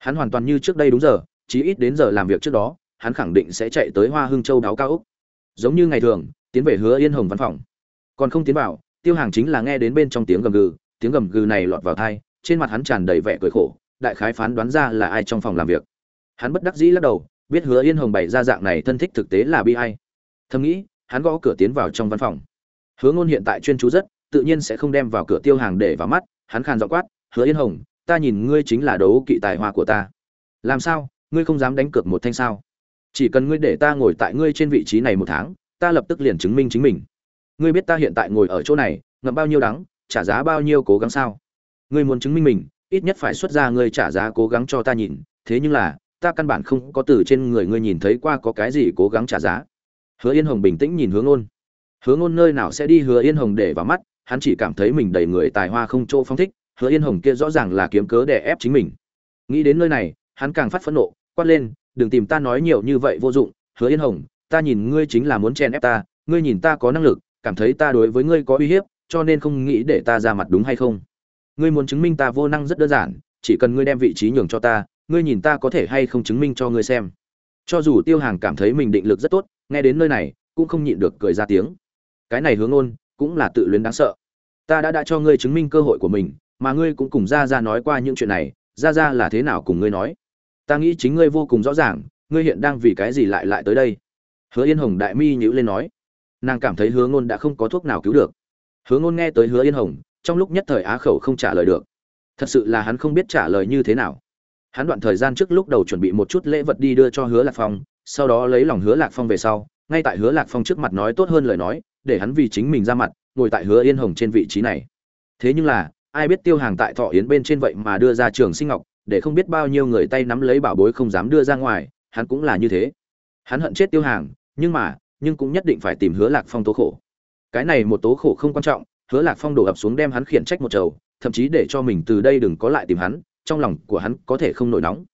hắn hoàn toàn như trước đây đúng giờ, chí ít đến giờ làm việc trước đó, hắn khẳng định sẽ chạy tới hoa hưng châu đáo cao úc. Giống như ngày thường, tiến về hứa yên hồng văn phòng. Còn không tiến vào, tiêu hàng chính là nghe đến bên trong tiếng gầm gừ, tiếng gầm gừ này lọt vào thai trên mặt hắn tràn đầy vẻ cười khổ, đại khái phán đoán ra là ai trong phòng làm việc. Hắn bất đắc dĩ lắc đầu, biết hứa yên hồng bày ra dạng này thân thích thực tế là bi ai. Thầm nghĩ, hắn gõ cửa tiến vào trong văn phòng. Hứa ngôn hiện tại chuyên chú rất, tự nhiên sẽ không đem vào cửa tiêu hàng để vào mắt, hắn khàn dọ quát, hứa yên hồng ta nhìn ngươi chính là đấu kỵ tài hoa của ta. Làm sao? Ngươi không dám đánh cược một thanh sao? Chỉ cần ngươi để ta ngồi tại ngươi trên vị trí này một tháng, ta lập tức liền chứng minh chính mình. Ngươi biết ta hiện tại ngồi ở chỗ này, ngậm bao nhiêu đắng, trả giá bao nhiêu cố gắng sao? Ngươi muốn chứng minh mình, ít nhất phải xuất ra ngươi trả giá cố gắng cho ta nhìn. Thế nhưng là, ta căn bản không có từ trên người ngươi nhìn thấy qua có cái gì cố gắng trả giá. Hứa yên hồng bình tĩnh nhìn hướng ôn hứa ngôn nơi nào sẽ đi hứa yên hồng để vào mắt, hắn chỉ cảm thấy mình đầy người tài hoa không chỗ phong thích hứa yên hồng kia rõ ràng là kiếm cớ để ép chính mình. Nghĩ đến nơi này, hắn càng phát phẫn nộ, quát lên, đừng tìm ta nói nhiều như vậy vô dụng, hứa yên hồng, ta nhìn ngươi chính là muốn chen ép ta, ngươi nhìn ta có năng lực, cảm thấy ta đối với ngươi có uy hiếp, cho nên không nghĩ để ta ra mặt đúng hay không? Ngươi muốn chứng minh ta vô năng rất đơn giản, chỉ cần ngươi đem vị trí nhường cho ta, ngươi nhìn ta có thể hay không chứng minh cho ngươi xem. Cho dù tiêu hàng cảm thấy mình định lực rất tốt, nghe đến nơi này, cũng không nhịn được cười ra tiếng. Cái này hướng ôn, cũng là tự luyến đáng sợ. Ta đã đã cho ngươi chứng minh cơ hội của mình mà ngươi cũng cùng ra ra nói qua những chuyện này ra ra là thế nào cùng ngươi nói? Ta nghĩ chính ngươi vô cùng rõ ràng, ngươi hiện đang vì cái gì lại lại tới đây? Hứa yên hồng đại mi nhữ lên nói. Nàng cảm thấy hứa ngôn đã không có thuốc nào cứu được. Hứa ngôn nghe tới hứa yên hồng, trong lúc nhất thời á khẩu không trả lời được. Thật sự là hắn không biết trả lời như thế nào. Hắn đoạn thời gian trước lúc đầu chuẩn bị một chút lễ vật đi đưa cho hứa lạc phong, sau đó lấy lòng hứa lạc phong về sau, ngay tại hứa lạc phong trước mặt nói tốt hơn lời nói, để hắn vì chính mình ra mặt, ngồi tại hứa yên hồng trên vị trí này. Thế nhưng là ai biết tiêu hàng tại thọ yến bên trên vậy mà đưa ra trường sinh ngọc, để không biết bao nhiêu người tay nắm lấy bảo bối không dám đưa ra ngoài, hắn cũng là như thế. Hắn hận chết tiêu hàng, nhưng mà, nhưng cũng nhất định phải tìm hứa lạc phong tố khổ. Cái này một tố khổ không quan trọng, hứa lạc phong đổ ập xuống đem hắn khiển trách một trầu thậm chí để cho mình từ đây đừng có lại tìm hắn, trong lòng của hắn có thể không nổi nóng.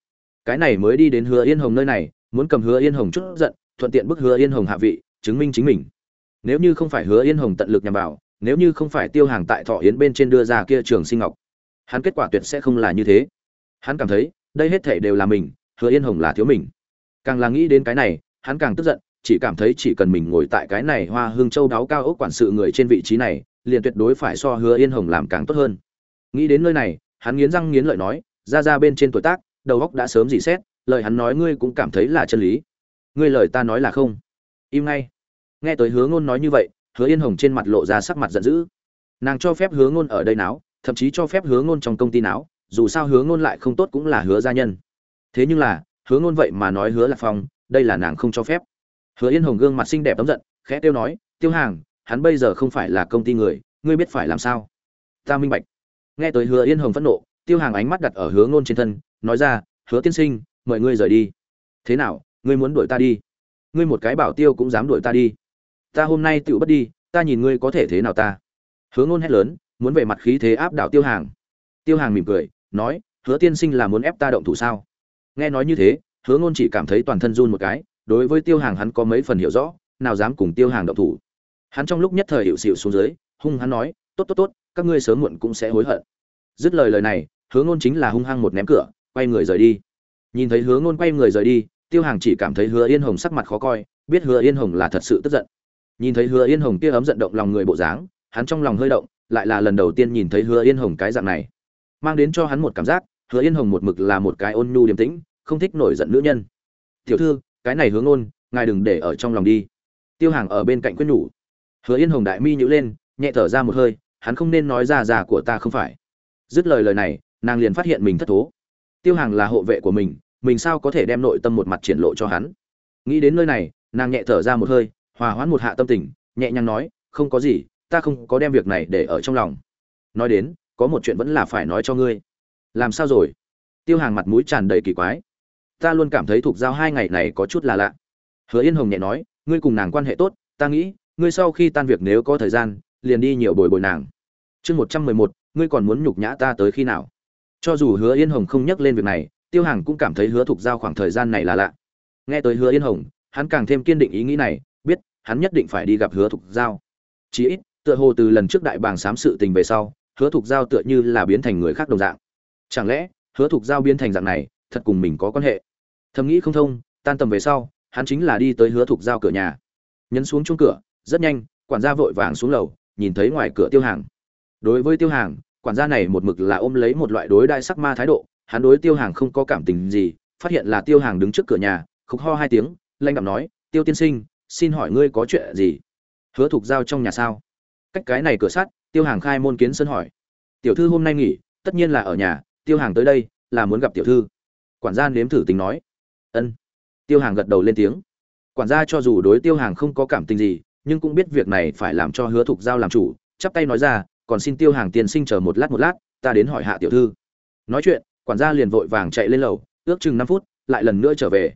Cái này mới đi đến hứa yên hồng nơi này, muốn cầm hứa yên hồng chút giận, thuận tiện bức hứa yên hồng hạ vị, chứng minh chính mình. Nếu như không phải hứa yên hồng tận lực nhằm vào nếu như không phải tiêu hàng tại thọ yến bên trên đưa ra kia trường sinh ngọc, hắn kết quả tuyệt sẽ không là như thế. Hắn cảm thấy, đây hết thể đều là mình, hứa yên hồng là thiếu mình. Càng là nghĩ đến cái này, hắn càng tức giận, chỉ cảm thấy chỉ cần mình ngồi tại cái này hoa hương châu đáo cao ốc quản sự người trên vị trí này, liền tuyệt đối phải so hứa yên hồng làm càng tốt hơn. Nghĩ đến nơi này, hắn nghiến răng nghiến lợi nói, ra ra bên trên tuổi tác, đầu óc đã sớm dỉ xét, lời hắn nói ngươi cũng cảm thấy là chân lý. Ngươi lời ta nói là không. Im ngay. Nghe tới hứa ngôn nói như vậy hứa yên hồng trên mặt lộ ra sắc mặt giận dữ. Nàng cho phép hứa ngôn ở đây náo, thậm chí cho phép hứa ngôn trong công ty náo, dù sao hứa ngôn lại không tốt cũng là hứa gia nhân. Thế nhưng là, hứa ngôn vậy mà nói hứa lạc phong, đây là nàng không cho phép. Hứa yên hồng gương mặt xinh đẹp tấm giận, khẽ tiêu nói, tiêu hàng, hắn bây giờ không phải là công ty người, ngươi biết phải làm sao? Ta minh bạch. Nghe tới hứa yên hồng phẫn nộ, tiêu hàng ánh mắt đặt ở hứa ngôn trên thân, nói ra, hứa tiên sinh, mời ngươi rời đi. Thế nào, ngươi muốn đuổi ta đi? Ngươi một cái bảo tiêu cũng dám đuổi ta đi ta hôm nay tựu bất đi, ta nhìn ngươi có thể thế nào ta? Hứa ngôn hét lớn, muốn về mặt khí thế áp đảo tiêu hàng. Tiêu hàng mỉm cười, nói, hứa tiên sinh là muốn ép ta động thủ sao? Nghe nói như thế, hứa ngôn chỉ cảm thấy toàn thân run một cái, đối với tiêu hàng hắn có mấy phần hiểu rõ, nào dám cùng tiêu hàng động thủ. Hắn trong lúc nhất thời hiệu xịu xuống dưới, hung hắn nói, tốt tốt tốt, các ngươi sớm muộn cũng sẽ hối hận. Dứt lời lời này, hứa ngôn chính là hung hăng một ném cửa, quay người rời đi. Nhìn thấy hứa ngôn quay người rời đi, tiêu hàng chỉ cảm thấy hứa yên hồng sắc mặt khó coi, biết hứa yên hồng là thật sự tức giận nhìn thấy hứa yên hồng kia ấm giận động lòng người bộ dáng, hắn trong lòng hơi động, lại là lần đầu tiên nhìn thấy hứa yên hồng cái dạng này. Mang đến cho hắn một cảm giác, hứa yên hồng một mực là một cái ôn nhu điềm tĩnh, không thích nổi giận nữ nhân. Tiểu thư, cái này hướng ôn, ngài đừng để ở trong lòng đi. Tiêu hàng ở bên cạnh quyết nhủ. Hứa yên hồng đại mi nhữ lên, nhẹ thở ra một hơi, hắn không nên nói ra già của ta không phải. Dứt lời lời này, nàng liền phát hiện mình thất thố. Tiêu hàng là hộ vệ của mình mình sao có thể đem nội tâm một mặt triển lộ cho hắn? Nghĩ đến nơi này, nàng nhẹ thở ra một hơi hòa hoãn một hạ tâm tình, nhẹ nhàng nói, không có gì, ta không có đem việc này để ở trong lòng. Nói đến, có một chuyện vẫn là phải nói cho ngươi. Làm sao rồi? Tiêu hàng mặt mũi tràn đầy kỳ quái. Ta luôn cảm thấy thuộc giao hai ngày này có chút là lạ. Hứa yên hồng nhẹ nói, ngươi cùng nàng quan hệ tốt, ta nghĩ, ngươi sau khi tan việc nếu có thời gian, liền đi nhiều bồi bồi nàng. Chương một trăm mười một, ngươi còn muốn nhục nhã ta tới khi nào? Cho dù hứa yên hồng không nhắc lên việc này, tiêu hàng cũng cảm thấy hứa thục giao khoảng thời gian này là lạ. Nghe tới hứa yên hồng, hắn càng thêm kiên định ý nghĩ này hắn nhất định phải đi gặp hứa thục giao. Chí ít, tựa hồ từ lần trước đại bàng xám sự tình về sau, hứa thục giao tựa như là biến thành người khác đồng dạng. Chẳng lẽ, hứa thục giao biến thành dạng này, thật cùng mình có quan hệ? Thầm nghĩ không thông, tan tầm về sau, hắn chính là đi tới hứa thục giao cửa nhà. Nhấn xuống chung cửa, rất nhanh, quản gia vội vàng xuống lầu, nhìn thấy ngoài cửa tiêu hàng. Đối với tiêu hàng, quản gia này một mực là ôm lấy một loại đối đại sắc ma thái độ, hắn đối tiêu hàng không có cảm tình gì, phát hiện là tiêu hàng đứng trước cửa nhà, khục ho hai tiếng lanh đạm nói, tiêu tiên sinh xin hỏi ngươi có chuyện gì? Hứa thục giao trong nhà sao? Cách cái này cửa sắt, tiêu hàng khai môn kiến sơn hỏi. Tiểu thư hôm nay nghỉ, tất nhiên là ở nhà, tiêu hàng tới đây, là muốn gặp tiểu thư. Quản gia nếm thử tính nói. Ân. Tiêu hàng gật đầu lên tiếng. Quản gia cho dù đối tiêu hàng không có cảm tình gì, nhưng cũng biết việc này phải làm cho hứa thục giao làm chủ, chắp tay nói ra, còn xin tiêu hàng tiên sinh chờ một lát một lát, ta đến hỏi hạ tiểu thư. Nói chuyện, quản gia liền vội vàng chạy lên lầu, ước chừng năm phút, lại lần nữa trở về.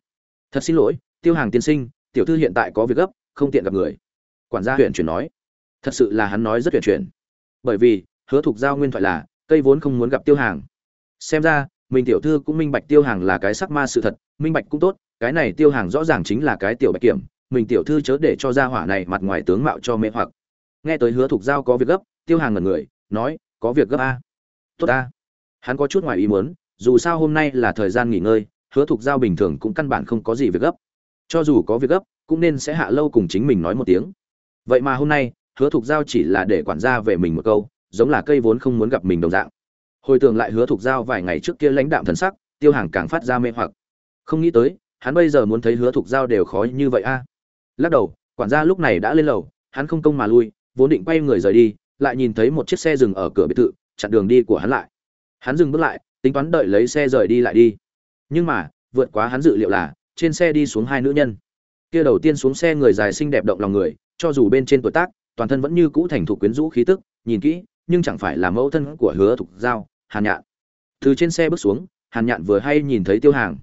Thật xin lỗi, tiêu hàng tiên sinh tiểu thư hiện tại có việc gấp, không tiện gặp người. Quản gia huyện chuyển nói. Thật sự là hắn nói rất huyện chuyển. Bởi vì, hứa thục giao nguyên thoại là, cây vốn không muốn gặp tiêu hàng. Xem ra, mình tiểu thư cũng minh bạch tiêu hàng là cái sắc ma sự thật, minh bạch cũng tốt, cái này tiêu hàng rõ ràng chính là cái tiểu bạch kiểm, mình tiểu thư chớ để cho ra hỏa này mặt ngoài tướng mạo cho mê hoặc. Nghe tới hứa thục giao có việc gấp, tiêu hàng ngần người, nói, có việc gấp a. Tốt a. Hắn có chút ngoài ý muốn, dù sao hôm nay là thời gian nghỉ ngơi, hứa thục giao bình thường cũng căn bản không có gì việc gấp cho dù có việc gấp, cũng nên sẽ hạ lâu cùng chính mình nói một tiếng. Vậy mà hôm nay, hứa thục giao chỉ là để quản gia về mình một câu, giống là cây vốn không muốn gặp mình đồng dạng. Hồi tưởng lại hứa thục giao vài ngày trước kia lãnh đạm thần sắc, tiêu hàng càng phát ra mê hoặc. Không nghĩ tới, hắn bây giờ muốn thấy hứa thục giao đều khó như vậy a. Lắc đầu, quản gia lúc này đã lên lầu, hắn không công mà lui, vốn định quay người rời đi, lại nhìn thấy một chiếc xe dừng ở cửa biệt thự, chặn đường đi của hắn lại. Hắn dừng bước lại, tính toán đợi lấy xe rời đi lại đi. Nhưng mà, vượt quá hắn dự liệu là trên xe đi xuống hai nữ nhân. Kia đầu tiên xuống xe người dài xinh đẹp động lòng người cho dù bên trên tuổi tác toàn thân vẫn như cũ thành thục quyến rũ khí tức nhìn kỹ nhưng chẳng phải là mẫu thân của hứa thục giao hàn nhạn. Từ trên xe bước xuống hàn nhạn vừa hay nhìn thấy tiêu hàng.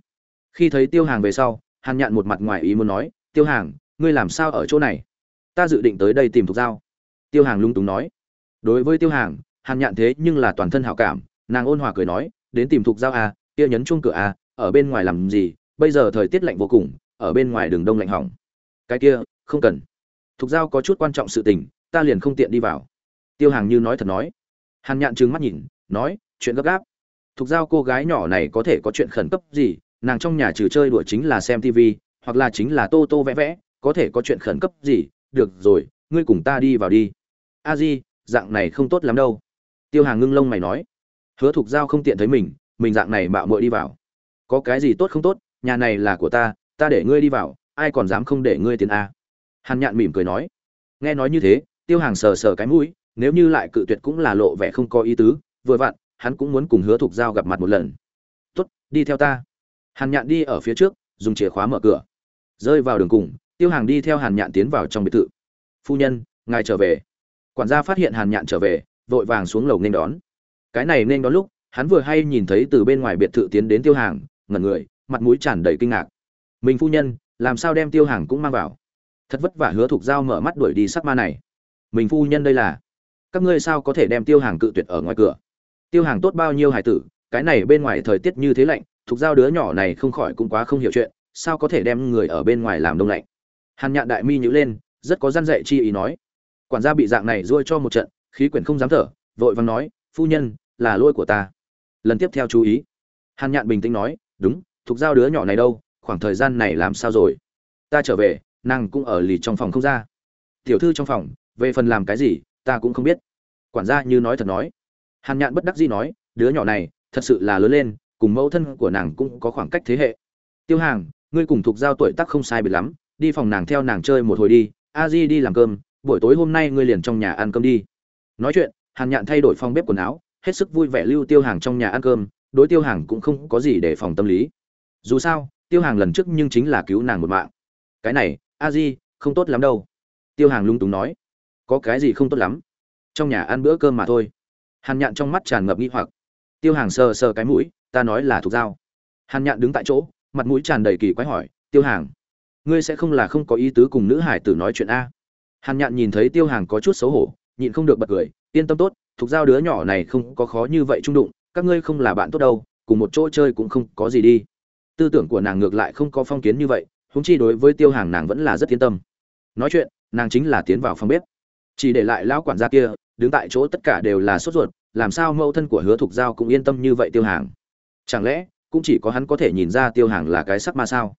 Khi thấy tiêu hàng về sau hàn nhạn một mặt ngoài ý muốn nói tiêu hàng ngươi làm sao ở chỗ này? Ta dự định tới đây tìm thục giao. Tiêu hàng lung túng nói. Đối với tiêu hàng hàn nhạn thế nhưng là toàn thân hảo cảm nàng ôn hòa cười nói đến tìm thục giao à, kia nhấn chuông cửa à, ở bên ngoài làm gì bây giờ thời tiết lạnh vô cùng, ở bên ngoài đường đông lạnh hỏng. Cái kia, không cần. Thục giao có chút quan trọng sự tình, ta liền không tiện đi vào. Tiêu hàng như nói thật nói. Hàn nhạn trừng mắt nhìn, nói, chuyện gấp gáp. Thục giao cô gái nhỏ này có thể có chuyện khẩn cấp gì, nàng trong nhà trừ chơi đùa chính là xem tv hoặc là chính là tô tô vẽ vẽ, có thể có chuyện khẩn cấp gì, được rồi, ngươi cùng ta đi vào đi. A di, dạng này không tốt lắm đâu. Tiêu hàng ngưng lông mày nói. Hứa thục giao không tiện thấy mình mình dạng này mạo muội đi vào. Có cái gì tốt không tốt nhà này là của ta ta để ngươi đi vào, ai còn dám không để ngươi tiền a. Hàn nhạn mỉm cười nói. Nghe nói như thế, tiêu hàng sờ sờ cái mũi, nếu như lại cự tuyệt cũng là lộ vẻ không có ý tứ, vừa vặn, hắn cũng muốn cùng hứa thục giao gặp mặt một lần. Tốt, đi theo ta. Hàn nhạn đi ở phía trước, dùng chìa khóa mở cửa. Rơi vào đường cùng, tiêu hàng đi theo hàn nhạn tiến vào trong biệt thự. Phu nhân, ngài trở về. Quản gia phát hiện hàn nhạn trở về, vội vàng xuống lầu nên đón. Cái này nên đón lúc, hắn vừa hay nhìn thấy từ bên ngoài biệt thự tiến đến tiêu hàng, ngẩn người mặt mũi tràn đầy kinh ngạc. Mình phu nhân, làm sao đem tiêu hàng cũng mang vào? Thật vất vả hứa thục giao mở mắt đuổi đi sắc ma này. Mình phu nhân đây là? Các ngươi sao có thể đem tiêu hàng cự tuyệt ở ngoài cửa? Tiêu hàng tốt bao nhiêu hải tử, cái này bên ngoài thời tiết như thế lạnh, thục giao đứa nhỏ này không khỏi cũng quá không hiểu chuyện, sao có thể đem người ở bên ngoài làm đông lạnh? Hàn nhạn đại mi nhữ lên, rất có gian dạy chi ý nói. Quản gia bị dạng này ruôi cho một trận, khí quyển không dám thở, vội vàng nói, phu nhân, là lỗi của ta. Lần tiếp theo chú ý. Hàn nhạn bình tĩnh nói, đúng thuộc giao đứa nhỏ này đâu, khoảng thời gian này làm sao rồi? Ta trở về, nàng cũng ở lì trong phòng không ra. Tiểu thư trong phòng, về phần làm cái gì, ta cũng không biết. Quản gia như nói thật nói. Hàn nhạn bất đắc dĩ nói, đứa nhỏ này, thật sự là lớn lên, cùng mẫu thân của nàng cũng có khoảng cách thế hệ. Tiêu hàng, ngươi cùng thuộc giao tuổi tác không sai biệt lắm, đi phòng nàng theo nàng chơi một hồi đi, a di đi làm cơm, buổi tối hôm nay ngươi liền trong nhà ăn cơm đi. Nói chuyện, hàn nhạn thay đổi phong bếp quần áo, hết sức vui vẻ lưu tiêu hàng trong nhà ăn cơm, đối tiêu hàng cũng không có gì để phòng tâm lý dù sao, tiêu hàng lần trước nhưng chính là cứu nàng một mạng. Cái này, a di, không tốt lắm đâu. Tiêu hàng lung túng nói. Có cái gì không tốt lắm? Trong nhà ăn bữa cơm mà thôi. Hàn nhạn trong mắt tràn ngập nghi hoặc. Tiêu hàng sờ sờ cái mũi, ta nói là thuộc dao. Hàn nhạn đứng tại chỗ, mặt mũi tràn đầy kỳ quái hỏi, tiêu hàng, ngươi sẽ không là không có ý tứ cùng nữ hải tử nói chuyện a? Hàn nhạn nhìn thấy tiêu hàng có chút xấu hổ, nhịn không được bật cười, yên tâm tốt, thuộc giao đứa nhỏ này không có khó như vậy trung đụng, các ngươi không là bạn tốt đâu, cùng một chỗ chơi cũng không có gì đi tư tưởng của nàng ngược lại không có phong kiến như vậy húng chi đối với tiêu hàng nàng vẫn là rất yên tâm. Nói chuyện, nàng chính là tiến vào phòng bếp. Chỉ để lại lão quản gia kia, đứng tại chỗ tất cả đều là sốt ruột, làm sao mẫu thân của hứa thục giao cũng yên tâm như vậy tiêu hàng? Chẳng lẽ, cũng chỉ có hắn có thể nhìn ra tiêu hàng là cái sắc ma sao?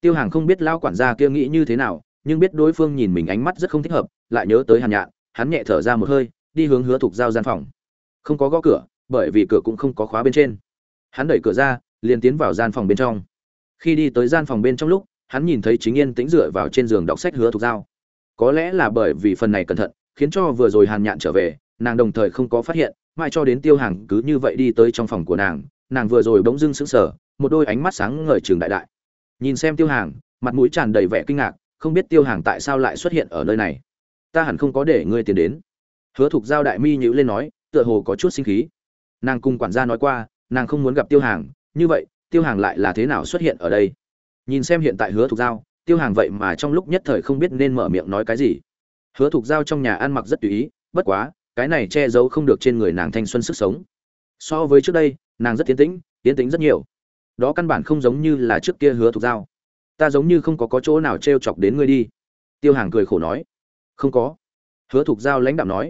Tiêu hàng không biết lão quản gia kia nghĩ như thế nào, nhưng biết đối phương nhìn mình ánh mắt rất không thích hợp, lại nhớ tới hàn nhạn, hắn nhẹ thở ra một hơi, đi hướng hứa thục giao gian phòng. Không có gõ cửa, bởi vì cửa cũng không có khóa bên trên. Hắn đẩy cửa ra liền tiến vào gian phòng bên trong. Khi đi tới gian phòng bên trong lúc, hắn nhìn thấy chính yên tĩnh dựa vào trên giường đọc sách hứa thục giao. Có lẽ là bởi vì phần này cẩn thận, khiến cho vừa rồi hàn nhạn trở về, nàng đồng thời không có phát hiện mai cho đến tiêu hàng cứ như vậy đi tới trong phòng của nàng nàng vừa rồi bỗng dưng sững sờ, một đôi ánh mắt sáng ngời trường đại đại. Nhìn xem tiêu hàng mặt mũi tràn đầy vẻ kinh ngạc, không biết tiêu hàng tại sao lại xuất hiện ở nơi này. Ta hẳn không có để ngươi tiến đến. Hứa thục giao đại mi nhữ lên nói, tựa hồ có chút sinh khí. Nàng cùng quản gia nói qua, nàng không muốn gặp tiêu hàng như vậy, tiêu hàng lại là thế nào xuất hiện ở đây? Nhìn xem hiện tại hứa thục giao, tiêu hàng vậy mà trong lúc nhất thời không biết nên mở miệng nói cái gì. Hứa thục giao trong nhà ăn mặc rất tùy ý, bất quá, cái này che giấu không được trên người nàng thanh xuân sức sống. So với trước đây, nàng rất tiến tĩnh tiến tĩnh rất nhiều. Đó căn bản không giống như là trước kia hứa thục giao. Ta giống như không có có chỗ nào t r e o chọc đến ngươi đi. Tiêu hàng cười khổ nói. Không có. Hứa thục giao lãnh đạo nói.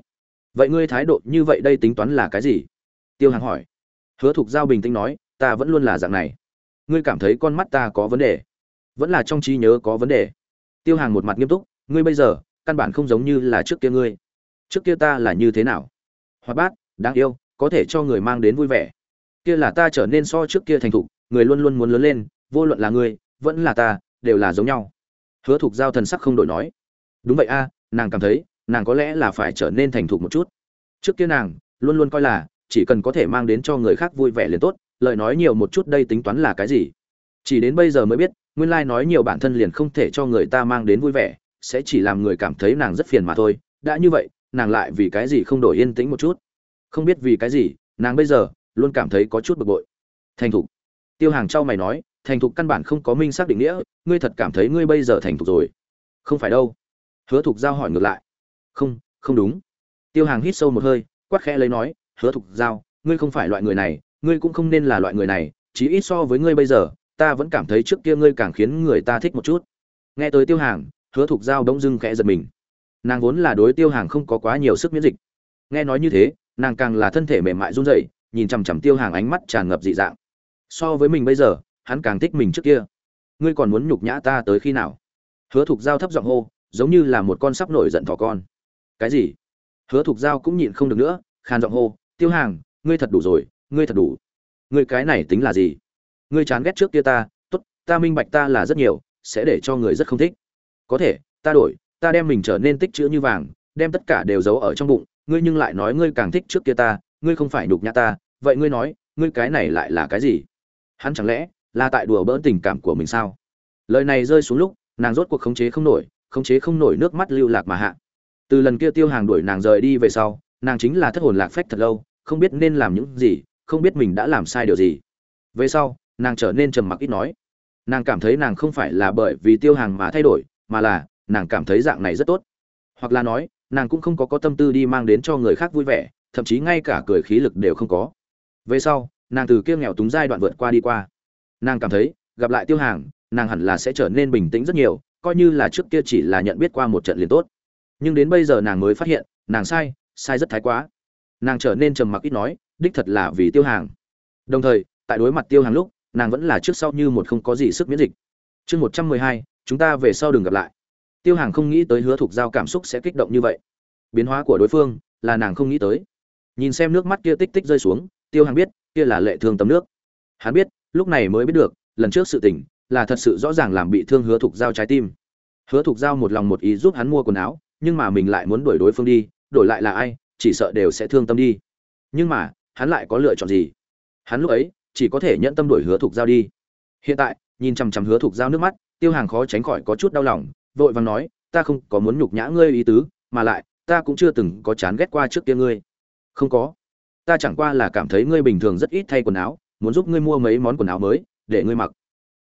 Vậy ngươi thái độ như vậy đây tính toán là cái gì? Tiêu hàng hỏi. Hứa thục giao bình tĩnh nói ta vẫn luôn là dạng này. Ngươi cảm thấy con mắt ta có vấn đề? Vẫn là trong trí nhớ có vấn đề? Tiêu hàng một mặt nghiêm túc, ngươi bây giờ, căn bản không giống như là trước kia ngươi. Trước kia ta là như thế nào? Hoạt bát, đáng yêu, có thể cho người mang đến vui vẻ. Kia là ta trở nên so trước kia thành thục, người luôn luôn muốn lớn lên, vô luận là ngươi, vẫn là ta, đều là giống nhau. Hứa thục giao thần sắc không đổi nói. Đúng vậy a, nàng cảm thấy, nàng có lẽ là phải trở nên thành thục một chút. Trước kia nàng, luôn luôn coi là, chỉ cần có thể mang đến cho người khác vui vẻ liền tốt lời nói nhiều một chút đây tính toán là cái gì? Chỉ đến bây giờ mới biết, nguyên lai nói nhiều bản thân liền không thể cho người ta mang đến vui vẻ, sẽ chỉ làm người cảm thấy nàng rất phiền mà thôi. Đã như vậy, nàng lại vì cái gì không đổi yên tĩnh một chút? Không biết vì cái gì, nàng bây giờ luôn cảm thấy có chút bực bội. Thành thục. Tiêu hàng trao mày nói, thành thục căn bản không có minh xác định nghĩa, ngươi thật cảm thấy ngươi bây giờ thành thục rồi. Không phải đâu. Hứa thục giao hỏi ngược lại. Không không đúng. Tiêu hàng hít sâu một hơi, quát khẽ lấy nói, hứa thục giao, ngươi không phải loại người này ngươi cũng không nên là loại người này, chí ít so với ngươi bây giờ, ta vẫn cảm thấy trước kia ngươi càng khiến người ta thích một chút. Nghe tới tiêu hàng, hứa thục giao đông dưng khẽ giật mình. Nàng vốn là đối tiêu hàng không có quá nhiều sức miễn dịch. Nghe nói như thế, nàng càng là thân thể mềm mại run rẩy, nhìn chằm chằm tiêu hàng ánh mắt tràn ngập dị dạng. So với mình bây giờ, hắn càng thích mình trước kia. Ngươi còn muốn nhục nhã ta tới khi nào? Hứa thục giao thấp giọng hô, giống như là một con sắp nổi giận thỏ con. Cái gì? Hứa thục giao cũng nhịn không được nữa, khàn giọng hô, tiêu hàng, ngươi thật đủ rồi ngươi thật đủ. Ngươi cái này tính là gì? Ngươi chán ghét trước kia ta, tốt, ta minh bạch ta là rất nhiều, sẽ để cho người rất không thích. Có thể, ta đổi, ta đem mình trở nên tích chữ như vàng, đem tất cả đều giấu ở trong bụng, ngươi nhưng lại nói ngươi càng thích trước kia ta, ngươi không phải nhục nhã ta, vậy ngươi nói, ngươi cái này lại là cái gì? Hắn chẳng lẽ là tại đùa bỡn tình cảm của mình sao? Lời này rơi xuống lúc, nàng rốt cuộc khống chế không nổi, khống chế không nổi nước mắt lưu lạc mà hạ. Từ lần kia tiêu hàng đuổi nàng rời đi về sau, nàng chính là thất hồn lạc phách thật lâu, không biết nên làm những gì không biết mình đã làm sai điều gì. Về sau, nàng trở nên trầm mặc ít nói. Nàng cảm thấy nàng không phải là bởi vì tiêu hàng mà thay đổi, mà là nàng cảm thấy dạng này rất tốt. Hoặc là nói, nàng cũng không có có tâm tư đi mang đến cho người khác vui vẻ, thậm chí ngay cả cười khí lực đều không có. Về sau, nàng từ kia nghèo túng giai đoạn vượt qua đi qua. Nàng cảm thấy, gặp lại tiêu hàng, nàng hẳn là sẽ trở nên bình tĩnh rất nhiều, coi như là trước kia chỉ là nhận biết qua một trận liền tốt. Nhưng đến bây giờ nàng mới phát hiện, nàng sai sai rất thái quá. Nàng trở nên trầm mặc ít nói đích thật là vì tiêu hàng. Đồng thời, tại đối mặt tiêu hàng lúc, nàng vẫn là trước sau như một không có gì sức miễn dịch. Chương một trăm mười hai, chúng ta về sau đừng gặp lại. Tiêu hàng không nghĩ tới hứa thục giao cảm xúc sẽ kích động như vậy. Biến hóa của đối phương, là nàng không nghĩ tới. Nhìn xem nước mắt kia tích tích rơi xuống, tiêu hàng biết, kia là lệ thương tấm nước. Hắn biết, lúc này mới biết được, lần trước sự tình, là thật sự rõ ràng làm bị thương hứa thục giao trái tim. Hứa thục giao một lòng một ý giúp hắn mua quần áo, nhưng mà mình lại muốn đuổi đối phương đi, đổi lại là ai, chỉ sợ đều sẽ thương tâm đi. Nhưng mà hắn lại có lựa chọn gì? Hắn lúc ấy chỉ có thể nhận tâm đuổi hứa thục giao đi. Hiện tại, nhìn chằm chằm hứa thục giao nước mắt, tiêu hàng khó tránh khỏi có chút đau lòng, vội vàng nói, ta không có muốn nhục nhã ngươi ý tứ, mà lại, ta cũng chưa từng có chán ghét qua trước kia ngươi. Không có. Ta chẳng qua là cảm thấy ngươi bình thường rất ít thay quần áo, muốn giúp ngươi mua mấy món quần áo mới, để ngươi mặc.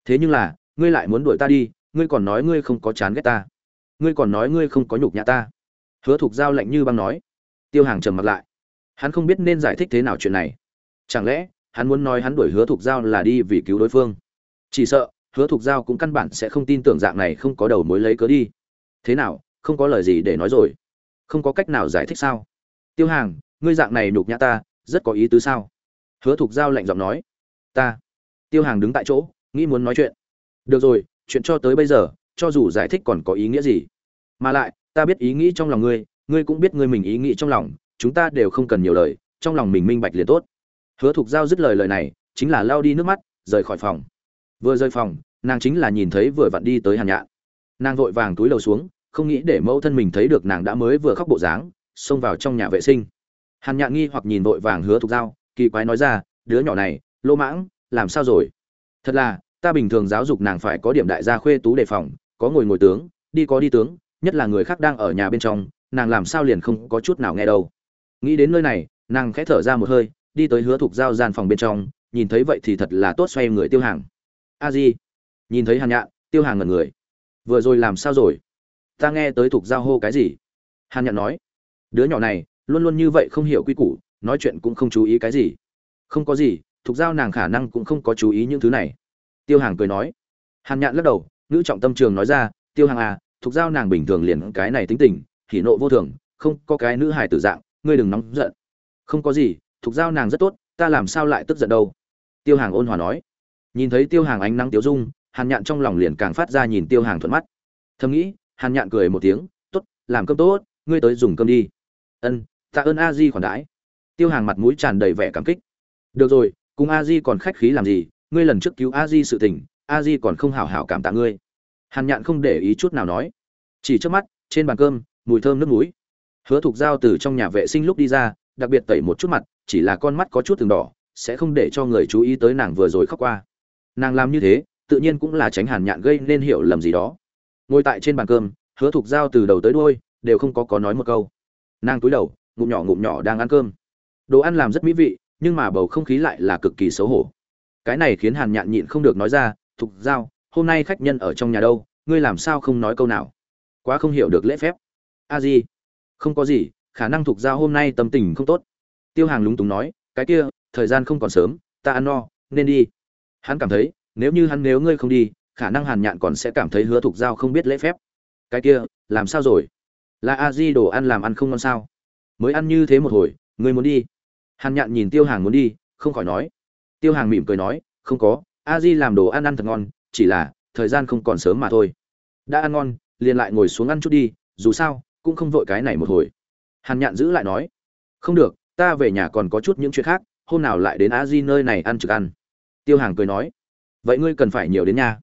Thế nhưng là, ngươi lại muốn đuổi ta đi, ngươi còn nói ngươi không có chán ghét ta. Ngươi còn nói ngươi không có nhục nhã ta. Hứa thục giao lạnh như băng nói. Tiêu hàng trầm mặt lại hắn không biết nên giải thích thế nào chuyện này. Chẳng lẽ, hắn muốn nói hắn đuổi hứa thục giao là đi vì cứu đối phương? Chỉ sợ, hứa thục giao cũng căn bản sẽ không tin tưởng dạng này không có đầu mối lấy cớ đi. Thế nào, không có lời gì để nói rồi? Không có cách nào giải thích sao? Tiêu hàng, ngươi dạng này nhục nhã ta, rất có ý tứ sao? Hứa thục giao lạnh giọng nói. Ta. Tiêu hàng đứng tại chỗ, nghĩ muốn nói chuyện. Được rồi, chuyện cho tới bây giờ, cho dù giải thích còn có ý nghĩa gì? Mà lại, ta biết ý nghĩ trong lòng ngươi ngươi cũng biết ngươi mình ý nghĩ trong lòng chúng ta đều không cần nhiều lời, trong lòng mình minh bạch liền tốt. Hứa thục giao dứt lời lời này, chính là lao đi nước mắt, rời khỏi phòng. Vừa rời phòng, nàng chính là nhìn thấy vừa vặn đi tới hàn nhạn. Nàng vội vàng túi đầu xuống, không nghĩ để mẫu thân mình thấy được nàng đã mới vừa khóc bộ dáng, xông vào trong nhà vệ sinh. Hàn nhạn nghi hoặc nhìn vội vàng hứa thục giao, kỳ quái nói ra, đứa nhỏ này, lô mãng, làm sao rồi? Thật là, ta bình thường giáo dục nàng phải có điểm đại gia khuê tú đề phòng, có ngồi ngồi tướng, đi có đi tướng, nhất là người khác đang ở nhà bên trong, nàng làm sao liền không có chút nào nghe đâu nghĩ đến nơi này, nàng khẽ thở ra một hơi, đi tới hứa thục giao gian phòng bên trong, nhìn thấy vậy thì thật là tốt xoay người tiêu hàng. A di, nhìn thấy hàn nhạn, tiêu hàng ngẩn người. Vừa rồi làm sao rồi? Ta nghe tới thục giao hô cái gì? Hàn nhạn nói. Đứa nhỏ này, luôn luôn như vậy không hiểu quy củ, nói chuyện cũng không chú ý cái gì. Không có gì, thục giao nàng khả năng cũng không có chú ý những thứ này. Tiêu hàng cười nói. Hàn nhạn lắc đầu nữ trọng tâm trường nói ra, tiêu hàng à thục giao nàng bình thường liền cái này tính tình, hỉ nộ vô thường, không có cái nữ hài tử dạng ngươi đừng nóng giận. Không có gì, thục giao nàng rất tốt, ta làm sao lại tức giận đâu? Tiêu hàng ôn hòa nói. Nhìn thấy tiêu hàng ánh nắng tiêu dung, hàn nhạn trong lòng liền càng phát ra nhìn tiêu hàng thuận mắt. Thầm nghĩ, hàn nhạn cười một tiếng, tốt, làm cơm tốt, ngươi tới dùng cơm đi. Ân, tạ ơn a di khoản đãi. Tiêu hàng mặt mũi tràn đầy vẻ cảm kích. Được rồi, cùng a di còn khách khí làm gì? Ngươi lần trước cứu a di sự tình, a di còn không hảo hảo cảm tạ ngươi. Hàn nhạn không để ý chút nào nói. Chỉ trước mắt, trên bàn cơm, mùi thơm nước núi hứa thục giao từ trong nhà vệ sinh lúc đi ra, đặc biệt tẩy một chút mặt, chỉ là con mắt có chút từng đỏ, sẽ không để cho người chú ý tới nàng vừa rồi khóc qua. Nàng làm như thế, tự nhiên cũng là tránh hàn nhạn gây nên hiểu lầm gì đó. Ngồi tại trên bàn cơm, hứa thục giao từ đầu tới đôi đều không có có nói một câu. Nàng túi đầu, ngụm nhỏ ngụm nhỏ đang ăn cơm. Đồ ăn làm rất mỹ vị, nhưng mà bầu không khí lại là cực kỳ xấu hổ. Cái này khiến hàn nhạn nhịn không được nói ra, thục giao, hôm nay khách nhân ở trong nhà đâu? Ngươi làm sao không nói câu nào? Quá không hiểu được lễ phép. A di không có gì, khả năng thuộc giao hôm nay tâm tình không tốt. Tiêu hàng lúng túng nói, cái kia, thời gian không còn sớm, ta ăn no, nên đi. Hắn cảm thấy, nếu như hắn, nếu ngươi không đi, khả năng hàn nhạn còn sẽ cảm thấy hứa thục giao không biết lễ phép. Cái kia, làm sao rồi? Là a di đồ ăn làm ăn không ngon sao? Mới ăn như thế một hồi, ngươi muốn đi? Hàn nhạn nhìn tiêu hàng muốn đi, không khỏi nói. Tiêu hàng mỉm cười nói, không có, a di làm đồ ăn ăn thật ngon, chỉ là, thời gian không còn sớm mà thôi. Đã ăn ngon, liền lại ngồi xuống ăn chút đi, dù sao cũng không vội cái này một hồi. Hàn nhạn giữ lại nói, không được, ta về nhà còn có chút những chuyện khác, hôm nào lại đến a di nơi này ăn trực ăn. Tiêu hàng cười nói, vậy ngươi cần phải nhiều đến nhà.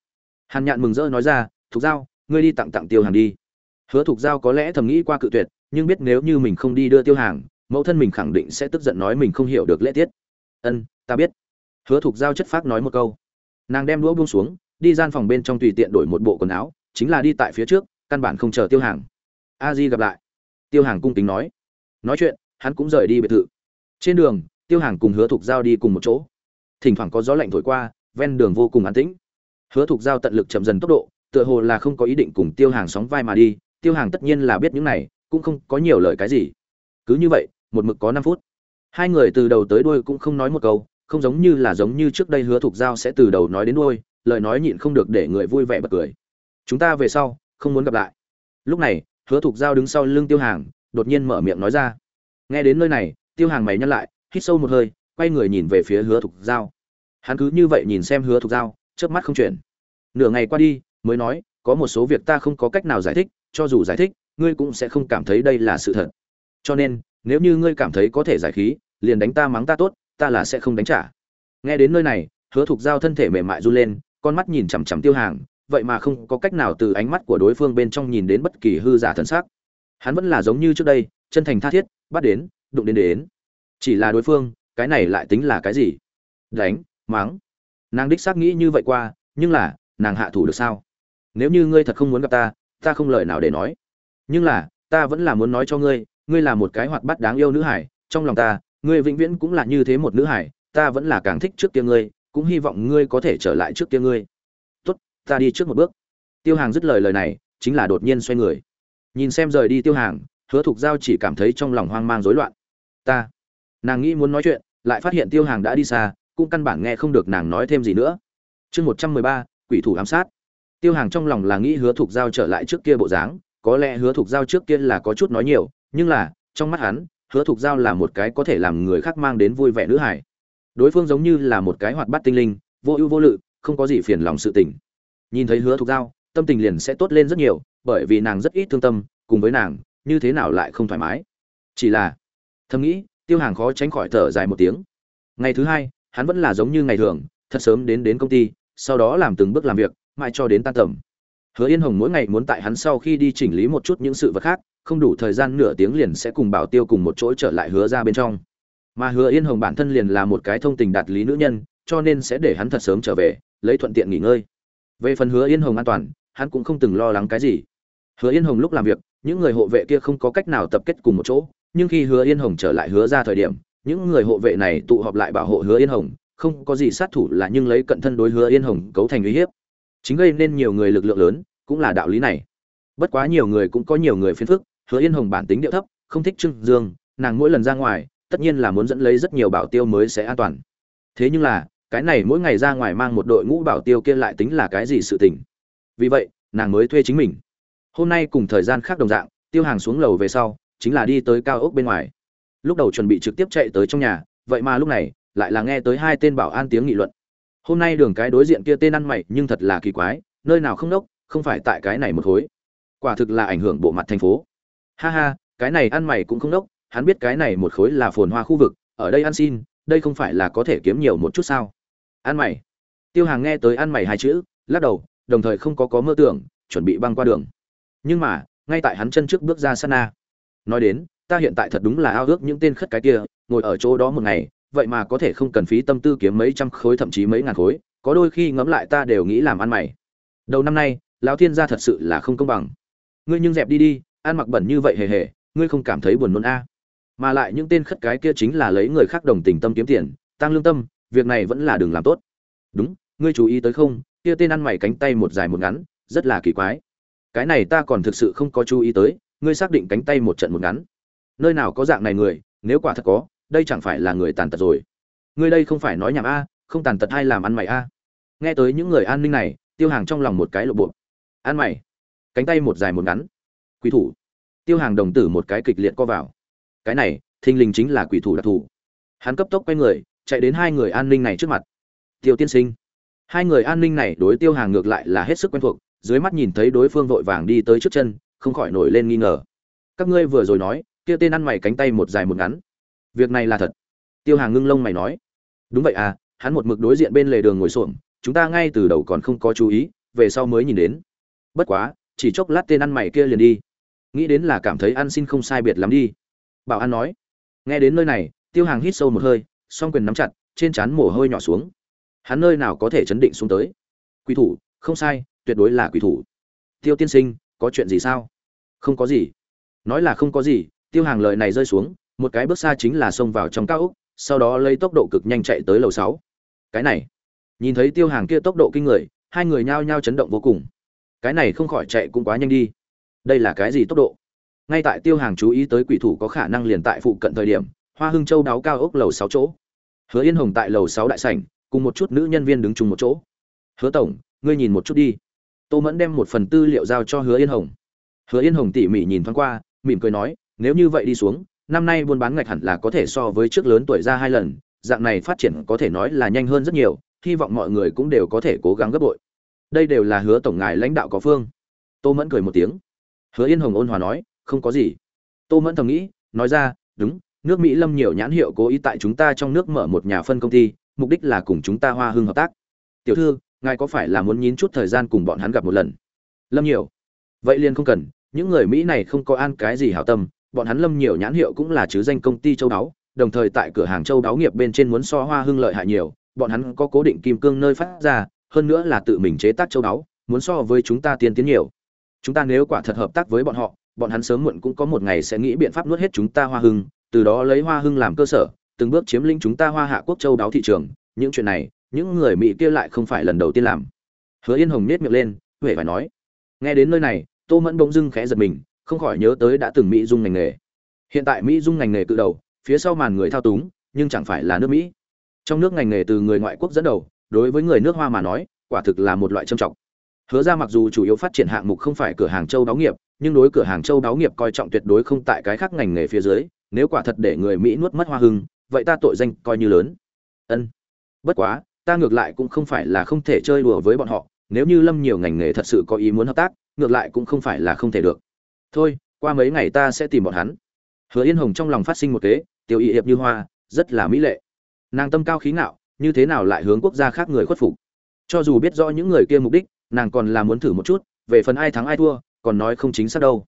Hàn nhạn mừng rỡ nói ra, thục giao, ngươi đi tặng tặng tiêu hàng đi. Hứa thục giao có lẽ thầm nghĩ qua cự tuyệt, nhưng biết nếu như mình không đi đưa tiêu hàng, mẫu thân mình khẳng định sẽ tức giận nói mình không hiểu được lễ tiết. Ân, ta biết. Hứa thục giao chất phác nói một câu. Nàng đem đũa buông xuống, đi gian phòng bên trong tùy tiện đổi một bộ quần áo, chính là đi tại phía trước, căn bản không chờ tiêu hàng a di gặp lại. Tiêu hàng cung kính nói. Nói chuyện, hắn cũng rời đi biệt thự. Trên đường, tiêu hàng cùng hứa thục giao đi cùng một chỗ. Thỉnh thoảng có gió lạnh thổi qua, ven đường vô cùng an tĩnh. Hứa thục giao tận lực chậm dần tốc độ, tựa hồ là không có ý định cùng tiêu hàng sóng vai mà đi. Tiêu hàng tất nhiên là biết những này, cũng không có nhiều lời cái gì. Cứ như vậy, một mực có năm phút. Hai người từ đầu tới đuôi cũng không nói một câu, không giống như là giống như trước đây hứa thục giao sẽ từ đầu nói đến đuôi, lời nói nhịn không được để người vui vẻ bật cười. Chúng ta về sau, không muốn gặp lại. Lúc này hứa thục giao đứng sau lưng tiêu hàng, đột nhiên mở miệng nói ra. Nghe đến nơi này, tiêu hàng mày nhăn lại, hít sâu một hơi, quay người nhìn về phía hứa thục giao. Hắn cứ như vậy nhìn xem hứa thục giao, chớp mắt không chuyển. Nửa ngày qua đi, mới nói, có một số việc ta không có cách nào giải thích, cho dù giải thích, ngươi cũng sẽ không cảm thấy đây là sự thật. Cho nên, nếu như ngươi cảm thấy có thể giải khí, liền đánh ta mắng ta tốt, ta là sẽ không đánh trả. Nghe đến nơi này, hứa thục giao thân thể mềm mại run lên, con mắt nhìn chằm chằm tiêu hàng vậy mà không có cách nào từ ánh mắt của đối phương bên trong nhìn đến bất kỳ hư giả thần sắc. Hắn vẫn là giống như trước đây, chân thành tha thiết, bắt đến, đụng đến đến. Chỉ là đối phương, cái này lại tính là cái gì? Đánh, mắng. Nàng đích xác nghĩ như vậy qua, nhưng là, nàng hạ thủ được sao? Nếu như ngươi thật không muốn gặp ta ta không lời nào để nói. Nhưng là, ta vẫn là muốn nói cho ngươi ngươi là một cái hoạt bát đáng yêu nữ hải, trong lòng ta, ngươi vĩnh viễn cũng là như thế một nữ hải, ta vẫn là càng thích trước kia ngươi, cũng hy vọng ngươi có thể trở lại trước kia ngươi ta đi trước một bước. Tiêu hàng dứt lời lời này, chính là đột nhiên xoay người. Nhìn xem rời đi tiêu hàng, hứa thục giao chỉ cảm thấy trong lòng hoang mang rối loạn. Ta, nàng nghĩ muốn nói chuyện, lại phát hiện tiêu hàng đã đi xa, cũng căn bản nghe không được nàng nói thêm gì nữa. Chương một trăm mười ba, quỷ thủ ám sát. Tiêu hàng trong lòng là nghĩ hứa thục giao trở lại trước kia bộ dáng, có lẽ hứa thục giao trước kia là có chút nói nhiều, nhưng là, trong mắt hắn, hứa thục giao là một cái có thể làm người khác mang đến vui vẻ nữ hải đối phương giống như là một cái hoạt bát tinh linh, vô ưu vô lự, không có gì phiền lòng sự tình nhìn thấy hứa thục giao, tâm tình liền sẽ tốt lên rất nhiều, bởi vì nàng rất ít thương tâm, cùng với nàng, như thế nào lại không thoải mái. Chỉ là, thầm nghĩ, tiêu hàng khó tránh khỏi thở dài một tiếng. Ngày thứ hai, hắn vẫn là giống như ngày thường, thật sớm đến đến công ty, sau đó làm từng bước làm việc, mãi cho đến tan tầm. Hứa yên hồng mỗi ngày muốn tại hắn sau khi đi chỉnh lý một chút những sự vật khác, không đủ thời gian nửa tiếng liền sẽ cùng bảo tiêu cùng một chỗ trở lại hứa ra bên trong. Mà hứa yên hồng bản thân liền là một cái thông tình đạt lý nữ nhân, cho nên sẽ để hắn thật sớm trở về, lấy thuận tiện nghỉ ngơi về phần hứa yên hồng an toàn, hắn cũng không từng lo lắng cái gì. Hứa yên hồng lúc làm việc, những người hộ vệ kia không có cách nào tập kết cùng một chỗ, nhưng khi hứa yên hồng trở lại hứa ra thời điểm, những người hộ vệ này tụ họp lại bảo hộ hứa yên hồng, không có gì sát thủ là nhưng lấy cận thân đối hứa yên hồng cấu thành uy hiếp. Chính gây nên nhiều người lực lượng lớn, cũng là đạo lý này. Bất quá nhiều người cũng có nhiều người phiền phức, hứa yên hồng bản tính điệu thấp, không thích trưng dương, nàng mỗi lần ra ngoài, tất nhiên là muốn dẫn lấy rất nhiều bảo tiêu mới sẽ an toàn. Thế nhưng là cái này mỗi ngày ra ngoài mang một đội ngũ bảo tiêu kia lại tính là cái gì sự tình. Vì vậy, nàng mới thuê chính mình. Hôm nay cùng thời gian khác đồng dạng, tiêu hàng xuống lầu về sau, chính là đi tới cao ốc bên ngoài. Lúc đầu chuẩn bị trực tiếp chạy tới trong nhà, vậy mà lúc này, lại là nghe tới hai tên bảo an tiếng nghị luận. Hôm nay đường cái đối diện kia tên ăn mày nhưng thật là kỳ quái, nơi nào không đốc, không phải tại cái này một khối quả thực là ảnh hưởng bộ mặt thành phố. Ha ha, cái này ăn mày cũng không đốc, hắn biết cái này một khối là phồn hoa khu vực, ở đây ăn xin, đây không phải là có thể kiếm nhiều một chút sao ăn mày. Tiêu hàng nghe tới ăn mày hai chữ, lắc đầu, đồng thời không có có mơ tưởng, chuẩn bị băng qua đường. Nhưng mà, ngay tại hắn chân trước bước ra sát na. Nói đến, ta hiện tại thật đúng là ao ước những tên khất cái kia, ngồi ở chỗ đó một ngày, vậy mà có thể không cần phí tâm tư kiếm mấy trăm khối thậm chí mấy ngàn khối, có đôi khi ngẫm lại ta đều nghĩ làm ăn mày. Đầu năm nay, lão thiên gia thật sự là không công bằng. Ngươi nhưng dẹp đi đi, ăn mặc bẩn như vậy hề hề, ngươi không cảm thấy buồn nôn a? À. mà lại những tên khất cái kia chính là lấy người khác đồng tình tâm kiếm tiền, tăng lương tâm việc này vẫn là đừng làm tốt. Đúng, ngươi chú ý tới không, kia tên ăn mày cánh tay một dài một ngắn, rất là kỳ quái. Cái này ta còn thực sự không có chú ý tới, ngươi xác định cánh tay một trận một ngắn. Nơi nào có dạng này người, nếu quả thật có, đây chẳng phải là người tàn tật rồi. Ngươi đây không phải nói nhảm a, không tàn tật hay làm ăn mày a. Nghe tới những người an ninh này, tiêu hàng trong lòng một cái lộ bộ. Ăn mày. Cánh tay một dài một ngắn. Quỷ thủ. Tiêu hàng đồng tử một cái kịch liệt co vào. Cái này, thình lình chính là quỷ thủ đặc thù. Hắn cấp tốc quay người chạy đến hai người an ninh này trước mặt. Tiêu tiên sinh. Hai người an ninh này đối tiêu hàng ngược lại là hết sức quen thuộc, dưới mắt nhìn thấy đối phương vội vàng đi tới trước chân, không khỏi nổi lên nghi ngờ. Các ngươi vừa rồi nói, kia tên ăn mày cánh tay một dài một ngắn. Việc này là thật. Tiêu hàng ngưng lông mày nói. Đúng vậy à hắn một mực đối diện bên lề đường ngồi xổm, chúng ta ngay từ đầu còn không có chú ý, về sau mới nhìn đến. Bất quá, chỉ chốc lát tên ăn mày kia liền đi. Nghĩ đến là cảm thấy ăn xin không sai biệt lắm đi. Bảo an nói. Nghe đến nơi này, tiêu hàng hít sâu một hơi song quyền nắm chặt, trên trán mồ hôi nhỏ xuống. Hắn nơi nào có thể chấn định xuống tới? Quỷ thủ, không sai, tuyệt đối là quỷ thủ. Tiêu tiên sinh, có chuyện gì sao? Không có gì. Nói là không có gì, tiêu hàng lời này rơi xuống, một cái bước xa chính là xông vào trong cao úc sau đó lấy tốc độ cực nhanh chạy tới lầu sáu. Cái này, nhìn thấy tiêu hàng kia tốc độ kinh người, hai người nhao nhao chấn động vô cùng. Cái này không khỏi chạy cũng quá nhanh đi. Đây là cái gì tốc độ? Ngay tại tiêu hàng chú ý tới quỷ thủ có khả năng liền tại phụ cận thời điểm hoa hưng châu đáo cao ốc lầu sáu chỗ. Hứa yên hồng tại lầu sáu đại sảnh, cùng một chút nữ nhân viên đứng chung một chỗ. Hứa tổng, ngươi nhìn một chút đi. Tô mẫn đem một phần tư liệu giao cho hứa yên hồng. Hứa yên hồng tỉ mỉ nhìn thoáng qua, mỉm cười nói, nếu như vậy đi xuống, năm nay buôn bán ngạch hẳn là có thể so với trước lớn tuổi ra hai lần, dạng này phát triển có thể nói là nhanh hơn rất nhiều, hy vọng mọi người cũng đều có thể cố gắng gấp bội. Đây đều là hứa tổng ngài lãnh đạo có phương. Tô mẫn cười một tiếng. Hứa yên hồng ôn hòa nói, không có gì. Tô mẫn thầm nghĩ, nói ra, đúng nước mỹ lâm nhiều nhãn hiệu cố ý tại chúng ta trong nước mở một nhà phân công ty, mục đích là cùng chúng ta hoa hưng hợp tác. Tiểu thư, ngài có phải là muốn nhín chút thời gian cùng bọn hắn gặp một lần? Lâm nhiều. Vậy liền không cần, những người mỹ này không có an cái gì hảo tâm, bọn hắn lâm nhiều nhãn hiệu cũng là chứ danh công ty châu đáo, đồng thời tại cửa hàng châu đáo nghiệp bên trên muốn so hoa hưng lợi hại nhiều, bọn hắn có cố định kim cương nơi phát ra, hơn nữa là tự mình chế tác châu đáo, muốn so với chúng ta tiên tiến nhiều. Chúng ta nếu quả thật hợp tác với bọn họ, bọn hắn sớm muộn cũng có một ngày sẽ nghĩ biện pháp nuốt hết chúng ta hoa hưng từ đó lấy hoa hưng làm cơ sở, từng bước chiếm lĩnh chúng ta hoa hạ quốc châu đáo thị trường. Những chuyện này, những người mỹ kia lại không phải lần đầu tiên làm. Hứa yên hồng nết miệng lên huệ phải nói, nghe đến nơi này, tô mẫn bỗng dưng khẽ giật mình, không khỏi nhớ tới đã từng mỹ dung ngành nghề. Hiện tại mỹ dung ngành nghề cự đầu, phía sau màn người thao túng, nhưng chẳng phải là nước mỹ. Trong nước ngành nghề từ người ngoại quốc dẫn đầu, đối với người nước hoa mà nói, quả thực là một loại trầm trọng. Hứa ra mặc dù chủ yếu phát triển hạng mục không phải cửa hàng châu đáo nghiệp, nhưng đối cửa hàng châu đáo nghiệp coi trọng tuyệt đối không tại cái khác ngành nghề phía dưới nếu quả thật để người mỹ nuốt mất hoa hưng, vậy ta tội danh coi như lớn. Ân. Bất quá, ta ngược lại cũng không phải là không thể chơi đùa với bọn họ, nếu như lâm nhiều ngành nghề thật sự có ý muốn hợp tác, ngược lại cũng không phải là không thể được. Thôi, qua mấy ngày ta sẽ tìm bọn hắn. Hứa yên hồng trong lòng phát sinh một kế, tiểu y hiệp như hoa, rất là mỹ lệ. Nàng tâm cao khí ngạo, như thế nào lại hướng quốc gia khác người khuất phục? Cho dù biết rõ những người kia mục đích, nàng còn là muốn thử một chút, về phần ai thắng ai thua, còn nói không chính xác đâu.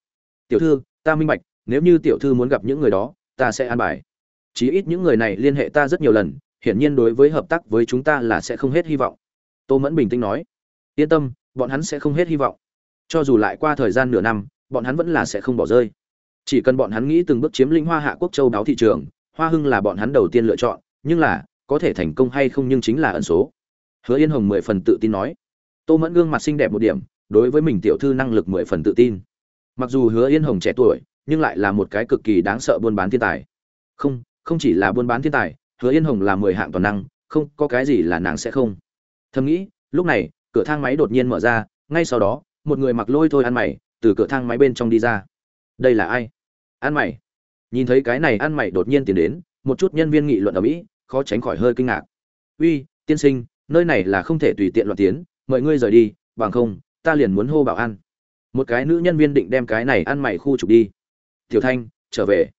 Tiểu thư, ta minh bạch nếu như tiểu thư muốn gặp những người đó, ta sẽ an bài. Chí ít những người này liên hệ ta rất nhiều lần, hiển nhiên đối với hợp tác với chúng ta là sẽ không hết hy vọng. Tô mẫn bình tĩnh nói. Yên tâm, bọn hắn sẽ không hết hy vọng. Cho dù lại qua thời gian nửa năm, bọn hắn vẫn là sẽ không bỏ rơi. Chỉ cần bọn hắn nghĩ từng bước chiếm lĩnh hoa hạ quốc châu đáo thị trường, hoa hưng là bọn hắn đầu tiên lựa chọn, nhưng là, có thể thành công hay không nhưng chính là ẩn số. Hứa yên hồng mười phần tự tin nói. Tô mẫn gương mặt xinh đẹp một điểm, đối với mình tiểu thư năng lực mười phần tự tin. Mặc dù hứa yên hồng trẻ tuổi nhưng lại là một cái cực kỳ đáng sợ buôn bán thiên tài. Không không chỉ là buôn bán thiên tài, hứa yên hồng là mười hạng toàn năng, không, có cái gì là nàng sẽ không. Thầm nghĩ, lúc này, cửa thang máy đột nhiên mở ra, ngay sau đó, một người mặc lôi thôi ăn mày, từ cửa thang máy bên trong đi ra. Đây là ai? Ăn mày. Nhìn thấy cái này ăn mày đột nhiên tiến đến, một chút nhân viên nghị luận ở mỹ, khó tránh khỏi hơi kinh ngạc. Uy, tiên sinh, nơi này là không thể tùy tiện loạn tiến, mời ngươi rời đi, bằng không, ta liền muốn hô bảo an một cái nữ nhân viên định đem cái này ăn mày khu trục đi tiểu thanh, trở về.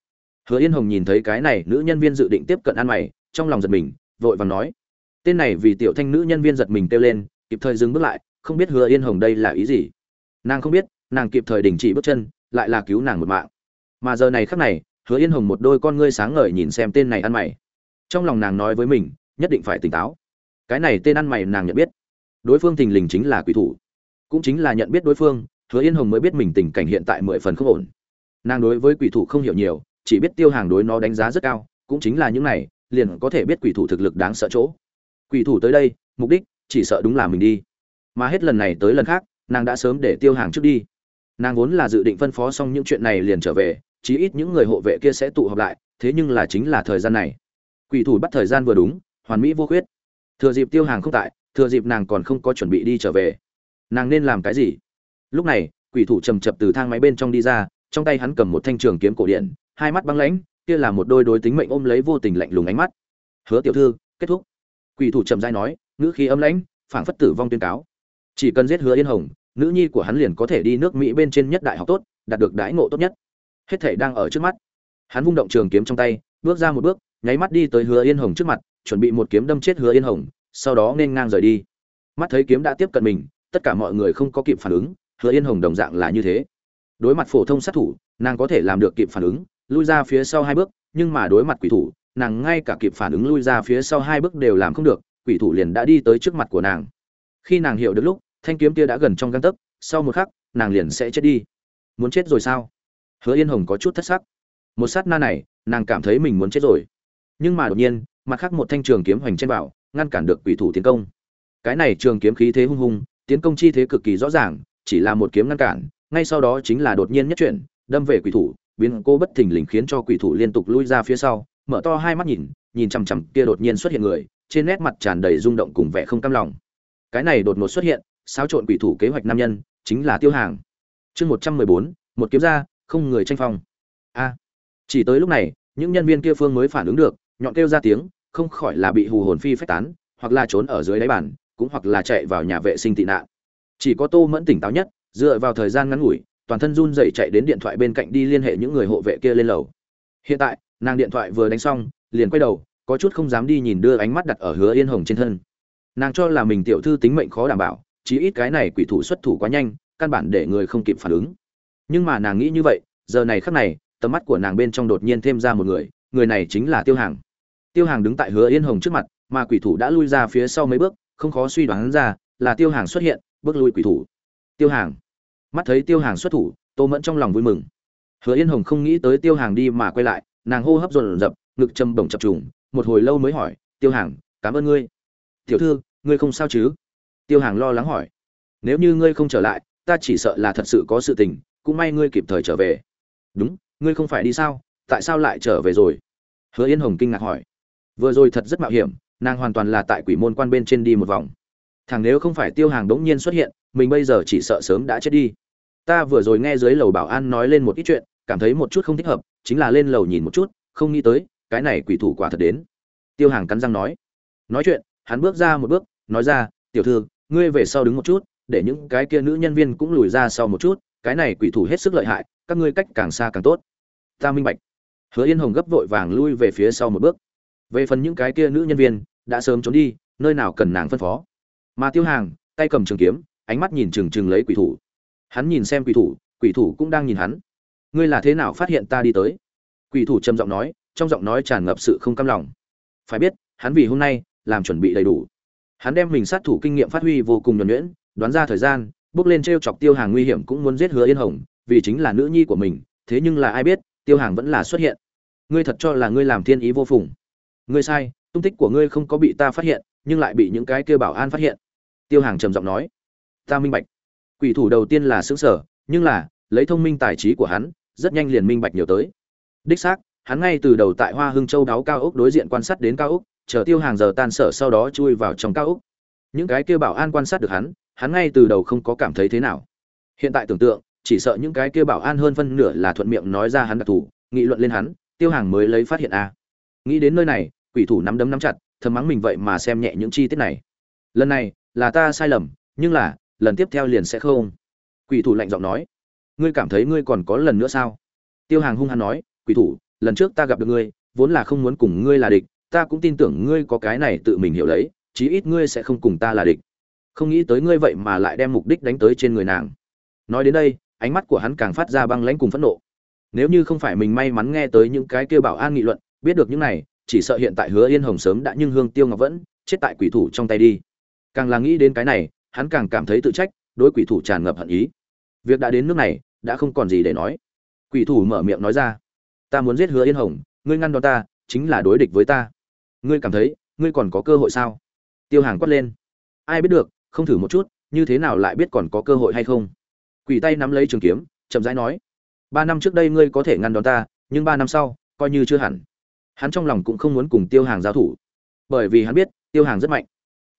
Hứa yên hồng nhìn thấy cái này nữ nhân viên dự định tiếp cận ăn mày, trong lòng giật mình, vội vàng nói. Tên này vì tiểu thanh nữ nhân viên giật mình kêu lên, kịp thời dừng bước lại, không biết hứa yên hồng đây là ý gì. Nàng không biết, nàng kịp thời đình chỉ bước chân, lại là cứu nàng một mạng. Mà giờ này khắc này, hứa yên hồng một đôi con ngươi sáng ngời nhìn xem tên này ăn mày. Trong lòng nàng nói với mình, nhất định phải tỉnh táo. Cái này tên ăn mày nàng nhận biết. Đối phương thình lình chính là quỷ thủ. Cũng chính là nhận biết đối phương, hứa yên hồng mới biết mình tình cảnh hiện tại mười phần không ổn nàng đối với quỷ thủ không hiểu nhiều, chỉ biết tiêu hàng đối nó đánh giá rất cao, cũng chính là những này, liền có thể biết quỷ thủ thực lực đáng sợ chỗ. Quỷ thủ tới đây, mục đích, chỉ sợ đúng là mình đi. Mà hết lần này tới lần khác, nàng đã sớm để tiêu hàng trước đi. Nàng vốn là dự định phân phó xong những chuyện này liền trở về, chí ít những người hộ vệ kia sẽ tụ họp lại, thế nhưng là chính là thời gian này. Quỷ thủ bắt thời gian vừa đúng, hoàn mỹ vô khuyết. Thừa dịp tiêu hàng không tại, thừa dịp nàng còn không có chuẩn bị đi trở về. Nàng nên làm cái gì? Lúc này, quỷ thủ chầm chập từ thang máy bên trong đi ra trong tay hắn cầm một thanh trường kiếm cổ điện hai mắt băng lãnh, kia là một đôi đối tính mệnh ôm lấy vô tình lạnh lùng ánh mắt. Hứa tiểu thư, kết thúc. Quỷ thủ trầm dai nói, ngữ khí âm lãnh, phảng phất tử vong tuyên cáo. Chỉ cần giết hứa yên hồng, nữ nhi của hắn liền có thể đi nước mỹ bên trên nhất đại học tốt, đạt được đãi ngộ tốt nhất. Hết thể đang ở trước mắt. Hắn vung động trường kiếm trong tay, bước ra một bước, nháy mắt đi tới hứa yên hồng trước mặt, chuẩn bị một kiếm đâm chết hứa yên hồng, sau đó nên ngang rời đi. Mắt thấy kiếm đã tiếp cận mình, tất cả mọi người không có kịp phản ứng, hứa yên hồng đồng dạng là như thế đối mặt phổ thông sát thủ, nàng có thể làm được kịp phản ứng, lui ra phía sau hai bước, nhưng mà đối mặt quỷ thủ, nàng ngay cả kịp phản ứng lui ra phía sau hai bước đều làm không được, quỷ thủ liền đã đi tới trước mặt của nàng. Khi nàng hiểu được lúc, thanh kiếm kia đã gần trong găng tấc, sau một khắc, nàng liền sẽ chết đi. Muốn chết rồi sao? Hứa yên hồng có chút thất sắc. Một sát na này, nàng cảm thấy mình muốn chết rồi. Nhưng mà đột nhiên, mặt khác một thanh trường kiếm hoành trên bảo, ngăn cản được quỷ thủ tiến công. Cái này trường kiếm khí thế hung hung, tiến công chi thế cực kỳ rõ ràng, chỉ là một kiếm ngăn cản ngay sau đó chính là đột nhiên nhất chuyển, đâm về quỷ thủ, biến cô bất thình lình khiến cho quỷ thủ liên tục lui ra phía sau, mở to hai mắt nhìn nhìn chằm chằm kia đột nhiên xuất hiện người, trên nét mặt tràn đầy rung động cùng vẻ không cam lòng. Cái này đột ngột xuất hiện, xáo trộn quỷ thủ kế hoạch nam nhân, chính là tiêu hàng. Chương một trăm mười bốn, một kiếm ra, không người tranh phong. A. Chỉ tới lúc này, những nhân viên kia phương mới phản ứng được, nhọn kêu ra tiếng, không khỏi là bị hù hồn phi phách tán, hoặc là trốn ở dưới đáy bàn, cũng hoặc là chạy vào nhà vệ sinh tị nạn. Chỉ có tô mẫn tỉnh táo nhất dựa vào thời gian ngắn ngủi, toàn thân run dậy chạy đến điện thoại bên cạnh đi liên hệ những người hộ vệ kia lên lầu. Hiện tại, nàng điện thoại vừa đánh xong, liền quay đầu, có chút không dám đi nhìn đưa ánh mắt đặt ở hứa yên hồng trên thân. Nàng cho là mình tiểu thư tính mệnh khó đảm bảo, chí ít cái này quỷ thủ xuất thủ quá nhanh, căn bản để người không kịp phản ứng. Nhưng mà nàng nghĩ như vậy, giờ này khắc này, tầm mắt của nàng bên trong đột nhiên thêm ra một người người này chính là tiêu hàng. Tiêu hàng đứng tại hứa yên hồng trước mặt, mà quỷ thủ đã lui ra phía sau mấy bước, không khó suy đoán ra là tiêu hàng xuất hiện, bước lui quỷ thủ tiêu hàng. Mắt thấy tiêu hàng xuất thủ, tô mẫn trong lòng vui mừng. Hứa yên hồng không nghĩ tới tiêu hàng đi mà quay lại, nàng hô hấp dồn dập, ngực châm bổng chập trùng, một hồi lâu mới hỏi, tiêu hàng, cảm ơn ngươi. Tiểu thư, ngươi không sao chứ? Tiêu hàng lo lắng hỏi. Nếu như ngươi không trở lại, ta chỉ sợ là thật sự có sự tình, cũng may ngươi kịp thời trở về. Đúng, ngươi không phải đi sao? Tại sao lại trở về rồi? Hứa yên hồng kinh ngạc hỏi. Vừa rồi thật rất mạo hiểm, nàng hoàn toàn là tại quỷ môn quan bên trên đi một vòng thằng nếu không phải tiêu hàng đống nhiên xuất hiện, mình bây giờ chỉ sợ sớm đã chết đi. Ta vừa rồi nghe dưới lầu bảo an nói lên một ít chuyện, cảm thấy một chút không thích hợp, chính là lên lầu nhìn một chút, không nghĩ tới, cái này quỷ thủ quả thật đến. Tiêu hàng cắn răng nói. Nói chuyện, hắn bước ra một bước, nói ra, tiểu thư, ngươi về sau đứng một chút, để những cái kia nữ nhân viên cũng lùi ra sau một chút, cái này quỷ thủ hết sức lợi hại, các ngươi cách càng xa càng tốt. Ta minh bạch. Hứa yên hồng gấp vội vàng lui về phía sau một bước. Về phần những cái kia nữ nhân viên, đã sớm trốn đi, nơi nào cần nàng phân phó mà tiêu hàng, tay cầm trường kiếm, ánh mắt nhìn trừng trừng lấy quỷ thủ. Hắn nhìn xem quỷ thủ quỷ thủ cũng đang nhìn hắn. Ngươi là thế nào phát hiện ta đi tới? Quỷ thủ trầm giọng nói, trong giọng nói tràn ngập sự không cam lòng. Phải biết, hắn vì hôm nay, làm chuẩn bị đầy đủ. Hắn đem mình sát thủ kinh nghiệm phát huy vô cùng nhuẩn nhuyễn, đoán ra thời gian, bước lên t r e o chọc tiêu hàng nguy hiểm cũng muốn giết hứa yên hồng, vì chính là nữ nhi của mình, thế nhưng là ai biết, tiêu hàng vẫn là xuất hiện. Ngươi thật cho là ngươi làm thiên ý vô phùng. Ngươi sai, tung tích của ngươi không có bị ta phát hiện nhưng lại bị những cái kêu bảo an phát hiện. Tiêu hàng trầm giọng nói, ta minh bạch. Quỷ thủ đầu tiên là xứng sở, nhưng là, lấy thông minh tài trí của hắn, rất nhanh liền minh bạch nhiều tới. Đích xác, hắn ngay từ đầu tại hoa hưng châu đáo cao ốc đối diện quan sát đến cao ốc, chờ tiêu hàng giờ tan sở sau đó chui vào trong cao ốc. Những cái kia bảo an quan sát được hắn hắn ngay từ đầu không có cảm thấy thế nào. Hiện tại tưởng tượng, chỉ sợ những cái kia bảo an hơn phân nửa là thuận miệng nói ra hắn đặc thù, nghị luận lên hắn, tiêu hàng mới lấy phát hiện a. Nghĩ đến nơi này, quỷ thủ nắm đấm nắm chặt thầm mắng mình vậy mà xem nhẹ những chi tiết này. Lần này, là ta sai lầm, nhưng là, lần tiếp theo liền sẽ không. Quỷ thủ lạnh giọng nói. Ngươi cảm thấy ngươi còn có lần nữa sao? Tiêu hàng hung hăng nói. Quỷ thủ, lần trước ta gặp được ngươi, vốn là không muốn cùng ngươi là địch. Ta cũng tin tưởng ngươi có cái này tự mình hiểu lấy, chí ít ngươi sẽ không cùng ta là địch. Không nghĩ tới ngươi vậy mà lại đem mục đích đánh tới trên người nàng. Nói đến đây, ánh mắt của hắn càng phát ra băng lãnh cùng phẫn nộ. Nếu như không phải mình may mắn nghe tới những cái kêu bảo an nghị luận, biết được những này chỉ sợ hiện tại hứa yên hồng sớm đã nhưng hương tiêu ngọc vẫn chết tại quỷ thủ trong tay đi. Càng là nghĩ đến cái này, hắn càng cảm thấy tự trách, đối quỷ thủ tràn ngập hận ý. Việc đã đến nước này, đã không còn gì để nói. Quỷ thủ mở miệng nói ra, ta muốn giết hứa yên hồng, ngươi ngăn đón ta, chính là đối địch với ta. Ngươi cảm thấy, ngươi còn có cơ hội sao? Tiêu hàng quát lên, ai biết được, không thử một chút, như thế nào lại biết còn có cơ hội hay không? Quỷ tay nắm lấy trường kiếm, chậm rãi nói, ba năm trước đây ngươi có thể ngăn đón ta, nhưng ba năm sau, coi như chưa hẳn hắn trong lòng cũng không muốn cùng tiêu hàng giao thủ. Bởi vì hắn biết, tiêu hàng rất mạnh.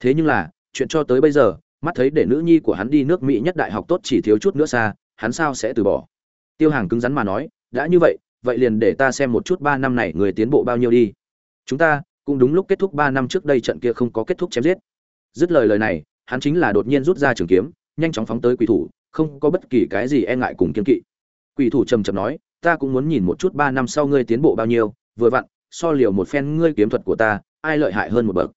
Thế nhưng là, chuyện cho tới bây giờ, mắt thấy để nữ nhi của hắn đi nước mỹ nhất đại học tốt chỉ thiếu chút nữa xa, hắn sao sẽ từ bỏ? Tiêu hàng cứng rắn mà nói, đã như vậy vậy liền để ta xem một chút ba năm này người tiến bộ bao nhiêu đi. Chúng ta cũng đúng lúc kết thúc ba năm trước đây trận kia không có kết thúc chém giết. Dứt lời lời này, hắn chính là đột nhiên rút ra trường kiếm, nhanh chóng phóng tới quỷ thủ, không có bất kỳ cái gì e ngại cùng kiên kỵ. Quỷ thủ trầm trầm nói, ta cũng muốn nhìn một chút ba năm sau ngươi tiến bộ bao nhiêu, vừa vặn so liều một phen ngươi kiếm thuật của ta, ai lợi hại hơn một bậc.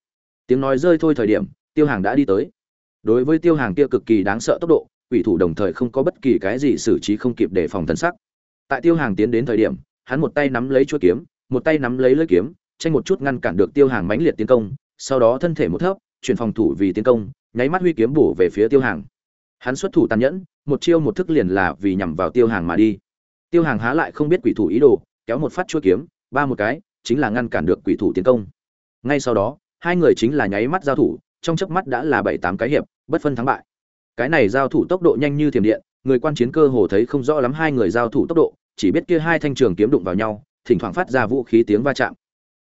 Tiếng nói rơi thôi thời điểm, tiêu hàng đã đi tới. Đối với tiêu hàng kia cực kỳ đáng sợ tốc độ, quỷ thủ đồng thời không có bất kỳ cái gì xử trí không kịp để phòng thân sắc. Tại tiêu hàng tiến đến thời điểm, hắn một tay nắm lấy chuôi kiếm, một tay nắm lấy lưỡi kiếm, tranh một chút ngăn cản được tiêu hàng mãnh liệt tiến công, sau đó thân thể một thấp, chuyển phòng thủ vì tiến công, nháy mắt huy kiếm bổ về phía tiêu hàng. Hắn xuất thủ tàn nhẫn, một chiêu một thức liền là vì nhằm vào tiêu hàng mà đi. Tiêu hàng há lại không biết quỷ thủ ý đồ, kéo một phát chuôi kiếm, ba một cái chính là ngăn cản được quỷ thủ tiến công. Ngay sau đó, hai người chính là nháy mắt giao thủ, trong chớp mắt đã là bảy tám cái hiệp, bất phân thắng bại. Cái này giao thủ tốc độ nhanh như thiểm điện, người quan chiến cơ hồ thấy không rõ lắm hai người giao thủ tốc độ, chỉ biết kia hai thanh trường kiếm đụng vào nhau, thỉnh thoảng phát ra vũ khí tiếng va chạm.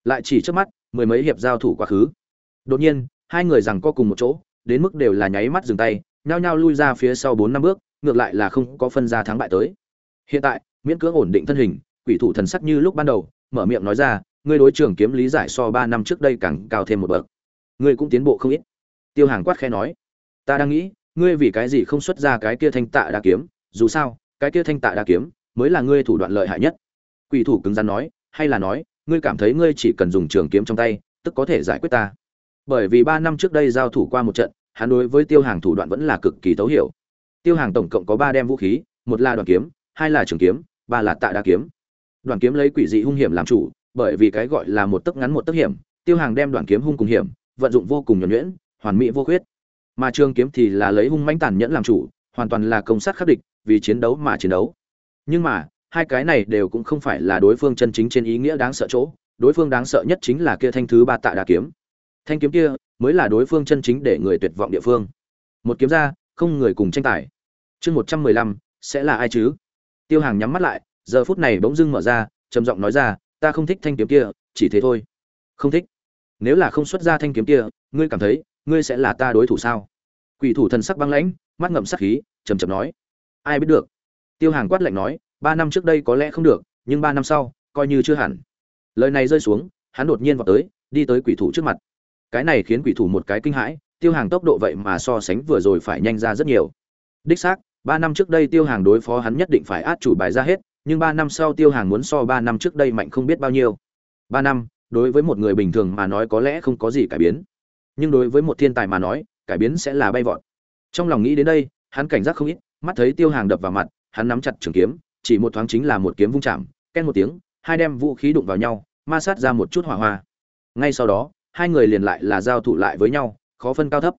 Lại chỉ trước mắt, mười mấy hiệp giao thủ quá khứ. Đột nhiên, hai người rằng co cùng một chỗ, đến mức đều là nháy mắt dừng tay, nhao nhao lui ra phía sau bốn năm bước, ngược lại là không có phân ra thắng bại tới. Hiện tại, miễn cưỡng ổn định thân hình, quỷ thủ thần sắc như lúc ban đầu, mở miệng nói ra ngươi đối trường kiếm lý giải so ba năm trước đây càng cao thêm một bậc. Ngươi cũng tiến bộ không ít. Tiêu hàng quát khẽ nói, ta đang nghĩ, ngươi vì cái gì không xuất ra cái kia thanh tạ đa kiếm? Dù sao, cái kia thanh tạ đa kiếm mới là ngươi thủ đoạn lợi hại nhất. Quỷ thủ cứng rắn nói, hay là nói, ngươi cảm thấy ngươi chỉ cần dùng trường kiếm trong tay, tức có thể giải quyết ta. Bởi vì ba năm trước đây giao thủ qua một trận, hắn đối với tiêu hàng thủ đoạn vẫn là cực kỳ thấu hiểu. Tiêu hàng tổng cộng có ba đem vũ khí, một là đoàn kiếm, hai là trường kiếm, ba là tạ đa kiếm. Đoàn kiếm lấy quỷ dị hung hiểm làm chủ bởi vì cái gọi là một tấc ngắn một tấc hiểm, tiêu hàng đem đoạn kiếm hung cùng hiểm, vận dụng vô cùng nhuẩn nhuyễn, hoàn mỹ vô khuyết. Mà trường kiếm thì là lấy hung mãnh tàn nhẫn làm chủ, hoàn toàn là công sát khắc địch, vì chiến đấu mà chiến đấu. Nhưng mà, hai cái này đều cũng không phải là đối phương chân chính trên ý nghĩa đáng sợ chỗ, đối phương đáng sợ nhất chính là kia thanh thứ ba tạ đà kiếm. Thanh kiếm kia mới là đối phương chân chính để người tuyệt vọng địa phương. Một kiếm ra, không người cùng tranh tài. Chương một trăm mười lăm, sẽ là ai chứ? Tiêu hàng nhắm mắt lại, giờ phút này bỗng dưng mở ra, trầm giọng nói ra ta không thích thanh kiếm kia, chỉ thế thôi. Không thích? Nếu là không xuất ra thanh kiếm kia, ngươi cảm thấy, ngươi sẽ là ta đối thủ sao? Quỷ thủ thần sắc băng lãnh, mắt ngậm sắc khí trầm trầm nói. Ai biết được? Tiêu hàng quát lạnh nói, ba năm trước đây có lẽ không được, nhưng ba năm sau, coi như chưa hẳn. Lời này rơi xuống, hắn đột nhiên vào tới, đi tới quỷ thủ trước mặt. Cái này khiến quỷ thủ một cái kinh hãi, tiêu hàng tốc độ vậy mà so sánh vừa rồi phải nhanh ra rất nhiều. Đích xác, ba năm trước đây tiêu hàng đối phó hắn nhất định phải át chủ bài ra hết nhưng ba năm sau tiêu hàng muốn so ba năm trước đây mạnh không biết bao nhiêu. Ba năm, đối với một người bình thường mà nói có lẽ không có gì cải biến. Nhưng đối với một thiên tài mà nói, cải biến sẽ là bay vọt. Trong lòng nghĩ đến đây, hắn cảnh giác không ít, mắt thấy tiêu hàng đập vào mặt, hắn nắm chặt trường kiếm, chỉ một thoáng chính là một kiếm vung chạm ken một tiếng, hai đem vũ khí đụng vào nhau, ma sát ra một chút hỏa hoa. Ngay sau đó, hai người liền lại là giao thủ lại với nhau, khó phân cao thấp.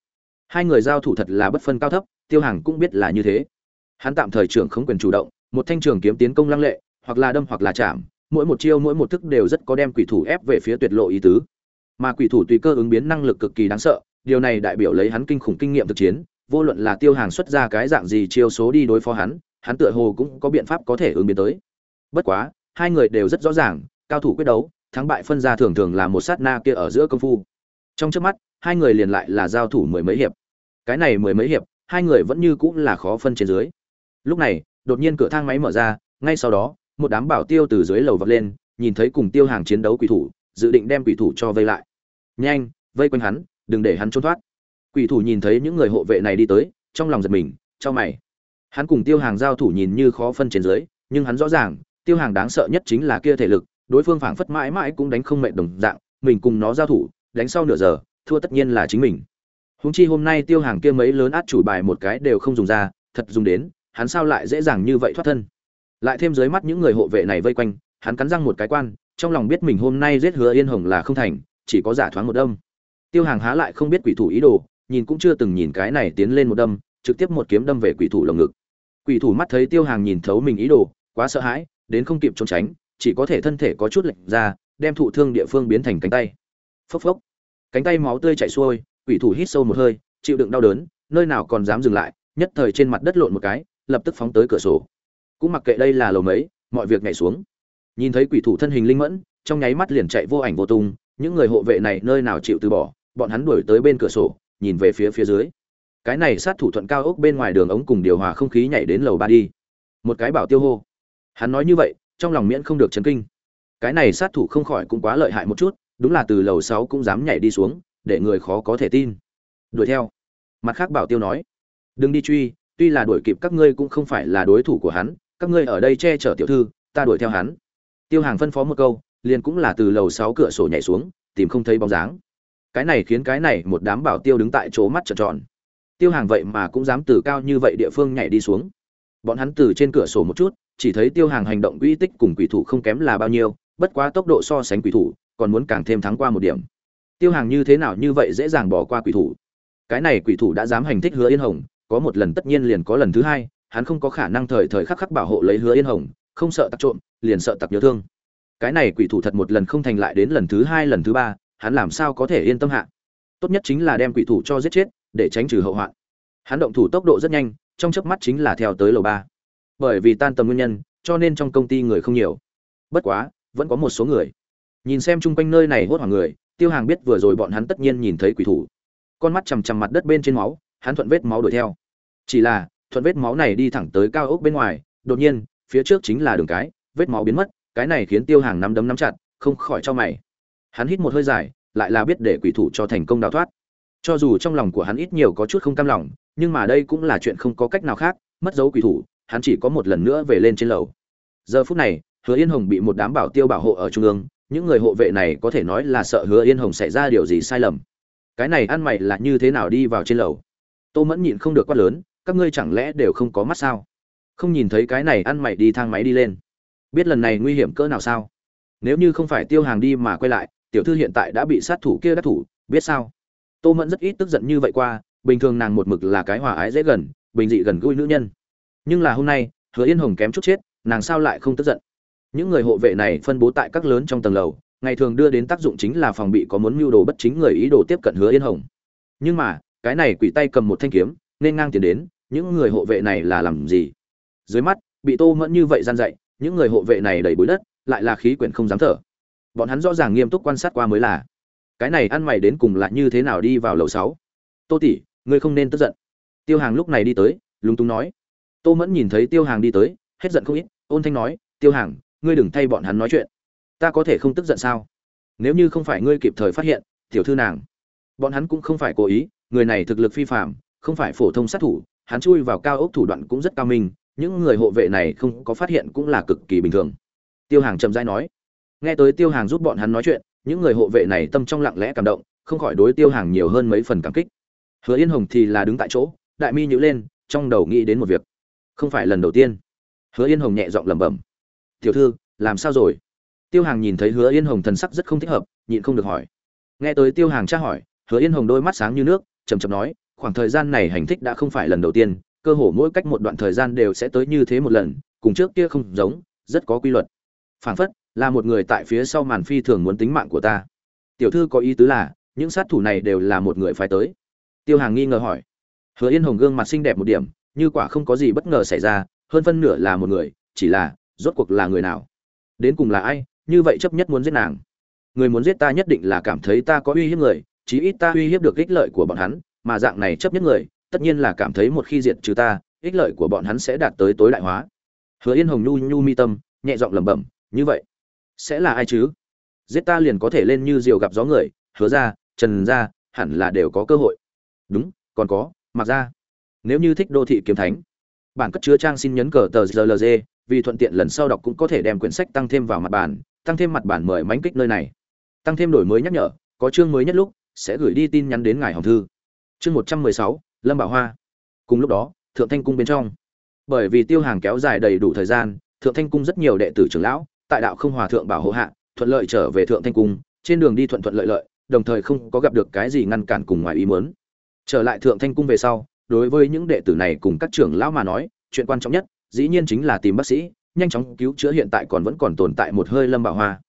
Hai người giao thủ thật là bất phân cao thấp, tiêu hàng cũng biết là như thế. Hắn tạm thời trưởng không quyền chủ động một thanh trường kiếm tiến công lăng lệ, hoặc là đâm hoặc là chạm, mỗi một chiêu mỗi một thức đều rất có đem quỷ thủ ép về phía tuyệt lộ ý tứ. Mà quỷ thủ tùy cơ ứng biến năng lực cực kỳ đáng sợ, điều này đại biểu lấy hắn kinh khủng kinh nghiệm thực chiến, vô luận là tiêu hàng xuất ra cái dạng gì chiêu số đi đối phó hắn hắn tựa hồ cũng có biện pháp có thể ứng biến tới. Bất quá, hai người đều rất rõ ràng, cao thủ quyết đấu, thắng bại phân ra thường thường là một sát na kia ở giữa công phu. Trong trước mắt, hai người liền lại là giao thủ mười mấy hiệp. Cái này mười mấy hiệp, hai người vẫn như cũng là khó phân trên dưới. Lúc này đột nhiên cửa thang máy mở ra, ngay sau đó, một đám bảo tiêu từ dưới lầu vọt lên, nhìn thấy cùng tiêu hàng chiến đấu quỷ thủ, dự định đem quỷ thủ cho vây lại. Nhanh, vây quanh hắn, đừng để hắn trốn thoát. Quỷ thủ nhìn thấy những người hộ vệ này đi tới, trong lòng giật mình cho mày. Hắn cùng tiêu hàng giao thủ nhìn như khó phân trên dưới, nhưng hắn rõ ràng, tiêu hàng đáng sợ nhất chính là kia thể lực, đối phương phảng phất mãi mãi cũng đánh không mệt đồng dạng, mình cùng nó giao thủ, đánh sau nửa giờ, thua tất nhiên là chính mình. Húng chi hôm nay tiêu hàng kia mấy lớn át chủ bài một cái đều không dùng ra, thật dùng đến hắn sao lại dễ dàng như vậy thoát thân? Lại thêm dưới mắt những người hộ vệ này vây quanh, hắn cắn răng một cái quan, trong lòng biết mình hôm nay giết hứa yên hồng là không thành, chỉ có giả thoáng một đâm. Tiêu hàng há lại không biết quỷ thủ ý đồ, nhìn cũng chưa từng nhìn cái này tiến lên một đâm, trực tiếp một kiếm đâm về quỷ thủ lồng ngực. Quỷ thủ mắt thấy tiêu hàng nhìn thấu mình ý đồ, quá sợ hãi, đến không kịp trốn tránh, chỉ có thể thân thể có chút lệch ra, đem thụ thương địa phương biến thành cánh tay. Phốc phốc. Cánh tay máu tươi chảy xuôi, quỷ thủ hít sâu một hơi, chịu đựng đau đớn, nơi nào còn dám dừng lại, nhất thời trên mặt đất lộn một cái lập tức phóng tới cửa sổ. Cũng mặc kệ đây là lầu mấy, mọi việc nhảy xuống. Nhìn thấy quỷ thủ thân hình linh mẫn, trong nháy mắt liền chạy vô ảnh vô tung, những người hộ vệ này nơi nào chịu từ bỏ, bọn hắn đuổi tới bên cửa sổ, nhìn về phía phía dưới. Cái này sát thủ thuận cao ốc bên ngoài đường ống cùng điều hòa không khí nhảy đến lầu ba đi. Một cái bảo tiêu hô. Hắn nói như vậy, trong lòng miễn không được chấn kinh. Cái này sát thủ không khỏi cũng quá lợi hại một chút, đúng là từ lầu sáu cũng dám nhảy đi xuống, để người khó có thể tin. Đuổi theo. Mặt khác bảo tiêu nói. Đừng đi truy tuy là đuổi kịp các ngươi cũng không phải là đối thủ của hắn, các ngươi ở đây che chở tiểu thư, ta đuổi theo hắn. Tiêu hàng phân phó một câu, liền cũng là từ lầu sáu cửa sổ nhảy xuống, tìm không thấy bóng dáng. Cái này khiến cái này một đám bảo tiêu đứng tại chỗ mắt trợn tròn. Tiêu hàng vậy mà cũng dám từ cao như vậy địa phương nhảy đi xuống. Bọn hắn từ trên cửa sổ một chút, chỉ thấy tiêu hàng hành động quỹ tích cùng quỷ thủ không kém là bao nhiêu, bất quá tốc độ so sánh quỷ thủ, còn muốn càng thêm thắng qua một điểm. Tiêu hàng như thế nào như vậy dễ dàng bỏ qua quỷ thủ. Cái này quỷ thủ đã dám hành thích hứa yên hồng có một lần tất nhiên liền có lần thứ hai, hắn không có khả năng thời thời khắc khắc bảo hộ lấy hứa yên hồng, không sợ tặc trộm, liền sợ tặc nhớ thương. Cái này quỷ thủ thật một lần không thành lại đến lần thứ hai, lần thứ ba, hắn làm sao có thể yên tâm hạ? Tốt nhất chính là đem quỷ thủ cho giết chết, để tránh trừ hậu hoạn. Hắn động thủ tốc độ rất nhanh, trong chớp mắt chính là theo tới lầu ba. Bởi vì tan tầm nguyên nhân, cho nên trong công ty người không nhiều. Bất quá, vẫn có một số người. Nhìn xem chung quanh nơi này hốt hoảng người, tiêu hàng biết vừa rồi bọn hắn tất nhiên nhìn thấy quỷ thủ. Con mắt chằm chằm mặt đất bên trên máu, hắn thuận vết máu đuổi theo chỉ là, thuận vết máu này đi thẳng tới cao ốc bên ngoài, đột nhiên, phía trước chính là đường cái, vết máu biến mất, cái này khiến tiêu hàng nắm đấm nắm chặt, không khỏi cho mày. Hắn hít một hơi dài, lại là biết để quỷ thủ cho thành công đào thoát. Cho dù trong lòng của hắn ít nhiều có chút không cam lòng, nhưng mà đây cũng là chuyện không có cách nào khác, mất dấu quỷ thủ, hắn chỉ có một lần nữa về lên trên lầu. Giờ phút này, hứa yên hồng bị một đám bảo tiêu bảo hộ ở trung ương, những người hộ vệ này có thể nói là sợ hứa yên hồng xảy ra điều gì sai lầm. Cái này ăn mày là như thế nào đi vào trên lầu? Tô mẫn nhịn không được quát lớn các ngươi chẳng lẽ đều không có mắt sao? Không nhìn thấy cái này ăn mày đi thang máy đi lên. Biết lần này nguy hiểm cỡ nào sao? Nếu như không phải tiêu hàng đi mà quay lại, tiểu thư hiện tại đã bị sát thủ kia đắc thủ, biết sao? Tô mẫn rất ít tức giận như vậy qua, bình thường nàng một mực là cái hòa ái dễ gần, bình dị gần gũi nữ nhân. Nhưng là hôm nay, hứa yên hồng kém chút chết, nàng sao lại không tức giận? Những người hộ vệ này phân bố tại các lớn trong tầng lầu, ngày thường đưa đến tác dụng chính là phòng bị có muốn mưu đồ bất chính người ý đồ tiếp cận hứa yên hồng. Nhưng mà, cái này quỷ tay cầm một thanh kiếm nên ngang tiền đến, những người hộ vệ này là làm gì? Dưới mắt, bị tô mẫn như vậy gian dậy những người hộ vệ này đầy bụi đất, lại là khí quyển không dám thở. Bọn hắn rõ ràng nghiêm túc quan sát qua mới là. Cái này ăn mày đến cùng là như thế nào đi vào lầu sáu? Tô tỷ, ngươi không nên tức giận. Tiêu hàng lúc này đi tới, lúng túng nói. Tô mẫn nhìn thấy tiêu hàng đi tới, hết giận không ít, ôn thanh nói, tiêu hàng, ngươi đừng thay bọn hắn nói chuyện. Ta có thể không tức giận sao? Nếu như không phải ngươi kịp thời phát hiện, tiểu thư nàng, bọn hắn cũng không phải cố ý, người này thực lực phi phạm không phải phổ thông sát thủ, hắn chui vào cao ốc thủ đoạn cũng rất cao minh, những người hộ vệ này không có phát hiện cũng là cực kỳ bình thường. Tiêu hàng chậm rãi nói, nghe tới tiêu hàng giúp bọn hắn nói chuyện, những người hộ vệ này tâm trong lặng lẽ cảm động, không khỏi đối tiêu hàng nhiều hơn mấy phần cảm kích. Hứa yên hồng thì là đứng tại chỗ, đại mi nhữ lên, trong đầu nghĩ đến một việc. Không phải lần đầu tiên. Hứa yên hồng nhẹ giọng lẩm bẩm, tiểu thư, làm sao rồi? Tiêu hàng nhìn thấy hứa yên hồng thần sắc rất không thích hợp, nhịn không được hỏi. Nghe tới tiêu hàng tra hỏi, hứa yên hồng đôi mắt sáng như nước chầm chầm nói khoảng thời gian này hành thích đã không phải lần đầu tiên, cơ hồ mỗi cách một đoạn thời gian đều sẽ tới như thế một lần, cùng trước kia không giống, rất có quy luật. Phảng phất, là một người tại phía sau màn phi thường muốn tính mạng của ta. Tiểu thư có ý tứ là, những sát thủ này đều là một người phải tới. Tiêu hàng nghi ngờ hỏi. Hứa yên hồng gương mặt xinh đẹp một điểm, như quả không có gì bất ngờ xảy ra, hơn phân nửa là một người, chỉ là, rốt cuộc là người nào? Đến cùng là ai, như vậy chấp nhất muốn giết nàng. Người muốn giết ta nhất định là cảm thấy ta có uy hiếp người, chí ít ta uy hiếp được ích lợi của bọn hắn mà dạng này chấp nhất người, tất nhiên là cảm thấy một khi diệt trừ ta, ích lợi của bọn hắn sẽ đạt tới tối đại hóa. Hứa yên hồng nhu nhu mi tâm, nhẹ giọng lẩm bẩm, như vậy, sẽ là ai chứ? Giết ta liền có thể lên như diều gặp gió người, hứa ra, trần ra, hẳn là đều có cơ hội. Đúng, còn có, mặc ra. Nếu như thích đô thị kiếm thánh, bản cất chứa trang xin nhấn cờ tờ rlg vì thuận tiện lần sau đọc cũng có thể đem quyển sách tăng thêm vào mặt bản, tăng thêm mặt bản mời mánh kích nơi này. Tăng thêm đổi mới nhắc nhở, có chương mới nhất lúc, sẽ gửi đi tin nhắn đến ngài hồng thư chương một trăm mười sáu, lâm bảo hoa. Cùng lúc đó, thượng thanh cung bên trong. Bởi vì tiêu hàng kéo dài đầy đủ thời gian, thượng thanh cung rất nhiều đệ tử trưởng lão, tại đạo không hòa thượng bảo hộ hạ, thuận lợi trở về thượng thanh cung, trên đường đi thuận thuận lợi lợi, đồng thời không có gặp được cái gì ngăn cản cùng ngoài ý muốn. Trở lại thượng thanh cung về sau, đối với những đệ tử này cùng các trưởng lão mà nói, chuyện quan trọng nhất, dĩ nhiên chính là tìm bác sĩ, nhanh chóng cứu chữa hiện tại còn vẫn còn tồn tại một hơi lâm bảo hoa.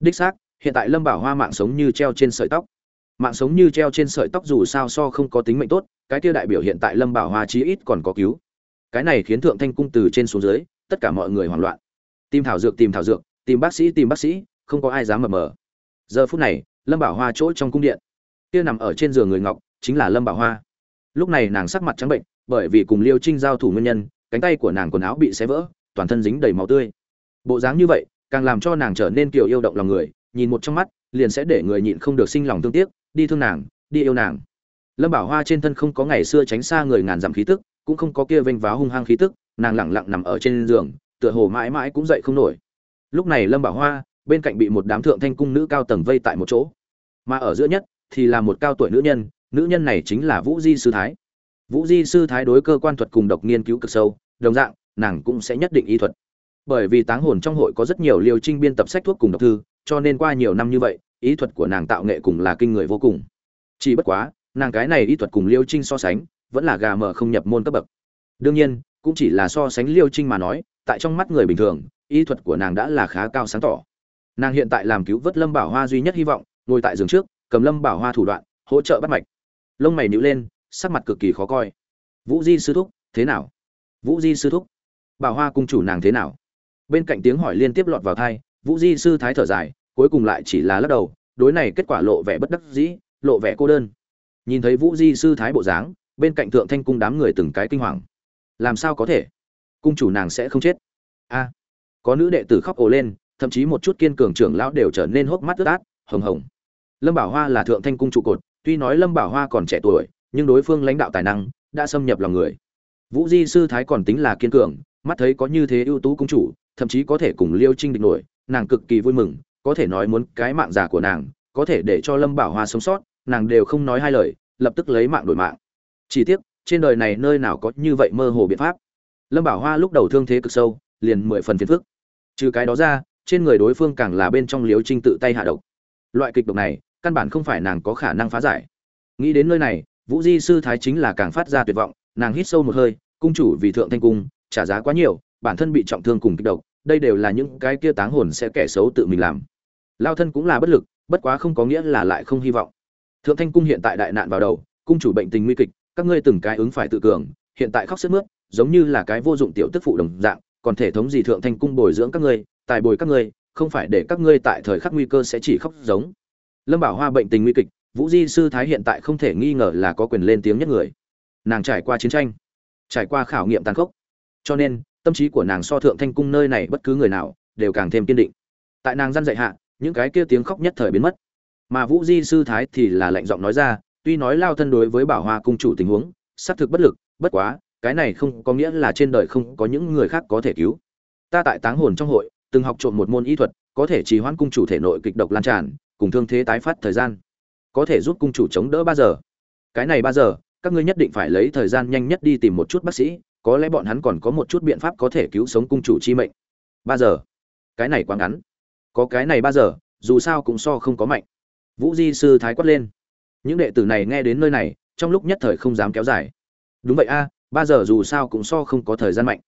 Đích xác, hiện tại lâm bảo hoa mạng sống như treo trên sợi tóc mạng sống như treo trên sợi tóc dù sao so không có tính mệnh tốt, cái kia đại biểu hiện tại lâm bảo hoa chí ít còn có cứu. Cái này khiến thượng thanh cung từ trên xuống dưới, tất cả mọi người hoảng loạn. Tìm thảo dược, tìm thảo dược, tìm bác sĩ, tìm bác sĩ, không có ai dám mờ mờ. Giờ phút này, lâm bảo hoa chỗ trong cung điện, kia nằm ở trên giường người ngọc, chính là lâm bảo hoa. Lúc này nàng sắc mặt trắng bệnh, bởi vì cùng liêu trinh giao thủ nguyên nhân, cánh tay của nàng quần áo bị xé vỡ, toàn thân dính đầy máu tươi. Bộ dáng như vậy, càng làm cho nàng trở nên kiểu yêu động lòng người, nhìn một trong mắt, liền sẽ để người nhịn không được sinh lòng thương tiếc đi thương nàng, đi yêu nàng. Lâm bảo hoa trên thân không có ngày xưa tránh xa người ngàn dặm khí tức, cũng không có kia vênh váo hung hăng khí tức, nàng lẳng lặng nằm ở trên giường, tựa hồ mãi mãi cũng dậy không nổi. Lúc này lâm bảo hoa, bên cạnh bị một đám thượng thanh cung nữ cao tầng vây tại một chỗ. Mà ở giữa nhất, thì là một cao tuổi nữ nhân nữ nhân này chính là vũ di sư thái. Vũ di sư thái đối cơ quan thuật cùng độc nghiên cứu cực sâu, đồng dạng, nàng cũng sẽ nhất định y thuật. Bởi vì táng hồn trong hội có rất nhiều liều trinh biên tập sách thuốc cùng độc thư, cho nên qua nhiều năm như vậy ý thuật của nàng tạo nghệ cùng là kinh người vô cùng. Chỉ bất quá, nàng cái này ý thuật cùng liêu trinh so sánh, vẫn là gà mờ không nhập môn cấp bậc. Đương nhiên, cũng chỉ là so sánh liêu trinh mà nói, tại trong mắt người bình thường, ý thuật của nàng đã là khá cao sáng tỏ. Nàng hiện tại làm cứu vớt lâm bảo hoa duy nhất hy vọng, ngồi tại giường trước, cầm lâm bảo hoa thủ đoạn, hỗ trợ bắt mạch. Lông mày nhíu lên, sắc mặt cực kỳ khó coi. Vũ di sư thúc, thế nào? Vũ di sư thúc. Bảo hoa cung chủ nàng thế nào? Bên cạnh tiếng hỏi liên tiếp lọt vào thai vũ di sư thái thở dài cuối cùng lại chỉ là lắc đầu, đối này kết quả lộ vẻ bất đắc dĩ, lộ vẻ cô đơn. Nhìn thấy vũ di sư thái bộ dáng, bên cạnh thượng thanh cung đám người từng cái kinh hoàng. Làm sao có thể? Cung chủ nàng sẽ không chết. A. À, có nữ đệ tử khóc ồ lên, thậm chí một chút kiên cường trưởng lão đều trở nên hốc mắt ướt át, hồng hồng. Lâm bảo hoa là thượng thanh cung trụ cột, tuy nói lâm bảo hoa còn trẻ tuổi, nhưng đối phương lãnh đạo tài năng, đã xâm nhập lòng người. Vũ di sư thái còn tính là kiên cường, mắt thấy có như thế ưu tú cung chủ, thậm chí có thể cùng liêu trinh địch nổi, nàng cực kỳ vui mừng có thể nói muốn cái mạng giả của nàng, có thể để cho lâm bảo hoa sống sót, nàng đều không nói hai lời, lập tức lấy mạng đổi mạng. Chỉ tiếc, trên đời này nơi nào có như vậy mơ hồ biện pháp. Lâm bảo hoa lúc đầu thương thế cực sâu, liền mười phần phiền phức. Trừ cái đó ra, trên người đối phương càng là bên trong liếu trinh tự tay hạ độc. Loại kịch độc này, căn bản không phải nàng có khả năng phá giải. Nghĩ đến nơi này, vũ di sư thái chính là càng phát ra tuyệt vọng, nàng hít sâu một hơi, cung chủ vì thượng thanh cung, trả giá quá nhiều, bản thân bị trọng thương cùng kịch độc, đây đều là những cái kia táng hồn sẽ kẻ xấu tự mình làm lao thân cũng là bất lực, bất quá không có nghĩa là lại không hy vọng. Thượng thanh cung hiện tại đại nạn vào đầu, cung chủ bệnh tình nguy kịch, các ngươi từng cái ứng phải tự cường, hiện tại khóc sức mướt, giống như là cái vô dụng tiểu tức phụ đồng dạng, còn thể thống gì thượng thanh cung bồi dưỡng các ngươi, tài bồi các ngươi, không phải để các ngươi tại thời khắc nguy cơ sẽ chỉ khóc giống. Lâm bảo hoa bệnh tình nguy kịch, vũ di sư thái hiện tại không thể nghi ngờ là có quyền lên tiếng nhất người. Nàng trải qua chiến tranh, trải qua khảo nghiệm tàn khốc. Cho nên, tâm trí của nàng so thượng thanh cung nơi này bất cứ người nào, đều càng thêm kiên định. Tại nàng gian dạy hạ những cái kia tiếng khóc nhất thời biến mất. Mà vũ di sư thái thì là lạnh giọng nói ra, tuy nói lao thân đối với bảo hoa cung chủ tình huống, xác thực bất lực, bất quá, cái này không có nghĩa là trên đời không có những người khác có thể cứu. Ta tại táng hồn trong hội, từng học trộm một môn y thuật, có thể trì hoãn cung chủ thể nội kịch độc lan tràn, cùng thương thế tái phát thời gian. Có thể giúp cung chủ chống đỡ ba giờ. Cái này ba giờ, các ngươi nhất định phải lấy thời gian nhanh nhất đi tìm một chút bác sĩ, có lẽ bọn hắn còn có một chút biện pháp có thể cứu sống cung chủ chi mệnh. Ba giờ. Cái này quá ngắn có cái này ba giờ, dù sao cũng so không có mạnh. Vũ di sư thái quát lên. Những đệ tử này nghe đến nơi này, trong lúc nhất thời không dám kéo dài. Đúng vậy a, ba giờ dù sao cũng so không có thời gian mạnh.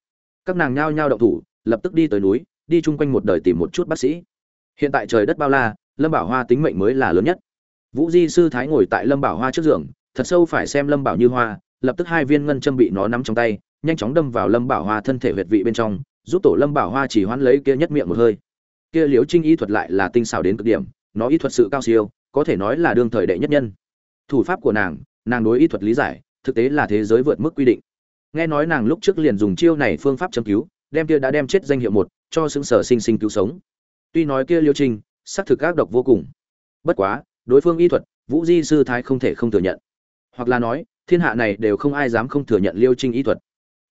Các nàng nhao nhao động thủ, lập tức đi tới núi, đi chung quanh một đời tìm một chút bác sĩ. Hiện tại trời đất bao la, lâm bảo hoa tính mệnh mới là lớn nhất. Vũ di sư thái ngồi tại lâm bảo hoa trước giường, thật sâu phải xem lâm bảo như hoa, lập tức hai viên ngân châm bị nó nắm trong tay, nhanh chóng đâm vào lâm bảo hoa thân thể huyệt vị bên trong, giúp tổ lâm bảo hoa chỉ hoãn lấy kia nhất miệng một hơi kia liễu trinh y thuật lại là tinh xảo đến cực điểm, nó y thuật sự cao siêu, có thể nói là đương thời đệ nhất nhân. Thủ pháp của nàng nàng đối y thuật lý giải, thực tế là thế giới vượt mức quy định. Nghe nói nàng lúc trước liền dùng chiêu này phương pháp châm cứu, đem kia đã đem chết danh hiệu một, cho xứng sở sinh sinh cứu sống. Tuy nói kia liêu trinh, xác thực ác độc vô cùng. Bất quá, đối phương y thuật, vũ di sư thái không thể không thừa nhận. Hoặc là nói, thiên hạ này đều không ai dám không thừa nhận liêu trinh y thuật.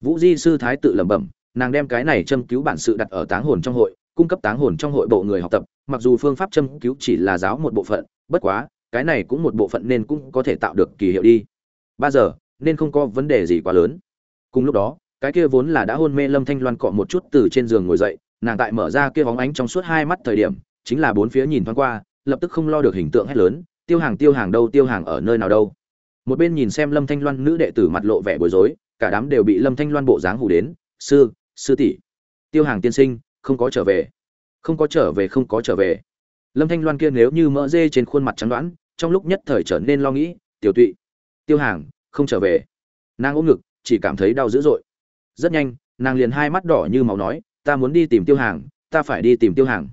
Vũ di sư thái tự lẩm bẩm, nàng đem cái này châm cứu bản sự đặt ở táng hồn trong hội cung cấp táng hồn trong hội bộ người học tập, mặc dù phương pháp châm cứu chỉ là giáo một bộ phận, bất quá, cái này cũng một bộ phận nên cũng có thể tạo được kỳ hiệu đi. Ba giờ, nên không có vấn đề gì quá lớn. Cùng lúc đó, cái kia vốn là đã hôn mê lâm thanh loan cọ một chút từ trên giường ngồi dậy, nàng tại mở ra kia bóng ánh trong suốt hai mắt thời điểm, chính là bốn phía nhìn thoáng qua, lập tức không lo được hình tượng hét lớn, tiêu hàng tiêu hàng đâu, tiêu hàng ở nơi nào đâu. Một bên nhìn xem lâm thanh loan nữ đệ tử mặt lộ vẻ bối rối, cả đám đều bị lâm thanh loan bộ dáng hù đến, sư sư tỷ, tiêu hàng tiên sinh không có trở về. Không có trở về, không có trở về. Lâm thanh loan kia nếu như mỡ dê trên khuôn mặt trắng đoán, trong lúc nhất thời trở nên lo nghĩ, tiểu tụy, tiêu hàng, không trở về. Nàng ôm ngực, chỉ cảm thấy đau dữ dội. Rất nhanh, nàng liền hai mắt đỏ như máu nói, ta muốn đi tìm tiêu hàng, ta phải đi tìm tiêu hàng.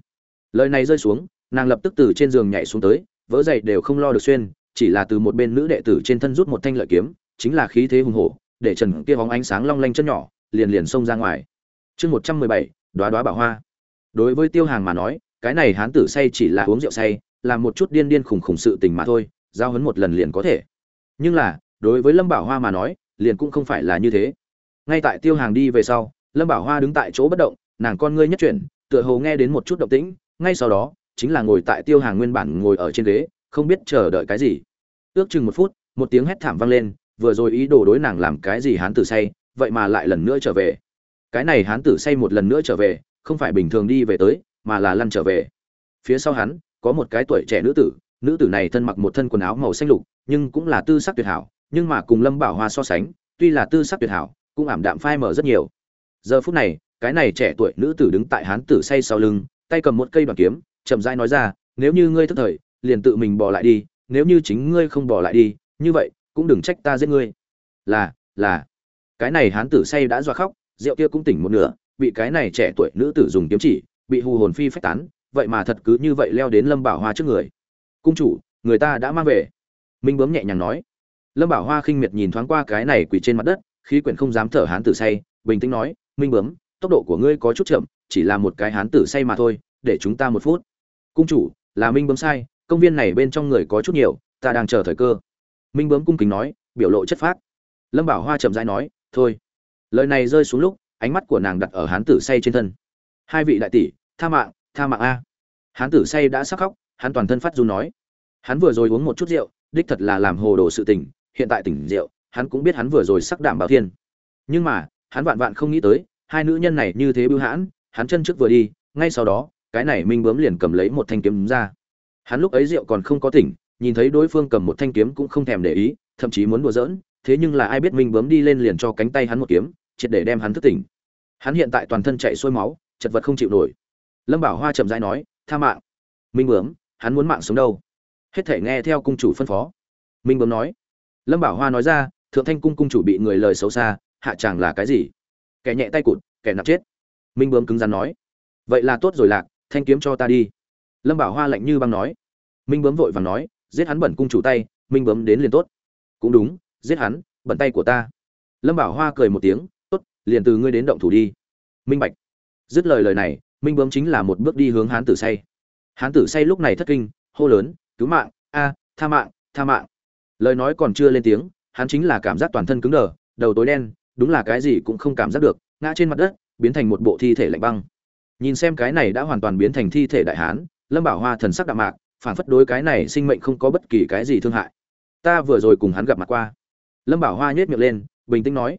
Lời này rơi xuống, nàng lập tức từ trên giường nhảy xuống tới, vỡ dậy đều không lo được xuyên, chỉ là từ một bên nữ đệ tử trên thân rút một thanh lợi kiếm, chính là khí thế hùng hổ, để trần kia bóng ánh sáng long lanh chân nhỏ, liền liền xông ra ngoài. Chương một trăm mười bảy đoá đoá bảo hoa. Đối với tiêu hàng mà nói, cái này hán tử say chỉ là uống rượu say làm một chút điên điên khủng khủng sự tình mà thôi, giao hấn một lần liền có thể. Nhưng là, đối với lâm bảo hoa mà nói, liền cũng không phải là như thế. Ngay tại tiêu hàng đi về sau, lâm bảo hoa đứng tại chỗ bất động, nàng con ngươi nhất chuyển, tựa hồ nghe đến một chút động tĩnh, ngay sau đó, chính là ngồi tại tiêu hàng nguyên bản ngồi ở trên ghế, không biết chờ đợi cái gì. Ước chừng một phút, một tiếng hét thảm vang lên, vừa rồi ý đồ đối nàng làm cái gì hán tử say, vậy mà lại lần nữa trở về cái này hán tử say một lần nữa trở về, không phải bình thường đi về tới, mà là lăn trở về. Phía sau hắn, có một cái tuổi trẻ nữ tử nữ tử này thân mặc một thân quần áo màu xanh lục, nhưng cũng là tư sắc tuyệt hảo, nhưng mà cùng lâm bảo hoa so sánh, tuy là tư sắc tuyệt hảo, cũng ảm đạm phai mở rất nhiều. Giờ phút này, cái này trẻ tuổi nữ tử đứng tại hán tử say sau lưng, tay cầm một cây đoàn kiếm, chậm rãi nói ra, nếu như ngươi thức thời, liền tự mình bỏ lại đi, nếu như chính ngươi không bỏ lại đi, như vậy, cũng đừng trách ta giết ngươi. Là là. Cái này hán tử say đã doa khóc rượu kia cũng tỉnh một nửa, bị cái này trẻ tuổi nữ tử dùng kiếm chỉ, bị hù hồn phi phách tán, vậy mà thật cứ như vậy leo đến lâm bảo hoa trước người. Cung chủ, người ta đã mang về. Minh bướm nhẹ nhàng nói. Lâm bảo hoa khinh miệt nhìn thoáng qua cái này quỳ trên mặt đất, khí quyển không dám thở hán tử say, bình tĩnh nói, minh bướm, tốc độ của ngươi có chút chậm, chỉ là một cái hán tử say mà thôi, để chúng ta một phút. Cung chủ, là minh bướm sai, công viên này bên trong người có chút nhiều, ta đang chờ thời cơ. Minh bướm cung kính nói, biểu lộ chất phác. Lâm bảo hoa chậm rãi nói, thôi lời này rơi xuống lúc, ánh mắt của nàng đặt ở hán tử say trên thân. Hai vị đại tỷ, tha mạng tha mạng a. Hán tử say đã sắc khóc, hắn toàn thân phát run nói. Hắn vừa rồi uống một chút rượu, đích thật là làm hồ đồ sự tình, hiện tại tỉnh rượu, hắn cũng biết hắn vừa rồi sắc đảm bảo thiên. Nhưng mà, hắn vạn vạn không nghĩ tới, hai nữ nhân này như thế bưu hãn, hắn chân trước vừa đi, ngay sau đó, cái này minh bướm liền cầm lấy một thanh kiếm ra. Hắn lúc ấy rượu còn không có tỉnh, nhìn thấy đối phương cầm một thanh kiếm cũng không thèm để ý, thậm chí muốn đùa giỡn, thế nhưng là ai biết minh bướm đi lên liền cho cánh tay hắn một kiếm triệt để đem hắn thức tỉnh. Hắn hiện tại toàn thân chạy xuôi máu, chật vật không chịu nổi. Lâm bảo hoa chậm rãi nói, tha mạng. Minh bướm, hắn muốn mạng sống đâu? Hết thể nghe theo cung chủ phân phó. Minh bướm nói. Lâm bảo hoa nói ra, thượng thanh cung cung chủ bị người lời xấu xa, hạ chẳng là cái gì? Kẻ nhẹ tay cụt, kẻ nạp chết. Minh bướm cứng rắn nói. Vậy là tốt rồi lạc, thanh kiếm cho ta đi. Lâm bảo hoa lạnh như băng nói. Minh bướm vội vàng nói, giết hắn bẩn cung chủ tay, minh bướm đến liền tốt. Cũng đúng, giết hắn, bẩn tay của ta. Lâm bảo hoa cười một tiếng liền từ ngươi đến động thủ đi. Minh bạch. Dứt lời lời này, minh bướm chính là một bước đi hướng hán tử say. Hán tử say lúc này thất kinh, hô lớn, cứu mạng, a, tha mạng tha mạng. Lời nói còn chưa lên tiếng, hắn chính là cảm giác toàn thân cứng đờ, đầu tối đen, đúng là cái gì cũng không cảm giác được, ngã trên mặt đất, biến thành một bộ thi thể lạnh băng. Nhìn xem cái này đã hoàn toàn biến thành thi thể đại hán, lâm bảo hoa thần sắc đạm mạc phản phất đối cái này sinh mệnh không có bất kỳ cái gì thương hại. Ta vừa rồi cùng hắn gặp mặt qua. Lâm bảo hoa nhếch miệng lên, bình tĩnh nói,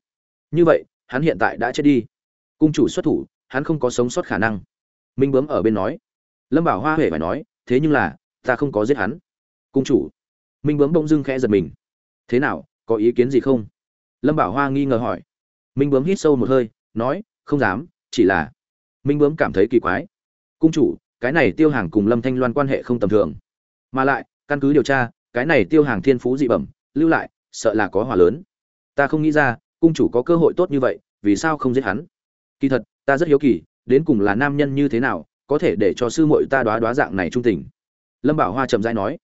như vậy hắn hiện tại đã chết đi. Cung chủ xuất thủ, hắn không có sống sót khả năng. Minh bướm ở bên nói. Lâm bảo hoa huệ phải nói, thế nhưng là, ta không có giết hắn. Cung chủ. Minh bướm bỗng dưng khẽ giật mình. Thế nào, có ý kiến gì không? Lâm bảo hoa nghi ngờ hỏi. Minh bướm hít sâu một hơi, nói, không dám, chỉ là. Minh bướm cảm thấy kỳ quái. Cung chủ, cái này tiêu hàng cùng lâm thanh loan quan hệ không tầm thường. Mà lại, căn cứ điều tra, cái này tiêu hàng thiên phú dị bẩm, lưu lại, sợ là có hòa lớn. Ta không nghĩ ra cung chủ có cơ hội tốt như vậy, vì sao không giết hắn? Kỳ thật, ta rất hiếu kỳ, đến cùng là nam nhân như thế nào, có thể để cho sư muội ta đoá đoá dạng này trung tình? Lâm bảo hoa chậm rãi nói,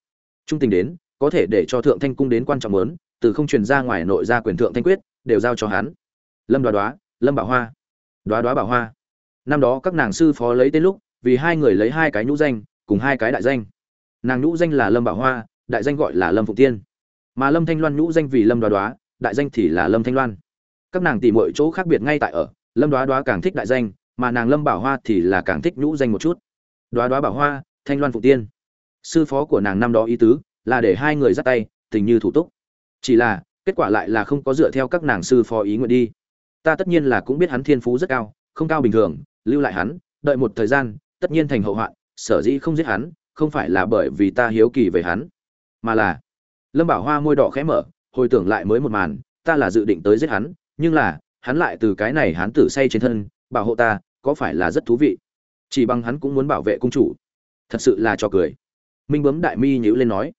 trung tình đến, có thể để cho thượng thanh cung đến quan trọng lớn từ không truyền ra ngoài nội gia quyền thượng thanh quyết, đều giao cho hắn. Lâm đoá đoá, lâm bảo hoa, đoá đoá bảo hoa. Năm đó các nàng sư phó lấy tên lúc, vì hai người lấy hai cái nhũ danh, cùng hai cái đại danh. Nàng nhũ danh là lâm bảo hoa, đại danh gọi là lâm Phụng tiên. Mà lâm thanh loan nhũ danh vì lâm đoá đoá, đại danh thì là lâm thanh loan các nàng tỉ mọi chỗ khác biệt ngay tại ở, lâm đoá đoá càng thích đại danh, mà nàng lâm bảo hoa thì là càng thích nhũ danh một chút. Đoá đoá bảo hoa, thanh loan phụ tiên. Sư phó của nàng năm đó ý tứ là để hai người dắt tay, tình như thủ túc. Chỉ là, kết quả lại là không có dựa theo các nàng sư phó ý nguyện đi. Ta tất nhiên là cũng biết hắn thiên phú rất cao, không cao bình thường, lưu lại hắn, đợi một thời gian, tất nhiên thành hậu hoạn, sở dĩ không giết hắn, không phải là bởi vì ta hiếu kỳ về hắn, mà là lâm bảo hoa môi đỏ khẽ mở, hồi tưởng lại mới một màn, ta là dự định tới giết hắn nhưng là, hắn lại từ cái này hắn tử say trên thân, bảo hộ ta, có phải là rất thú vị? Chỉ bằng hắn cũng muốn bảo vệ cung chủ. Thật sự là cho cười. Minh bấm đại mi nhíu lên nói.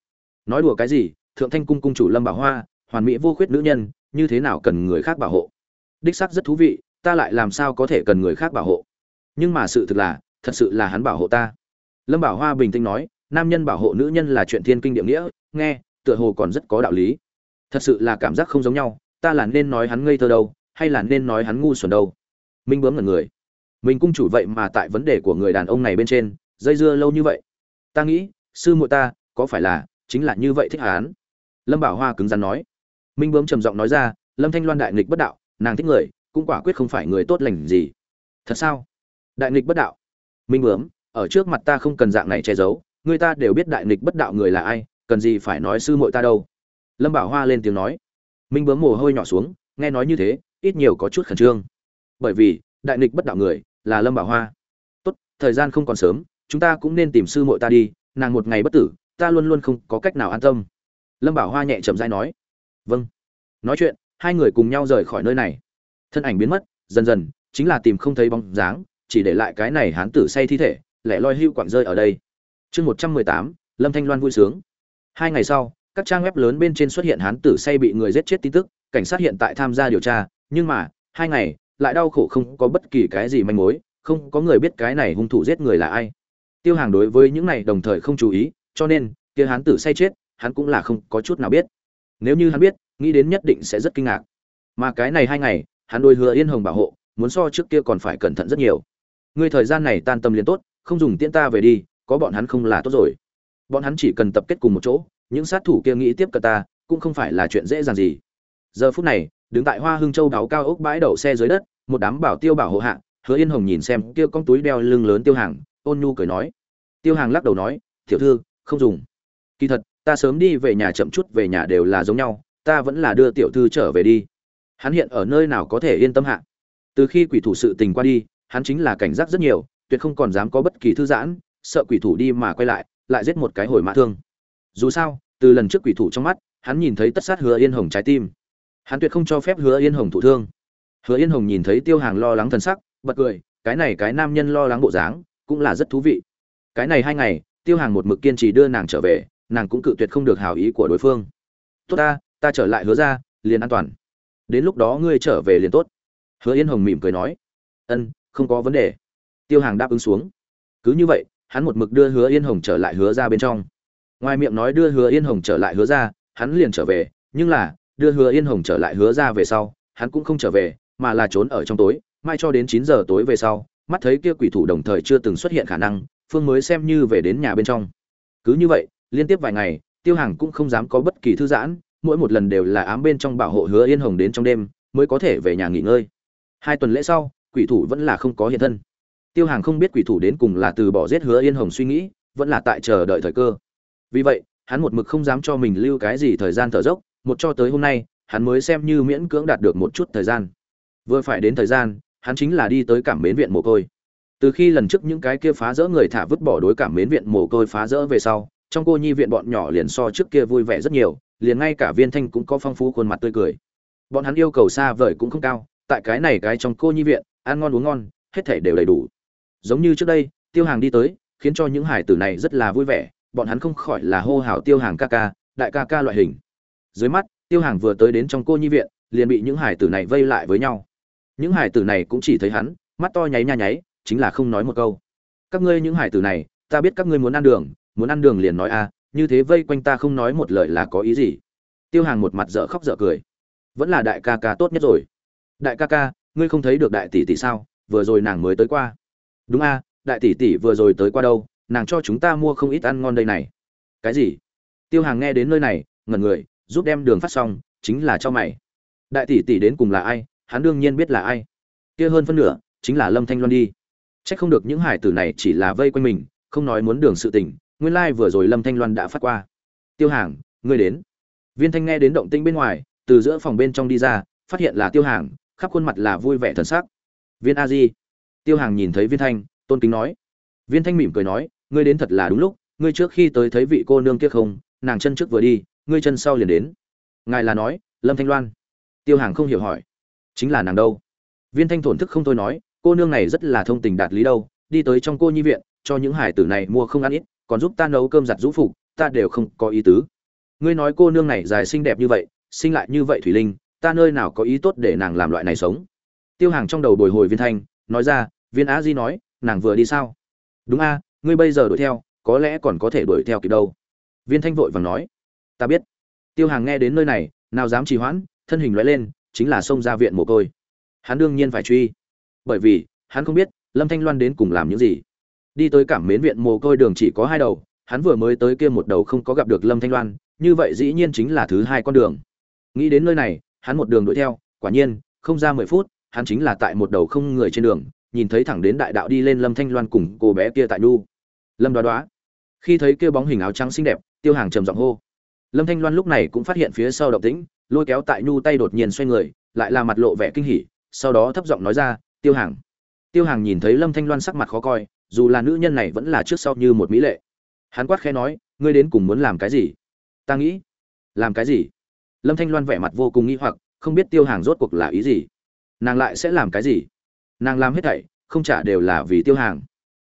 Nói đùa cái gì? Thượng thanh cung cung chủ lâm bảo hoa, hoàn mỹ vô khuyết nữ nhân, như thế nào cần người khác bảo hộ? Đích sắc rất thú vị, ta lại làm sao có thể cần người khác bảo hộ? Nhưng mà sự thực là, thật sự là hắn bảo hộ ta. Lâm bảo hoa bình tĩnh nói, nam nhân bảo hộ nữ nhân là chuyện thiên kinh địa nghĩa, nghe, tựa hồ còn rất có đạo lý. Thật sự là cảm giác không giống nhau ta là nên nói hắn ngây thơ đâu, hay là nên nói hắn ngu xuẩn đâu? Minh bướm ngẩn người. Mình cung chủ vậy mà tại vấn đề của người đàn ông này bên trên, dây dưa lâu như vậy. Ta nghĩ, sư muội ta, có phải là, chính là như vậy thích hắn? Lâm bảo hoa cứng rắn nói. Minh bướm trầm giọng nói ra, lâm thanh loan đại nghịch bất đạo, nàng thích người, cũng quả quyết không phải người tốt lành gì. Thật sao? Đại nghịch bất đạo. Minh bướm, ở trước mặt ta không cần dạng này che giấu, người ta đều biết đại nghịch bất đạo người là ai, cần gì phải nói sư muội ta đâu? Lâm bảo hoa lên tiếng nói minh bướm mồ hôi nhỏ xuống, nghe nói như thế, ít nhiều có chút khẩn trương. Bởi vì, đại nghịch bất đạo người, là lâm bảo hoa. Tốt, thời gian không còn sớm, chúng ta cũng nên tìm sư muội ta đi, nàng một ngày bất tử, ta luôn luôn không có cách nào an tâm. Lâm bảo hoa nhẹ chậm dai nói. Vâng. Nói chuyện, hai người cùng nhau rời khỏi nơi này. Thân ảnh biến mất, dần dần, chính là tìm không thấy bóng dáng, chỉ để lại cái này hán tử say thi thể, lẻ loi hưu quặng rơi ở đây. Chương một trăm mười tám, lâm thanh loan vui sướng. Hai ngày sau các trang web lớn bên trên xuất hiện hán tử say bị người giết chết tin tức, cảnh sát hiện tại tham gia điều tra, nhưng mà, hai ngày, lại đau khổ không có bất kỳ cái gì manh mối, không có người biết cái này hung thủ giết người là ai. Tiêu hàng đối với những này đồng thời không chú ý, cho nên, kia hán tử say chết, hắn cũng là không có chút nào biết. Nếu như hắn biết, nghĩ đến nhất định sẽ rất kinh ngạc. Mà cái này hai ngày, hắn đôi hứa yên hồng bảo hộ, muốn so trước kia còn phải cẩn thận rất nhiều. Ngươi thời gian này tan tâm liền tốt, không dùng tiễn ta về đi, có bọn hắn không là tốt rồi. Bọn hắn chỉ cần tập kết cùng một chỗ những sát thủ kia nghĩ tiếp cận ta, cũng không phải là chuyện dễ dàng gì. Giờ phút này, đứng tại hoa hưng châu đáo cao ốc bãi đậu xe dưới đất, một đám bảo tiêu bảo hộ hạ, hứa yên hồng nhìn xem kia con túi đeo lưng lớn tiêu hàng, ôn nhu cười nói. Tiêu hàng lắc đầu nói, tiểu thư, không dùng. Kỳ thật, ta sớm đi về nhà chậm chút về nhà đều là giống nhau, ta vẫn là đưa tiểu thư trở về đi. Hắn hiện ở nơi nào có thể yên tâm hạ? Từ khi quỷ thủ sự tình qua đi, hắn chính là cảnh giác rất nhiều, tuyệt không còn dám có bất kỳ thư giãn, sợ quỷ thủ đi mà quay lại lại giết một cái hồi mã thương dù sao, từ lần trước quỷ thủ trong mắt, hắn nhìn thấy tất sát hứa yên hồng trái tim. Hắn tuyệt không cho phép hứa yên hồng thụ thương. Hứa yên hồng nhìn thấy tiêu hàng lo lắng thần sắc, bật cười, cái này cái nam nhân lo lắng bộ dáng, cũng là rất thú vị. Cái này hai ngày, tiêu hàng một mực kiên trì đưa nàng trở về, nàng cũng cự tuyệt không được hào ý của đối phương. Tốt ta ta trở lại hứa ra, liền an toàn. Đến lúc đó ngươi trở về liền tốt. Hứa yên hồng mỉm cười nói. Ân, không có vấn đề. Tiêu hàng đáp ứng xuống. Cứ như vậy, hắn một mực đưa hứa yên hồng trở lại hứa ra bên trong ngoài miệng nói đưa hứa yên hồng trở lại hứa ra, hắn liền trở về, nhưng là, đưa hứa yên hồng trở lại hứa ra về sau, hắn cũng không trở về, mà là trốn ở trong tối, mai cho đến chín giờ tối về sau, mắt thấy kia quỷ thủ đồng thời chưa từng xuất hiện khả năng, phương mới xem như về đến nhà bên trong. Cứ như vậy, liên tiếp vài ngày, tiêu hàng cũng không dám có bất kỳ thư giãn, mỗi một lần đều là ám bên trong bảo hộ hứa yên hồng đến trong đêm, mới có thể về nhà nghỉ ngơi. Hai tuần lễ sau, quỷ thủ vẫn là không có hiện thân. Tiêu hàng không biết quỷ thủ đến cùng là từ bỏ giết hứa yên hồng suy nghĩ, vẫn là tại chờ đợi thời cơ vì vậy, hắn một mực không dám cho mình lưu cái gì thời gian thở dốc, một cho tới hôm nay, hắn mới xem như miễn cưỡng đạt được một chút thời gian. Vừa phải đến thời gian, hắn chính là đi tới cảm mến viện mồ côi. Từ khi lần trước những cái kia phá rỡ người thả vứt bỏ đối cảm mến viện mồ côi phá rỡ về sau, trong cô nhi viện bọn nhỏ liền so trước kia vui vẻ rất nhiều, liền ngay cả viên thanh cũng có phong phú khuôn mặt tươi cười. Bọn hắn yêu cầu xa vời cũng không cao, tại cái này cái trong cô nhi viện, ăn ngon uống ngon, hết thể đều đầy đủ. Giống như trước đây, tiêu hàng đi tới, khiến cho những hải tử này rất là vui vẻ bọn hắn không khỏi là hô hào tiêu hàng ca ca, đại ca ca loại hình. Dưới mắt, tiêu hàng vừa tới đến trong cô nhi viện, liền bị những hải tử này vây lại với nhau. Những hải tử này cũng chỉ thấy hắn, mắt to nháy nha nháy, chính là không nói một câu. Các ngươi những hải tử này, ta biết các ngươi muốn ăn đường, muốn ăn đường liền nói a, như thế vây quanh ta không nói một lời là có ý gì? Tiêu hàng một mặt dở khóc dở cười. Vẫn là đại ca ca tốt nhất rồi. Đại ca ca, ngươi không thấy được đại tỷ tỷ sao? Vừa rồi nàng mới tới qua. Đúng a, đại tỷ tỷ vừa rồi tới qua đâu? Nàng cho chúng ta mua không ít ăn ngon đây này. Cái gì? Tiêu hàng nghe đến nơi này, ngẩn người, giúp đem đường phát xong, chính là cho mày. Đại tỷ tỷ đến cùng là ai? Hắn đương nhiên biết là ai. Kia hơn phân nửa, chính là lâm thanh loan đi. C h ắ c không được những hải tử này chỉ là vây quanh mình, không nói muốn đường sự tình, nguyên lai、like、vừa rồi lâm thanh loan đã phát qua. Tiêu hàng, ngươi đến. Viên thanh nghe đến động tĩnh bên ngoài, từ giữa phòng bên trong đi ra, phát hiện là tiêu hàng, khắp khuôn mặt là vui vẻ thần sắc. Viên a di. Tiêu hàng nhìn thấy viên thanh, tôn kính nói. Viên thanh mỉm cười nói ngươi đến thật là đúng lúc, ngươi trước khi tới thấy vị cô nương kia không, nàng chân trước vừa đi, ngươi chân sau liền đến. Ngài là nói, lâm thanh loan. Tiêu hàng không hiểu hỏi. Chính là nàng đâu? Viên thanh thổn thức không thôi nói, cô nương này rất là thông tình đạt lý đâu, đi tới trong cô nhi viện, cho những hải tử này mua không ăn ít, còn giúp ta nấu cơm giặt rũ phục, ta đều không có ý tứ. Ngươi nói cô nương này dài xinh đẹp như vậy sinh lại như vậy thủy linh, ta nơi nào có ý tốt để nàng làm loại này sống? Tiêu hàng trong đầu bồi hồi viên thanh, nói ra, viên á di nói, nàng vừa đi sao? Đúng a ngươi bây giờ đuổi theo, có lẽ còn có thể đuổi theo kịp đâu. Viên thanh vội vàng nói, ta biết. Tiêu hàng nghe đến nơi này, nào dám trì hoãn, thân hình loại lên, chính là xông ra viện mồ côi. Hắn đương nhiên phải truy, bởi vì hắn không biết lâm thanh loan đến cùng làm những gì. Đi tới cảm mến viện mồ côi đường chỉ có hai đầu, hắn vừa mới tới kia một đầu không có gặp được lâm thanh loan, như vậy dĩ nhiên chính là thứ hai con đường. Nghĩ đến nơi này, hắn một đường đuổi theo, quả nhiên, không ra mười phút, hắn chính là tại một đầu không người trên đường, nhìn thấy thẳng đến đại đạo đi lên lâm thanh loan cùng cô bé kia tại nu lâm đoá đoá. Khi thấy kia bóng hình áo trắng xinh đẹp, tiêu hàng trầm giọng hô. Lâm thanh loan lúc này cũng phát hiện phía sau động tĩnh, lôi kéo tại nhu tay đột nhiên xoay người, lại là mặt lộ vẻ kinh hỉ, sau đó thấp giọng nói ra, tiêu hàng. Tiêu hàng nhìn thấy lâm thanh loan sắc mặt khó coi, dù là nữ nhân này vẫn là trước sau như một mỹ lệ. Hắn quát khẽ nói, ngươi đến cùng muốn làm cái gì? Ta nghĩ. Làm cái gì? Lâm thanh loan vẻ mặt vô cùng nghi hoặc, không biết tiêu hàng rốt cuộc là ý gì. Nàng lại sẽ làm cái gì? Nàng làm hết thảy, không trả đều là vì tiêu hàng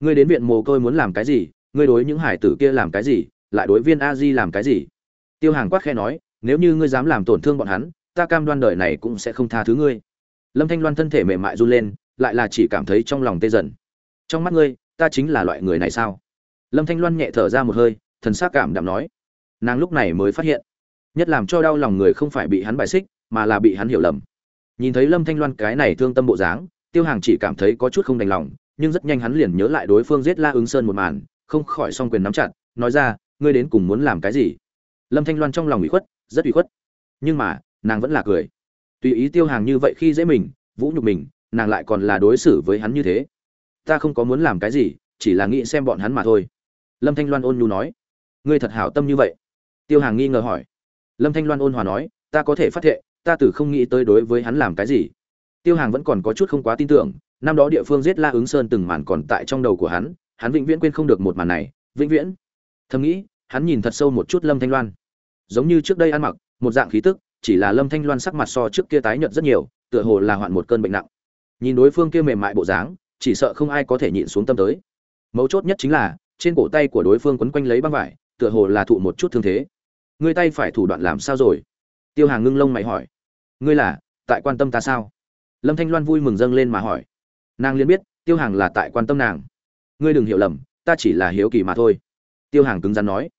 ngươi đến viện mồ côi muốn làm cái gì, ngươi đối những hải tử kia làm cái gì, lại đối viên a di làm cái gì? Tiêu hàng quát khe nói, nếu như ngươi dám làm tổn thương bọn hắn, ta cam đoan đời này cũng sẽ không tha thứ ngươi. Lâm thanh loan thân thể mềm mại run lên, lại là chỉ cảm thấy trong lòng tê dần. Trong mắt ngươi, ta chính là loại người này sao? Lâm thanh loan nhẹ thở ra một hơi, thần s á c cảm đạm nói. Nàng lúc này mới phát hiện, nhất làm cho đau lòng người không phải bị hắn bài xích, mà là bị hắn hiểu lầm. Nhìn thấy lâm thanh loan cái này thương tâm bộ dáng, tiêu hàng chỉ cảm thấy có chút không đành lòng nhưng rất nhanh hắn liền nhớ lại đối phương giết la ứng sơn một màn, không khỏi song quyền nắm chặt, nói ra, ngươi đến cùng muốn làm cái gì? Lâm thanh loan trong lòng ủy khuất, rất ủy khuất. Nhưng mà, nàng vẫn là cười. Tùy ý tiêu hàng như vậy khi dễ mình, vũ nhục mình, nàng lại còn là đối xử với hắn như thế. Ta không có muốn làm cái gì, chỉ là nghĩ xem bọn hắn mà thôi. Lâm thanh loan ôn nhu nói. Ngươi thật hảo tâm như vậy. Tiêu hàng nghi ngờ hỏi. Lâm thanh loan ôn hòa nói, ta có thể phát thệ, ta từ không nghĩ tới đối với hắn làm cái gì. Tiêu hàng vẫn còn có chút không quá tin tưởng năm đó địa phương giết la ứng sơn từng màn còn tại trong đầu của hắn hắn vĩnh viễn quên không được một màn này, vĩnh viễn. Thầm nghĩ, hắn nhìn thật sâu một chút lâm thanh loan. Giống như trước đây ăn mặc, một dạng khí tức, chỉ là lâm thanh loan sắc mặt so trước kia tái nhợt rất nhiều, tựa hồ là hoạn một cơn bệnh nặng. Nhìn đối phương kia mềm mại bộ dáng, chỉ sợ không ai có thể nhịn xuống tâm tới. Mấu chốt nhất chính là, trên cổ tay của đối phương quấn quanh lấy băng vải, tựa hồ là thụ một chút thương thế. Ngươi tay phải thủ đoạn làm sao rồi? Tiêu hàng ngưng lông mày hỏi. Ngươi là, tại quan tâm ta sao? Lâm thanh loan vui mừng dâng lên mà hỏi nàng liền biết, tiêu hàng là tại quan tâm nàng. Ngươi đừng hiểu lầm, ta chỉ là hiếu kỳ mà thôi. Tiêu hàng cứng rắn nói.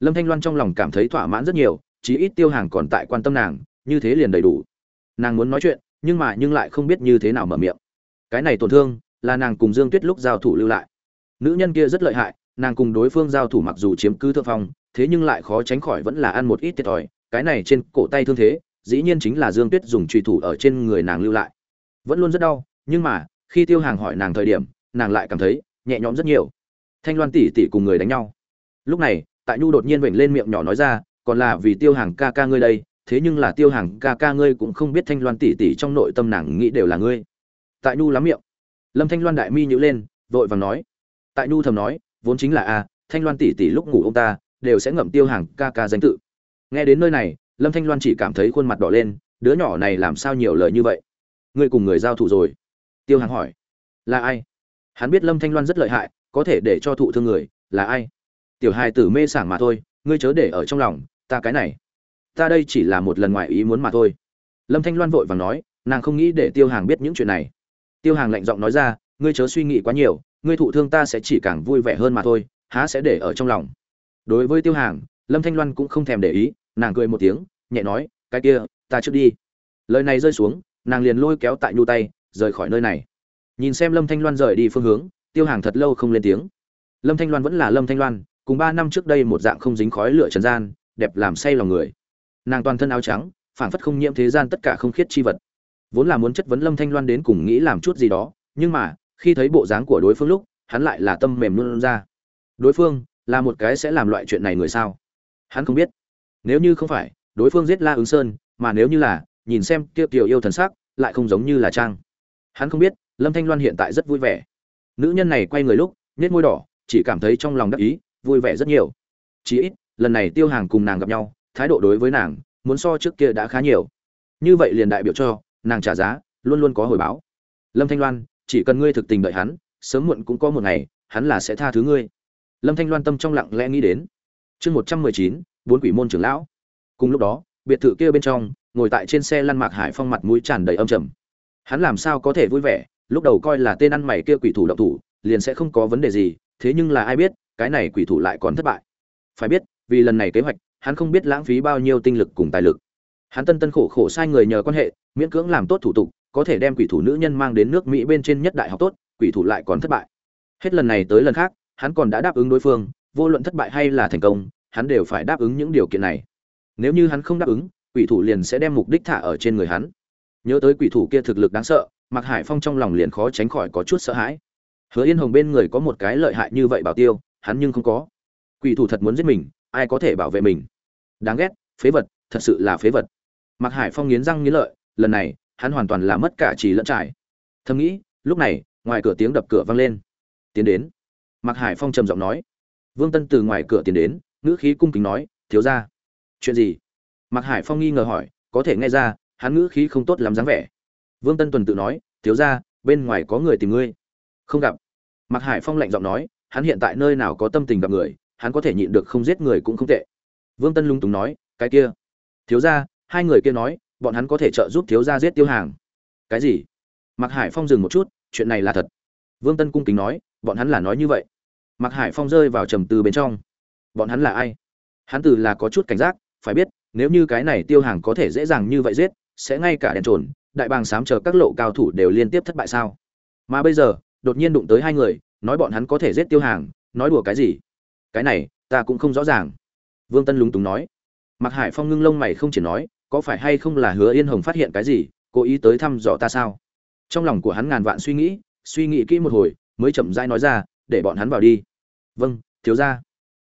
Lâm thanh loan trong lòng cảm thấy thỏa mãn rất nhiều, chí ít tiêu hàng còn tại quan tâm nàng, như thế liền đầy đủ. Nàng muốn nói chuyện, nhưng mà nhưng lại không biết như thế nào mở miệng. Cái này tổn thương, là nàng cùng dương tuyết lúc giao thủ lưu lại. Nữ nhân kia rất lợi hại, nàng cùng đối phương giao thủ mặc dù chiếm cứ thượng phong, thế nhưng lại khó tránh khỏi vẫn là ăn một ít thiệt thòi. Cái này trên cổ tay thương thế, dĩ nhiên chính là dương tuyết dùng trùy thủ ở trên người nàng lưu lại. Vẫn luôn rất đau, nhưng mà khi tiêu hàng hỏi nàng thời điểm, nàng lại cảm thấy nhẹ nhõm rất nhiều. Thanh loan tỉ tỉ cùng người đánh nhau. Lúc này, tại nhu đột nhiên vểnh lên miệng nhỏ nói ra, còn là vì tiêu hàng ca ca ngươi đây, thế nhưng là tiêu hàng ca ca ngươi cũng không biết thanh loan tỉ tỉ trong nội tâm nàng nghĩ đều là ngươi. Tại nhu lắm miệng, lâm thanh loan đại mi nhữ lên, vội vàng nói. Tại nhu thầm nói, vốn chính là a, thanh loan tỉ tỉ lúc ngủ ông ta, đều sẽ ngậm tiêu hàng ca ca danh tự. Nghe đến nơi này, lâm thanh loan chỉ cảm thấy khuôn mặt đỏ lên, đứa nhỏ này làm sao nhiều lời như vậy? Ngươi cùng người giao thủ rồi tiêu hàng hỏi. Là ai? Hắn biết lâm thanh loan rất lợi hại, có thể để cho thụ thương người, là ai? Tiểu hài tử mê sảng mà thôi, ngươi chớ để ở trong lòng, ta cái này. Ta đây chỉ là một lần ngoài ý muốn mà thôi. Lâm thanh loan vội vàng nói, nàng không nghĩ để tiêu hàng biết những chuyện này. Tiêu hàng lạnh giọng nói ra, ngươi chớ suy nghĩ quá nhiều, ngươi thụ thương ta sẽ chỉ càng vui vẻ hơn mà thôi, há sẽ để ở trong lòng. Đối với tiêu hàng, lâm thanh loan cũng không thèm để ý, nàng cười một tiếng, nhẹ nói, cái kia, ta trước đi. Lời này rơi xuống, nàng liền lôi kéo tại nhu tay rời khỏi nơi này. Nhìn xem lâm thanh loan rời đi phương hướng, tiêu hàng thật lâu không lên tiếng. Lâm thanh loan vẫn là lâm thanh loan, cùng ba năm trước đây một dạng không dính khói lửa trần gian, đẹp làm say lòng người. Nàng toàn thân áo trắng, phảng phất không nhiễm thế gian tất cả không khiết chi vật. Vốn là muốn chất vấn lâm thanh loan đến cùng nghĩ làm chút gì đó, nhưng mà, khi thấy bộ dáng của đối phương lúc, hắn lại là tâm mềm luôn ra. Đối phương, là một cái sẽ làm loại chuyện này người sao? Hắn không biết. Nếu như không phải, đối phương giết la ứng sơn, mà nếu như là, nhìn xem kia tiểu yêu thần sắc, lại không giống như là trang hắn không biết, lâm thanh loan hiện tại rất vui vẻ. Nữ nhân này quay người lúc nhét môi đỏ, chỉ cảm thấy trong lòng đắc ý, vui vẻ rất nhiều. Chí ít, lần này tiêu hàng cùng nàng gặp nhau, thái độ đối với nàng, muốn so trước kia đã khá nhiều. Như vậy liền đại biểu cho, nàng trả giá, luôn luôn có hồi báo. Lâm thanh loan, chỉ cần ngươi thực tình đợi hắn, sớm muộn cũng có một ngày, hắn là sẽ tha thứ ngươi. Lâm thanh loan tâm trong lặng lẽ nghĩ đến. Chương một trăm mười chín, bốn quỷ môn trưởng lão. Cùng lúc đó, biệt thự kia bên trong, ngồi tại trên xe lăn mạc hải phong mặt mũi tràn đầy âm trầm hắn làm sao có thể vui vẻ, lúc đầu coi là tên ăn mày kia quỷ thủ động thủ, liền sẽ không có vấn đề gì, thế nhưng là ai biết, cái này quỷ thủ lại còn thất bại. Phải biết, vì lần này kế hoạch, hắn không biết lãng phí bao nhiêu tinh lực cùng tài lực. Hắn tân tân khổ khổ sai người nhờ quan hệ, miễn cưỡng làm tốt thủ tục, có thể đem quỷ thủ nữ nhân mang đến nước mỹ bên trên nhất đại học tốt, quỷ thủ lại còn thất bại. Hết lần này tới lần khác, hắn còn đã đáp ứng đối phương, vô luận thất bại hay là thành công, hắn đều phải đáp ứng những điều kiện này. Nếu như hắn không đáp ứng, quỷ thủ liền sẽ đem mục đích thả ở trên người hắn nhớ tới quỷ thủ kia thực lực đáng sợ mặc hải phong trong lòng liền khó tránh khỏi có chút sợ hãi. Hứa yên hồng bên người có một cái lợi hại như vậy bảo tiêu, hắn nhưng không có. Quỷ thủ thật muốn giết mình, ai có thể bảo vệ mình? Đáng ghét, phế vật, thật sự là phế vật. Mặc hải phong nghiến răng nghiến lợi, lần này, hắn hoàn toàn là mất cả trì lẫn trải. Thầm nghĩ, lúc này, ngoài cửa tiếng đập cửa vang lên. Tiến đến. Mặc hải phong trầm giọng nói. Vương tân từ ngoài cửa tiến đến, ngữ khí cung kính nói, thiếu ra chuyện gì? Mặc hải phong nghi ngờ hỏi, có thể nghe ra hắn ngữ khí không tốt lắm dáng vẻ. Vương tân tuần tự nói, thiếu ra bên ngoài có người tìm ngươi. Không gặp. Mặc hải phong lạnh giọng nói, hắn hiện tại nơi nào có tâm tình gặp người, hắn có thể nhịn được không giết người cũng không tệ. Vương tân lung túng nói, cái kia. Thiếu ra hai người kia nói, bọn hắn có thể trợ giúp thiếu gia giết tiêu hàng. Cái gì? Mạc hải phong dừng một chút, chuyện này là thật. Vương tân cung kính nói, bọn hắn là nói như vậy. Mạc hải phong rơi vào trầm tư bên trong. Bọn hắn là ai? Hắn từ là có chút cảnh giác, phải biết, nếu như cái này tiêu hàng có thể dễ dàng như vậy giết sẽ ngay cả đèn trồn, đại bàng sám chờ các lộ cao thủ đều liên tiếp thất bại sao? Mà bây giờ, đột nhiên đụng tới hai người, nói bọn hắn có thể giết tiêu hàng, nói đùa cái gì? Cái này, ta cũng không rõ ràng. Vương tân lúng túng nói. Mặc hải phong ngưng lông mày không chỉ nói, có phải hay không là hứa yên hồng phát hiện cái gì, cố ý tới thăm dò ta sao? Trong lòng của hắn ngàn vạn suy nghĩ suy nghĩ kỹ một hồi, mới chậm rãi nói ra, để bọn hắn vào đi. Vâng thiếu ra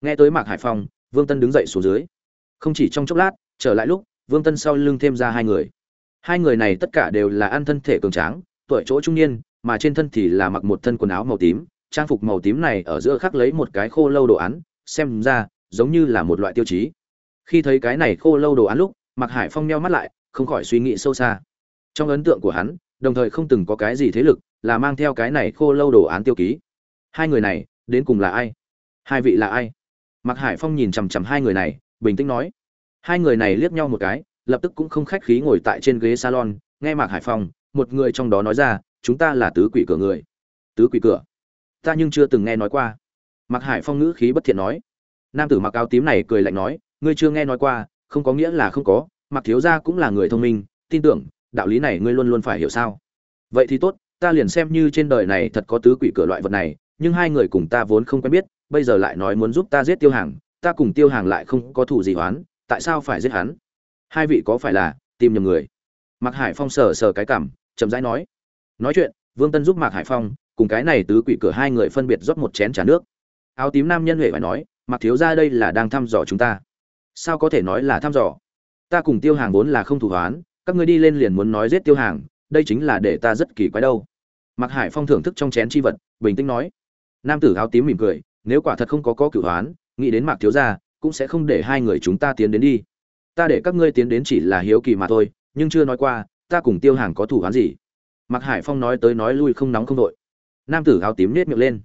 nghe tới mạc hải phong, vương tân đứng dậy xuống dưới. Không chỉ trong chốc lát, trở lại lúc vương tân sau lưng thêm ra hai người hai người này tất cả đều là ăn thân thể cường tráng tuổi chỗ trung niên mà trên thân thì là mặc một thân quần áo màu tím trang phục màu tím này ở giữa khắc lấy một cái khô lâu đồ án xem ra giống như là một loại tiêu chí khi thấy cái này khô lâu đồ án lúc Mạc Hải Phong nheo mắt lại, không khỏi suy nghĩ sâu xa. Trong ấn tượng của hắn, đồng thời không từng có cái gì thế lực là mang theo cái này khô lâu đồ án tiêu ký. Hai người này, đến cùng là ai? Hai vị là ai? Mạc Hải Phong nhìn chằm chằm hai người này, bình tĩnh nói. Hai người này liếc nhau một cái, lập tức cũng không khách khí ngồi tại trên ghế salon, nghe Mạc Hải Phong, một người trong đó nói ra, chúng ta là tứ quỷ cửa người. Tứ quỷ cửa? Ta nhưng chưa từng nghe nói qua. Mạc Hải Phong ngữ khí bất thiện nói. Nam tử mặc áo tím này cười lạnh nói, ngươi chưa nghe nói qua, không có nghĩa là không có mặc thiếu gia cũng là người thông minh tin tưởng đạo lý này ngươi luôn luôn phải hiểu sao vậy thì tốt ta liền xem như trên đời này thật có tứ quỷ cửa loại vật này nhưng hai người cùng ta vốn không quen biết bây giờ lại nói muốn giúp ta giết tiêu hàng ta cùng tiêu hàng lại không có thủ gì oán tại sao phải giết hắn? Hai vị có phải là tìm nhầm người? Mạc hải phong sờ sờ cái cảm, chậm rãi nói. Nói chuyện, vương tân giúp mạc hải phong, cùng cái này tứ quỷ cửa hai người phân biệt rót một chén trà nước. Áo tím nam nhân huệ phải nói mặc thiếu ra đây là đang thăm dò chúng ta. Sao có thể nói là thăm dò? Ta cùng tiêu hàng vốn là không thủ hoán các ngươi đi lên liền muốn nói giết tiêu hàng, đây chính là để ta rất kỳ quái đâu. Mặc hải phong thưởng thức trong chén chi vật, bình tĩnh nói. Nam tử áo tím mỉm cười, nếu quả thật không có có cửu hoán nghĩ đến mạc thiếu gia cũng sẽ không để hai người chúng ta tiến đến đi. Ta để các ngươi tiến đến chỉ là hiếu kỳ mà thôi, nhưng chưa nói qua, ta cùng tiêu hàng có thủ hoán gì? Mạc hải phong nói tới nói lui không nóng không đội nam tử áo tím nết miệng lên.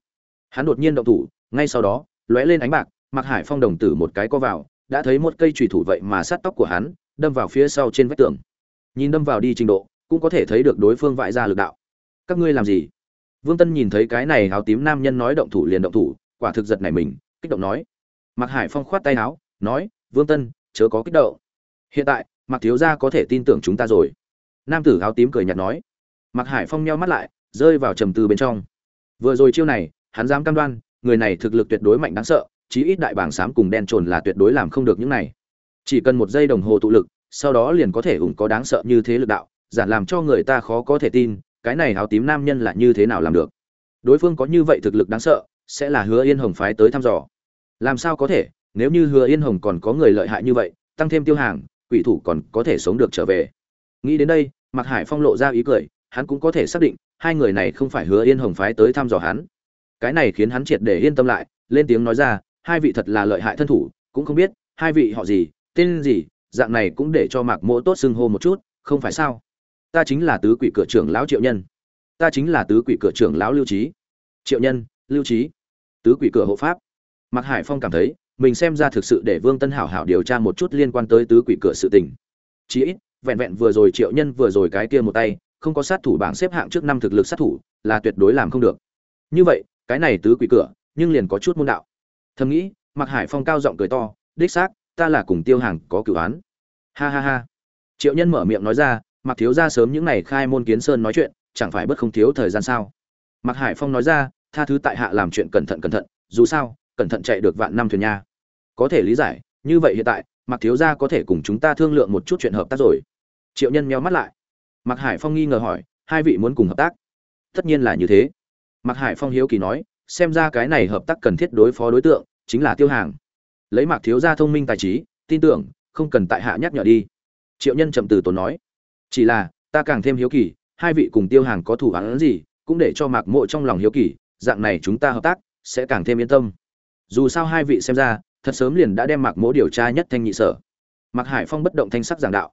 Hắn đột nhiên động thủ, ngay sau đó, lóe lên ánh bạc, mạc hải phong đồng tử một cái co vào, đã thấy một cây chùy thủ vậy mà sát tóc của hắn, đâm vào phía sau trên vách tường. Nhìn đâm vào đi trình độ, cũng có thể thấy được đối phương vại ra lực đạo. Các ngươi làm gì? Vương tân nhìn thấy cái này áo tím nam nhân nói động thủ liền động thủ, quả thực giật này mình, kích động nói mạc hải phong khoát tay áo, nói, vương tân, chớ có kích động. Hiện tại, mạc thiếu gia có thể tin tưởng chúng ta rồi. Nam tử áo tím cười nhạt nói. Mạc hải phong nheo mắt lại, rơi vào trầm tư bên trong. Vừa rồi chiêu này, hắn dám cam đoan, người này thực lực tuyệt đối mạnh đáng sợ, chí ít đại bảng xám cùng đen trồn là tuyệt đối làm không được những này. Chỉ cần một giây đồng hồ tụ lực, sau đó liền có thể ủng có đáng sợ như thế lực đạo giản làm cho người ta khó có thể tin, cái này áo tím nam nhân là như thế nào làm được. Đối phương có như vậy thực lực đáng sợ, sẽ là hứa yên hồng phái tới thăm dò làm sao có thể? Nếu như hứa yên hồng còn có người lợi hại như vậy, tăng thêm tiêu hàng, quỷ thủ còn có thể sống được trở về. Nghĩ đến đây, mạc hải phong lộ ra ý cười, hắn cũng có thể xác định, hai người này không phải hứa yên hồng phái tới thăm dò hắn. Cái này khiến hắn triệt để yên tâm lại, lên tiếng nói ra, hai vị thật là lợi hại thân thủ, cũng không biết, hai vị họ gì, tên gì, dạng này cũng để cho mạc mỗ tốt xưng hô một chút, không phải sao? Ta chính là tứ quỷ cửa trưởng lão triệu nhân. Ta chính là tứ quỷ cửa trưởng lão lưu trí triệu nhân, lưu trí tứ quỷ cửa hộ pháp mạc hải phong cảm thấy, mình xem ra thực sự để vương tân hảo hảo điều tra một chút liên quan tới tứ quỷ cửa sự tình. Chỉ ít, vẹn vẹn vừa rồi triệu nhân vừa rồi cái kia một tay, không có sát thủ bảng xếp hạng trước năm thực lực sát thủ, là tuyệt đối làm không được. Như vậy, cái này tứ quỷ cửa, nhưng liền có chút môn đạo. Thầm nghĩ, Mạc hải phong cao giọng cười to, đích xác, ta là cùng tiêu hàng có cửu án. Ha ha ha. Triệu nhân mở miệng nói ra, Mạc thiếu gia sớm những ngày khai môn kiến sơn nói chuyện, chẳng phải bất không thiếu thời gian sao? Mạc hải phong nói ra, tha thứ tại hạ làm chuyện cẩn thận cẩn thận, dù sao cẩn thận chạy được vạn năm thuyền nha. Có thể lý giải, như vậy hiện tại mặc thiếu gia có thể cùng chúng ta thương lượng một chút chuyện hợp tác rồi. Triệu nhân meo mắt lại. Mặc hải phong nghi ngờ hỏi, hai vị muốn cùng hợp tác? Tất nhiên là như thế. Mặc hải phong hiếu kỳ nói, xem ra cái này hợp tác cần thiết đối phó đối tượng, chính là tiêu hàng. Lấy mạc thiếu gia thông minh tài trí, tin tưởng, không cần tại hạ nhắc nhở đi. Triệu nhân chậm từ tốn nói, chỉ là, ta càng thêm hiếu kỳ, hai vị cùng tiêu hàng có thủ án gì, cũng để cho mạc mộ trong lòng hiếu kỳ, dạng này chúng ta hợp tác, sẽ càng thêm yên tâm dù sao hai vị xem ra, thật sớm liền đã đem mạc mỗ điều tra nhất thanh nhị sở. Mạc hải phong bất động thanh sắc giảng đạo.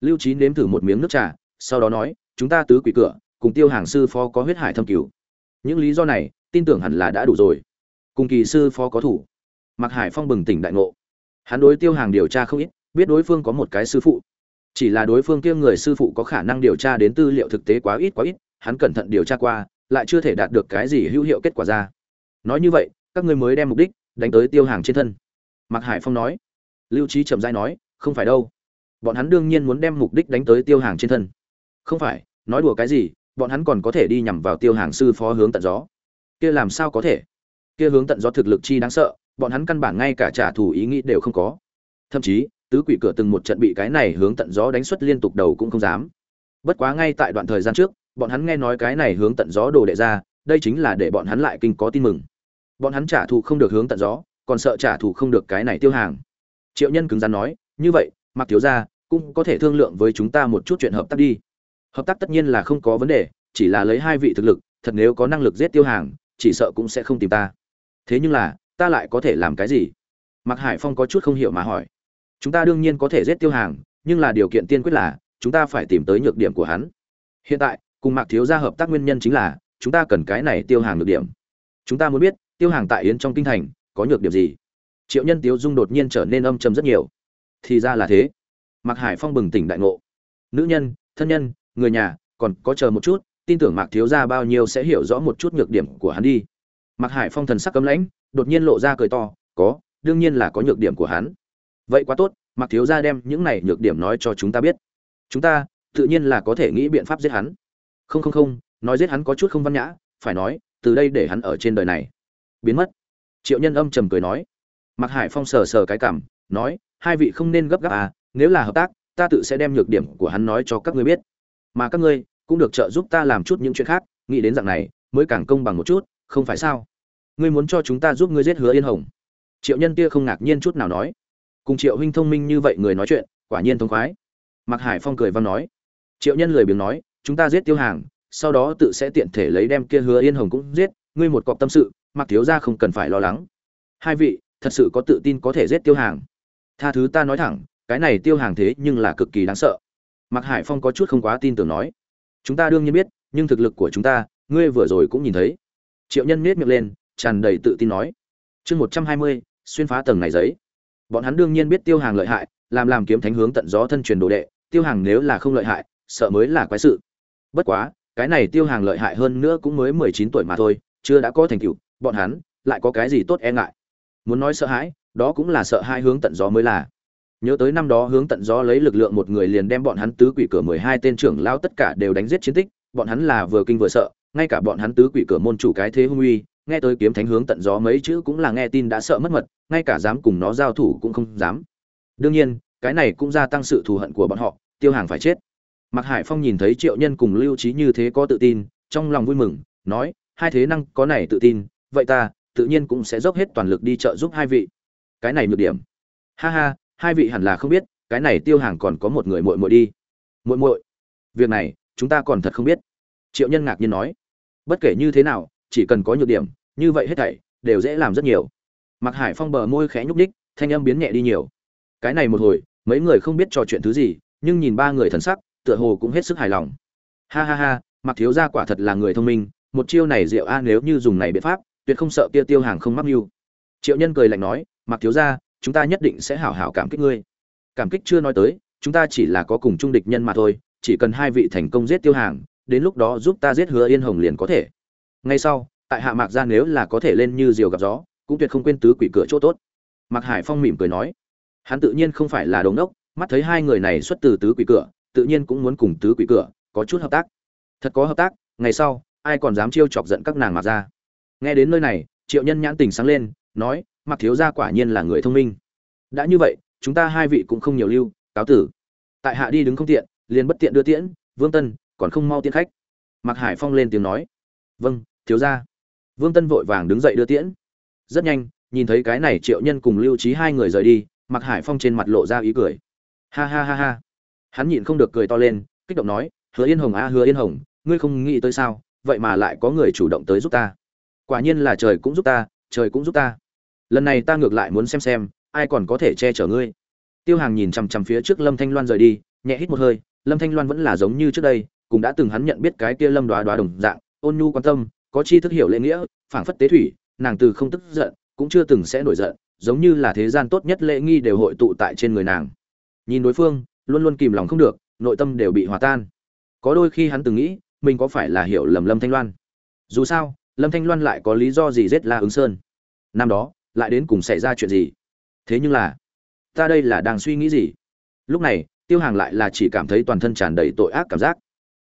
Lưu trí nếm thử một miếng nước trà, sau đó nói, chúng ta tứ quỷ cửa, cùng tiêu hàng sư phó có huyết hải thâm cứu những lý do này, tin tưởng hẳn là đã đủ rồi. Cùng kỳ sư phó có thủ. Mạc hải phong bừng tỉnh đại ngộ. Hắn đối tiêu hàng điều tra không ít, biết đối phương có một cái sư phụ. Chỉ là đối phương kia người sư phụ có khả năng điều tra đến tư liệu thực tế quá ít quá ít, hắn cẩn thận điều tra qua, lại chưa thể đạt được cái gì hữu hiệu kết quả ra. Nói như vậy các ngươi mới đem mục đích đánh tới tiêu hàng trên thân. Mạc hải phong nói. Lưu trí Trầm dai nói, không phải đâu. Bọn hắn đương nhiên muốn đem mục đích đánh tới tiêu hàng trên thân. Không phải, nói đùa cái gì, bọn hắn còn có thể đi nhằm vào tiêu hàng sư phó hướng tận gió. Kia làm sao có thể? Kia hướng tận gió thực lực chi đáng sợ, bọn hắn căn bản ngay cả trả thù ý nghĩ đều không có. Thậm chí, tứ quỷ cửa từng một trận bị cái này hướng tận gió đánh xuất liên tục đầu cũng không dám. Bất quá ngay tại đoạn thời gian trước, bọn hắn nghe nói cái này hướng tận gió đồ đệ ra, đây chính là để bọn hắn lại kinh có tin mừng bọn hắn trả thù không được hướng tận gió, còn sợ trả thù không được cái này tiêu hàng. Triệu nhân cứng rắn nói, như vậy mặc thiếu gia cũng có thể thương lượng với chúng ta một chút chuyện hợp tác đi. Hợp tác tất nhiên là không có vấn đề, chỉ là lấy hai vị thực lực, thật nếu có năng lực giết tiêu hàng, chỉ sợ cũng sẽ không tìm ta. Thế nhưng là, ta lại có thể làm cái gì? Mặc hải phong có chút không hiểu mà hỏi. Chúng ta đương nhiên có thể giết tiêu hàng, nhưng là điều kiện tiên quyết là, chúng ta phải tìm tới nhược điểm của hắn. Hiện tại, cùng mạc thiếu gia hợp tác nguyên nhân chính là, chúng ta cần cái này tiêu hàng nhược điểm. Chúng ta muốn biết tiêu hàng tại yến trong kinh thành, có nhược điểm gì? Triệu nhân tiếu dung đột nhiên trở nên âm trầm rất nhiều. Thì ra là thế. Mạc hải phong bừng tỉnh đại ngộ. Nữ nhân, thân nhân, người nhà, còn có chờ một chút, tin tưởng mạc thiếu gia bao nhiêu sẽ hiểu rõ một chút nhược điểm của hắn đi. Mạc hải phong thần sắc cấm lãnh, đột nhiên lộ ra cười to, có, đương nhiên là có nhược điểm của hắn. Vậy quá tốt, mạc thiếu gia đem những này nhược điểm nói cho chúng ta biết. Chúng ta, tự nhiên là có thể nghĩ biện pháp giết hắn. Không không không, nói giết hắn có chút không văn nhã, phải nói, từ đây để hắn ở trên đời này biến mất. Triệu nhân âm trầm cười nói. Mặc hải phong sờ sờ cái cảm, nói, hai vị không nên gấp gáp à nếu là hợp tác, ta tự sẽ đem nhược điểm của hắn nói cho các ngươi biết. Mà các ngươi cũng được trợ giúp ta làm chút những chuyện khác, nghĩ đến dạng này mới càng công bằng một chút, không phải sao? Ngươi muốn cho chúng ta giúp ngươi giết hứa yên hồng. Triệu nhân kia không ngạc nhiên chút nào nói. Cùng triệu huynh thông minh như vậy người nói chuyện, quả nhiên thông khoái. Mặc hải phong cười văn nói. Triệu nhân lười biếng nói, chúng ta giết tiêu hàng, sau đó tự sẽ tiện thể lấy đem kia hứa yên hồng cũng giết, ngươi một cọc tâm sự mặc thiếu ra không cần phải lo lắng. Hai vị, thật sự có tự tin có thể giết tiêu hàng. Tha thứ ta nói thẳng, cái này tiêu hàng thế nhưng là cực kỳ đáng sợ. Mặc hải phong có chút không quá tin tưởng nói. Chúng ta đương nhiên biết, nhưng thực lực của chúng ta, ngươi vừa rồi cũng nhìn thấy. Triệu nhân nết miệng lên, tràn đầy tự tin nói. Chương một trăm hai mươi, xuyên phá tầng này giấy. Bọn hắn đương nhiên biết tiêu hàng lợi hại, làm làm kiếm thánh hướng tận gió thân truyền đồ đệ, tiêu hàng nếu là không lợi hại, sợ mới là quái sự. Bất quá, cái này tiêu hàng lợi hại hơn nữa cũng mới mười chín tuổi mà thôi, chưa đã có thành tựu bọn hắn lại có cái gì tốt e ngại? Muốn nói sợ hãi, đó cũng là sợ hai hướng tận gió mới là. Nhớ tới năm đó hướng tận gió lấy lực lượng một người liền đem bọn hắn tứ quỷ cửa mười hai tên trưởng lao tất cả đều đánh giết chiến tích, bọn hắn là vừa kinh vừa sợ, ngay cả bọn hắn tứ quỷ cửa môn chủ cái thế hung uy, nghe tới kiếm thánh hướng tận gió mấy chữ cũng là nghe tin đã sợ mất mật, ngay cả dám cùng nó giao thủ cũng không dám. Đương nhiên, cái này cũng gia tăng sự thù hận của bọn họ, tiêu hàng phải chết. Mạc hải phong nhìn thấy triệu nhân cùng lưu trí như thế có tự tin, trong lòng vui mừng, nói, hai thế năng có này tự tin vậy ta, tự nhiên cũng sẽ dốc hết toàn lực đi trợ giúp hai vị. Cái này nhược điểm. Ha ha, hai vị hẳn là không biết, cái này tiêu hàng còn có một người muội muội đi. Muội muội, việc này, chúng ta còn thật không biết. Triệu nhân ngạc nhiên nói. Bất kể như thế nào, chỉ cần có nhược điểm, như vậy hết thảy, đều dễ làm rất nhiều. Mặc hải phong bờ môi khẽ nhúc ních thanh âm biến nhẹ đi nhiều. Cái này một hồi, mấy người không biết trò chuyện thứ gì, nhưng nhìn ba người thần sắc, tựa hồ cũng hết sức hài lòng. Ha ha ha mặc thiếu gia quả thật là người thông minh, một chiêu này diệu a nếu như dùng này biện pháp tuyệt không sợ kia tiêu hàng không mắc mưu. Triệu nhân cười lạnh nói mặc thiếu gia, chúng ta nhất định sẽ hảo hảo cảm kích ngươi. Cảm kích chưa nói tới, chúng ta chỉ là có cùng chung địch nhân mà thôi, chỉ cần hai vị thành công giết tiêu hàng, đến lúc đó giúp ta giết hứa yên hồng liền có thể. Ngay sau, tại hạ mạc ra nếu là có thể lên như diều gặp gió, cũng tuyệt không quên tứ quỷ cửa chỗ tốt. Mạc hải phong mỉm cười nói, hắn tự nhiên không phải là đống đốc, mắt thấy hai người này xuất từ tứ quỷ cửa, tự nhiên cũng muốn cùng tứ quỷ cửa có chút hợp tác. Thật có hợp tác, ngày sau, ai còn dám chiêu chọc giận các nàng mạc ra nghe đến nơi này, triệu nhân nhãn tình sáng lên, nói mặc thiếu gia quả nhiên là người thông minh. Đã như vậy, chúng ta hai vị cũng không nhiều lưu, cáo tử. Tại hạ đi đứng không tiện, liền bất tiện đưa tiễn, vương tân, còn không mau tiễn khách. Mặc hải phong lên tiếng nói vâng thiếu gia. Vương tân vội vàng đứng dậy đưa tiễn. Rất nhanh, nhìn thấy cái này triệu nhân cùng lưu trí hai người rời đi mặc hải phong trên mặt lộ ra ý cười. Ha ha ha ha. Hắn nhịn không được cười to lên, kích động nói, hứa yên hồng a hứa yên hồng, ngươi không nghĩ tới sao? Vậy mà lại có người chủ động tới giúp ta quả nhiên là trời cũng giúp ta, trời cũng giúp ta. Lần này ta ngược lại muốn xem xem, ai còn có thể che chở ngươi. Tiêu hàng nhìn chằm chằm phía trước lâm thanh loan rời đi, nhẹ hít một hơi, lâm thanh loan vẫn là giống như trước đây, cũng đã từng hắn nhận biết cái kia lâm đoá đoá đồng dạng, ôn nhu quan tâm, có chi thức hiểu lễ nghĩa, phảng phất tế thủy, nàng từ không tức giận, cũng chưa từng sẽ nổi giận, giống như là thế gian tốt nhất lễ nghi đều hội tụ tại trên người nàng. Nhìn đối phương, luôn luôn kìm lòng không được, nội tâm đều bị hòa tan. Có đôi khi hắn từng nghĩ, mình có phải là hiểu lầm lâm thanh loan. Dù sao lâm thanh loan lại có lý do gì giết la ứng sơn? Năm đó, lại đến cùng xảy ra chuyện gì? Thế nhưng là, ta đây là đang suy nghĩ gì? Lúc này, tiêu hàng lại là chỉ cảm thấy toàn thân tràn đầy tội ác cảm giác.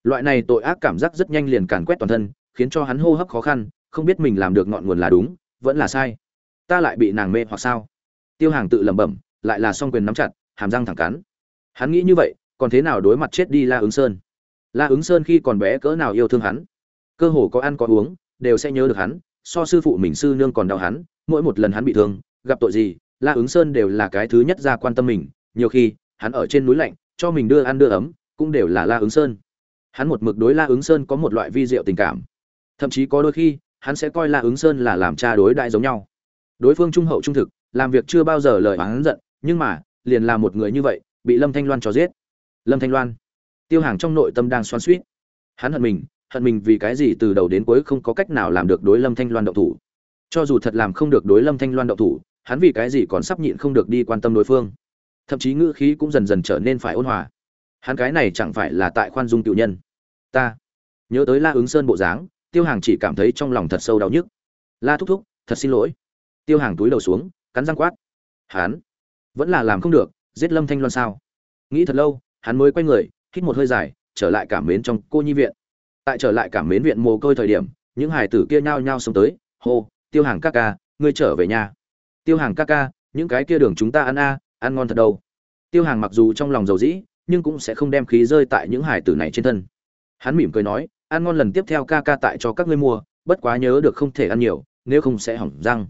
Loại này tội ác cảm giác rất nhanh liền càn quét toàn thân, khiến cho hắn hô hấp khó khăn, không biết mình làm được ngọn nguồn là đúng, vẫn là sai. Ta lại bị nàng mê hoặc sao? Tiêu hàng tự lẩm bẩm, lại là song quyền nắm chặt, hàm răng thẳng cắn. Hắn nghĩ như vậy, còn thế nào đối mặt chết đi la ứng sơn? La ứng sơn khi còn bé cỡ nào yêu thương hắn? Cơ hồ có ăn có uống đều sẽ nhớ được hắn, so sư phụ mình sư nương còn đau hắn, mỗi một lần hắn bị thương, gặp tội gì, la ứng sơn đều là cái thứ nhất ra quan tâm mình, nhiều khi, hắn ở trên núi lạnh, cho mình đưa ăn đưa ấm, cũng đều là la ứng sơn. Hắn một mực đối la ứng sơn có một loại vi diệu tình cảm. Thậm chí có đôi khi, hắn sẽ coi la ứng sơn là làm cha đối đại giống nhau. Đối phương trung hậu trung thực, làm việc chưa bao giờ lời oán giận, nhưng mà, liền là một người như vậy, bị lâm thanh loan cho giết. Lâm thanh loan, tiêu hàng trong nội tâm đang xoan suýt hắn hận mình hận mình vì cái gì từ đầu đến cuối không có cách nào làm được đối lâm thanh loan động thủ. Cho dù thật làm không được đối lâm thanh loan động thủ, hắn vì cái gì còn sắp nhịn không được đi quan tâm đối phương. Thậm chí ngữ khí cũng dần dần trở nên phải ôn hòa. Hắn cái này chẳng phải là tại khoan dung tiểu nhân. Ta nhớ tới la ứng sơn bộ dáng, tiêu hàng chỉ cảm thấy trong lòng thật sâu đau nhức. La thúc thúc, thật xin lỗi. Tiêu hàng túi đầu xuống, cắn răng quát. Hắn vẫn là làm không được, giết lâm thanh loan sao? Nghĩ thật lâu, hắn mới quay người, hít một hơi dài, trở lại cảm mến trong cô nhi viện tại trở lại cảm mến viện mồ côi thời điểm, những hải tử kia nhao nhao xông tới, hô, tiêu hàng ca ca, ngươi trở về nhà. Tiêu hàng ca ca, những cái kia đường chúng ta ăn a, ăn ngon thật đâu. Tiêu hàng mặc dù trong lòng giàu dĩ, nhưng cũng sẽ không đem khí rơi tại những hải tử này trên thân. Hắn mỉm cười nói, ăn ngon lần tiếp theo ca ca tại cho các ngươi mua, bất quá nhớ được không thể ăn nhiều, nếu không sẽ hỏng răng.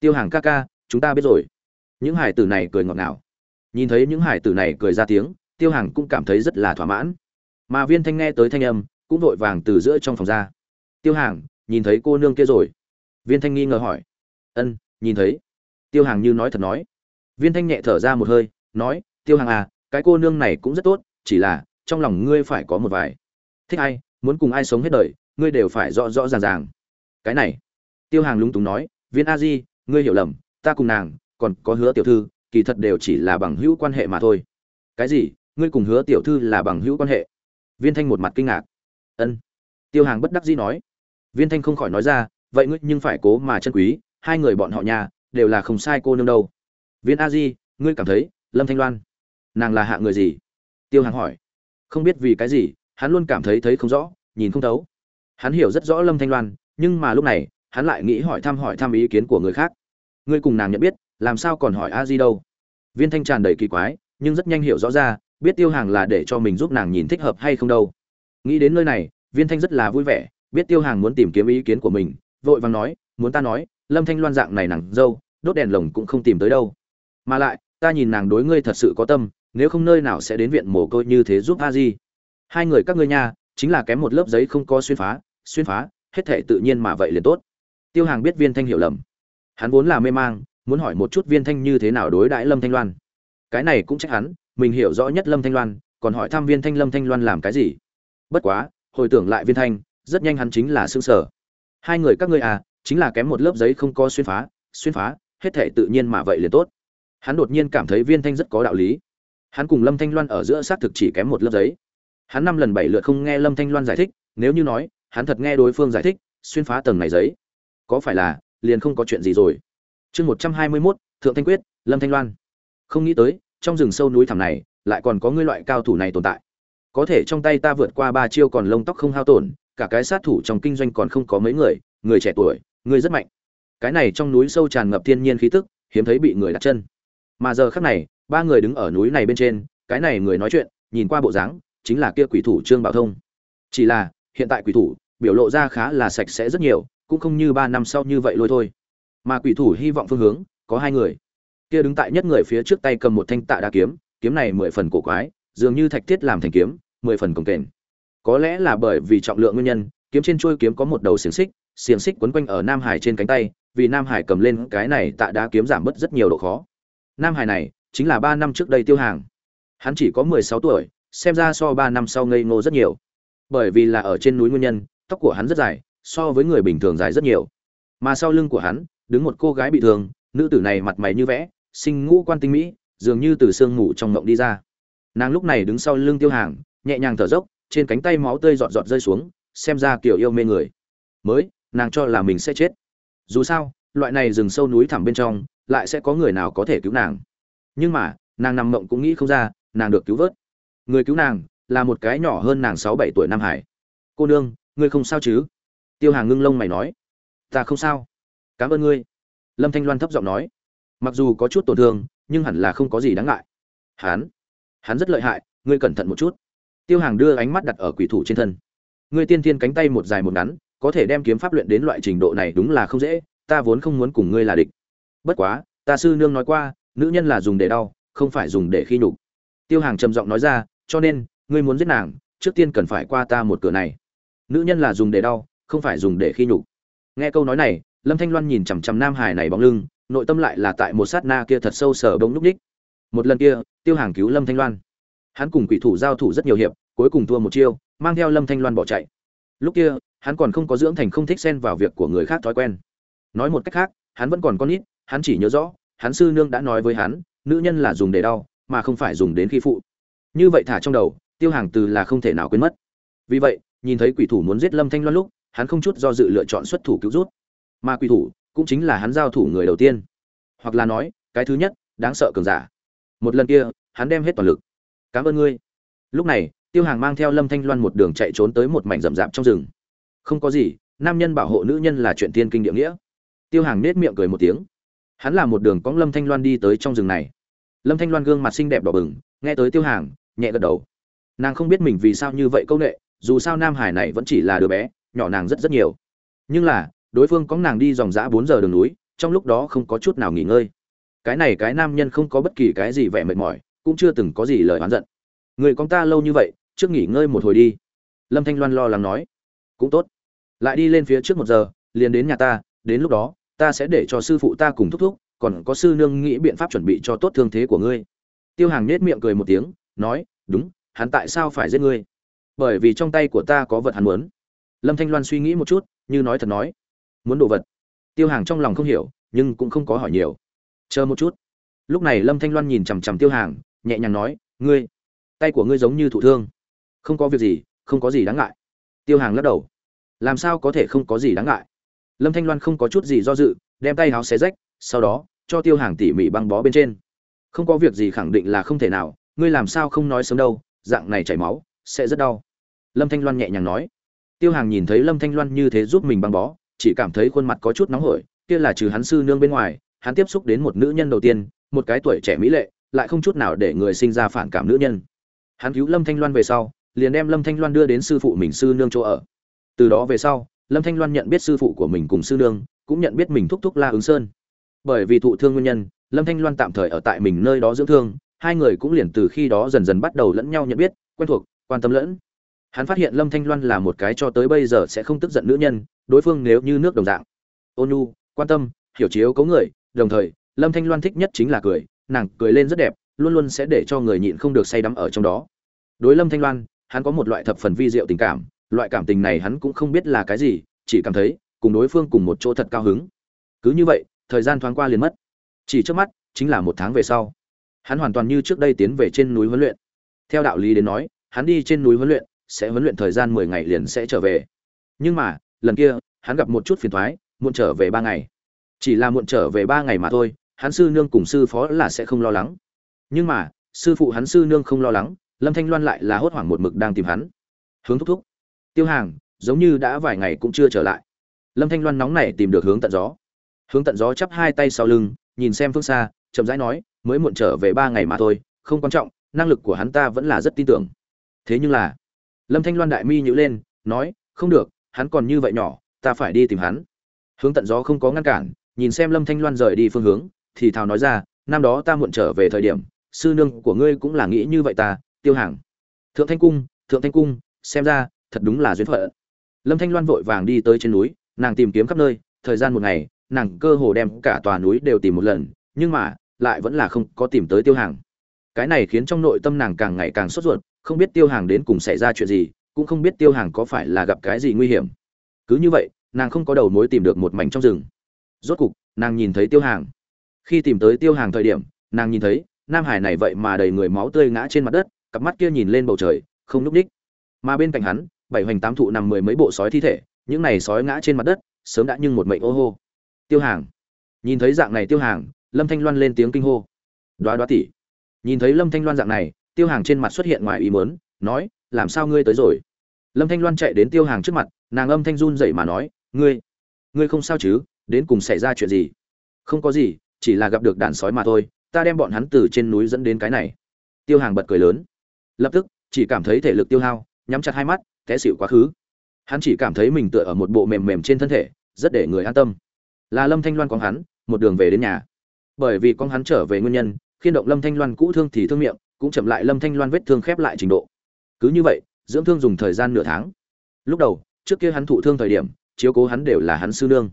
Tiêu hàng ca ca, chúng ta biết rồi. Những hải tử này cười ngọt ngào. Nhìn thấy những hải tử này cười ra tiếng, tiêu hàng cũng cảm thấy rất là thỏa mãn. Mà viên thanh nghe tới thanh âm cũng vội vàng từ giữa trong phòng ra. Tiêu hàng, nhìn thấy cô nương kia rồi? Viên thanh nghi ngờ hỏi. Ân, nhìn thấy. Tiêu hàng như nói thật nói. Viên thanh nhẹ thở ra một hơi, nói, tiêu hàng à cái cô nương này cũng rất tốt, chỉ là trong lòng ngươi phải có một vài. Thích ai, muốn cùng ai sống hết đời, ngươi đều phải rõ rõ ràng ràng. Cái này. Tiêu hàng lúng túng nói, viên a di, ngươi hiểu lầm, ta cùng nàng còn có hứa tiểu thư, kỳ thật đều chỉ là bằng hữu quan hệ mà thôi. Cái gì? Ngươi cùng hứa tiểu thư là bằng hữu quan hệ? Viên thanh một mặt kinh ngạc ân. Tiêu hàng bất đắc dĩ nói. Viên thanh không khỏi nói ra, vậy ngươi nhưng phải cố mà chân quý, hai người bọn họ nhà, đều là không sai cô nương đâu. Viên a di, ngươi cảm thấy, lâm thanh loan, nàng là hạ người gì? Tiêu hàng hỏi. Không biết vì cái gì, hắn luôn cảm thấy thấy không rõ, nhìn không thấu. Hắn hiểu rất rõ lâm thanh loan, nhưng mà lúc này, hắn lại nghĩ hỏi thăm hỏi thăm ý kiến của người khác. Ngươi cùng nàng nhận biết, làm sao còn hỏi a di đâu? Viên thanh tràn đầy kỳ quái, nhưng rất nhanh hiểu rõ ra, biết tiêu hàng là để cho mình giúp nàng nhìn thích hợp hay không đâu nghĩ đến nơi này, viên thanh rất là vui vẻ, biết tiêu hàng muốn tìm kiếm ý kiến của mình, vội vàng nói, muốn ta nói, lâm thanh loan dạng này nàng dâu, đốt đèn lồng cũng không tìm tới đâu. Mà lại, ta nhìn nàng đối ngươi thật sự có tâm, nếu không nơi nào sẽ đến viện mồ côi như thế giúp a di hai người các ngươi nha, chính là kém một lớp giấy không có xuyên phá xuyên phá, hết thể tự nhiên mà vậy liền tốt. Tiêu hàng biết viên thanh hiểu lầm. Hắn vốn là mê mang, muốn hỏi một chút viên thanh như thế nào đối đãi lâm thanh loan. Cái này cũng trách hắn, mình hiểu rõ nhất lâm thanh loan, còn hỏi thăm viên thanh lâm thanh loan làm cái gì bất quá, hồi tưởng lại viên thanh, rất nhanh hắn chính là xương sở hai người các ngươi à chính là kém một lớp giấy không có xuyên phá xuyên phá, hết thể tự nhiên mà vậy liền tốt. Hắn đột nhiên cảm thấy viên thanh rất có đạo lý. Hắn cùng lâm thanh loan ở giữa xác thực chỉ kém một lớp giấy. Hắn năm lần bảy lượt không nghe lâm thanh loan giải thích, nếu như nói, hắn thật nghe đối phương giải thích, xuyên phá tầng này giấy, có phải là, liền không có chuyện gì rồi. Chương một trăm hai mươi mốt, thượng thanh quyết, lâm thanh loan. Không nghĩ tới, trong rừng sâu núi thẳm này, lại còn có ngươi loại cao thủ này tồn tại có thể trong tay ta vượt qua ba chiêu còn lông tóc không hao tổn, cả cái sát thủ trong kinh doanh còn không có mấy người người trẻ tuổi, người rất mạnh. Cái này trong núi sâu tràn ngập thiên nhiên khí tức, hiếm thấy bị người đặt chân. Mà giờ khắc này, ba người đứng ở núi này bên trên, cái này người nói chuyện, nhìn qua bộ dáng, chính là kia quỷ thủ trương bảo thông. Chỉ là, hiện tại quỷ thủ, biểu lộ ra khá là sạch sẽ rất nhiều, cũng không như ba năm sau như vậy lôi thôi. Mà quỷ thủ hy vọng phương hướng, có hai người. Kia đứng tại nhất người phía trước tay cầm một thanh tạ đa kiếm kiếm này mười phần cổ quái, dường như thạch thiết làm thành kiếm mười phần cồng kềnh. Có lẽ là bởi vì trọng lượng nguyên nhân, kiếm trên chuôi kiếm có một đầu xiềng xích xiềng xích quấn quanh ở nam hải trên cánh tay, vì nam hải cầm lên cái này tạ đá kiếm giảm bớt rất nhiều độ khó. Nam hải này chính là ba năm trước đây tiêu hàng. Hắn chỉ có mười sáu tuổi, xem ra so ba năm sau ngây ngô rất nhiều. Bởi vì là ở trên núi nguyên nhân, tóc của hắn rất dài, so với người bình thường dài rất nhiều. Mà sau lưng của hắn, đứng một cô gái bị thương, nữ tử này mặt mày như vẽ sinh ngũ quan tinh mỹ, dường như từ sương ngủ trong ngộng đi ra. Nàng lúc này đứng sau lưng tiêu hàng nhẹ nhàng thở dốc, trên cánh tay máu tươi giọt giọt rơi xuống, xem ra kiểu yêu mê người. Mới, nàng cho là mình sẽ chết. Dù sao, loại này rừng sâu núi thẳm bên trong, lại sẽ có người nào có thể cứu nàng. Nhưng mà, nàng nằm mộng cũng nghĩ không ra, nàng được cứu vớt. Người cứu nàng, là một cái nhỏ hơn nàng sáu bảy tuổi nam hải. Cô nương, ngươi không sao chứ? Tiêu hàng ngưng lông mày nói. Ta không sao. Cảm ơn ngươi. Lâm thanh loan thấp giọng nói. Mặc dù có chút tổn thương, nhưng hẳn là không có gì đáng ngại. Hắn hắn rất lợi hại, ngươi cẩn thận một chút tiêu hàng đưa ánh mắt đặt ở quỷ thủ trên thân. Ngươi tiên tiên cánh tay một dài một ngắn, có thể đem kiếm pháp luyện đến loại trình độ này đúng là không dễ, ta vốn không muốn cùng ngươi là địch. Bất quá, ta sư nương nói qua, nữ nhân là dùng để đau, không phải dùng để khi nhục. Tiêu hàng trầm giọng nói ra, cho nên, ngươi muốn giết nàng, trước tiên cần phải qua ta một cửa này. Nữ nhân là dùng để đau, không phải dùng để khi nhục. Nghe câu nói này, lâm thanh loan nhìn chằm chằm nam hải này bóng lưng, nội tâm lại là tại một sát na kia thật sâu sở bỗng núp ních. Một lần kia, tiêu hàng cứu lâm thanh loan hắn cùng quỷ thủ giao thủ rất nhiều hiệp, cuối cùng thua một chiêu, mang theo lâm thanh loan bỏ chạy. Lúc kia, hắn còn không có dưỡng thành không thích xen vào việc của người khác thói quen. Nói một cách khác, hắn vẫn còn con nít, hắn chỉ nhớ rõ, hắn sư nương đã nói với hắn, nữ nhân là dùng để đau, mà không phải dùng đến khi phụ. Như vậy thả trong đầu, tiêu hàng từ là không thể nào quên mất. Vì vậy, nhìn thấy quỷ thủ muốn giết lâm thanh loan lúc, hắn không chút do dự lựa chọn xuất thủ cứu rút. Mà quỷ thủ cũng chính là hắn giao thủ người đầu tiên. Hoặc là nói, cái thứ nhất, đáng sợ cường giả. Một lần kia, hắn đem hết toàn lực cảm ơn ngươi. Lúc này, tiêu hàng mang theo lâm thanh loan một đường chạy trốn tới một mảnh rậm rạp trong rừng. Không có gì, nam nhân bảo hộ nữ nhân là chuyện tiên kinh địa nghĩa. Tiêu hàng nết miệng cười một tiếng. Hắn là một đường cóng lâm thanh loan đi tới trong rừng này. Lâm thanh loan gương mặt xinh đẹp đỏ bừng, nghe tới tiêu hàng, nhẹ gật đầu. Nàng không biết mình vì sao như vậy công nghệ dù sao nam hải này vẫn chỉ là đứa bé, nhỏ nàng rất rất nhiều. Nhưng là, đối phương có nàng đi dòng dã bốn giờ đường núi, trong lúc đó không có chút nào nghỉ ngơi. Cái này cái nam nhân không có bất kỳ cái gì vẻ mệt mỏi cũng chưa từng có gì lời oán giận. Người con ta lâu như vậy, trước nghỉ ngơi một hồi đi. Lâm thanh loan lo lắng nói. Cũng tốt. Lại đi lên phía trước một giờ, liền đến nhà ta, đến lúc đó, ta sẽ để cho sư phụ ta cùng thúc thúc, còn có sư nương nghĩ biện pháp chuẩn bị cho tốt thương thế của ngươi. Tiêu hàng nết miệng cười một tiếng, nói, đúng, hắn tại sao phải giết ngươi? Bởi vì trong tay của ta có vật hắn muốn. Lâm thanh loan suy nghĩ một chút, như nói thật nói. Muốn đồ vật? Tiêu hàng trong lòng không hiểu, nhưng cũng không có hỏi nhiều. Chờ một chút. Lúc này lâm thanh loan nhìn chằm chằm tiêu hàng nhẹ nhàng nói, ngươi, tay của ngươi giống như thụ thương. Không có việc gì, không có gì đáng ngại. Tiêu hàng lắc đầu. Làm sao có thể không có gì đáng ngại? Lâm thanh loan không có chút gì do dự, đem tay háo xé rách, sau đó, cho tiêu hàng tỉ mỉ băng bó bên trên. Không có việc gì khẳng định là không thể nào, ngươi làm sao không nói sớm đâu, dạng này chảy máu, sẽ rất đau. Lâm thanh loan nhẹ nhàng nói. Tiêu hàng nhìn thấy lâm thanh loan như thế giúp mình băng bó, chỉ cảm thấy khuôn mặt có chút nóng hổi, kia là trừ hắn sư nương bên ngoài, hắn tiếp xúc đến một nữ nhân đầu tiên, một cái tuổi trẻ mỹ lệ lại không chút nào để người sinh ra phản cảm nữ nhân. Hắn cứu lâm thanh loan về sau, liền đem lâm thanh loan đưa đến sư phụ mình sư nương chỗ ở. Từ đó về sau, lâm thanh loan nhận biết sư phụ của mình cùng sư nương, cũng nhận biết mình thúc thúc la ứng sơn. Bởi vì thụ thương nguyên nhân, lâm thanh loan tạm thời ở tại mình nơi đó dưỡng thương, hai người cũng liền từ khi đó dần dần bắt đầu lẫn nhau nhận biết, quen thuộc, quan tâm lẫn. Hắn phát hiện lâm thanh loan là một cái cho tới bây giờ sẽ không tức giận nữ nhân, đối phương nếu như nước đồng dạng. Ôn nhu, quan tâm, hiểu chiếu cấu người, đồng thời, lâm thanh loan thích nhất chính là cười nàng cười lên rất đẹp, luôn luôn sẽ để cho người nhịn không được say đắm ở trong đó. Đối lâm thanh loan, hắn có một loại thập phần vi diệu tình cảm, loại cảm tình này hắn cũng không biết là cái gì, chỉ cảm thấy cùng đối phương cùng một chỗ thật cao hứng. Cứ như vậy, thời gian thoáng qua liền mất. Chỉ trước mắt, chính là một tháng về sau. Hắn hoàn toàn như trước đây tiến về trên núi huấn luyện. Theo đạo lý đến nói, hắn đi trên núi huấn luyện, sẽ huấn luyện thời gian mười ngày liền sẽ trở về. Nhưng mà, lần kia, hắn gặp một chút phiền thoái, muộn trở về ba ngày. Chỉ là muộn trở về ba ngày mà thôi hắn sư nương cùng sư phó là sẽ không lo lắng. Nhưng mà, sư phụ hắn sư nương không lo lắng, lâm thanh loan lại là hốt hoảng một mực đang tìm hắn. Hướng thúc thúc. Tiêu hàng, giống như đã vài ngày cũng chưa trở lại. Lâm thanh loan nóng nảy tìm được hướng tận gió. Hướng tận gió chắp hai tay sau lưng, nhìn xem phương xa, chậm rãi nói, mới muộn trở về ba ngày mà thôi, không quan trọng, năng lực của hắn ta vẫn là rất tin tưởng. Thế nhưng là, lâm thanh loan đại mi nhữ lên, nói, không được, hắn còn như vậy nhỏ, ta phải đi tìm hắn. Hướng tận gió không có ngăn cản, nhìn xem lâm thanh loan rời đi phương hướng thì thào nói ra, năm đó ta muộn trở về thời điểm, sư nương của ngươi cũng là nghĩ như vậy ta, tiêu hàng. Thượng thanh cung, thượng thanh cung, xem ra, thật đúng là duyên phận. Lâm thanh loan vội vàng đi tới trên núi, nàng tìm kiếm khắp nơi, thời gian một ngày, nàng cơ hồ đem cả tòa núi đều tìm một lần, nhưng mà, lại vẫn là không có tìm tới tiêu hàng. Cái này khiến trong nội tâm nàng càng ngày càng sốt ruột, không biết tiêu hàng đến cùng xảy ra chuyện gì, cũng không biết tiêu hàng có phải là gặp cái gì nguy hiểm. Cứ như vậy, nàng không có đầu mối tìm được một mảnh trong rừng. Rốt cục, nàng nhìn thấy tiêu hàng khi tìm tới tiêu hàng thời điểm, nàng nhìn thấy, nam hải này vậy mà đầy người máu tươi ngã trên mặt đất, cặp mắt kia nhìn lên bầu trời, không núp đích mà bên cạnh hắn, bảy hoành tám thụ nằm mười mấy bộ sói thi thể, những này sói ngã trên mặt đất, sớm đã nhưng một mệnh ô hô. Tiêu hàng. Nhìn thấy dạng này tiêu hàng, lâm thanh loan lên tiếng kinh hô. Đoá đoá tỉ. Nhìn thấy lâm thanh loan dạng này, tiêu hàng trên mặt xuất hiện ngoài ý mớn nói, làm sao ngươi tới rồi? Lâm thanh loan chạy đến tiêu hàng trước mặt, nàng âm thanh run dậy mà nói, ngươi ngươi không sao chứ? Đến cùng xảy ra chuyện gì? Không có gì chỉ là gặp được đàn sói mà thôi, ta đem bọn hắn từ trên núi dẫn đến cái này. Tiêu hàng bật cười lớn. Lập tức, chỉ cảm thấy thể lực tiêu hao, nhắm chặt hai mắt, té xịu quá khứ. Hắn chỉ cảm thấy mình tựa ở một bộ mềm mềm trên thân thể, rất để người an tâm. Là lâm thanh loan con hắn, một đường về đến nhà. Bởi vì con hắn trở về nguyên nhân khiên động lâm thanh loan cũ thương thì thương miệng, cũng chậm lại lâm thanh loan vết thương khép lại trình độ. Cứ như vậy, dưỡng thương dùng thời gian nửa tháng. Lúc đầu, trước kia hắn thụ thương thời điểm, chiếu cố hắn đều là hắn sư nương.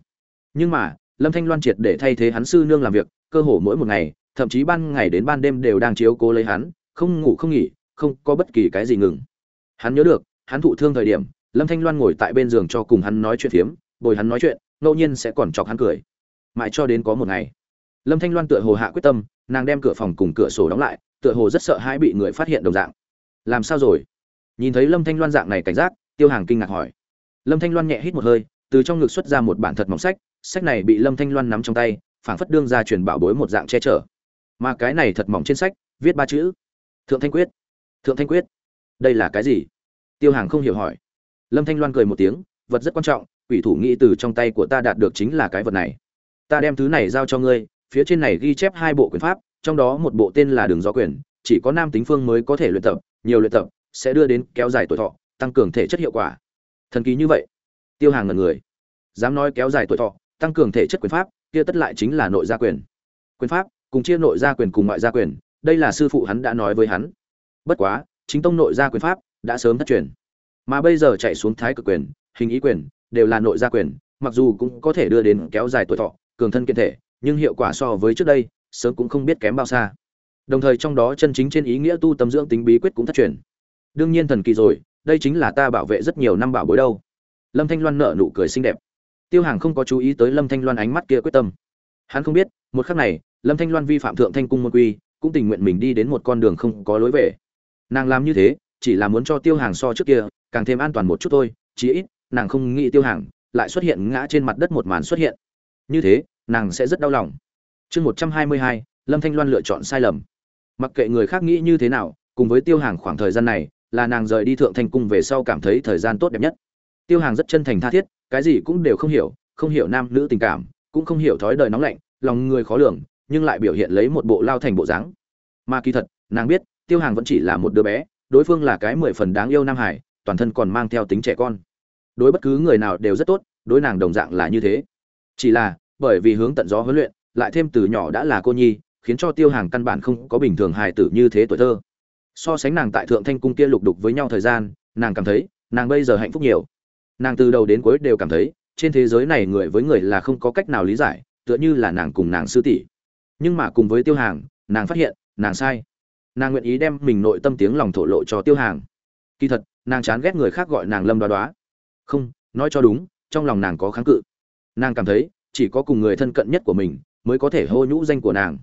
Nhưng mà lâm thanh loan triệt để thay thế hắn sư nương làm việc, cơ hồ mỗi một ngày, thậm chí ban ngày đến ban đêm đều đang chiếu cố lấy hắn, không ngủ không nghỉ, không có bất kỳ cái gì ngừng. Hắn nhớ được, hắn thụ thương thời điểm, lâm thanh loan ngồi tại bên giường cho cùng hắn nói chuyện phiếm, bồi hắn nói chuyện, ngẫu nhiên sẽ còn chọc hắn cười. Mãi cho đến có một ngày, lâm thanh loan tựa hồ hạ quyết tâm, nàng đem cửa phòng cùng cửa sổ đóng lại, tựa hồ rất sợ hãi bị người phát hiện đồng dạng. Làm sao rồi? Nhìn thấy lâm thanh loan dạng này cảnh giác, tiêu hàng kinh ngạc hỏi. Lâm thanh loan nhẹ hít một hơi, từ trong ngực xuất ra một bản thật mỏng sách sách này bị lâm thanh loan nắm trong tay, phảng phất đương ra truyền bảo bối một dạng che chở. Mà cái này thật mỏng trên sách, viết ba chữ. Thượng thanh quyết. Thượng thanh quyết. Đây là cái gì? Tiêu hàng không hiểu hỏi. Lâm thanh loan cười một tiếng, vật rất quan trọng, quỷ thủ nghĩ từ trong tay của ta đạt được chính là cái vật này. Ta đem thứ này giao cho ngươi, phía trên này ghi chép hai bộ quyền pháp, trong đó một bộ tên là đường gió quyền, chỉ có nam tính phương mới có thể luyện tập, nhiều luyện tập, sẽ đưa đến kéo dài tuổi thọ, tăng cường thể chất hiệu quả. Thần kỳ như vậy. Tiêu hàng ngần người. Dám nói kéo dài tuổi thọ tăng cường thể chất quyền pháp, kia tất lại chính là nội gia quyền. Quyền pháp, cùng chia nội gia quyền cùng ngoại gia quyền, đây là sư phụ hắn đã nói với hắn. Bất quá, chính tông nội gia quyền pháp đã sớm thất truyền. Mà bây giờ chạy xuống thái cực quyền, hình ý quyền, đều là nội gia quyền, mặc dù cũng có thể đưa đến kéo dài tuổi thọ, cường thân kiện thể, nhưng hiệu quả so với trước đây, sớm cũng không biết kém bao xa. Đồng thời trong đó chân chính trên ý nghĩa tu tâm dưỡng tính bí quyết cũng thất truyền. Đương nhiên thần kỳ rồi, đây chính là ta bảo vệ rất nhiều năm bảo bối đâu. Lâm thanh loan nở nụ cười xinh đẹp tiêu hàng không có chú ý tới lâm thanh loan ánh mắt kia quyết tâm. Hắn không biết, một khắc này, lâm thanh loan vi phạm thượng thanh cung môn quy, cũng tình nguyện mình đi đến một con đường không có lối về. Nàng làm như thế, chỉ là muốn cho tiêu hàng so trước kia, càng thêm an toàn một chút thôi, chí ít, nàng không nghĩ tiêu hàng lại xuất hiện ngã trên mặt đất một màn xuất hiện. Như thế, nàng sẽ rất đau lòng. Chương một trăm hai mươi hai, lâm thanh loan lựa chọn sai lầm. Mặc kệ người khác nghĩ như thế nào, cùng với tiêu hàng khoảng thời gian này, là nàng rời đi thượng thanh cung về sau cảm thấy thời gian tốt đẹp nhất tiêu hàng rất chân thành tha thiết, cái gì cũng đều không hiểu không hiểu nam nữ tình cảm, cũng không hiểu thói đời nóng lạnh, lòng người khó lường, nhưng lại biểu hiện lấy một bộ lao thành bộ dáng. Mà kỳ thật, nàng biết, tiêu hàng vẫn chỉ là một đứa bé, đối phương là cái mười phần đáng yêu nam hải, toàn thân còn mang theo tính trẻ con. Đối bất cứ người nào đều rất tốt, đối nàng đồng dạng là như thế. Chỉ là, bởi vì hướng tận gió huấn luyện, lại thêm từ nhỏ đã là cô nhi, khiến cho tiêu hàng căn bản không có bình thường hài tử như thế tuổi thơ. So sánh nàng tại thượng thanh cung kia lục đục với nhau thời gian, nàng cảm thấy, nàng bây giờ hạnh phúc nhiều nàng từ đầu đến cuối đều cảm thấy, trên thế giới này người với người là không có cách nào lý giải, tựa như là nàng cùng nàng sư tỷ. Nhưng mà cùng với tiêu hàng, nàng phát hiện, nàng sai. Nàng nguyện ý đem mình nội tâm tiếng lòng thổ lộ cho tiêu hàng. Kỳ thật, nàng chán ghét người khác gọi nàng lâm đoá đoá. Không, nói cho đúng, trong lòng nàng có kháng cự. Nàng cảm thấy, chỉ có cùng người thân cận nhất của mình, mới có thể hô nhũ danh của nàng.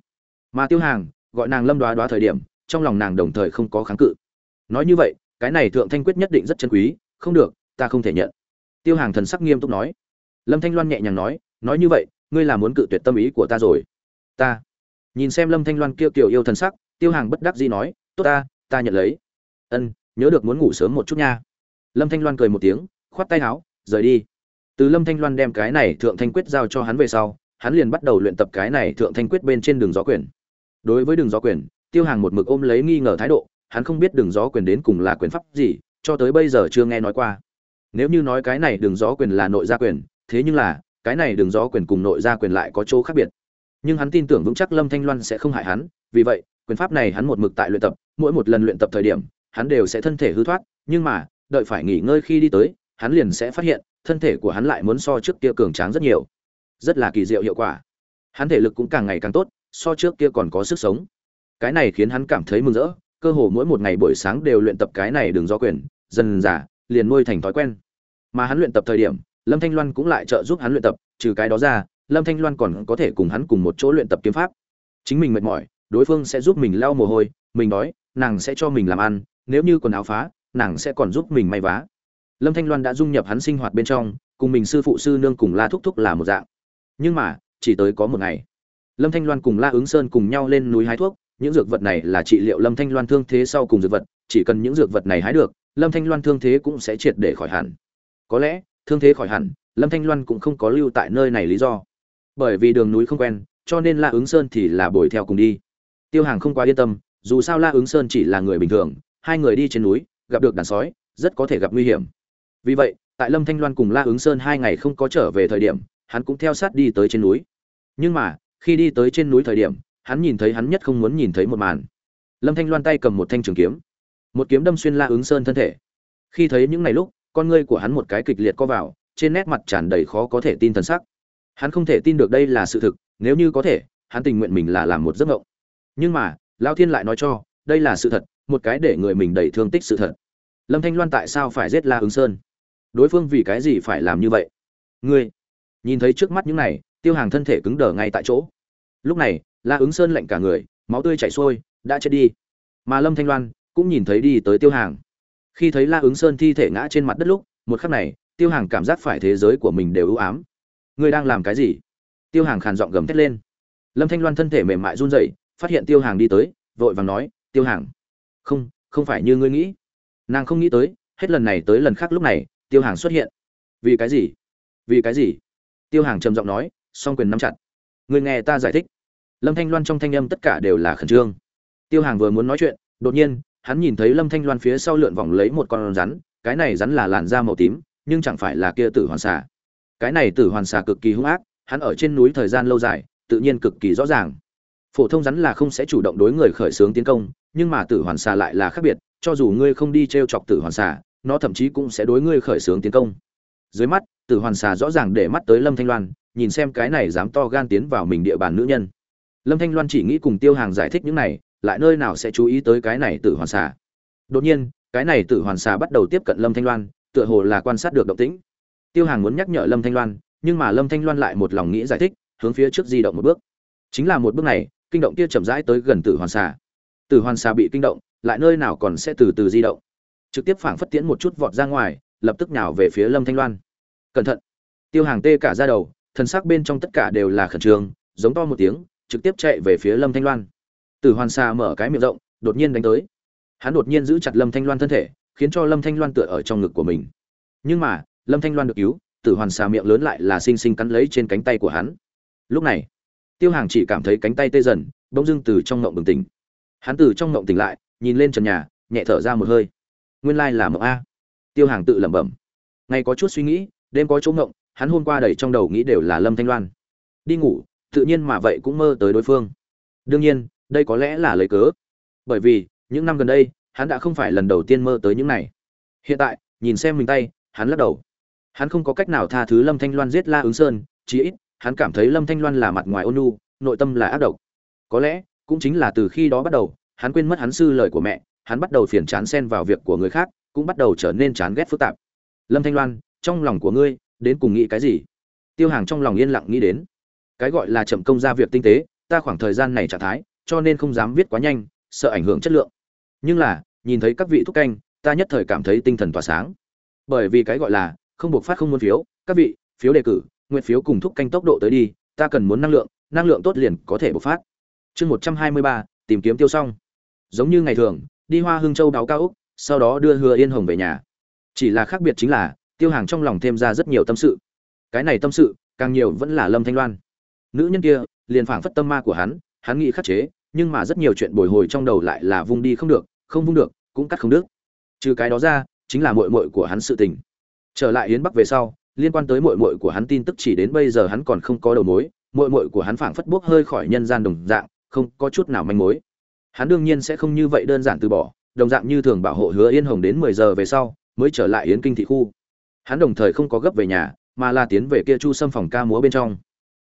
Mà tiêu hàng, gọi nàng lâm đoá đoá thời điểm, trong lòng nàng đồng thời không có kháng cự. Nói như vậy, cái này thượng thanh quyết nhất định rất chân quý, không được, ta không thể nhận tiêu hàng thần sắc nghiêm túc nói. Lâm thanh loan nhẹ nhàng nói nói như vậy, ngươi là muốn cự tuyệt tâm ý của ta rồi. Ta. Nhìn xem lâm thanh loan kêu kiểu yêu thần sắc, tiêu hàng bất đắc dĩ nói, tốt ta ta nhận lấy. Ân, nhớ được muốn ngủ sớm một chút nha. Lâm thanh loan cười một tiếng, khoát tay áo, rời đi. Từ lâm thanh loan đem cái này thượng thanh quyết giao cho hắn về sau, hắn liền bắt đầu luyện tập cái này thượng thanh quyết bên trên đường gió quyền. Đối với đường gió quyền, tiêu hàng một mực ôm lấy nghi ngờ thái độ, hắn không biết đường gió quyền đến cùng là quyền pháp gì, cho tới bây giờ chưa nghe nói qua nếu như nói cái này đường gió quyền là nội gia quyền, thế nhưng là, cái này đường gió quyền cùng nội gia quyền lại có chỗ khác biệt. Nhưng hắn tin tưởng vững chắc lâm thanh loan sẽ không hại hắn, vì vậy, quyền pháp này hắn một mực tại luyện tập, mỗi một lần luyện tập thời điểm, hắn đều sẽ thân thể hư thoát, nhưng mà, đợi phải nghỉ ngơi khi đi tới, hắn liền sẽ phát hiện, thân thể của hắn lại muốn so trước kia cường tráng rất nhiều. Rất là kỳ diệu hiệu quả. Hắn thể lực cũng càng ngày càng tốt, so trước kia còn có sức sống. Cái này khiến hắn cảm thấy mừng rỡ, cơ hồ mỗi một ngày buổi sáng đều luyện tập cái này đường do quyền, dần dà liền nuôi thành thói quen. Mà hắn luyện tập thời điểm, lâm thanh loan cũng lại trợ giúp hắn luyện tập, trừ cái đó ra, lâm thanh loan còn có thể cùng hắn cùng một chỗ luyện tập kiếm pháp. Chính mình mệt mỏi, đối phương sẽ giúp mình lau mồ hôi, mình đói, nàng sẽ cho mình làm ăn, nếu như quần áo phá, nàng sẽ còn giúp mình may vá. Lâm thanh loan đã dung nhập hắn sinh hoạt bên trong, cùng mình sư phụ sư nương cùng la thúc thúc là một dạng. Nhưng mà, chỉ tới có một ngày, lâm thanh loan cùng la ứng sơn cùng nhau lên núi hái thuốc, những dược vật này là trị liệu lâm thanh loan thương thế sau cùng dược vật, chỉ cần những dược vật này hái được lâm thanh loan thương thế cũng sẽ triệt để khỏi hẳn. Có lẽ, thương thế khỏi hẳn, lâm thanh loan cũng không có lưu tại nơi này lý do. Bởi vì đường núi không quen, cho nên la ứng sơn thì là bồi theo cùng đi. Tiêu hàng không quá yên tâm, dù sao la ứng sơn chỉ là người bình thường, hai người đi trên núi, gặp được đàn sói, rất có thể gặp nguy hiểm. Vì vậy, tại lâm thanh loan cùng la ứng sơn hai ngày không có trở về thời điểm, hắn cũng theo sát đi tới trên núi. Nhưng mà, khi đi tới trên núi thời điểm, hắn nhìn thấy hắn nhất không muốn nhìn thấy một màn. Lâm thanh loan tay cầm một thanh trường kiếm một kiếm đâm xuyên la ứng sơn thân thể. Khi thấy những ngày lúc, con ngươi của hắn một cái kịch liệt co vào, trên nét mặt tràn đầy khó có thể tin thần sắc. Hắn không thể tin được đây là sự thực, nếu như có thể, hắn tình nguyện mình là làm một giấc mộng. Nhưng mà lao thiên lại nói cho, đây là sự thật, một cái để người mình đầy thương tích sự thật. Lâm thanh loan tại sao phải giết la ứng sơn? Đối phương vì cái gì phải làm như vậy? Ngươi, nhìn thấy trước mắt những này, tiêu hàng thân thể cứng đờ ngay tại chỗ. Lúc này, la ứng sơn lạnh cả người, máu tươi chảy xuôi, đã chết đi. Mà lâm thanh loan cũng nhìn thấy đi tới tiêu hàng. Khi thấy la ứng sơn thi thể ngã trên mặt đất lúc, một khắc này, tiêu hàng cảm giác phải thế giới của mình đều ưu ám. Ngươi đang làm cái gì? Tiêu hàng khàn giọng gầm thét lên. Lâm thanh loan thân thể mềm mại run rẩy, phát hiện tiêu hàng đi tới, vội vàng nói, tiêu hàng, không không phải như ngươi nghĩ. Nàng không nghĩ tới, hết lần này tới lần khác lúc này, tiêu hàng xuất hiện. Vì cái gì? Vì cái gì? Tiêu hàng trầm giọng nói, song quyền nắm chặt. Người nghe ta giải thích. Lâm thanh loan trong thanh âm tất cả đều là khẩn trương. Tiêu hàng vừa muốn nói chuyện, đột nhiên hắn nhìn thấy lâm thanh loan phía sau lượn vòng lấy một con rắn, cái này rắn là làn da màu tím, nhưng chẳng phải là kia tử hoàn xà. Cái này tử hoàn xà cực kỳ hung ác, hắn ở trên núi thời gian lâu dài, tự nhiên cực kỳ rõ ràng. Phổ thông rắn là không sẽ chủ động đối người khởi xướng tiến công, nhưng mà tử hoàn xà lại là khác biệt, cho dù ngươi không đi t r e o chọc tử hoàn xà, nó thậm chí cũng sẽ đối ngươi khởi xướng tiến công. Dưới mắt, tử hoàn xà rõ ràng để mắt tới lâm thanh loan, nhìn xem cái này dám to gan tiến vào mình địa bàn nữ nhân. Lâm thanh loan chỉ nghĩ cùng tiêu hàng giải thích những này lại nơi nào sẽ chú ý tới cái này tử hoàn xà? Đột nhiên, cái này tử hoàn xà bắt đầu tiếp cận lâm thanh loan, tựa hồ là quan sát được động tĩnh. Tiêu hàng muốn nhắc nhở lâm thanh loan, nhưng mà lâm thanh loan lại một lòng nghĩ giải thích, hướng phía trước di động một bước. Chính là một bước này, kinh động kia chậm rãi tới gần tử hoàn xà. Tử hoàn xà bị kinh động, lại nơi nào còn sẽ từ từ di động. Trực tiếp phảng phất tiễn một chút vọt ra ngoài, lập tức nhào về phía lâm thanh loan. Cẩn thận. Tiêu hàng tê cả ra đầu thân xác bên trong tất cả đều là khẩn trương, giống to một tiếng, trực tiếp chạy về phía lâm thanh loan tử hoàn Sa mở cái miệng rộng, đột nhiên đánh tới. Hắn đột nhiên giữ chặt lâm thanh loan thân thể, khiến cho lâm thanh loan tựa ở trong ngực của mình. Nhưng mà, lâm thanh loan được cứu, tử hoàn Sa miệng lớn lại là sinh sinh cắn lấy trên cánh tay của hắn. Lúc này, tiêu hàng chỉ cảm thấy cánh tay tê dần, bỗng dưng từ trong ngộng bừng tỉnh. Hắn từ trong ngộng tỉnh lại, nhìn lên trần nhà, nhẹ thở ra một hơi. Nguyên lai là mộng a. Tiêu hàng tự lẩm bẩm. Ngày có chút suy nghĩ, đêm có chỗ ngộng, hắn hôm qua đầy trong đầu nghĩ đều là lâm thanh loan. Đi ngủ, tự nhiên mà vậy cũng mơ tới đối phương. Đương nhiên đây có lẽ là lời cớ. Bởi vì, những năm gần đây, hắn đã không phải lần đầu tiên mơ tới những này. Hiện tại, nhìn xem mình tay, hắn lắc đầu. Hắn không có cách nào tha thứ lâm thanh loan giết la ứng sơn, chí ít, hắn cảm thấy lâm thanh loan là mặt ngoài ôn nhu, nội tâm là ác độc. Có lẽ, cũng chính là từ khi đó bắt đầu, hắn quên mất hắn sư lời của mẹ, hắn bắt đầu phiền chán xen vào việc của người khác, cũng bắt đầu trở nên chán ghét phức tạp. Lâm thanh loan, trong lòng của ngươi, đến cùng nghĩ cái gì? Tiêu hàng trong lòng yên lặng nghĩ đến. Cái gọi là chậm công ra việc tinh tế, ta khoảng thời gian này trạng thái cho nên không dám viết quá nhanh, sợ ảnh hưởng chất lượng. Nhưng là, nhìn thấy các vị thúc canh, ta nhất thời cảm thấy tinh thần tỏa sáng. Bởi vì cái gọi là, không buộc phát không muốn phiếu, các vị, phiếu đề cử, nguyện phiếu cùng thúc canh tốc độ tới đi, ta cần muốn năng lượng năng lượng tốt liền có thể bộc phát. Chương một trăm hai mươi ba, tìm kiếm tiêu xong giống như ngày thường, đi hoa hương châu đáo cao úc sau đó đưa hứa yên hồng về nhà. Chỉ là khác biệt chính là, tiêu hàng trong lòng thêm ra rất nhiều tâm sự. Cái này tâm sự, càng nhiều vẫn là lâm thanh loan. Nữ nhân kia, liền phảng phất tâm ma của hắn hắn nghĩ khắc chế nhưng mà rất nhiều chuyện bồi hồi trong đầu lại là vung đi không được, không vung được, cũng cắt không được trừ cái đó ra, chính là muội muội của hắn sự tình. Trở lại yến bắc về sau, liên quan tới muội muội của hắn tin tức chỉ đến bây giờ hắn còn không có đầu mối, muội muội của hắn phảng phất buốc hơi khỏi nhân gian đồng dạng, không có chút nào manh mối. Hắn đương nhiên sẽ không như vậy đơn giản từ bỏ, đồng dạng như thường bảo hộ hứa yên hồng đến mười giờ về sau, mới trở lại yến kinh thị khu. Hắn đồng thời không có gấp về nhà, mà là tiến về kia chu xâm phòng ca múa bên trong.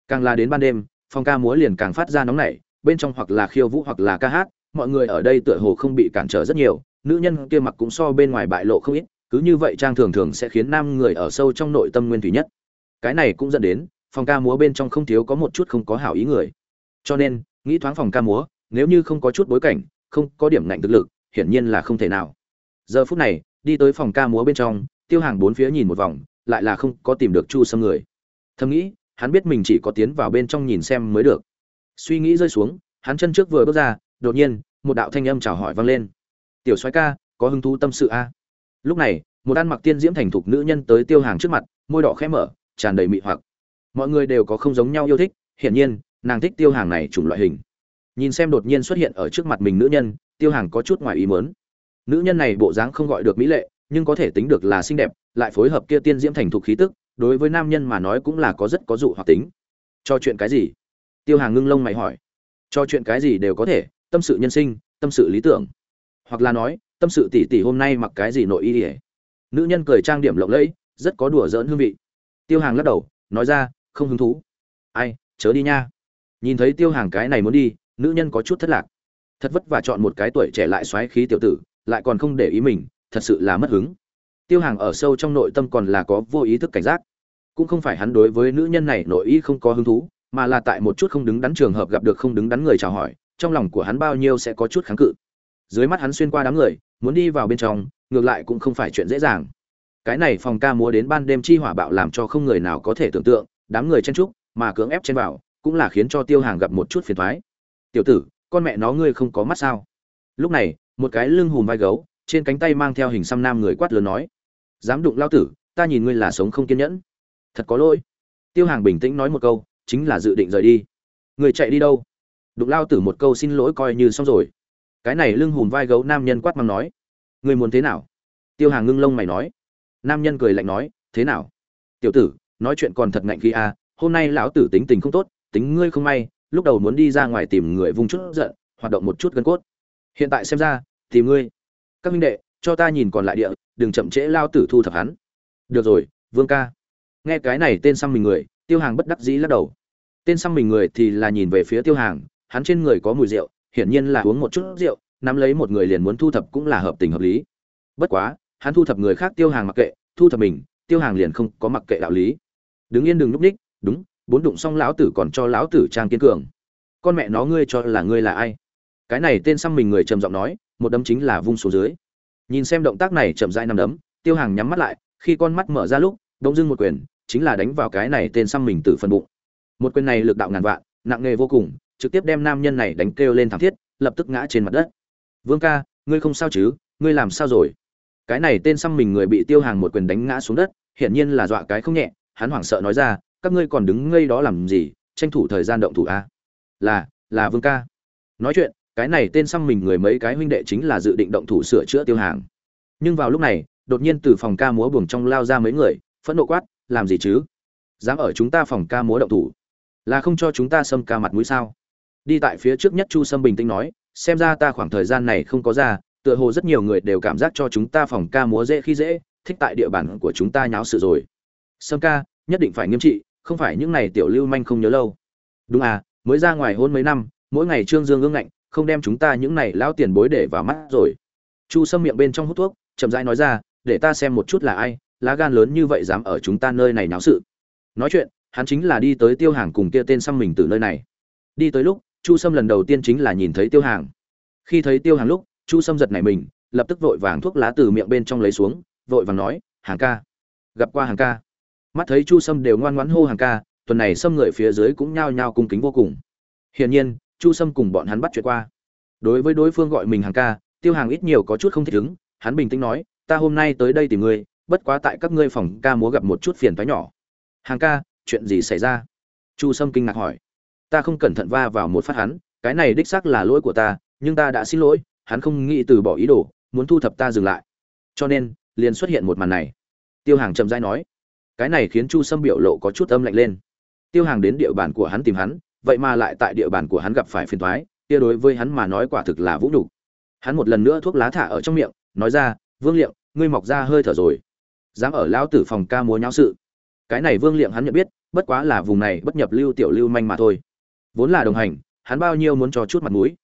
Càng là đến ban đêm, phòng ca múa liền càng phát ra nóng nảy bên trong hoặc là khiêu vũ hoặc là ca hát, mọi người ở đây tựa hồ không bị cản trở rất nhiều, nữ nhân kia mặc cũng so bên ngoài bại lộ không ít, cứ như vậy trang thường thường sẽ khiến nam người ở sâu trong nội tâm nguyên thủy nhất. Cái này cũng dẫn đến, phòng ca múa bên trong không thiếu có một chút không có hảo ý người. Cho nên, nghĩ thoáng phòng ca múa, nếu như không có chút bối cảnh, không có điểm ngạnh thực lực, hiển nhiên là không thể nào. Giờ phút này, đi tới phòng ca múa bên trong, tiêu hàng bốn phía nhìn một vòng, lại là không có tìm được chu sâm người. Thầm nghĩ, hắn biết mình chỉ có tiến vào bên trong nhìn xem mới được suy nghĩ rơi xuống, hắn chân trước vừa bước ra, đột nhiên, một đạo thanh âm chào hỏi vang lên. Tiểu soái ca, có hứng thú tâm sự a? Lúc này, một ăn mặc tiên diễm thành thục nữ nhân tới tiêu hàng trước mặt, môi đỏ khẽ mở, tràn đầy mị hoặc. Mọi người đều có không giống nhau yêu thích, hiển nhiên, nàng thích tiêu hàng này chủng loại hình. Nhìn xem đột nhiên xuất hiện ở trước mặt mình nữ nhân, tiêu hàng có chút ngoài ý mớn nữ nhân này bộ dáng không gọi được mỹ lệ, nhưng có thể tính được là xinh đẹp, lại phối hợp kia tiên diễm thành thục khí tức, đối với nam nhân mà nói cũng là có rất có dụ hoặc tính. Cho chuyện cái gì? Tiêu hàng ngưng lông mày hỏi. Cho chuyện cái gì đều có thể, tâm sự nhân sinh, tâm sự lý tưởng. Hoặc là nói, tâm sự tỷ tỷ hôm nay mặc cái gì nội y ỉa nữ nhân cười trang điểm lộng lẫy, rất có đùa giỡn hương vị. Tiêu hàng lắc đầu, nói ra, không hứng thú. Ai, chớ đi nha. Nhìn thấy tiêu hàng cái này muốn đi, nữ nhân có chút thất lạc. Thật vất vả chọn một cái tuổi trẻ lại xoáy khí tiểu tử, lại còn không để ý mình, thật sự là mất hứng. Tiêu hàng ở sâu trong nội tâm còn là có vô ý thức cảnh giác. Cũng không phải hắn đối với nữ nhân này nội ý không có hứng thú mà là tại một chút không đứng đắn trường hợp gặp được không đứng đắn người chào hỏi, trong lòng của hắn bao nhiêu sẽ có chút kháng cự. Dưới mắt hắn xuyên qua đám người, muốn đi vào bên trong, ngược lại cũng không phải chuyện dễ dàng. Cái này phòng ca múa đến ban đêm chi hỏa bạo làm cho không người nào có thể tưởng tượng, đám người chen trúc mà cưỡng ép chen vào, cũng là khiến cho tiêu hàng gặp một chút phiền thoái tiểu tử, con mẹ nó ngươi không có mắt sao? Lúc này, một cái lưng hùm vai gấu, trên cánh tay mang theo hình xăm nam người quát lớn nói, dám đụng lao tử, ta nhìn ngươi là sống không kiên nhẫn. Thật có lỗi. Tiêu hàng bình tĩnh nói một câu chính là dự định rời đi. Người chạy đi đâu? Đụng lao tử một câu xin lỗi coi như xong rồi. Cái này lưng hùm vai gấu nam nhân quát mắng nói. Người muốn thế nào? Tiêu hàng ngưng lông mày nói. Nam nhân cười lạnh nói, thế nào? Tiểu tử, nói chuyện còn thật ngạnh khi a à, hôm nay lão tử tính tình không tốt, tính ngươi không may, lúc đầu muốn đi ra ngoài tìm người vung chút giận, hoạt động một chút gân cốt. Hiện tại xem ra, tìm ngươi. Các minh đệ, cho ta nhìn còn lại địa, đừng chậm trễ lao tử thu thập hắn. Được rồi, vương ca. Nghe cái này tên xăm mình người tiêu hàng bất đắc dĩ lắc đầu. Tên xăm mình người thì là nhìn về phía tiêu hàng, hắn trên người có mùi rượu, hiển nhiên là uống một chút rượu, nắm lấy một người liền muốn thu thập cũng là hợp tình hợp lý. Bất quá, hắn thu thập người khác tiêu hàng mặc kệ, thu thập mình, tiêu hàng liền không có mặc kệ đạo lý. Đứng yên đừng núp ních, đúng, bốn đụng xong lão tử còn cho lão tử trang kiên cường. Con mẹ nó ngươi cho là ngươi là ai? Cái này tên xăm mình người trầm giọng nói, một đấm chính là vung xuống dưới. Nhìn xem động tác này chậm rãi nằm đấm, tiêu hàng nhắm mắt lại, khi con mắt mở ra lúc đông dưng một quyền chính là đánh vào cái này tên xăm mình từ phần bụng. Một quyền này lực đạo ngàn vạn, nặng nghề vô cùng, trực tiếp đem nam nhân này đánh kêu lên thảm thiết, lập tức ngã trên mặt đất. Vương ca, ngươi không sao chứ? Ngươi làm sao rồi? Cái này tên xăm mình người bị tiêu hàng một quyền đánh ngã xuống đất, hiển nhiên là dọa cái không nhẹ, hắn hoảng sợ nói ra, các ngươi còn đứng ngây đó làm gì? Tranh thủ thời gian động thủ a. Là là vương ca. Nói chuyện, cái này tên xăm mình người mấy cái huynh đệ chính là dự định động thủ sửa chữa tiêu hàng. Nhưng vào lúc này, đột nhiên từ phòng ca múa buồng trong lao ra mấy người, phẫn nộ quát làm gì chứ? Dám ở chúng ta phòng ca múa động thủ? Là không cho chúng ta xâm ca mặt mũi sao? Đi tại phía trước nhất chu sâm bình tĩnh nói, xem ra ta khoảng thời gian này không có ra, tựa hồ rất nhiều người đều cảm giác cho chúng ta phòng ca múa dễ khi dễ, thích tại địa bàn của chúng ta nháo sự rồi. Sâm ca, nhất định phải nghiêm trị, không phải những này tiểu lưu manh không nhớ lâu. Đúng à mới ra ngoài hôn mấy năm, mỗi ngày trương dương ương ngạnh, không đem chúng ta những này lão tiền bối để vào mắt rồi. Chu sâm miệng bên trong hút thuốc, chậm rãi nói ra, để ta xem một chút là ai lá gan lớn như vậy dám ở chúng ta nơi này náo sự. Nói chuyện, hắn chính là đi tới tiêu hàng cùng kia tên xăm mình từ nơi này. Đi tới lúc, chu sâm lần đầu tiên chính là nhìn thấy tiêu hàng. Khi thấy tiêu hàng lúc, chu sâm giật nảy mình, lập tức vội vàng thuốc lá từ miệng bên trong lấy xuống, vội vàng nói, hàng ca, gặp qua hàng ca. Mắt thấy chu sâm đều ngoan ngoãn hô hàng ca, tuần này sâm người phía dưới cũng nhao nhao cung kính vô cùng. Hiển nhiên, chu sâm cùng bọn hắn bắt chuyện qua. Đối với đối phương gọi mình hàng ca, tiêu hàng ít nhiều có chút không thích ứng, hắn bình tĩnh nói, ta hôm nay tới đây tìm ngươi bất quá tại các ngươi phòng ca múa gặp một chút phiền toái nhỏ. Hàng ca chuyện gì xảy ra? Chu sâm kinh ngạc hỏi. Ta không cẩn thận va vào một phát hắn cái này đích xác là lỗi của ta nhưng ta đã xin lỗi hắn không nghĩ từ bỏ ý đồ muốn thu thập ta dừng lại. Cho nên liền xuất hiện một màn này. Tiêu hàng chậm rãi nói. Cái này khiến chu sâm biểu lộ có chút âm lạnh lên. Tiêu hàng đến địa bàn của hắn tìm hắn vậy mà lại tại địa bàn của hắn gặp phải phiền toái kia đối với hắn mà nói quả thực là vũ nhục. Hắn một lần nữa thuốc lá thả ở trong miệng nói ra vương Liệu, ngươi mọc ra hơi thở rồi dám ở lão tử phòng ca múa nháo sự. Cái này vương liệm hắn nhận biết, bất quá là vùng này bất nhập lưu tiểu lưu manh mà thôi. Vốn là đồng hành, hắn bao nhiêu muốn cho chút mặt mũi.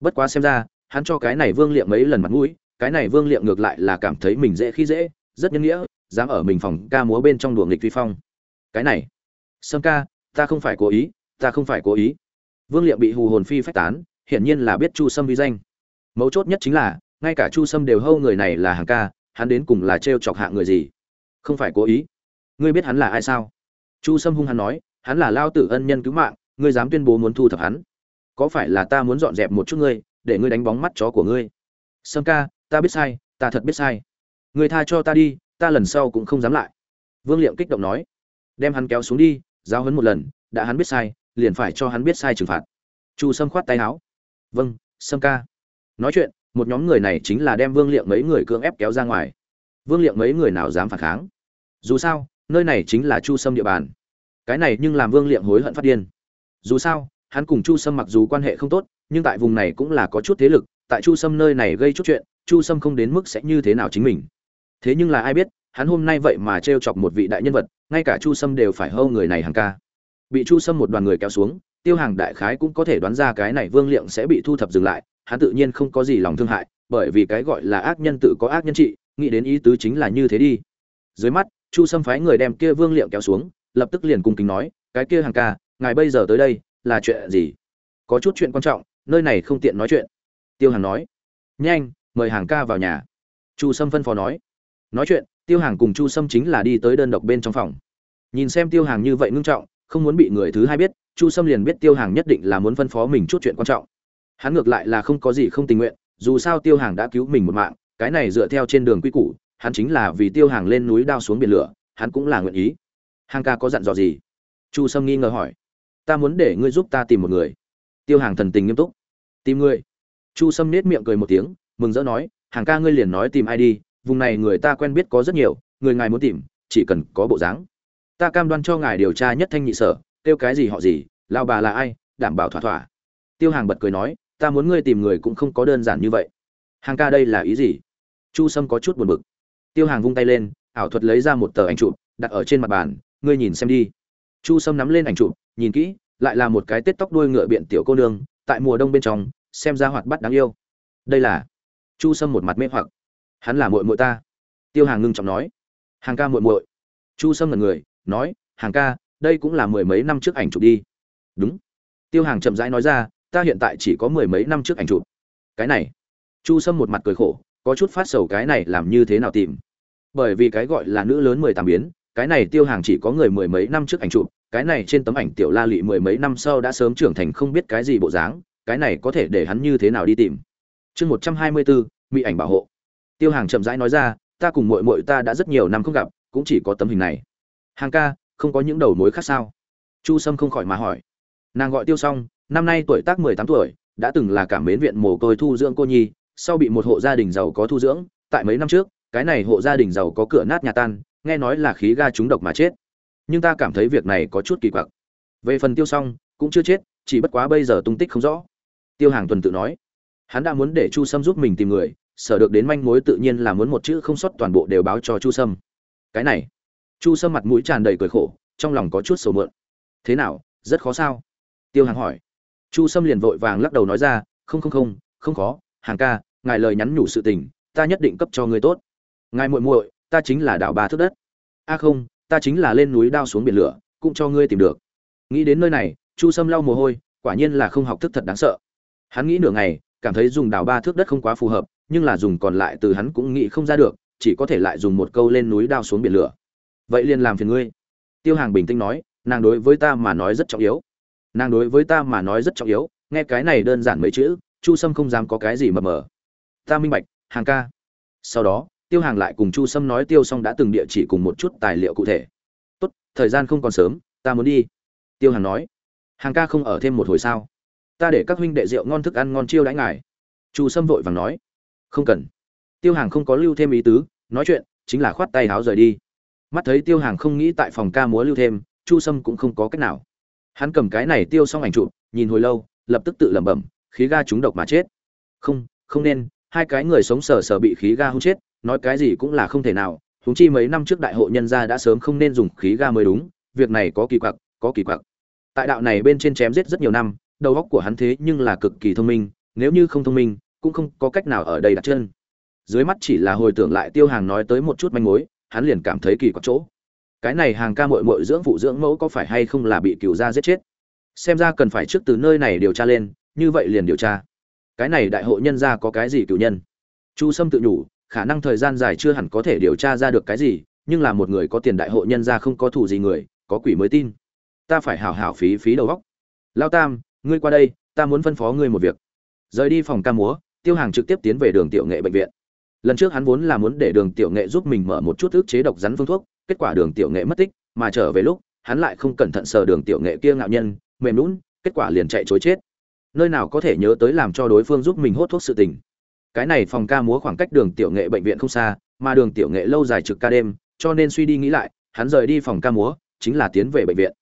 Bất quá xem ra, hắn cho cái này vương liệm mấy lần mặt mũi, cái này vương liệm ngược lại là cảm thấy mình dễ khi dễ, rất nhân nghĩa, dám ở mình phòng ca múa bên trong đùa nghịch vi phong. Cái này, sâm ca, ta không phải cố ý, ta không phải cố ý. Vương liệm bị hù hồn phi phách tán, hiển nhiên là biết chu sâm vi danh. Mấu chốt nhất chính là, ngay cả chu sâm đều hâu người này là hàng ca, hắn đến cùng là t chọc hạ người gì không phải cố ý. Ngươi biết hắn là ai sao? Chu sâm hung hắn nói, hắn là lao tử ân nhân cứu mạng, ngươi dám tuyên bố muốn thu thập hắn. Có phải là ta muốn dọn dẹp một chút ngươi, để ngươi đánh bóng mắt chó của ngươi? Sâm ca, ta biết sai, ta thật biết sai. Người tha cho ta đi, ta lần sau cũng không dám lại. Vương liệm kích động nói, đem hắn kéo xuống đi giao hấn một lần, đã hắn biết sai, liền phải cho hắn biết sai trừng phạt. Chu sâm khoát tay áo. Vâng sâm ca. Nói chuyện, một nhóm người này chính là đem vương liệm mấy người cưỡng ép kéo ra ngoài. Vương liệm mấy người nào dám phản kháng? Dù sao, nơi này chính là chu sâm địa bàn. Cái này nhưng làm vương liệm hối hận phát điên. Dù sao, hắn cùng chu sâm mặc dù quan hệ không tốt, nhưng tại vùng này cũng là có chút thế lực, tại chu sâm nơi này gây chút chuyện, chu sâm không đến mức sẽ như thế nào chính mình. Thế nhưng là ai biết, hắn hôm nay vậy mà t r e o chọc một vị đại nhân vật, ngay cả chu sâm đều phải hâu người này hàng ca. Bị chu sâm một đoàn người kéo xuống, tiêu hàng đại khái cũng có thể đoán ra cái này vương liệm sẽ bị thu thập dừng lại, hắn tự nhiên không có gì lòng thương hại, bởi vì cái gọi là ác nhân tự có ác nhân trị, nghĩ đến ý tứ chính là như thế đi. Dưới mắt chu sâm phái người đem kia vương liệm kéo xuống, lập tức liền cung kính nói, cái kia hàng ca, ngài bây giờ tới đây là chuyện gì? Có chút chuyện quan trọng, nơi này không tiện nói chuyện. Tiêu hàng nói. Nhanh, mời hàng ca vào nhà. Chu sâm phân phó nói. Nói chuyện, tiêu hàng cùng chu sâm chính là đi tới đơn độc bên trong phòng. Nhìn xem tiêu hàng như vậy ngưng trọng, không muốn bị người thứ hai biết, chu sâm liền biết tiêu hàng nhất định là muốn phân phó mình chút chuyện quan trọng. Hắn ngược lại là không có gì không tình nguyện, dù sao tiêu hàng đã cứu mình một mạng, cái này dựa theo trên đường quy củ hắn chính là vì tiêu hàng lên núi đao xuống biển lửa, hắn cũng là nguyện ý. Hàng ca có dặn dò gì? Chu sâm nghi ngờ hỏi. Ta muốn để ngươi giúp ta tìm một người. Tiêu hàng thần tình nghiêm túc. Tìm người? Chu sâm nết miệng cười một tiếng, mừng rỡ nói, hàng ca ngươi liền nói tìm ai đi, vùng này người ta quen biết có rất nhiều, người ngài muốn tìm, chỉ cần có bộ dáng. Ta cam đoan cho ngài điều tra nhất thanh nhị sở, kêu cái gì họ gì, lao bà là ai, đảm bảo thỏa thỏa. Tiêu hàng bật cười nói, ta muốn ngươi tìm người cũng không có đơn giản như vậy. Hàng ca đây là ý gì? Chu sâm có chút buồn bực tiêu hàng vung tay lên, ảo thuật lấy ra một tờ ảnh chụp, đặt ở trên mặt bàn, ngươi nhìn xem đi. Chu sâm nắm lên ảnh chụp, nhìn kỹ, lại là một cái tết tóc đuôi ngựa biện tiểu cô nương, tại mùa đông bên trong, xem ra hoạt bát đáng yêu. Đây là chu sâm một mặt mê hoặc. Hắn là muội muội ta. Tiêu hàng ngưng trọng nói. Hàng ca muội muội. Chu sâm là người, nói, hàng ca, đây cũng là mười mấy năm trước ảnh chụp đi. Đúng. Tiêu hàng chậm rãi nói ra, ta hiện tại chỉ có mười mấy năm trước ảnh chụp. Cái này. Chu sâm một mặt cười khổ, có chút phát sầu cái này làm như thế nào tìm bởi vì cái gọi là nữ lớn mười tám biến, cái này tiêu hàng chỉ có người mười mấy năm trước ảnh chụp, cái này trên tấm ảnh tiểu la lị mười mấy năm sau đã sớm trưởng thành không biết cái gì bộ dáng, cái này có thể để hắn như thế nào đi tìm. Chương một trăm hai mươi bốn, mỹ ảnh bảo hộ. Tiêu hàng chậm rãi nói ra, ta cùng mội mội ta đã rất nhiều năm không gặp, cũng chỉ có tấm hình này. Hàng ca, không có những đầu mối khác sao? Chu sâm không khỏi mà hỏi. Nàng gọi tiêu xong, năm nay tuổi tác mười tám tuổi, đã từng là cảm mến viện mồ côi thu dưỡng cô nhi, sau bị một hộ gia đình giàu có thu dưỡng, tại mấy năm trước cái này hộ gia đình giàu có cửa nát nhà tan, nghe nói là khí ga trúng độc mà chết. Nhưng ta cảm thấy việc này có chút kỳ quặc. Về phần tiêu xong cũng chưa chết, chỉ bất quá bây giờ tung tích không rõ. Tiêu hàng tuần tự nói, hắn đã muốn để chu sâm giúp mình tìm người, sở được đến manh mối tự nhiên là muốn một chữ không xuất toàn bộ đều báo cho chu sâm. Cái này, chu sâm mặt mũi tràn đầy cười khổ, trong lòng có chút sầu mượn. Thế nào, rất khó sao? Tiêu hàng hỏi. Chu sâm liền vội vàng lắc đầu nói ra, không không không không khó, hàng ca, ngài lời nhắn nhủ sự tình, ta nhất định cấp cho người tốt ngài muội muội, ta chính là đảo ba thước đất. A không, ta chính là lên núi đao xuống biển lửa, cũng cho ngươi tìm được. Nghĩ đến nơi này, chu sâm lau mồ hôi, quả nhiên là không học thức thật đáng sợ. Hắn nghĩ nửa ngày, cảm thấy dùng đào ba thước đất không quá phù hợp, nhưng là dùng còn lại từ hắn cũng nghĩ không ra được, chỉ có thể lại dùng một câu lên núi đao xuống biển lửa. Vậy liền làm phiền ngươi. Tiêu hàng bình tĩnh nói, nàng đối với ta mà nói rất trọng yếu. Nàng đối với ta mà nói rất trọng yếu, nghe cái này đơn giản mấy chữ, chu sâm không dám có cái gì mờ mờ. Ta minh bạch, hàng ca. Sau đó tiêu hàng lại cùng chu sâm nói tiêu xong đã từng địa chỉ cùng một chút tài liệu cụ thể. Tốt, thời gian không còn sớm, ta muốn đi. Tiêu hàng nói. Hàng ca không ở thêm một hồi sao? Ta để các huynh đệ rượu ngon thức ăn ngon chiêu đãi ngài. Chu sâm vội vàng nói. Không cần. Tiêu hàng không có lưu thêm ý tứ, nói chuyện, chính là khoát tay háo rời đi. Mắt thấy tiêu hàng không nghĩ tại phòng ca múa lưu thêm, chu sâm cũng không có cách nào. Hắn cầm cái này tiêu xong ảnh chụp, nhìn hồi lâu, lập tức tự lẩm bẩm, khí ga trúng độc mà chết. Không không nên, hai cái người sống sờ sờ bị khí ga hung chết nói cái gì cũng là không thể nào húng chi mấy năm trước đại hội nhân gia đã sớm không nên dùng khí ga mới đúng, việc này có kỳ quặc, có kỳ quặc. Tại đạo này bên trên chém giết rất nhiều năm, đầu óc của hắn thế nhưng là cực kỳ thông minh, nếu như không thông minh, cũng không có cách nào ở đây đặt chân. Dưới mắt chỉ là hồi tưởng lại tiêu hàng nói tới một chút manh mối, hắn liền cảm thấy kỳ quặc chỗ. Cái này hàng ca mội mội dưỡng phụ dưỡng mẫu có phải hay không là bị cựu gia giết chết? Xem ra cần phải trước từ nơi này điều tra lên, như vậy liền điều tra. Cái này đại hội nhân gia có cái gì cựu nhân? Chu sâm tự nhủ khả năng thời gian dài chưa hẳn có thể điều tra ra được cái gì, nhưng là một người có tiền đại hộ nhân gia không có thủ gì người, có quỷ mới tin. Ta phải hảo hảo phí phí đầu óc. Lao tam, ngươi qua đây, ta muốn phân phó ngươi một việc. Rời đi phòng ca múa, tiêu hàng trực tiếp tiến về đường tiểu nghệ bệnh viện. Lần trước hắn vốn là muốn để đường tiểu nghệ giúp mình mở một chút ức chế độc rắn phương thuốc, kết quả đường tiểu nghệ mất tích, mà trở về lúc, hắn lại không cẩn thận sờ đường tiểu nghệ kia ngạo nhân, mềm lún kết quả liền chạy chối chết. Nơi nào có thể nhớ tới làm cho đối phương giúp mình hốt thuốc sự tình cái này phòng ca múa khoảng cách đường tiểu nghệ bệnh viện không xa, mà đường tiểu nghệ lâu dài trực ca đêm, cho nên suy đi nghĩ lại, hắn rời đi phòng ca múa, chính là tiến về bệnh viện.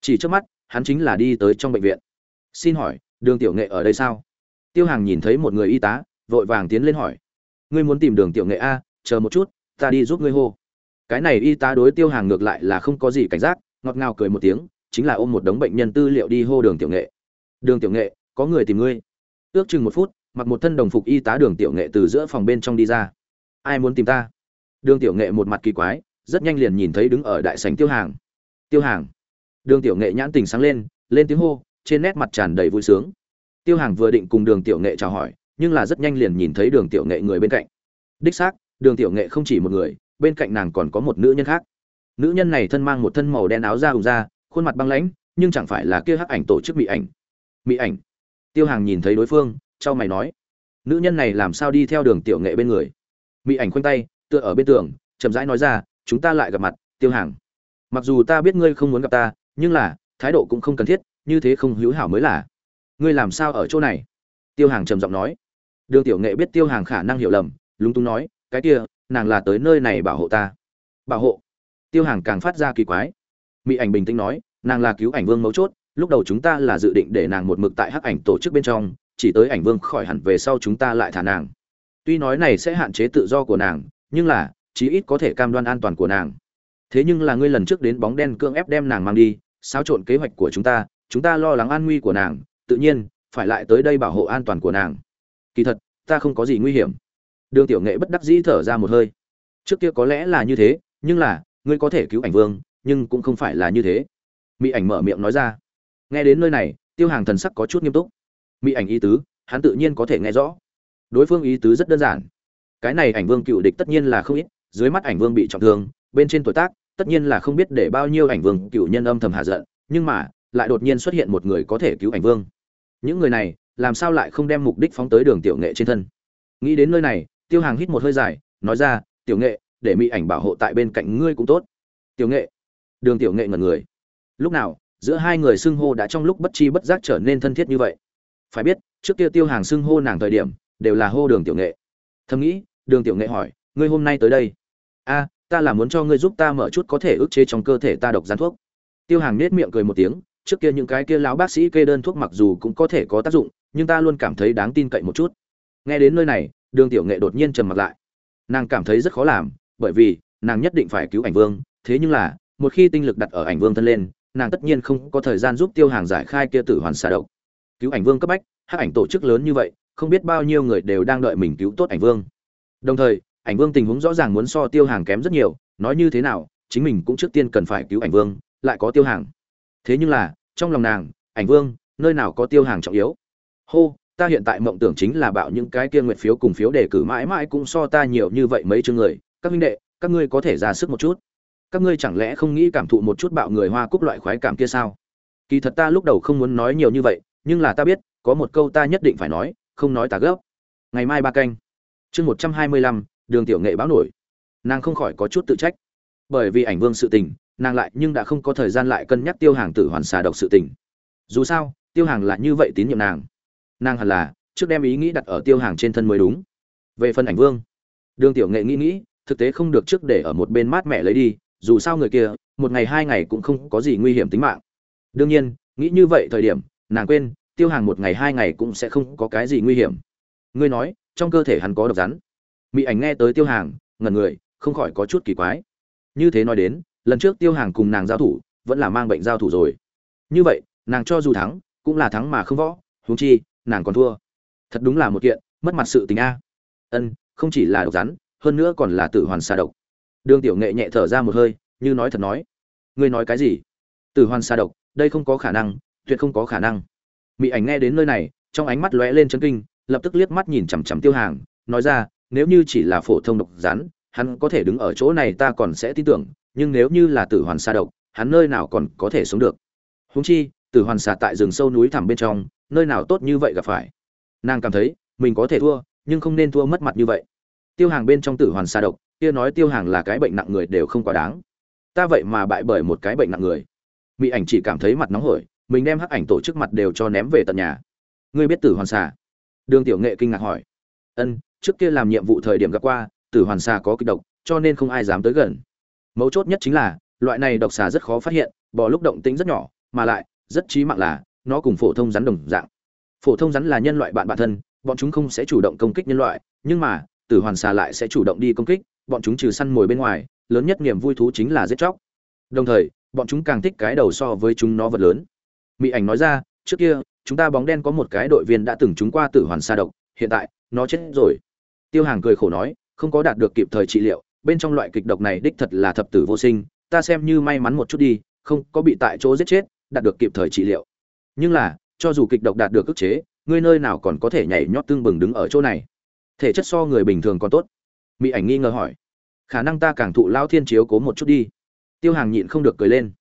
Chỉ trước mắt, hắn chính là đi tới trong bệnh viện. Xin hỏi, đường tiểu nghệ ở đây sao? Tiêu hàng nhìn thấy một người y tá, vội vàng tiến lên hỏi. Ngươi muốn tìm đường tiểu nghệ a, chờ một chút, ta đi giúp ngươi hô. Cái này y tá đối tiêu hàng ngược lại là không có gì cảnh giác, ngọt ngào cười một tiếng, chính là ôm một đống bệnh nhân tư liệu đi hô đường tiểu nghệ. Đường tiểu nghệ, có người tìm ngươi. Ước chừng một phút mặc một thân đồng phục y tá đường tiểu nghệ từ giữa phòng bên trong đi ra. Ai muốn tìm ta? Đường tiểu nghệ một mặt kỳ quái, rất nhanh liền nhìn thấy đứng ở đại sảnh tiêu hàng. Tiêu hàng. Đường tiểu nghệ nhãn tình sáng lên lên tiếng hô, trên nét mặt tràn đầy vui sướng. Tiêu hàng vừa định cùng đường tiểu nghệ chào hỏi, nhưng là rất nhanh liền nhìn thấy đường tiểu nghệ người bên cạnh. Đích xác, đường tiểu nghệ không chỉ một người, bên cạnh nàng còn có một nữ nhân khác. Nữ nhân này thân mang một thân màu đen áo da hùng da, khuôn mặt băng lãnh, nhưng chẳng phải là kia hắc ảnh tổ chức mỹ ảnh. Mỹ ảnh. Tiêu hàng nhìn thấy đối phương trao mày nói, nữ nhân này làm sao đi theo đường tiểu nghệ bên người? Mỹ ảnh khoanh tay, tựa ở bên tường, chậm rãi nói ra, chúng ta lại gặp mặt, tiêu hàng. Mặc dù ta biết ngươi không muốn gặp ta, nhưng là, thái độ cũng không cần thiết, như thế không hữu hảo mới là. Ngươi làm sao ở chỗ này? Tiêu hàng trầm giọng nói. Đường tiểu nghệ biết tiêu hàng khả năng hiểu lầm, lúng túng nói, cái kia, nàng là tới nơi này bảo hộ ta. Bảo hộ? Tiêu hàng càng phát ra kỳ quái. Mỹ ảnh bình tĩnh nói, nàng là cứu ảnh vương mấu chốt, lúc đầu chúng ta là dự định để nàng một mực tại hắc ảnh tổ chức bên trong chỉ tới ảnh vương khỏi hẳn về sau chúng ta lại thả nàng. Tuy nói này sẽ hạn chế tự do của nàng, nhưng là, chí ít có thể cam đoan an toàn của nàng. Thế nhưng là ngươi lần trước đến bóng đen cưỡng ép đem nàng mang đi, xáo trộn kế hoạch của chúng ta chúng ta lo lắng an nguy của nàng, tự nhiên, phải lại tới đây bảo hộ an toàn của nàng. Kỳ thật, ta không có gì nguy hiểm. Đường tiểu nghệ bất đắc dĩ thở ra một hơi. Trước kia có lẽ là như thế, nhưng là, ngươi có thể cứu ảnh vương, nhưng cũng không phải là như thế. Mỹ ảnh mở miệng nói ra. Nghe đến nơi này, tiêu hàng thần sắc có chút nghiêm túc mỹ ảnh ý tứ, hắn tự nhiên có thể nghe rõ. Đối phương ý tứ rất đơn giản. Cái này ảnh vương cựu địch tất nhiên là không ít, dưới mắt ảnh vương bị trọng thương, bên trên tuổi tác, tất nhiên là không biết để bao nhiêu ảnh vương cựu nhân âm thầm hạ giận, nhưng mà, lại đột nhiên xuất hiện một người có thể cứu ảnh vương. Những người này, làm sao lại không đem mục đích phóng tới đường tiểu nghệ trên thân? Nghĩ đến nơi này, tiêu hàng hít một hơi dài, nói ra, tiểu nghệ, để mỹ ảnh bảo hộ tại bên cạnh ngươi cũng tốt. Tiểu nghệ? Đường tiểu nghệ ngẩn người. Lúc nào, giữa hai người xưng hô đã trong lúc bất chi bất giác trở nên thân thiết như vậy phải biết, trước kia tiêu hàng xưng hô nàng thời điểm, đều là hô đường tiểu nghệ. Thầm nghĩ, đường tiểu nghệ hỏi, ngươi hôm nay tới đây? A, ta là muốn cho ngươi giúp ta mở chút có thể ức chế trong cơ thể ta độc gián thuốc. Tiêu hàng nết miệng cười một tiếng, trước kia những cái kia lão bác sĩ kê đơn thuốc mặc dù cũng có thể có tác dụng, nhưng ta luôn cảm thấy đáng tin cậy một chút. Nghe đến nơi này, đường tiểu nghệ đột nhiên trầm mặt lại. Nàng cảm thấy rất khó làm, bởi vì, nàng nhất định phải cứu ảnh vương, thế nhưng là, một khi tinh lực đặt ở ảnh vương thân lên, nàng tất nhiên không có thời gian giúp tiêu hàng giải khai kia tử hoàn xà độc cứu ảnh vương cấp bách, hắc ảnh tổ chức lớn như vậy, không biết bao nhiêu người đều đang đợi mình cứu tốt ảnh vương. Đồng thời, ảnh vương tình huống rõ ràng muốn so tiêu hàng kém rất nhiều, nói như thế nào, chính mình cũng trước tiên cần phải cứu ảnh vương, lại có tiêu hàng. Thế nhưng là, trong lòng nàng, ảnh vương, nơi nào có tiêu hàng trọng yếu? Hô, ta hiện tại mộng tưởng chính là bạo những cái kia nguyệt phiếu cùng phiếu đề cử mãi mãi cũng so ta nhiều như vậy mấy chương người, các huynh đệ, các ngươi có thể ra sức một chút. Các ngươi chẳng lẽ không nghĩ cảm thụ một chút bạo người hoa cúc loại khoái cảm kia sao? Kỳ thật ta lúc đầu không muốn nói nhiều như vậy nhưng là ta biết, có một câu ta nhất định phải nói, không nói ta gấp ngày mai ba canh. Chương một trăm hai mươi lăm, đường tiểu nghệ báo nổi. Nàng không khỏi có chút tự trách. Bởi vì ảnh vương sự tình, nàng lại nhưng đã không có thời gian lại cân nhắc tiêu hàng tử hoàn xà độc sự tình. Dù sao, tiêu hàng là như vậy tín nhiệm nàng. Nàng hẳn là trước đem ý nghĩ đặt ở tiêu hàng trên thân mới đúng. Về phần ảnh vương, đường tiểu nghệ nghĩ nghĩ, thực tế không được trước để ở một bên mát mẹ lấy đi, dù sao người kia, một ngày hai ngày cũng không có gì nguy hiểm tính mạng. Đương nhiên, nghĩ như vậy thời điểm nàng quên, tiêu hàng một ngày, hai ngày cũng sẽ không có cái gì nguy hiểm. Ngươi nói, trong cơ thể hắn có độc rắn. Mỹ ảnh nghe tới tiêu hàng, ngẩn người, không khỏi có chút kỳ quái. Như thế nói đến, lần trước tiêu hàng cùng nàng giao thủ, vẫn là mang bệnh giao thủ rồi. Như vậy, nàng cho dù thắng, cũng là thắng mà không võ, huống chi, nàng còn thua. Thật đúng là một kiện, mất mặt sự tình a. Ân, không chỉ là độc rắn, hơn nữa còn là tử hoàn xà độc. Đường tiểu nghệ nhẹ thở ra một hơi, như nói thật nói. Ngươi nói cái gì? Tử hoàn xà độc, đây không có khả năng tuyệt không có khả năng. Mỹ ảnh nghe đến nơi này, trong ánh mắt lóe lên chấn kinh, lập tức liếc mắt nhìn chằm chằm tiêu hàng, nói ra, nếu như chỉ là phổ thông độc rắn, hắn có thể đứng ở chỗ này ta còn sẽ tin tưởng, nhưng nếu như là tử hoàn xà độc, hắn nơi nào còn có thể sống được. Húng chi, tử hoàn xà tại rừng sâu núi thẳm bên trong, nơi nào tốt như vậy gặp phải. Nàng cảm thấy, mình có thể thua, nhưng không nên thua mất mặt như vậy. Tiêu hàng bên trong tử hoàn xà độc, kia nói tiêu hàng là cái bệnh nặng người đều không quá đáng. Ta vậy mà bại bởi một cái bệnh nặng người. Mỹ ảnh chỉ cảm thấy mặt nóng hổi mình đem hắc ảnh tổ chức mặt đều cho ném về tận nhà. Ngươi biết tử hoàn xà? Đường tiểu nghệ kinh ngạc hỏi. Ân, trước kia làm nhiệm vụ thời điểm gặp qua, tử hoàn xà có kịch độc, cho nên không ai dám tới gần. Mấu chốt nhất chính là, loại này độc xà rất khó phát hiện bò lúc động tính rất nhỏ, mà lại, rất chí mạng là, nó cùng phổ thông rắn đồng dạng. Phổ thông rắn là nhân loại bạn bản thân, bọn chúng không sẽ chủ động công kích nhân loại, nhưng mà, tử hoàn xà lại sẽ chủ động đi công kích, bọn chúng trừ săn mồi bên ngoài, lớn nhất niềm vui thú chính là giết chóc. Đồng thời, bọn chúng càng thích cái đầu so với chúng nó vật lớn mỹ ảnh nói ra, trước kia, chúng ta bóng đen có một cái đội viên đã từng trúng qua tử hoàn sa độc, hiện tại, nó chết rồi. Tiêu hàng cười khổ nói, không có đạt được kịp thời trị liệu, bên trong loại kịch độc này đích thật là thập tử vô sinh, ta xem như may mắn một chút đi, không có bị tại chỗ giết chết, đạt được kịp thời trị liệu. Nhưng là, cho dù kịch độc đạt được ức chế, ngươi nơi nào còn có thể nhảy nhót tương bừng đứng ở chỗ này? Thể chất so người bình thường còn tốt. Mỹ ảnh nghi ngờ hỏi. Khả năng ta càng thụ lao thiên chiếu cố một chút đi. Tiêu hàng nhịn không được cười lên.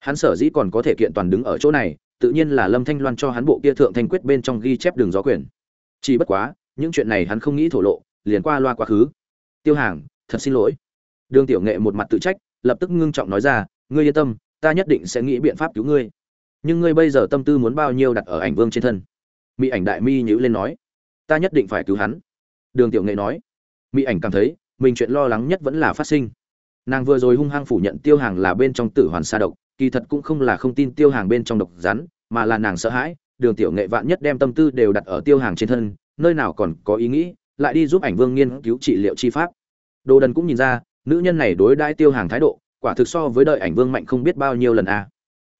Hắn sở dĩ còn có thể kiện toàn đứng ở chỗ này tự nhiên là lâm thanh loan cho hắn bộ kia thượng thanh quyết bên trong ghi chép đường gió quyền. Chỉ bất quá, những chuyện này hắn không nghĩ thổ lộ, liền qua loa quá khứ. Tiêu hàng, thật xin lỗi. Đường tiểu nghệ một mặt tự trách, lập tức ngưng trọng nói ra, ngươi yên tâm, ta nhất định sẽ nghĩ biện pháp cứu ngươi. Nhưng ngươi bây giờ tâm tư muốn bao nhiêu đặt ở ảnh vương trên thân? Mỹ ảnh đại mi nhíu lên nói, ta nhất định phải cứu hắn. Đường tiểu nghệ nói mỹ ảnh cảm thấy, mình chuyện lo lắng nhất vẫn là phát sinh. Nàng vừa rồi hung hăng phủ nhận tiêu hàng là bên trong tử hoàn sa độc kỳ thật cũng không là không tin tiêu hàng bên trong độc rắn, mà là nàng sợ hãi, đường tiểu nghệ vạn nhất đem tâm tư đều đặt ở tiêu hàng trên thân, nơi nào còn có ý nghĩ, lại đi giúp ảnh vương nghiên cứu trị liệu chi pháp. Đồ đần cũng nhìn ra, nữ nhân này đối đãi tiêu hàng thái độ, quả thực so với đợi ảnh vương mạnh không biết bao nhiêu lần a. À.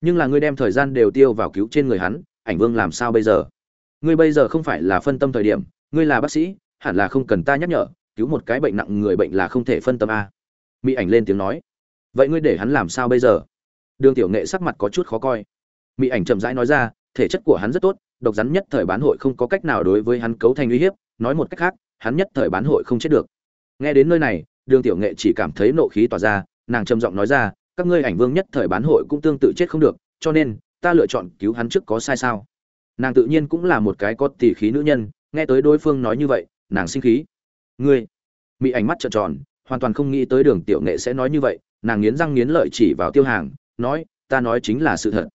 nhưng là ngươi đem thời gian đều tiêu vào cứu trên người hắn, ảnh vương làm sao bây giờ? Ngươi bây giờ không phải là phân tâm thời điểm, ngươi là bác sĩ, hẳn là không cần ta nhắc nhở, cứu một cái bệnh nặng người bệnh là không thể phân tâm a. À. Mỹ ảnh lên tiếng nói. Vậy ngươi để hắn làm sao bây giờ? Đường tiểu nghệ sắc mặt có chút khó coi. Mỹ ảnh chậm rãi nói ra, thể chất của hắn rất tốt, độc rắn nhất thời bán hội không có cách nào đối với hắn cấu thành uy hiếp, nói một cách khác, hắn nhất thời bán hội không chết được. Nghe đến nơi này, đường tiểu nghệ chỉ cảm thấy nộ khí tỏa ra, nàng trầm giọng nói ra, các ngươi ảnh vương nhất thời bán hội cũng tương tự chết không được, cho nên, ta lựa chọn cứu hắn trước có sai sao? Nàng tự nhiên cũng là một cái có tỷ khí nữ nhân, nghe tới đối phương nói như vậy, nàng sinh khí. Ngươi! Mỹ ảnh mắt trợn tròn, hoàn toàn không nghĩ tới đường tiểu nghệ sẽ nói như vậy, nàng nghiến răng nghiến lợi chỉ vào tiêu hàng nói, ta nói chính là sự thật.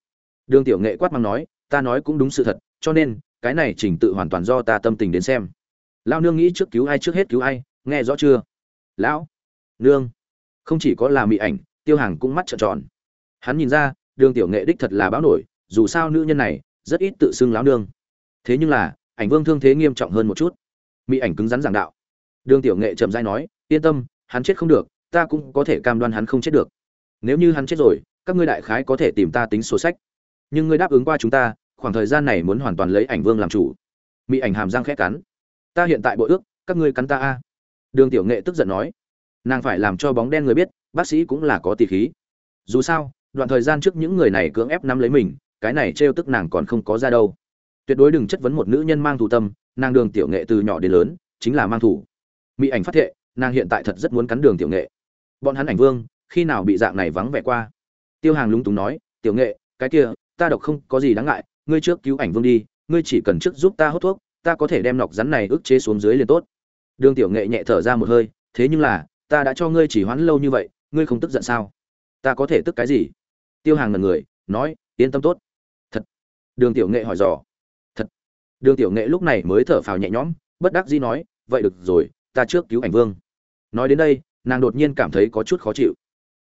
Đường tiểu nghệ quát mắng nói, ta nói cũng đúng sự thật, cho nên, cái này trình tự hoàn toàn do ta tâm tình đến xem. Lão nương nghĩ trước cứu ai trước hết cứu ai, nghe rõ chưa? Lão nương, không chỉ có là mỹ ảnh, tiêu hàng cũng mắt trợn tròn. Hắn nhìn ra, đường tiểu nghệ đích thật là báo nổi, dù sao nữ nhân này, rất ít tự xưng lão nương. Thế nhưng là, ảnh vương thương thế nghiêm trọng hơn một chút. Mỹ ảnh cứng rắn giảng đạo. Đường tiểu nghệ chậm rãi nói, yên tâm, hắn chết không được, ta cũng có thể cam đoan hắn không chết được. Nếu như hắn chết rồi các ngươi đại khái có thể tìm ta tính sổ sách. Nhưng ngươi đáp ứng qua chúng ta, khoảng thời gian này muốn hoàn toàn lấy ảnh vương làm chủ. Mỹ ảnh hàm răng khẽ cắn. Ta hiện tại bội ước, các ngươi cắn ta a. Đường tiểu nghệ tức giận nói. Nàng phải làm cho bóng đen người biết, bác sĩ cũng là có tỷ khí. Dù sao, đoạn thời gian trước những người này cưỡng ép nắm lấy mình, cái này trêu tức nàng còn không có ra đâu. Tuyệt đối đừng chất vấn một nữ nhân mang thù tâm, nàng đường tiểu nghệ từ nhỏ đến lớn, chính là mang thù. Mỹ ảnh phát thệ, nàng hiện tại thật rất muốn cắn đường tiểu nghệ. Bọn hắn ảnh vương, khi nào bị dạng này vắng vẻ qua? Tiêu hàng lúng túng nói, tiểu nghệ, cái kia, ta độc không có gì đáng ngại, ngươi trước cứu ảnh vương đi, ngươi chỉ cần trước giúp ta hút thuốc, ta có thể đem nọc rắn này ức chế xuống dưới liền tốt. Đường tiểu nghệ nhẹ thở ra một hơi, thế nhưng là, ta đã cho ngươi chỉ hoãn lâu như vậy, ngươi không tức giận sao? Ta có thể tức cái gì? Tiêu hàng ngần người, nói, yên tâm tốt. Thật. Đường tiểu nghệ hỏi dò. Thật. Đường tiểu nghệ lúc này mới thở phào nhẹ nhõm, bất đắc dĩ nói, vậy được rồi, ta trước cứu ảnh vương. Nói đến đây, nàng đột nhiên cảm thấy có chút khó chịu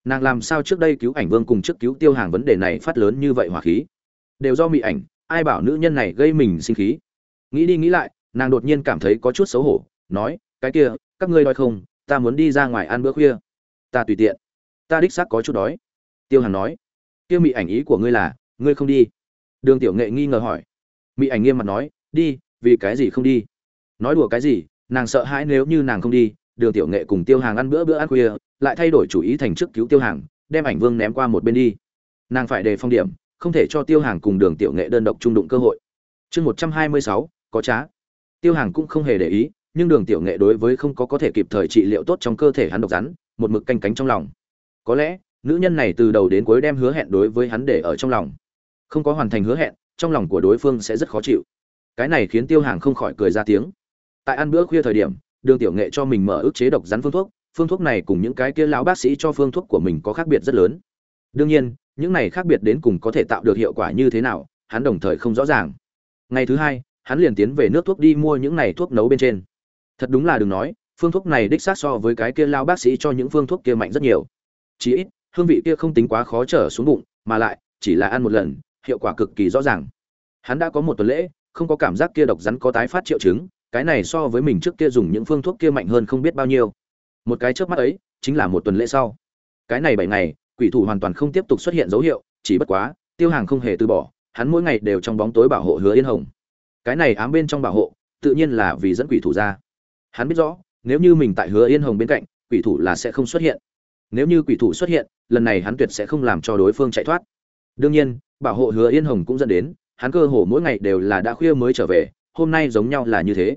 nàng làm sao trước đây cứu ảnh vương cùng trước cứu tiêu hàng vấn đề này phát lớn như vậy hỏa khí? Đều do mị ảnh, ai bảo nữ nhân này gây mình sinh khí? Nghĩ đi nghĩ lại, nàng đột nhiên cảm thấy có chút xấu hổ, nói, cái kia, các ngươi đói không? Ta muốn đi ra ngoài ăn bữa khuya. Ta tùy tiện. Ta đích xác có chút đói. Tiêu hàng nói. Kia mị ảnh ý của ngươi là, ngươi không đi? Đường tiểu nghệ nghi ngờ hỏi. Mị ảnh nghiêm mặt nói, đi, vì cái gì không đi? Nói đùa cái gì, nàng sợ hãi nếu như nàng không đi. Đường tiểu nghệ cùng tiêu hàng ăn bữa bữa ăn khuya lại thay đổi chủ ý thành trước cứu tiêu hàng, đem ảnh vương ném qua một bên đi. Nàng phải đề phong điểm, không thể cho tiêu hàng cùng đường tiểu nghệ đơn độc trung đụng cơ hội. Chương một trăm hai mươi sáu, có trá. Tiêu hàng cũng không hề để ý, nhưng đường tiểu nghệ đối với không có có thể kịp thời trị liệu tốt trong cơ thể hắn độc rắn, một mực canh cánh trong lòng. Có lẽ, nữ nhân này từ đầu đến cuối đem hứa hẹn đối với hắn để ở trong lòng. Không có hoàn thành hứa hẹn, trong lòng của đối phương sẽ rất khó chịu. Cái này khiến tiêu hàng không khỏi cười ra tiếng. Tại ăn bữa khuya thời điểm, đường tiểu nghệ cho mình mở ức chế độc rắn phương thuốc phương thuốc này cùng những cái kia lão bác sĩ cho phương thuốc của mình có khác biệt rất lớn. Đương nhiên, những này khác biệt đến cùng có thể tạo được hiệu quả như thế nào, hắn đồng thời không rõ ràng. Ngày thứ hai, hắn liền tiến về nước thuốc đi mua những này thuốc nấu bên trên. Thật đúng là đừng nói, phương thuốc này đích xác so với cái kia lao bác sĩ cho những phương thuốc kia mạnh rất nhiều. Chỉ ít, hương vị kia không tính quá khó trở xuống bụng, mà lại, chỉ là ăn một lần, hiệu quả cực kỳ rõ ràng. Hắn đã có một tuần lễ, không có cảm giác kia độc rắn có tái phát triệu chứng, cái này so với mình trước kia dùng những phương thuốc kia mạnh hơn không biết bao nhiêu một cái trước mắt ấy, chính là một tuần lễ sau. Cái này bảy ngày, quỷ thủ hoàn toàn không tiếp tục xuất hiện dấu hiệu, chỉ bất quá, tiêu hàng không hề từ bỏ, hắn mỗi ngày đều trong bóng tối bảo hộ hứa yên hồng. Cái này ám bên trong bảo hộ, tự nhiên là vì dẫn quỷ thủ ra. Hắn biết rõ, nếu như mình tại hứa yên hồng bên cạnh, quỷ thủ là sẽ không xuất hiện. Nếu như quỷ thủ xuất hiện, lần này hắn tuyệt sẽ không làm cho đối phương chạy thoát. Đương nhiên, bảo hộ hứa yên hồng cũng dẫn đến, hắn cơ hồ mỗi ngày đều là đã khuya mới trở về, hôm nay giống nhau là như thế.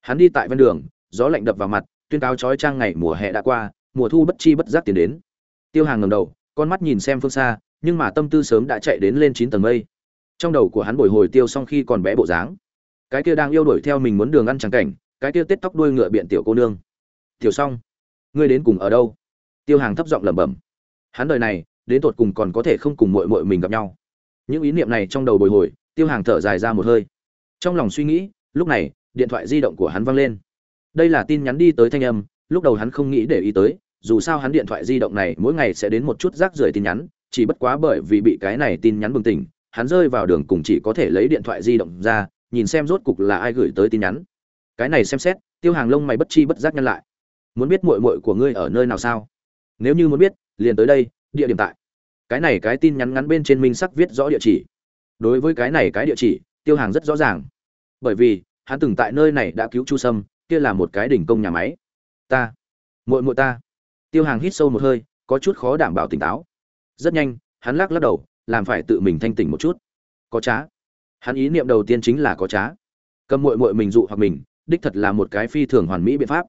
Hắn đi tại ven đường, gió lạnh đập vào mặt tuyên cáo trói trang ngày mùa hè đã qua, mùa thu bất chi bất giác tiến đến. Tiêu hàng ngầm đầu, con mắt nhìn xem phương xa, nhưng mà tâm tư sớm đã chạy đến lên chín tầng mây. Trong đầu của hắn bồi hồi tiêu xong khi còn bé bộ dáng. Cái kia đang yêu đuổi theo mình muốn đường ăn trắng cảnh, cái kia tết tóc đuôi ngựa biện tiểu cô nương. Tiểu xong ngươi đến cùng ở đâu? Tiêu hàng thấp giọng lẩm bẩm. Hắn đời này, đến tột cùng còn có thể không cùng muội muội mình gặp nhau. Những ý niệm này trong đầu bồi hồi, tiêu hàng thở dài ra một hơi. Trong lòng suy nghĩ, lúc này, điện thoại di động của hắn văng lên đây là tin nhắn đi tới thanh âm, lúc đầu hắn không nghĩ để ý tới, dù sao hắn điện thoại di động này mỗi ngày sẽ đến một chút rác rưởi tin nhắn, chỉ bất quá bởi vì bị cái này tin nhắn bừng tỉnh, hắn rơi vào đường cùng chỉ có thể lấy điện thoại di động ra, nhìn xem rốt cục là ai gửi tới tin nhắn. Cái này xem xét, tiêu hàng lông mày bất chi bất giác nhăn lại. Muốn biết muội muội của ngươi ở nơi nào sao? Nếu như muốn biết, liền tới đây, địa điểm tại. Cái này cái tin nhắn ngắn bên trên minh sắc viết rõ địa chỉ. Đối với cái này cái địa chỉ, tiêu hàng rất rõ ràng. Bởi vì, hắn từng tại nơi này đã cứu chu sâm kia là một cái đỉnh công nhà máy. Ta, muội muội ta. Tiêu hàng hít sâu một hơi, có chút khó đảm bảo tỉnh táo. Rất nhanh, hắn lắc lắc đầu, làm phải tự mình thanh tỉnh một chút. Có trá. Hắn ý niệm đầu tiên chính là có trá. Cầm muội muội mình dụ hoặc mình, đích thật là một cái phi thường hoàn mỹ biện pháp.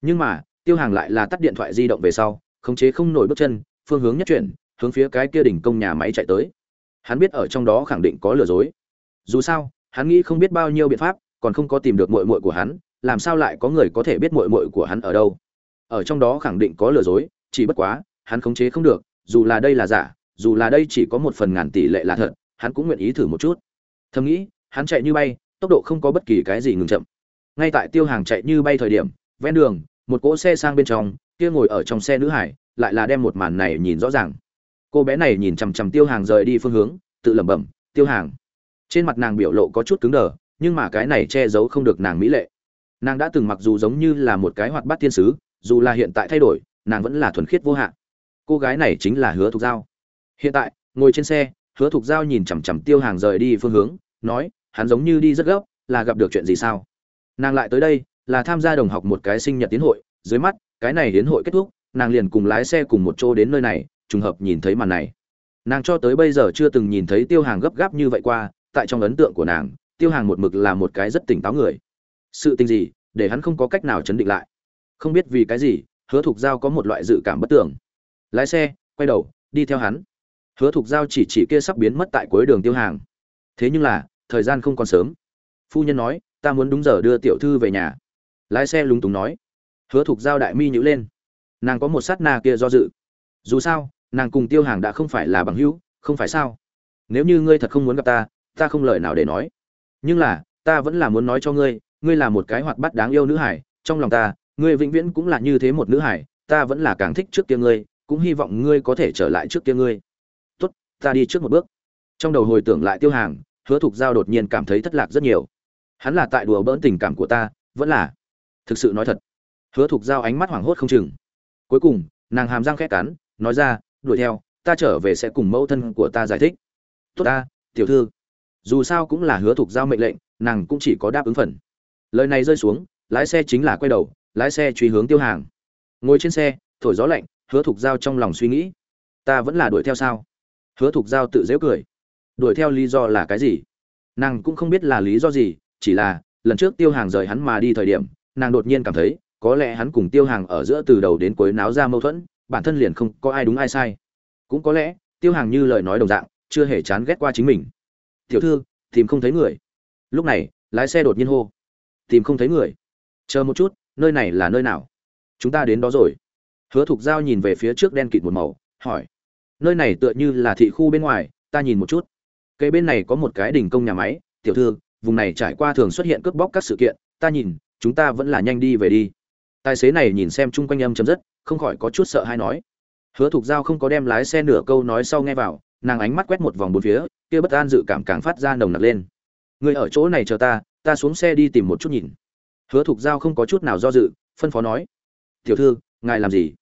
Nhưng mà, tiêu hàng lại là tắt điện thoại di động về sau, khống chế không nổi bước chân, phương hướng nhất chuyển, hướng phía cái kia đỉnh công nhà máy chạy tới. Hắn biết ở trong đó khẳng định có lừa dối. Dù sao, hắn nghĩ không biết bao nhiêu biện pháp, còn không có tìm được muội muội của hắn làm sao lại có người có thể biết muội muội của hắn ở đâu? Ở trong đó khẳng định có lừa dối, chỉ bất quá, hắn khống chế không được, dù là đây là giả, dù là đây chỉ có một phần ngàn tỷ lệ là thật, hắn cũng nguyện ý thử một chút. Thầm nghĩ, hắn chạy như bay, tốc độ không có bất kỳ cái gì ngừng chậm. Ngay tại tiêu hàng chạy như bay thời điểm, ven đường, một cỗ xe sang bên trong, kia ngồi ở trong xe nữ hải, lại là đem một màn này nhìn rõ ràng. Cô bé này nhìn chằm chằm tiêu hàng rời đi phương hướng, tự lẩm bẩm, tiêu hàng. Trên mặt nàng biểu lộ có chút cứng đờ, nhưng mà cái này che giấu không được nàng mỹ lệ nàng đã từng mặc dù giống như là một cái hoạt bát thiên sứ, dù là hiện tại thay đổi, nàng vẫn là thuần khiết vô hạn cô gái này chính là hứa thục giao. Hiện tại, ngồi trên xe, hứa thục giao nhìn chằm chằm tiêu hàng rời đi phương hướng, nói, hắn giống như đi rất gấp, là gặp được chuyện gì sao? Nàng lại tới đây, là tham gia đồng học một cái sinh nhật tiến hội, dưới mắt, cái này đến hội kết thúc, nàng liền cùng lái xe cùng một chỗ đến nơi này, trùng hợp nhìn thấy màn này. Nàng cho tới bây giờ chưa từng nhìn thấy tiêu hàng gấp gáp như vậy qua, tại trong ấn tượng của nàng, tiêu hàng một mực là một cái rất tỉnh táo người sự tình gì, để hắn không có cách nào chấn định lại. Không biết vì cái gì, hứa thục giao có một loại dự cảm bất tưởng lái xe, quay đầu, đi theo hắn. Hứa thục giao chỉ chỉ kia sắp biến mất tại cuối đường tiêu hàng. Thế nhưng là, thời gian không còn sớm. Phu nhân nói, ta muốn đúng giờ đưa tiểu thư về nhà. Lái xe lúng túng nói. Hứa thục giao đại mi nhữ lên. Nàng có một sát na kia do dự. Dù sao, nàng cùng tiêu hàng đã không phải là bằng hữu, không phải sao? Nếu như ngươi thật không muốn gặp ta ta không lời nào để nói. Nhưng là, ta vẫn là muốn nói cho ngươi ngươi là một cái hoạt bát đáng yêu nữ hải, trong lòng ta, ngươi vĩnh viễn cũng là như thế một nữ hải, ta vẫn là càng thích trước kia ngươi, cũng hy vọng ngươi có thể trở lại trước kia ngươi. Tốt, ta đi trước một bước. Trong đầu hồi tưởng lại tiêu hàng, hứa thục giao đột nhiên cảm thấy thất lạc rất nhiều. Hắn là tại đùa bỡn tình cảm của ta, vẫn là. Thực sự nói thật. Hứa thục giao ánh mắt hoảng hốt không chừng. Cuối cùng, nàng hàm răng khét cắn, nói ra, đuổi theo, ta trở về sẽ cùng mẫu thân của ta giải thích. Tốt ta, tiểu thư. Dù sao cũng là hứa thục giao mệnh lệnh, nàng cũng chỉ có đáp ứng phần lời này rơi xuống, lái xe chính là quay đầu, lái xe truy hướng tiêu hàng. Ngồi trên xe, thổi gió lạnh, hứa thục giao trong lòng suy nghĩ, ta vẫn là đuổi theo sao? Hứa thục giao tự dễu cười, đuổi theo lý do là cái gì? Nàng cũng không biết là lý do gì, chỉ là, lần trước tiêu hàng rời hắn mà đi thời điểm, nàng đột nhiên cảm thấy, có lẽ hắn cùng tiêu hàng ở giữa từ đầu đến cuối náo ra mâu thuẫn, bản thân liền không có ai đúng ai sai. Cũng có lẽ, tiêu hàng như lời nói đồng dạng, chưa hề chán ghét qua chính mình. Tiểu thư, tìm không thấy người. Lúc này, lái xe đột nhiên hô tìm không thấy người. Chờ một chút, nơi này là nơi nào? Chúng ta đến đó rồi. Hứa thục giao nhìn về phía trước đen kịt một màu, hỏi. Nơi này tựa như là thị khu bên ngoài, ta nhìn một chút. Cây bên này có một cái đình công nhà máy, tiểu thư, vùng này trải qua thường xuất hiện cướp bóc các sự kiện, ta nhìn, chúng ta vẫn là nhanh đi về đi. Tài xế này nhìn xem chung quanh âm chấm dứt, không khỏi có chút sợ hay nói. Hứa thục giao không có đem lái xe nửa câu nói sau nghe vào, nàng ánh mắt quét một vòng bốn phía, kia bất an dự cảm càng phát ra nồng nặc lên. Người ở chỗ này chờ ta ta xuống xe đi tìm một chút nhìn. Hứa thục giao không có chút nào do dự, phân phó nói. Tiểu thư, ngài làm gì?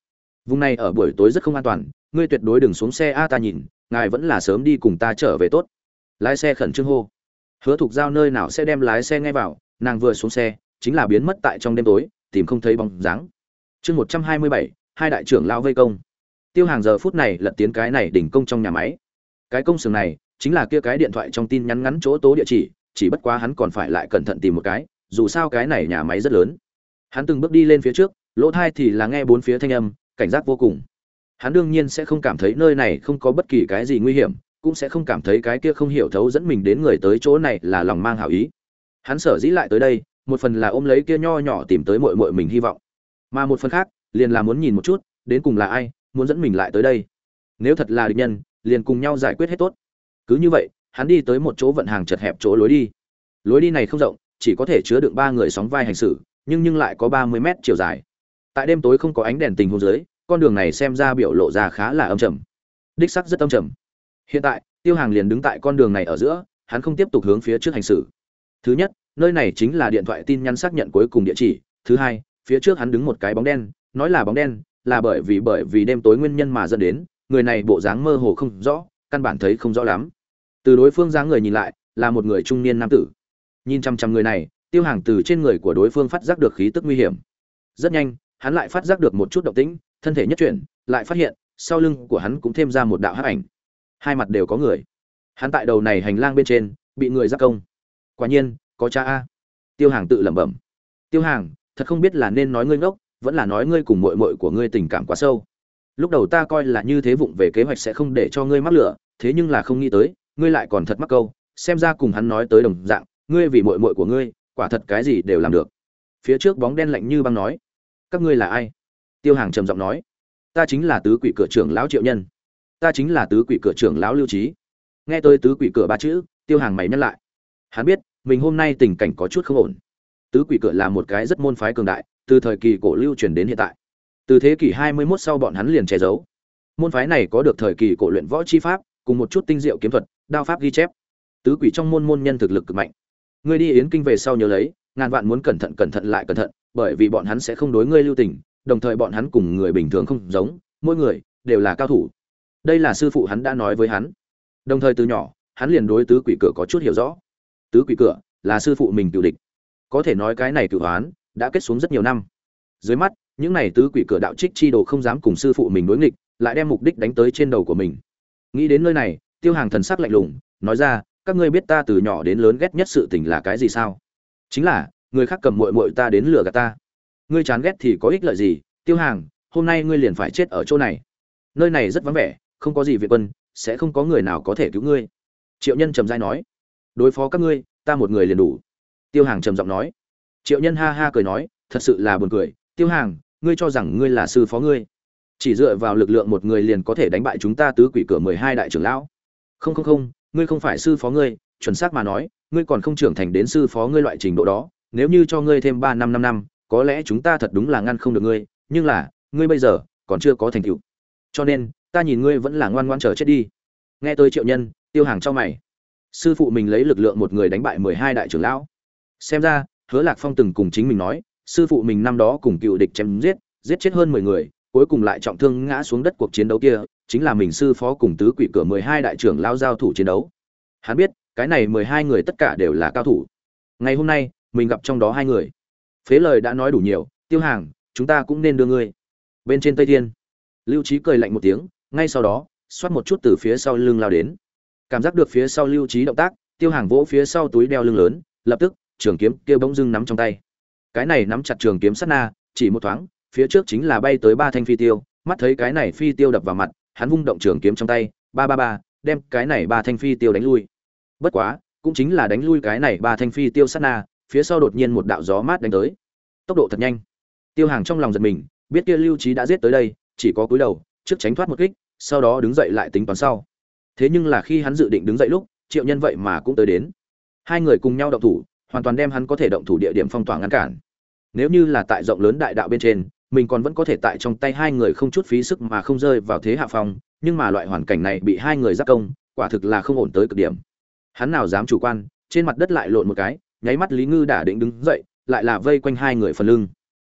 Vùng này ở buổi tối rất không an toàn, ngươi tuyệt đối đừng xuống xe a, ta nhìn, ngài vẫn là sớm đi cùng ta trở về tốt. Lái xe khẩn trương hô. Hứa thục giao nơi nào sẽ đem lái xe ngay vào, nàng vừa xuống xe, chính là biến mất tại trong đêm tối, tìm không thấy bóng dáng. Chương một trăm hai mươi bảy, hai đại trưởng lao vây công. Tiêu hàng giờ phút này lật tiến cái này đỉnh công trong nhà máy. Cái công xưởng này, chính là kia cái điện thoại trong tin nhắn ngắn chỗ tố địa chỉ chỉ bất quá hắn còn phải lại cẩn thận tìm một cái, dù sao cái này nhà máy rất lớn. Hắn từng bước đi lên phía trước, lỗ thai thì là nghe bốn phía thanh âm, cảnh giác vô cùng. Hắn đương nhiên sẽ không cảm thấy nơi này không có bất kỳ cái gì nguy hiểm, cũng sẽ không cảm thấy cái kia không hiểu thấu dẫn mình đến người tới chỗ này là lòng mang hảo ý. Hắn sở dĩ lại tới đây, một phần là ôm lấy kia nho nhỏ tìm tới mội mội mình hy vọng, mà một phần khác, liền là muốn nhìn một chút, đến cùng là ai, muốn dẫn mình lại tới đây. Nếu thật là địch nhân, liền cùng nhau giải quyết hết tốt. Cứ như vậy hắn đi tới một chỗ vận hàng chật hẹp chỗ lối đi. Lối đi này không rộng, chỉ có thể chứa được ba người sóng vai hành xử, nhưng nhưng lại có ba mươi mét chiều dài. Tại đêm tối không có ánh đèn tình huống dưới, con đường này xem ra biểu lộ ra khá là âm trầm. Đích sắc rất âm trầm. Hiện tại, tiêu hàng liền đứng tại con đường này ở giữa, hắn không tiếp tục hướng phía trước hành xử. Thứ nhất, nơi này chính là điện thoại tin nhắn xác nhận cuối cùng địa chỉ. Thứ hai, phía trước hắn đứng một cái bóng đen, nói là bóng đen, là bởi vì bởi vì đêm tối nguyên nhân mà dẫn đến, người này bộ dáng mơ hồ không rõ, căn bản thấy không rõ lắm từ đối phương dáng người nhìn lại, là một người trung niên nam tử. Nhìn chăm chăm người này, tiêu hàng từ trên người của đối phương phát giác được khí tức nguy hiểm. Rất nhanh, hắn lại phát giác được một chút động tĩnh, thân thể nhất chuyển, lại phát hiện, sau lưng của hắn cũng thêm ra một đạo hắc ảnh. Hai mặt đều có người. Hắn tại đầu này hành lang bên trên, bị người giác công. Quả nhiên, có cha a. Tiêu hàng tự lẩm bẩm. Tiêu hàng, thật không biết là nên nói ngươi ngốc, vẫn là nói ngươi cùng mội mội của ngươi tình cảm quá sâu. Lúc đầu ta coi là như thế vụng về kế hoạch sẽ không để cho ngươi mắc lửa, thế nhưng là không nghĩ tới ngươi lại còn thật mắc câu, xem ra cùng hắn nói tới đồng dạng, ngươi vì mội mội của ngươi, quả thật cái gì đều làm được. Phía trước bóng đen lạnh như băng nói, các ngươi là ai? Tiêu hàng trầm giọng nói, ta chính là tứ quỷ cửa trưởng lão triệu nhân. Ta chính là tứ quỷ cửa trưởng lão lưu trí nghe tôi tứ quỷ cửa ba chữ, tiêu hàng mày nhắc lại. Hắn biết, mình hôm nay tình cảnh có chút không ổn. Tứ quỷ cửa là một cái rất môn phái cường đại, từ thời kỳ cổ lưu truyền đến hiện tại. Từ thế kỷ 21 sau bọn hắn liền che giấu. Môn phái này có được thời kỳ cổ luyện võ chi pháp, cùng một chút tinh diệu kiếm thuật đao pháp ghi chép. Tứ quỷ trong môn môn nhân thực lực cực mạnh. Ngươi đi yến kinh về sau nhớ lấy, ngàn vạn muốn cẩn thận cẩn thận lại cẩn thận, bởi vì bọn hắn sẽ không đối ngươi lưu tình, đồng thời bọn hắn cùng người bình thường không giống, mỗi người đều là cao thủ. Đây là sư phụ hắn đã nói với hắn. Đồng thời từ nhỏ, hắn liền đối tứ quỷ cửa có chút hiểu rõ. Tứ quỷ cửa là sư phụ mình cựu địch. Có thể nói cái này cựu hoán đã kết xuống rất nhiều năm. Dưới mắt, những này tứ quỷ cửa đạo trích chi đồ không dám cùng sư phụ mình đối nghịch, lại đem mục đích đánh tới trên đầu của mình. Nghĩ đến nơi này tiêu hàng thần sắc lạnh lùng, nói ra, các ngươi biết ta từ nhỏ đến lớn ghét nhất sự tình là cái gì sao? Chính là, người khác cầm mội mội ta đến lừa gạt ta. Ngươi chán ghét thì có ích lợi gì? Tiêu hàng, hôm nay ngươi liền phải chết ở chỗ này. Nơi này rất vắng vẻ, không có gì việt quân, sẽ không có người nào có thể cứu ngươi. Triệu nhân trầm dai nói. Đối phó các ngươi, ta một người liền đủ. Tiêu hàng trầm giọng nói. Triệu nhân ha ha cười nói, thật sự là buồn cười. Tiêu hàng, ngươi cho rằng ngươi là sư phó ngươi. Chỉ dựa vào lực lượng một người liền có thể đánh bại chúng ta tứ quỷ cửa mười hai đại trưởng lão không không không, ngươi không phải sư phó ngươi, chuẩn xác mà nói, ngươi còn không trưởng thành đến sư phó ngươi loại trình độ đó, nếu như cho ngươi thêm ba năm năm năm, có lẽ chúng ta thật đúng là ngăn không được ngươi, nhưng là, ngươi bây giờ còn chưa có thành tựu. Cho nên, ta nhìn ngươi vẫn là ngoan ngoan chờ chết đi. Nghe tới triệu nhân, tiêu hàng cho mày. Sư phụ mình lấy lực lượng một người đánh bại mười hai đại trưởng lão. Xem ra, hứa lạc phong từng cùng chính mình nói, sư phụ mình năm đó cùng cựu địch chém giết giết chết hơn mười người cuối cùng lại trọng thương ngã xuống đất cuộc chiến đấu kia, chính là mình sư phó cùng tứ quỷ cửa mười hai đại trưởng lao giao thủ chiến đấu. Hắn biết, cái này mười hai người tất cả đều là cao thủ. Ngày hôm nay, mình gặp trong đó hai người. Phế lời đã nói đủ nhiều, tiêu hàng, chúng ta cũng nên đưa ngươi. Bên trên tây thiên, lưu trí cười lạnh một tiếng, ngay sau đó, xoát một chút từ phía sau lưng lao đến. Cảm giác được phía sau lưu trí động tác, tiêu hàng vỗ phía sau túi đeo lưng lớn, lập tức, trường kiếm kia bỗng dưng nắm trong tay. Cái này nắm chặt trường kiếm sát na, chỉ một thoáng phía trước chính là bay tới ba thanh phi tiêu, mắt thấy cái này phi tiêu đập vào mặt, hắn vung động trường kiếm trong tay, ba ba ba, đem cái này ba thanh phi tiêu đánh lui. Bất quá, cũng chính là đánh lui cái này ba thanh phi tiêu sát na, phía sau đột nhiên một đạo gió mát đánh tới. Tốc độ thật nhanh. Tiêu hàng trong lòng giật mình, biết kia lưu trí đã giết tới đây, chỉ có cúi đầu, trước tránh thoát một kích, sau đó đứng dậy lại tính toán sau. Thế nhưng là khi hắn dự định đứng dậy lúc, triệu nhân vậy mà cũng tới đến. Hai người cùng nhau động thủ, hoàn toàn đem hắn có thể động thủ địa điểm phong tỏa ngăn cản. Nếu như là tại rộng lớn đại đạo bên trên mình còn vẫn có thể tại trong tay hai người không chút phí sức mà không rơi vào thế hạ phong, nhưng mà loại hoàn cảnh này bị hai người giác công, quả thực là không ổn tới cực điểm. Hắn nào dám chủ quan, trên mặt đất lại lộn một cái, nháy mắt lý ngư đã định đứng dậy, lại là vây quanh hai người phần lưng.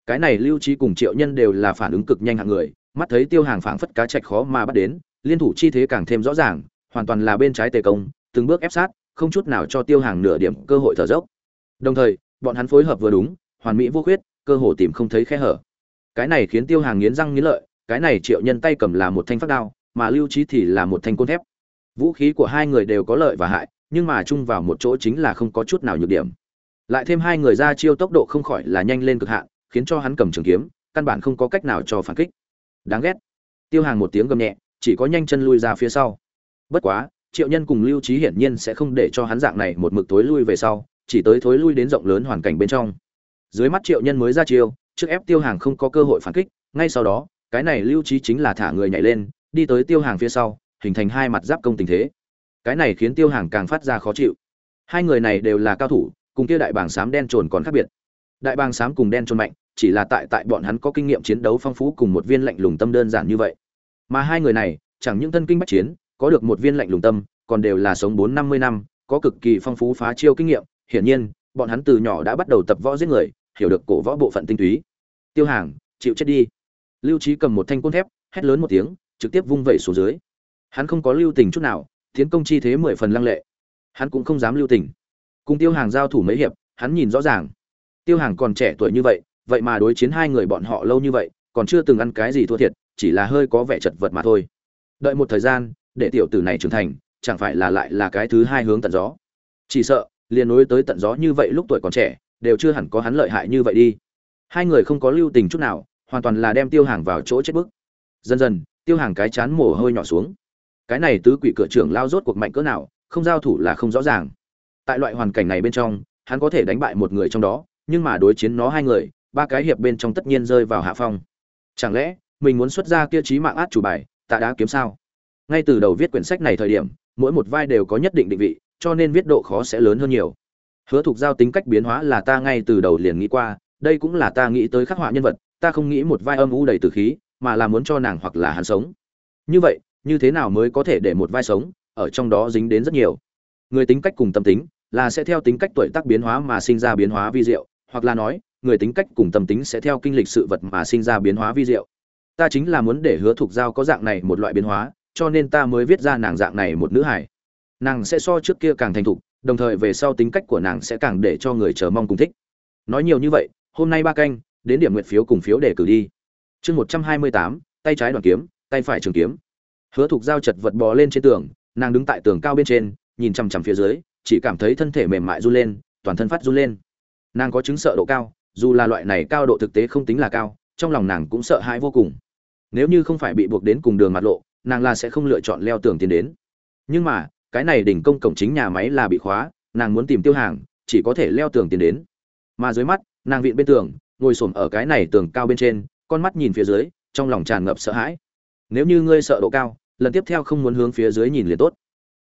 Cái này lưu trí cùng triệu nhân đều là phản ứng cực nhanh hạng người, mắt thấy tiêu hàng phảng phất cá chạch khó mà bắt đến, liên thủ chi thế càng thêm rõ ràng, hoàn toàn là bên trái tề công, từng bước ép sát, không chút nào cho tiêu hàng nửa điểm cơ hội thở dốc. Đồng thời, bọn hắn phối hợp vừa đúng, hoàn mỹ vô khuyết, cơ hồ tìm không thấy khe hở cái này khiến tiêu hàng nghiến răng nghiến lợi, cái này triệu nhân tay cầm là một thanh phát đao, mà lưu trí thì là một thanh côn thép. Vũ khí của hai người đều có lợi và hại, nhưng mà chung vào một chỗ chính là không có chút nào nhược điểm. Lại thêm hai người ra chiêu tốc độ không khỏi là nhanh lên cực hạn, khiến cho hắn cầm trường kiếm, căn bản không có cách nào cho phản kích. Đáng ghét. Tiêu hàng một tiếng gầm nhẹ, chỉ có nhanh chân lui ra phía sau. Bất quá, triệu nhân cùng lưu trí hiển nhiên sẽ không để cho hắn dạng này một mực tối lui về sau, chỉ tới thối lui đến rộng lớn hoàn cảnh bên trong. Dưới mắt triệu nhân mới ra chiêu trước ép tiêu hàng không có cơ hội phản kích, ngay sau đó, cái này lưu trí chính là thả người nhảy lên, đi tới tiêu hàng phía sau, hình thành hai mặt giáp công tình thế. Cái này khiến tiêu hàng càng phát ra khó chịu. Hai người này đều là cao thủ, cùng kia đại bàng xám đen trồn còn khác biệt. Đại bàng xám cùng đen trồn mạnh, chỉ là tại tại bọn hắn có kinh nghiệm chiến đấu phong phú cùng một viên lạnh lùng tâm đơn giản như vậy. Mà hai người này, chẳng những thân kinh bách chiến, có được một viên lạnh lùng tâm, còn đều là sống bốn năm mươi năm, có cực kỳ phong phú phá chiêu kinh nghiệm. Hiển nhiên, bọn hắn từ nhỏ đã bắt đầu tập võ giết người, hiểu được cổ võ bộ phận tinh túy tiêu hàng, chịu chết đi. Lưu trí cầm một thanh côn thép, hét lớn một tiếng, trực tiếp vung vẩy xuống dưới. Hắn không có lưu tình chút nào, tiến công chi thế mười phần lăng lệ. Hắn cũng không dám lưu tình. Cùng tiêu hàng giao thủ mấy hiệp, hắn nhìn rõ ràng. Tiêu hàng còn trẻ tuổi như vậy vậy mà đối chiến hai người bọn họ lâu như vậy, còn chưa từng ăn cái gì thua thiệt, chỉ là hơi có vẻ chật vật mà thôi. Đợi một thời gian, để tiểu tử này trưởng thành, chẳng phải là lại là cái thứ hai hướng tận gió. Chỉ sợ, liền nối tới tận gió như vậy lúc tuổi còn trẻ, đều chưa hẳn có hắn lợi hại như vậy đi hai người không có lưu tình chút nào, hoàn toàn là đem tiêu hàng vào chỗ chết bức. Dần dần, tiêu hàng cái chán mồ hôi nhỏ xuống. Cái này tứ quỷ cửa trưởng lao rốt cuộc mạnh cỡ nào, không giao thủ là không rõ ràng. Tại loại hoàn cảnh này bên trong, hắn có thể đánh bại một người trong đó, nhưng mà đối chiến nó hai người, ba cái hiệp bên trong tất nhiên rơi vào hạ phong. Chẳng lẽ, mình muốn xuất ra kia trí mạng át chủ bài, tạ đã kiếm sao? Ngay từ đầu viết quyển sách này thời điểm, mỗi một vai đều có nhất định định vị, cho nên viết độ khó sẽ lớn hơn nhiều. Hứa thục giao tính cách biến hóa là ta ngay từ đầu liền nghĩ qua đây cũng là ta nghĩ tới khắc họa nhân vật, ta không nghĩ một vai âm u đầy từ khí, mà là muốn cho nàng hoặc là hắn sống. Như vậy, như thế nào mới có thể để một vai sống, ở trong đó dính đến rất nhiều. Người tính cách cùng tâm tính, là sẽ theo tính cách tuổi tác biến hóa mà sinh ra biến hóa vi diệu, hoặc là nói, người tính cách cùng tâm tính sẽ theo kinh lịch sự vật mà sinh ra biến hóa vi diệu. Ta chính là muốn để hứa thục giao có dạng này một loại biến hóa, cho nên ta mới viết ra nàng dạng này một nữ hải nàng sẽ so trước kia càng thành thục, đồng thời về sau tính cách của nàng sẽ càng để cho người chờ mong cùng thích. Nói nhiều như vậy hôm nay ba canh, đến điểm nguyện phiếu cùng phiếu để cử đi. Chương một trăm hai mươi tám, tay trái đoàn kiếm, tay phải trường kiếm. Hứa thục giao chật vật bò lên trên tường, nàng đứng tại tường cao bên trên, nhìn chằm chằm phía dưới, chỉ cảm thấy thân thể mềm mại run lên, toàn thân phát run lên. Nàng có chứng sợ độ cao, dù là loại này cao độ thực tế không tính là cao, trong lòng nàng cũng sợ hãi vô cùng. Nếu như không phải bị buộc đến cùng đường mặt lộ, nàng là sẽ không lựa chọn leo tường tiến đến. Nhưng mà, cái này đỉnh công cổng chính nhà máy là bị khóa, nàng muốn tìm tiêu hàng, chỉ có thể leo tường tiến đến. Mà dưới mắt nàng viện bên tường, ngồi xổm ở cái này tường cao bên trên, con mắt nhìn phía dưới, trong lòng tràn ngập sợ hãi. Nếu như ngươi sợ độ cao, lần tiếp theo không muốn hướng phía dưới nhìn liền tốt.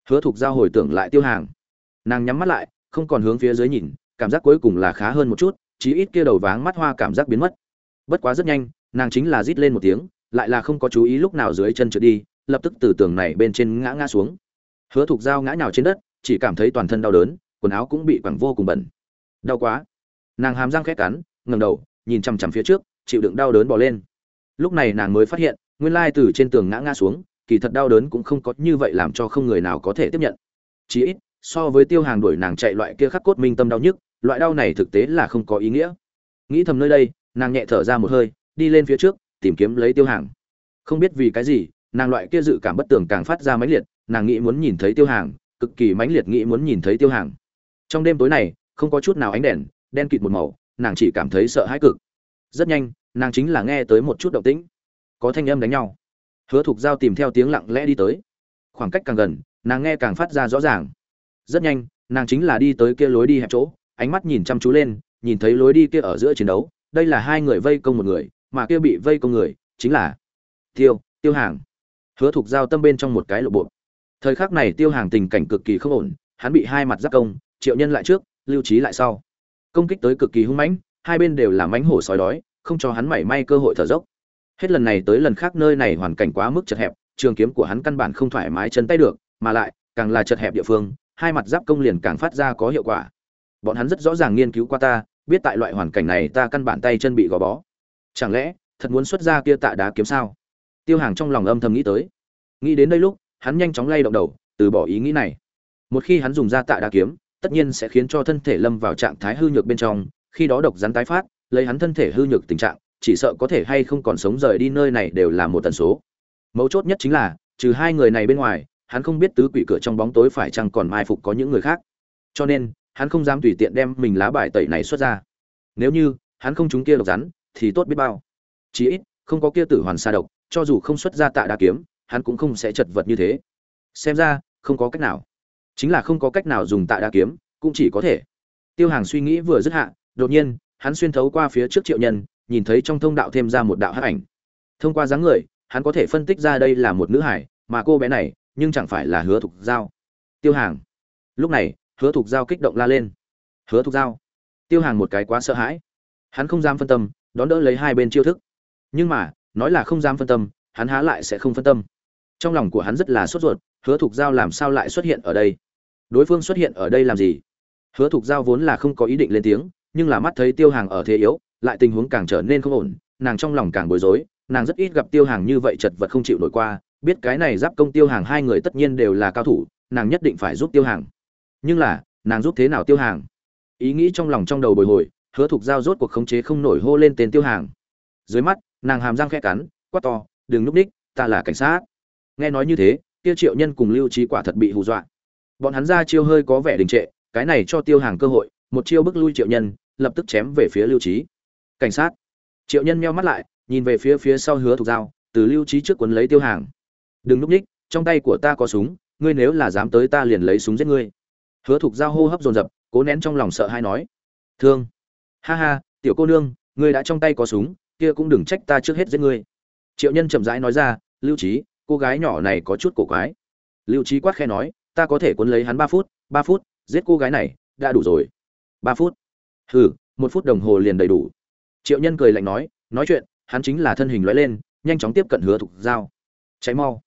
Hứa thục giao hồi tưởng lại tiêu hàng. Nàng nhắm mắt lại, không còn hướng phía dưới nhìn, cảm giác cuối cùng là khá hơn một chút, chí ít kia đầu váng mắt hoa cảm giác biến mất. Bất quá rất nhanh, nàng chính là rít lên một tiếng, lại là không có chú ý lúc nào dưới chân trượt đi, lập tức từ tường này bên trên ngã ngã xuống. Hứa thục dao ngã nhào trên đất, chỉ cảm thấy toàn thân đau đớn, quần áo cũng bị quẳng vô cùng bẩn. Đau quá nàng hàm răng khét cắn, ngẩng đầu, nhìn chằm chằm phía trước, chịu đựng đau đớn bỏ lên. Lúc này nàng mới phát hiện, nguyên lai từ trên tường ngã ngã xuống, kỳ thật đau đớn cũng không có như vậy làm cho không người nào có thể tiếp nhận. Chỉ ít, so với tiêu hàng đuổi nàng chạy loại kia khắc cốt minh tâm đau nhức, loại đau này thực tế là không có ý nghĩa. Nghĩ thầm nơi đây, nàng nhẹ thở ra một hơi, đi lên phía trước, tìm kiếm lấy tiêu hàng. Không biết vì cái gì, nàng loại kia dự cảm bất tường càng phát ra mãnh liệt, nàng nghĩ muốn nhìn thấy tiêu hàng, cực kỳ mãnh liệt nghĩ muốn nhìn thấy tiêu hàng. Trong đêm tối này, không có chút nào ánh đèn đen kịt một màu, nàng chỉ cảm thấy sợ hãi cực. Rất nhanh, nàng chính là nghe tới một chút động tĩnh. Có thanh âm đánh nhau. Hứa thục giao tìm theo tiếng lặng lẽ đi tới. Khoảng cách càng gần, nàng nghe càng phát ra rõ ràng. Rất nhanh, nàng chính là đi tới kia lối đi hẹp chỗ, ánh mắt nhìn chăm chú lên, nhìn thấy lối đi kia ở giữa chiến đấu, đây là hai người vây công một người, mà kia bị vây công người chính là tiêu tiêu hàng. Hứa thục giao tâm bên trong một cái lộ bộ. Thời khắc này tiêu hàng tình cảnh cực kỳ không ổn, hắn bị hai mặt giáp công, triệu nhân lại trước, lưu trí lại sau công kích tới cực kỳ hung mãnh, hai bên đều là mánh hổ sói đói, không cho hắn mảy may cơ hội thở dốc. Hết lần này tới lần khác nơi này hoàn cảnh quá mức chật hẹp, trường kiếm của hắn căn bản không thoải mái chân tay được, mà lại, càng là chật hẹp địa phương, hai mặt giáp công liền càng phát ra có hiệu quả. Bọn hắn rất rõ ràng nghiên cứu qua ta, biết tại loại hoàn cảnh này ta căn bản tay chân bị gò bó. Chẳng lẽ, thật muốn xuất ra kia tạ đá kiếm sao? Tiêu hàng trong lòng âm thầm nghĩ tới. Nghĩ đến đây lúc, hắn nhanh chóng lay động đầu, từ bỏ ý nghĩ này. Một khi hắn dùng ra tạ đá kiếm tất nhiên sẽ khiến cho thân thể lâm vào trạng thái hư nhược bên trong, khi đó độc rắn tái phát, lấy hắn thân thể hư nhược tình trạng, chỉ sợ có thể hay không còn sống rời đi nơi này đều là một tần số. Mấu chốt nhất chính là, trừ hai người này bên ngoài, hắn không biết tứ quỷ cửa trong bóng tối phải chăng còn mai phục có những người khác. Cho nên, hắn không dám tùy tiện đem mình lá bài tẩy này xuất ra. Nếu như, hắn không trúng kia độc rắn, thì tốt biết bao. Chỉ ít, không có kia tử hoàn xa độc, cho dù không xuất ra tạ đa kiếm, hắn cũng không sẽ chật vật như thế. Xem ra, không có cách nào chính là không có cách nào dùng tạ đa kiếm, cũng chỉ có thể. Tiêu hàng suy nghĩ vừa dứt hạ, đột nhiên, hắn xuyên thấu qua phía trước triệu nhân, nhìn thấy trong thông đạo thêm ra một đạo hắc ảnh. Thông qua dáng người, hắn có thể phân tích ra đây là một nữ hải, mà cô bé này, nhưng chẳng phải là hứa thục giao. Tiêu hàng. Lúc này, hứa thục giao kích động la lên. Hứa thục giao. Tiêu hàng một cái quá sợ hãi. Hắn không dám phân tâm, đón đỡ lấy hai bên chiêu thức. Nhưng mà, nói là không dám phân tâm, hắn há lại sẽ không phân tâm trong lòng của hắn rất là sốt ruột, hứa thục giao làm sao lại xuất hiện ở đây? Đối phương xuất hiện ở đây làm gì? Hứa thục giao vốn là không có ý định lên tiếng, nhưng là mắt thấy tiêu hàng ở thế yếu, lại tình huống càng trở nên không ổn, nàng trong lòng càng bối rối, nàng rất ít gặp tiêu hàng như vậy chật vật không chịu nổi qua, biết cái này giáp công tiêu hàng hai người tất nhiên đều là cao thủ, nàng nhất định phải giúp tiêu hàng. Nhưng là, nàng giúp thế nào tiêu hàng? Ý nghĩ trong lòng trong đầu bồi hồi, hứa thục giao rốt cuộc khống chế không nổi hô lên tên tiêu hàng. Dưới mắt, nàng hàm răng khẽ cắn, quát to, đừng núp đích ta là cảnh sát nghe nói như thế tiêu triệu nhân cùng lưu trí quả thật bị hù dọa. Bọn hắn ra chiêu hơi có vẻ đình trệ, cái này cho tiêu hàng cơ hội, một chiêu bức lui triệu nhân, lập tức chém về phía lưu trí cảnh sát. Triệu nhân meo mắt lại, nhìn về phía phía sau hứa thục dao từ lưu trí trước quấn lấy tiêu hàng. Đừng núp ních, trong tay của ta có súng, ngươi nếu là dám tới ta liền lấy súng giết ngươi. Hứa thục dao hô hấp dồn dập, cố nén trong lòng sợ hay nói. Thương. Ha ha, tiểu cô nương, ngươi đã trong tay có súng, kia cũng đừng trách ta trước hết giết ngươi. Triệu nhân chậm rãi nói ra, lưu trí cô gái nhỏ này có chút cổ quái. Lưu trí quát khe nói, ta có thể cuốn lấy hắn ba phút ba phút, giết cô gái này, đã đủ rồi. Ba phút? Hừ, một phút đồng hồ liền đầy đủ. Triệu nhân cười lạnh nói nói chuyện, hắn chính là thân hình lóe lên, nhanh chóng tiếp cận hứa thục giao. Cháy mau.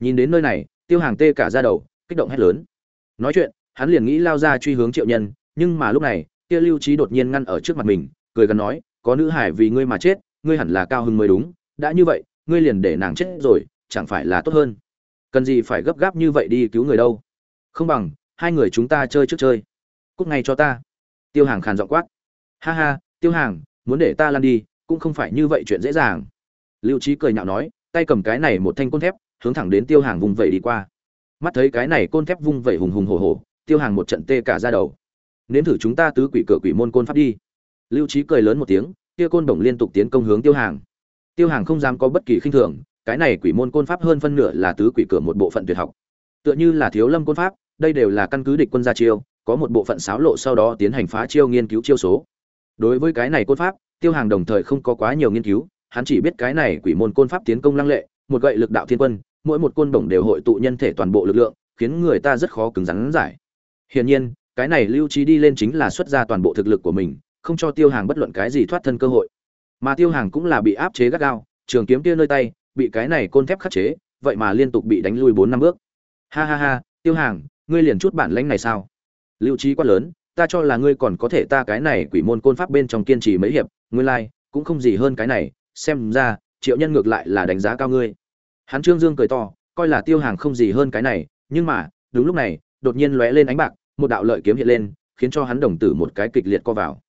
Nhìn đến nơi này, tiêu hàng tê cả ra đầu, kích động hét lớn. Nói chuyện, hắn liền nghĩ lao ra truy hướng triệu nhân, nhưng mà lúc này, kia lưu trí đột nhiên ngăn ở trước mặt mình, cười gần nói, có nữ hải vì ngươi mà chết, ngươi hẳn là cao hưng mới đúng. Đã như vậy, ngươi liền để nàng chết rồi chẳng phải là tốt hơn. Cần gì phải gấp gáp như vậy đi cứu người đâu? Không bằng, hai người chúng ta chơi trước chơi. Cút ngay cho ta. Tiêu hàng khàn giọng quát. Ha ha, tiêu hàng, muốn để ta lăn đi, cũng không phải như vậy chuyện dễ dàng. Lưu trí cười nhạo nói, tay cầm cái này một thanh côn thép, hướng thẳng đến tiêu hàng vùng vẩy đi qua. Mắt thấy cái này côn thép vung vẩy hùng hùng hổ hổ, tiêu hàng một trận tê cả ra đầu. Nếm thử chúng ta tứ quỷ cửa quỷ môn côn pháp đi. Lưu trí cười lớn một tiếng, kia côn đồng liên tục tiến công hướng tiêu hàng. Tiêu hàng không dám có bất kỳ khinh thường cái này quỷ môn côn pháp hơn phân nửa là tứ quỷ cửa một bộ phận tuyệt học. Tựa như là thiếu lâm côn pháp, đây đều là căn cứ địch quân gia chiêu, có một bộ phận xáo lộ sau đó tiến hành phá chiêu nghiên cứu chiêu số. Đối với cái này côn pháp, tiêu hàng đồng thời không có quá nhiều nghiên cứu, hắn chỉ biết cái này quỷ môn côn pháp tiến công lăng lệ, một gậy lực đạo thiên quân, mỗi một côn đồng đều hội tụ nhân thể toàn bộ lực lượng, khiến người ta rất khó cứng rắn giải. Hiển nhiên, cái này lưu trí đi lên chính là xuất ra toàn bộ thực lực của mình, không cho tiêu hàng bất luận cái gì thoát thân cơ hội. Mà tiêu hàng cũng là bị áp chế gắt gao, trường kiếm kia nơi tay bị cái này côn thép khắc chế vậy mà liên tục bị đánh lui bốn năm bước. Ha ha ha tiêu hàng ngươi liền chút bản lãnh này sao? Lưu trí quá lớn ta cho là ngươi còn có thể ta cái này quỷ môn côn pháp bên trong kiên trì mấy hiệp ngươi lai、like, cũng không gì hơn cái này xem ra triệu nhân ngược lại là đánh giá cao ngươi. Hắn trương dương cười to coi là tiêu hàng không gì hơn cái này nhưng mà đúng lúc này đột nhiên lóe lên ánh bạc một đạo lợi kiếm hiện lên khiến cho hắn đồng tử một cái kịch liệt co vào.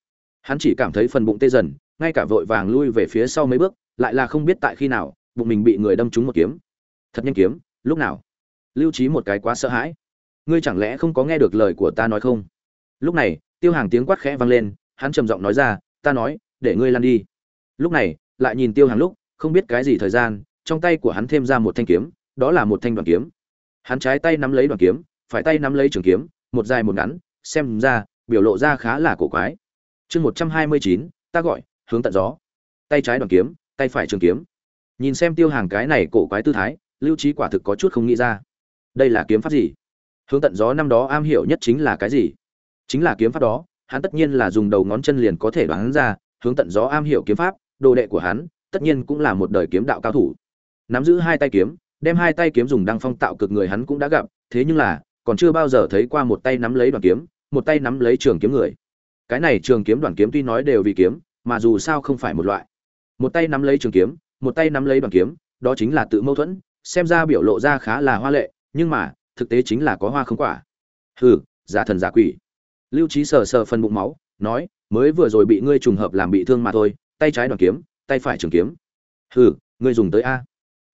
Hắn chỉ cảm thấy phần bụng tê dần ngay cả vội vàng lui về phía sau mấy bước lại là không biết tại khi nào bụng mình bị người đâm trúng một kiếm. Thật nhanh kiếm, lúc nào? Lưu trí một cái quá sợ hãi. Ngươi chẳng lẽ không có nghe được lời của ta nói không? Lúc này, tiêu hàng tiếng quát khẽ vang lên, hắn trầm giọng nói ra, ta nói, để ngươi lăn đi. Lúc này, lại nhìn tiêu hàng lúc, không biết cái gì thời gian, trong tay của hắn thêm ra một thanh kiếm, đó là một thanh đoàn kiếm. Hắn trái tay nắm lấy đoàn kiếm, phải tay nắm lấy trường kiếm, một dài một ngắn, xem ra, biểu lộ ra khá là cổ quái. Chương một trăm hai mươi chín, ta gọi, hướng tận gió. Tay trái đoàn kiếm, tay phải trường kiếm nhìn xem tiêu hàng cái này cổ quái tư thái, lưu trí quả thực có chút không nghĩ ra. Đây là kiếm pháp gì? Hướng tận gió năm đó am hiểu nhất chính là cái gì? Chính là kiếm pháp đó, hắn tất nhiên là dùng đầu ngón chân liền có thể đoán ra, hướng tận gió am hiểu kiếm pháp, đồ đệ của hắn, tất nhiên cũng là một đời kiếm đạo cao thủ. Nắm giữ hai tay kiếm, đem hai tay kiếm dùng đăng phong tạo cực người hắn cũng đã gặp, thế nhưng là, còn chưa bao giờ thấy qua một tay nắm lấy đoàn kiếm, một tay nắm lấy trường kiếm người. Cái này trường kiếm đoàn kiếm tuy nói đều vì kiếm, mà dù sao không phải một loại. Một tay nắm lấy trường kiếm một tay nắm lấy đoàn kiếm, đó chính là tự mâu thuẫn, xem ra biểu lộ ra khá là hoa lệ, nhưng mà, thực tế chính là có hoa không quả. Hừ, giả thần giả quỷ. Lưu trí sờ sờ phần bụng máu, nói, mới vừa rồi bị ngươi trùng hợp làm bị thương mà thôi, tay trái đoàn kiếm, tay phải trường kiếm. Hừ, ngươi dùng tới a.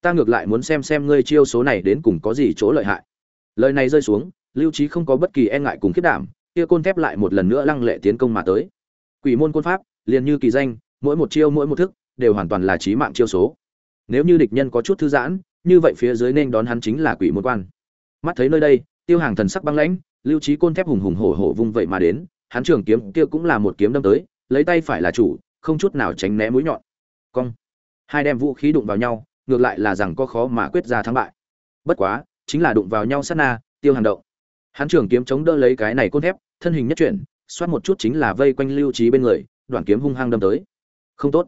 Ta ngược lại muốn xem xem ngươi chiêu số này đến cùng có gì chỗ lợi hại. Lời này rơi xuống, lưu trí không có bất kỳ e ngại cùng khiết đảm, kia côn thép lại một lần nữa lăng lệ tiến công mà tới. Quỷ môn côn pháp, liền như kỳ danh, mỗi một chiêu mỗi một thức đều hoàn toàn là trí mạng chiêu số. Nếu như địch nhân có chút thư giãn, như vậy phía dưới nên đón hắn chính là quỷ môn quan. Mắt thấy nơi đây, tiêu hàng thần sắc băng lãnh, lưu trí côn thép hùng hùng hổ hổ vung vậy mà đến, hắn trường kiếm kia cũng là một kiếm đâm tới, lấy tay phải là chủ, không chút nào tránh né mũi nhọn. Cong. Hai đem vũ khí đụng vào nhau, ngược lại là rằng có khó mà quyết ra thắng bại. Bất quá, chính là đụng vào nhau sát na, tiêu hàng động. Hắn trường kiếm chống đỡ lấy cái này côn thép, thân hình nhất chuyển, xoát một chút chính là vây quanh lưu trí bên người, đoạn kiếm hung hăng đâm tới. Không tốt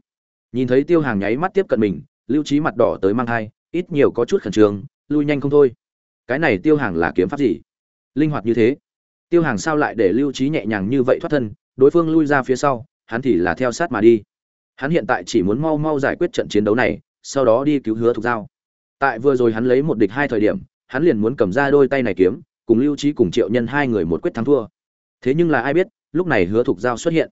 nhìn thấy tiêu hàng nháy mắt tiếp cận mình, lưu trí mặt đỏ tới mang hai ít nhiều có chút khẩn trương, lui nhanh không thôi. Cái này tiêu hàng là kiếm pháp gì? Linh hoạt như thế. Tiêu hàng sao lại để lưu trí nhẹ nhàng như vậy thoát thân, đối phương lui ra phía sau, hắn thì là theo sát mà đi. Hắn hiện tại chỉ muốn mau mau giải quyết trận chiến đấu này, sau đó đi cứu hứa thục giao. Tại vừa rồi hắn lấy một địch hai thời điểm, hắn liền muốn cầm ra đôi tay này kiếm, cùng lưu trí cùng triệu nhân hai người một quyết thắng thua. Thế nhưng là ai biết, lúc này hứa thục giao xuất hiện.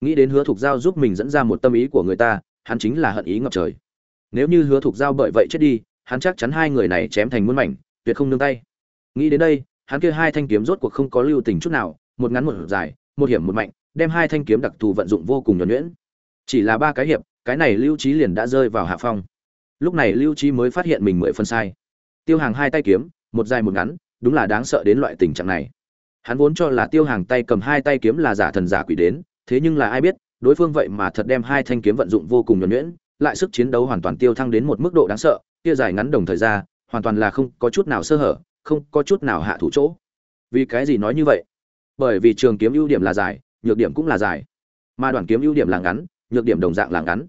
Nghĩ đến hứa thục giao giúp mình dẫn ra một tâm ý của người ta hắn chính là hận ý ngập trời. Nếu như hứa thục giao bởi vậy chết đi, hắn chắc chắn hai người này chém thành muôn mảnh, tuyệt không nương tay. Nghĩ đến đây, hắn kia hai thanh kiếm rốt cuộc không có lưu tình chút nào, một ngắn một dài, một hiểm một mạnh, đem hai thanh kiếm đặc thù vận dụng vô cùng nhuẩn nhuyễn. Chỉ là ba cái hiệp, cái này lưu trí liền đã rơi vào hạ phong. Lúc này lưu trí mới phát hiện mình mười phân sai. Tiêu hàng hai tay kiếm, một dài một ngắn, đúng là đáng sợ đến loại tình trạng này. Hắn vốn cho là tiêu hàng tay cầm hai tay kiếm là giả thần giả quỷ đến, thế nhưng là ai biết đối phương vậy mà thật đem hai thanh kiếm vận dụng vô cùng nhuần nhuyễn, lại sức chiến đấu hoàn toàn tiêu thăng đến một mức độ đáng sợ, kia dài ngắn đồng thời ra, hoàn toàn là không có chút nào sơ hở, không có chút nào hạ thủ chỗ. Vì cái gì nói như vậy? Bởi vì trường kiếm ưu điểm là dài, nhược điểm cũng là dài. Mà đoạn kiếm ưu điểm là ngắn, nhược điểm đồng dạng là ngắn.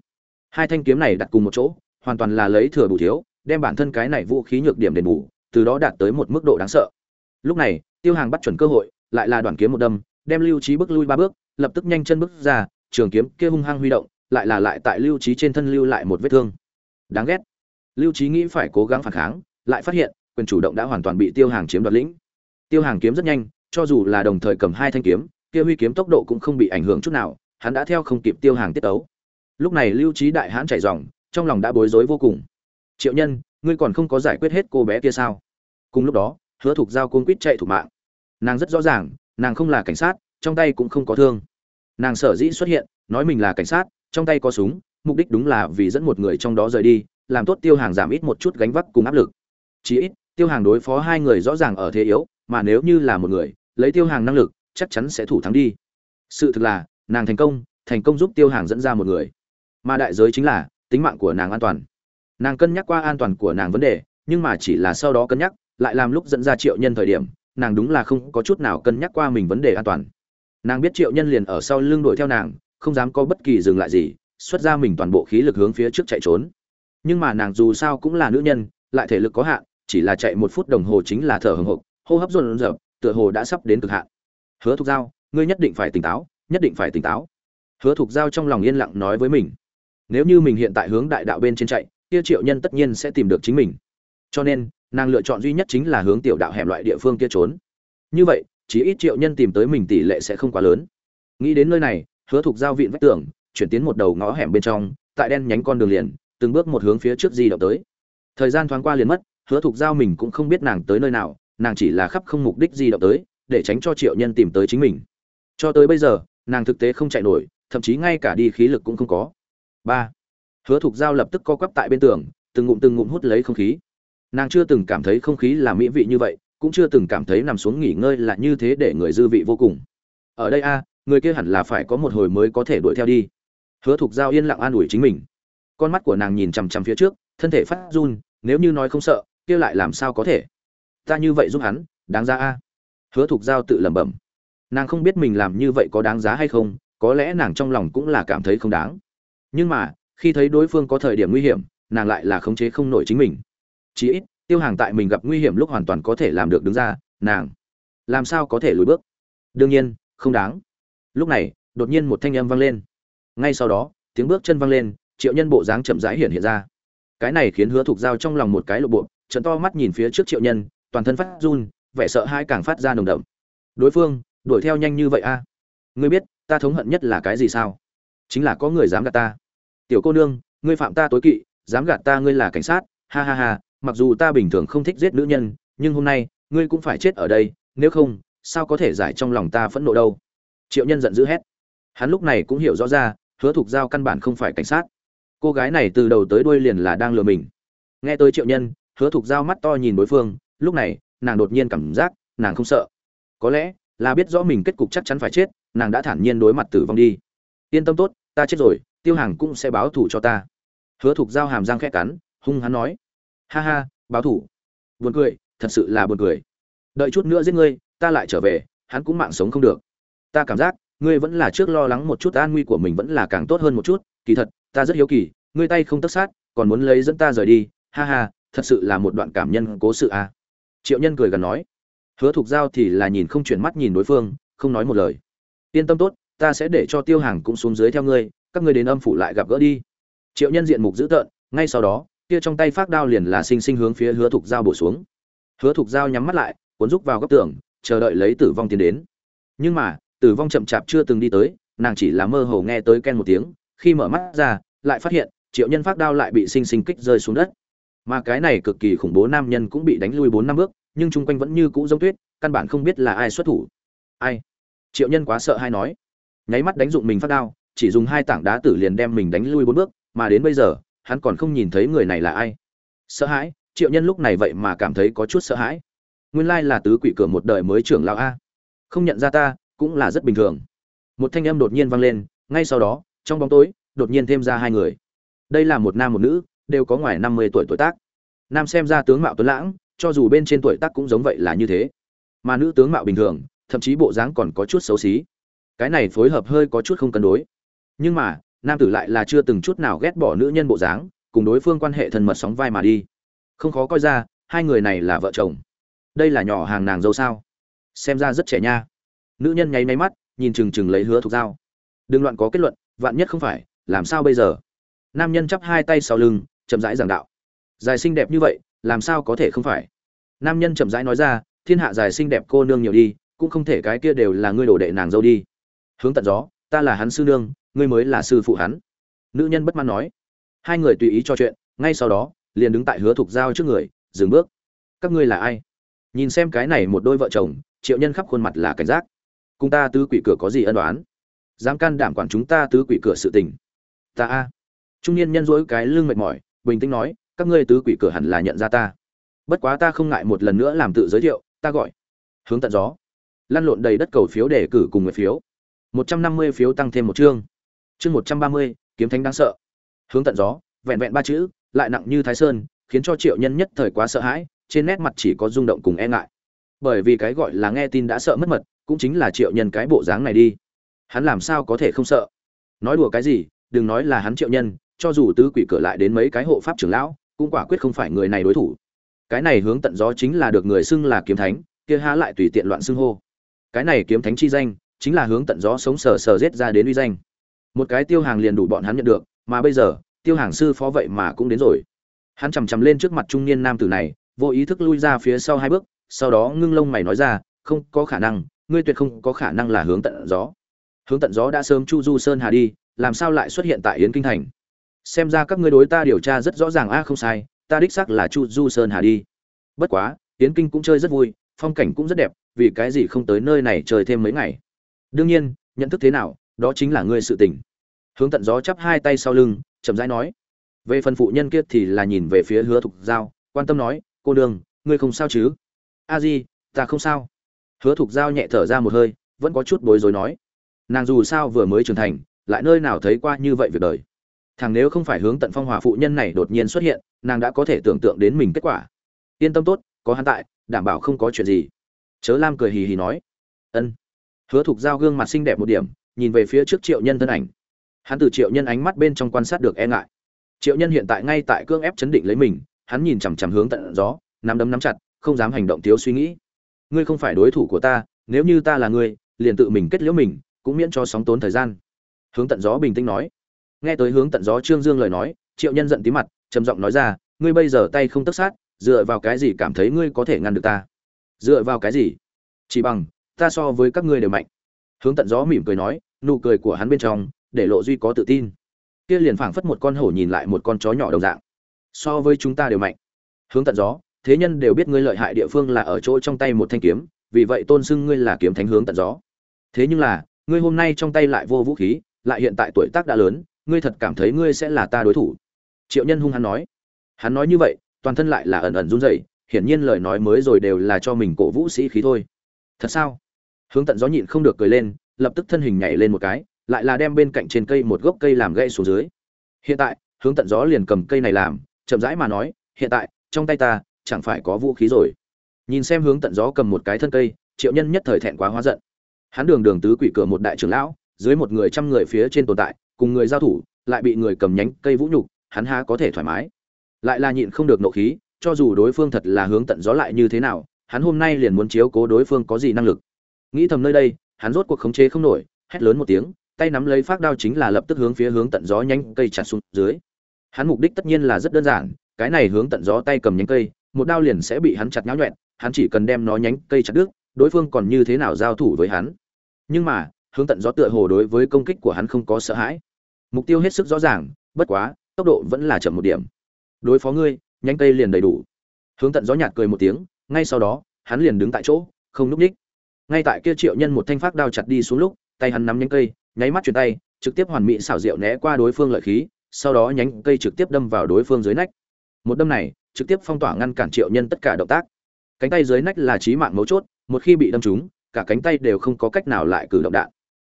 Hai thanh kiếm này đặt cùng một chỗ, hoàn toàn là lấy thừa bù thiếu, đem bản thân cái này vũ khí nhược điểm đền bù, từ đó đạt tới một mức độ đáng sợ. Lúc này, tiêu hàng bắt chuẩn cơ hội, lại là đoạn kiếm một đâm, đem lưu trí bước lui ba bước, lập tức nhanh chân bước ra trường kiếm kia hung hăng huy động lại là lại tại lưu Chí trên thân lưu lại một vết thương. Đáng ghét. Lưu Chí nghĩ phải cố gắng phản kháng lại phát hiện quyền chủ động đã hoàn toàn bị tiêu hàng chiếm đoạt lĩnh. Tiêu hàng kiếm rất nhanh cho dù là đồng thời cầm hai thanh kiếm kia huy kiếm tốc độ cũng không bị ảnh hưởng chút nào hắn đã theo không kịp tiêu hàng tiết tấu. Lúc này lưu Chí đại hãn chảy ròng, trong lòng đã bối rối vô cùng. Triệu nhân ngươi còn không có giải quyết hết cô bé kia sao? Cùng lúc đó hứa thục giao cuốn quýt chạy thủ mạng. Nàng rất rõ ràng nàng không là cảnh sát trong tay cũng không có thương nàng sở dĩ xuất hiện, nói mình là cảnh sát, trong tay có súng, mục đích đúng là vì dẫn một người trong đó rời đi, làm tốt tiêu hàng giảm ít một chút gánh vác cùng áp lực. Chí ít, tiêu hàng đối phó hai người rõ ràng ở thế yếu, mà nếu như là một người, lấy tiêu hàng năng lực, chắc chắn sẽ thủ thắng đi. Sự thực là, nàng thành công thành công giúp tiêu hàng dẫn ra một người. Mà đại giới chính là, tính mạng của nàng an toàn. Nàng cân nhắc qua an toàn của nàng vấn đề, nhưng mà chỉ là sau đó cân nhắc, lại làm lúc dẫn ra triệu nhân thời điểm, nàng đúng là không có chút nào cân nhắc qua mình vấn đề an toàn nàng biết triệu nhân liền ở sau lưng đuổi theo nàng, không dám có bất kỳ dừng lại gì, xuất ra mình toàn bộ khí lực hướng phía trước chạy trốn. Nhưng mà nàng dù sao cũng là nữ nhân, lại thể lực có hạn, chỉ là chạy một phút đồng hồ chính là thở hồng hộc hô hấp dồn rợp tựa hồ đã sắp đến cực hạn. Hứa thục giao, ngươi nhất định phải tỉnh táo, nhất định phải tỉnh táo. Hứa thục giao trong lòng yên lặng nói với mình. Nếu như mình hiện tại hướng đại đạo bên trên chạy, kia triệu nhân tất nhiên sẽ tìm được chính mình. Cho nên, nàng lựa chọn duy nhất chính là hướng tiểu đạo hẻm loại địa phương kia trốn. Như vậy chỉ ít triệu nhân tìm tới mình tỷ lệ sẽ không quá lớn. Nghĩ đến nơi này, hứa thục giao vịn vách tường, chuyển tiến một đầu ngõ hẻm bên trong, tại đen nhánh con đường liền, từng bước một hướng phía trước di động tới. Thời gian thoáng qua liền mất, hứa thục giao mình cũng không biết nàng tới nơi nào, nàng chỉ là khắp không mục đích di động tới, để tránh cho triệu nhân tìm tới chính mình. Cho tới bây giờ, nàng thực tế không chạy nổi, thậm chí ngay cả đi khí lực cũng không có. Ba. Hứa thục giao lập tức co quắp tại bên tường, từng ngụm từng ngụm hút lấy không khí. Nàng chưa từng cảm thấy không khí là mỹ vị như vậy cũng chưa từng cảm thấy nằm xuống nghỉ ngơi là như thế để người dư vị vô cùng. Ở đây a, người kia hẳn là phải có một hồi mới có thể đuổi theo đi. Hứa thục giao yên lặng an ủi chính mình. Con mắt của nàng nhìn chằm chằm phía trước, thân thể phát run, nếu như nói không sợ, kia lại làm sao có thể? Ta như vậy giúp hắn, đáng giá a. Hứa thục giao tự lẩm bẩm. Nàng không biết mình làm như vậy có đáng giá hay không, có lẽ nàng trong lòng cũng là cảm thấy không đáng. Nhưng mà, khi thấy đối phương có thời điểm nguy hiểm, nàng lại là khống chế không nổi chính mình. Chí ít tiêu hàng tại mình gặp nguy hiểm lúc hoàn toàn có thể làm được đứng ra, nàng, làm sao có thể lùi bước? Đương nhiên, không đáng. Lúc này, đột nhiên một thanh âm vang lên. Ngay sau đó, tiếng bước chân vang lên, triệu nhân bộ dáng chậm rãi hiện hiện ra. Cái này khiến hứa thục giao trong lòng một cái lộ bộ trận to mắt nhìn phía trước triệu nhân, toàn thân phát run, vẻ sợ hãi càng phát ra nồng đậm. Đối phương, đuổi theo nhanh như vậy a? Ngươi biết, ta thống hận nhất là cái gì sao? Chính là có người dám gạt ta. Tiểu cô nương, ngươi phạm ta tối kỵ, dám gạt ta ngươi là cảnh sát, ha ha ha mặc dù ta bình thường không thích giết nữ nhân, nhưng hôm nay, ngươi cũng phải chết ở đây, nếu không, sao có thể giải trong lòng ta phẫn nộ đâu? Triệu nhân giận dữ hét. Hắn lúc này cũng hiểu rõ ra, hứa thục giao căn bản không phải cảnh sát. Cô gái này từ đầu tới đuôi liền là đang lừa mình. Nghe tới triệu nhân, hứa thục giao mắt to nhìn đối phương, lúc này, nàng đột nhiên cảm giác, nàng không sợ. Có lẽ, là biết rõ mình kết cục chắc chắn phải chết, nàng đã thản nhiên đối mặt tử vong đi. Yên tâm tốt, ta chết rồi, tiêu hàng cũng sẽ báo thù cho ta. Hứa thục giao hàm răng khẽ cắn, hung hắn nói ha ha, báo thù buồn cười, thật sự là buồn cười. Đợi chút nữa giết ngươi, ta lại trở về, hắn cũng mạng sống không được. Ta cảm giác, ngươi vẫn là trước lo lắng một chút an nguy của mình vẫn là càng tốt hơn một chút. Kỳ thật, ta rất hiếu kỳ, ngươi tay không tất sát, còn muốn lấy dẫn ta rời đi. Ha ha, thật sự là một đoạn cảm nhân cố sự à. triệu nhân cười gần nói, hứa thục giao thì là nhìn không chuyển mắt nhìn đối phương, không nói một lời. Yên tâm tốt, ta sẽ để cho tiêu hàng cũng xuống dưới theo ngươi, các ngươi đến âm phủ lại gặp gỡ đi. Triệu nhân diện mục dữ tợn, ngay sau đó kia trong tay phát đao liền là sinh sinh hướng phía hứa thục giao bổ xuống. Hứa thục giao nhắm mắt lại, cuốn rúc vào góc tường, chờ đợi lấy tử vong tiến đến. Nhưng mà, tử vong chậm chạp chưa từng đi tới, nàng chỉ là mơ hồ nghe tới ken một tiếng, khi mở mắt ra, lại phát hiện, triệu nhân phát đao lại bị sinh sinh kích rơi xuống đất. Mà cái này cực kỳ khủng bố nam nhân cũng bị đánh lui bốn năm bước, nhưng chung quanh vẫn như cũ giống tuyết, căn bản không biết là ai xuất thủ. Ai? Triệu nhân quá sợ hay nói. Nháy mắt đánh dụng mình phát đao, chỉ dùng hai tảng đá tử liền đem mình đánh lui bốn bước, mà đến bây giờ hắn còn không nhìn thấy người này là ai. Sợ hãi, triệu nhân lúc này vậy mà cảm thấy có chút sợ hãi. Nguyên lai là tứ quỷ cửa một đời mới trưởng lão a. Không nhận ra ta, cũng là rất bình thường. Một thanh âm đột nhiên vang lên, ngay sau đó, trong bóng tối, đột nhiên thêm ra hai người. Đây là một nam một nữ, đều có ngoài năm mươi tuổi tuổi tác. Nam xem ra tướng mạo tuấn lãng, cho dù bên trên tuổi tác cũng giống vậy là như thế. Mà nữ tướng mạo bình thường, thậm chí bộ dáng còn có chút xấu xí. Cái này phối hợp hơi có chút không cân đối. Nhưng mà nam tử lại là chưa từng chút nào ghét bỏ nữ nhân bộ dáng, cùng đối phương quan hệ thân mật sóng vai mà đi. Không khó coi ra, hai người này là vợ chồng. Đây là nhỏ hàng nàng dâu sao? Xem ra rất trẻ nha. Nữ nhân nháy máy mắt, nhìn chừng chừng lấy hứa thuộc dao. Đừng loạn có kết luận, vạn nhất không phải, làm sao bây giờ? Nam nhân chắp hai tay sau lưng, chậm rãi giảng đạo. Dài xinh đẹp như vậy, làm sao có thể không phải? Nam nhân chậm rãi nói ra, thiên hạ dài xinh đẹp cô nương nhiều đi, cũng không thể cái kia đều là ngươi đổ đệ nàng dâu đi. Hướng tận gió, ta là hắn sư nương ngươi mới là sư phụ hắn. Nữ nhân bất mãn nói. Hai người tùy ý cho chuyện, ngay sau đó, liền đứng tại hứa thục giao trước người, dừng bước. Các ngươi là ai? Nhìn xem cái này một đôi vợ chồng, triệu nhân khắp khuôn mặt là cảnh giác. Cùng ta tứ quỷ cửa có gì ân đoán dám can đảm quản chúng ta tứ quỷ cửa sự tình. Ta a. Trung niên nhân dỗi cái lưng mệt mỏi, bình tĩnh nói, các ngươi tứ quỷ cửa hẳn là nhận ra ta. Bất quá ta không ngại một lần nữa làm tự giới thiệu, ta gọi. Hướng tận gió. Lăn lộn đầy đất cầu phiếu để cử cùng người phiếu. Một trăm năm mươi phiếu tăng thêm một chương chương một trăm ba mươi, kiếm thánh đáng sợ. Hướng tận gió, vẹn vẹn ba chữ, lại nặng như thái sơn, khiến cho triệu nhân nhất thời quá sợ hãi, trên nét mặt chỉ có rung động cùng e ngại. Bởi vì cái gọi là nghe tin đã sợ mất mật, cũng chính là triệu nhân cái bộ dáng này đi. Hắn làm sao có thể không sợ? Nói đùa cái gì, đừng nói là hắn triệu nhân, cho dù tứ quỷ cửa lại đến mấy cái hộ pháp trưởng lão, cũng quả quyết không phải người này đối thủ. Cái này hướng tận gió chính là được người xưng là kiếm thánh, kia há lại tùy tiện loạn xưng hô. Cái này kiếm thánh chi danh, chính là hướng tận gió sống sờ sờ giết ra đến uy danh một cái tiêu hàng liền đủ bọn hắn nhận được, mà bây giờ, tiêu hàng sư phó vậy mà cũng đến rồi. Hắn chằm chằm lên trước mặt trung niên nam tử này, vô ý thức lui ra phía sau hai bước, sau đó ngưng lông mày nói ra, không có khả năng, ngươi tuyệt không có khả năng là hướng tận gió. Hướng tận gió đã sớm chu du sơn hà đi, làm sao lại xuất hiện tại yến kinh thành? Xem ra các ngươi đối ta điều tra rất rõ ràng, a, không sai, ta đích xác là chu du sơn hà đi. Bất quá, yến kinh cũng chơi rất vui, phong cảnh cũng rất đẹp, vì cái gì không tới nơi này chơi thêm mấy ngày? Đương nhiên, nhận thức thế nào đó chính là ngươi sự tình. Hướng tận gió chắp hai tay sau lưng, chậm rãi nói. Về phần phụ nhân kia thì là nhìn về phía hứa thục giao, quan tâm nói, cô đường ngươi không sao chứ? A di, ta không sao. Hứa thục giao nhẹ thở ra một hơi, vẫn có chút bối rối nói. Nàng dù sao vừa mới trưởng thành, lại nơi nào thấy qua như vậy việc đời. Thằng nếu không phải hướng tận phong hòa phụ nhân này đột nhiên xuất hiện, nàng đã có thể tưởng tượng đến mình kết quả. Yên tâm tốt, có hắn tại, đảm bảo không có chuyện gì. Chớ lam cười hì hì nói. Ân. Hứa thục giao gương mặt xinh đẹp một điểm nhìn về phía trước triệu nhân thân ảnh. Hắn từ triệu nhân ánh mắt bên trong quan sát được e ngại. Triệu nhân hiện tại ngay tại cương ép chấn định lấy mình, hắn nhìn chằm chằm hướng tận gió, nắm đấm nắm chặt, không dám hành động thiếu suy nghĩ. Ngươi không phải đối thủ của ta, nếu như ta là ngươi, liền tự mình kết liễu mình, cũng miễn cho sóng tốn thời gian. Hướng tận gió bình tĩnh nói. Nghe tới hướng tận gió trương dương lời nói, triệu nhân giận tí mặt, trầm giọng nói ra, ngươi bây giờ tay không tất sát, dựa vào cái gì cảm thấy ngươi có thể ngăn được ta? Dựa vào cái gì? Chỉ bằng, ta so với các ngươi đều mạnh hướng tận gió mỉm cười nói, nụ cười của hắn bên trong, để lộ duy có tự tin. Kia liền phảng phất một con hổ nhìn lại một con chó nhỏ đồng dạng. So với chúng ta đều mạnh. Hướng tận gió, thế nhân đều biết ngươi lợi hại địa phương là ở chỗ trong tay một thanh kiếm, vì vậy tôn xưng ngươi là kiếm thánh hướng tận gió. Thế nhưng là, ngươi hôm nay trong tay lại vô vũ khí, lại hiện tại tuổi tác đã lớn, ngươi thật cảm thấy ngươi sẽ là ta đối thủ. Triệu nhân hung hắn nói. Hắn nói như vậy, toàn thân lại là ẩn ẩn run rẩy, hiển nhiên lời nói mới rồi đều là cho mình cổ vũ sĩ khí thôi. Thật sao? Hướng tận gió nhịn không được cười lên, lập tức thân hình nhảy lên một cái, lại là đem bên cạnh trên cây một gốc cây làm gãy xuống dưới. Hiện tại, hướng tận gió liền cầm cây này làm, chậm rãi mà nói, hiện tại, trong tay ta, chẳng phải có vũ khí rồi. Nhìn xem hướng tận gió cầm một cái thân cây, triệu nhân nhất thời thẹn quá hóa giận. Hắn đường đường tứ quỷ cửa một đại trưởng lão, dưới một người trăm người phía trên tồn tại, cùng người giao thủ, lại bị người cầm nhánh cây vũ nhục, hắn há có thể thoải mái. Lại là nhịn không được nộ khí, cho dù đối phương thật là hướng tận gió lại như thế nào, hắn hôm nay liền muốn chiếu cố đối phương có gì năng lực nghĩ thầm nơi đây, hắn rốt cuộc khống chế không nổi, hét lớn một tiếng, tay nắm lấy phát đao chính là lập tức hướng phía hướng tận gió nhánh cây chặt xuống dưới. Hắn mục đích tất nhiên là rất đơn giản, cái này hướng tận gió tay cầm nhánh cây, một đao liền sẽ bị hắn chặt nháo nhuẹn, hắn chỉ cần đem nó nhánh cây chặt đứt, đối phương còn như thế nào giao thủ với hắn. Nhưng mà, hướng tận gió tựa hồ đối với công kích của hắn không có sợ hãi. Mục tiêu hết sức rõ ràng, bất quá, tốc độ vẫn là chậm một điểm. Đối phó ngươi, nhánh cây liền đầy đủ. Hướng tận gió nhạt cười một tiếng, ngay sau đó, hắn liền đứng tại chỗ, không núp ních ngay tại kia triệu nhân một thanh phát đao chặt đi xuống lúc, tay hắn nắm nhánh cây, nháy mắt chuyển tay, trực tiếp hoàn mỹ xảo diệu né qua đối phương lợi khí, sau đó nhánh cây trực tiếp đâm vào đối phương dưới nách. Một đâm này, trực tiếp phong tỏa ngăn cản triệu nhân tất cả động tác. Cánh tay dưới nách là trí mạng mấu chốt, một khi bị đâm trúng, cả cánh tay đều không có cách nào lại cử động đạn.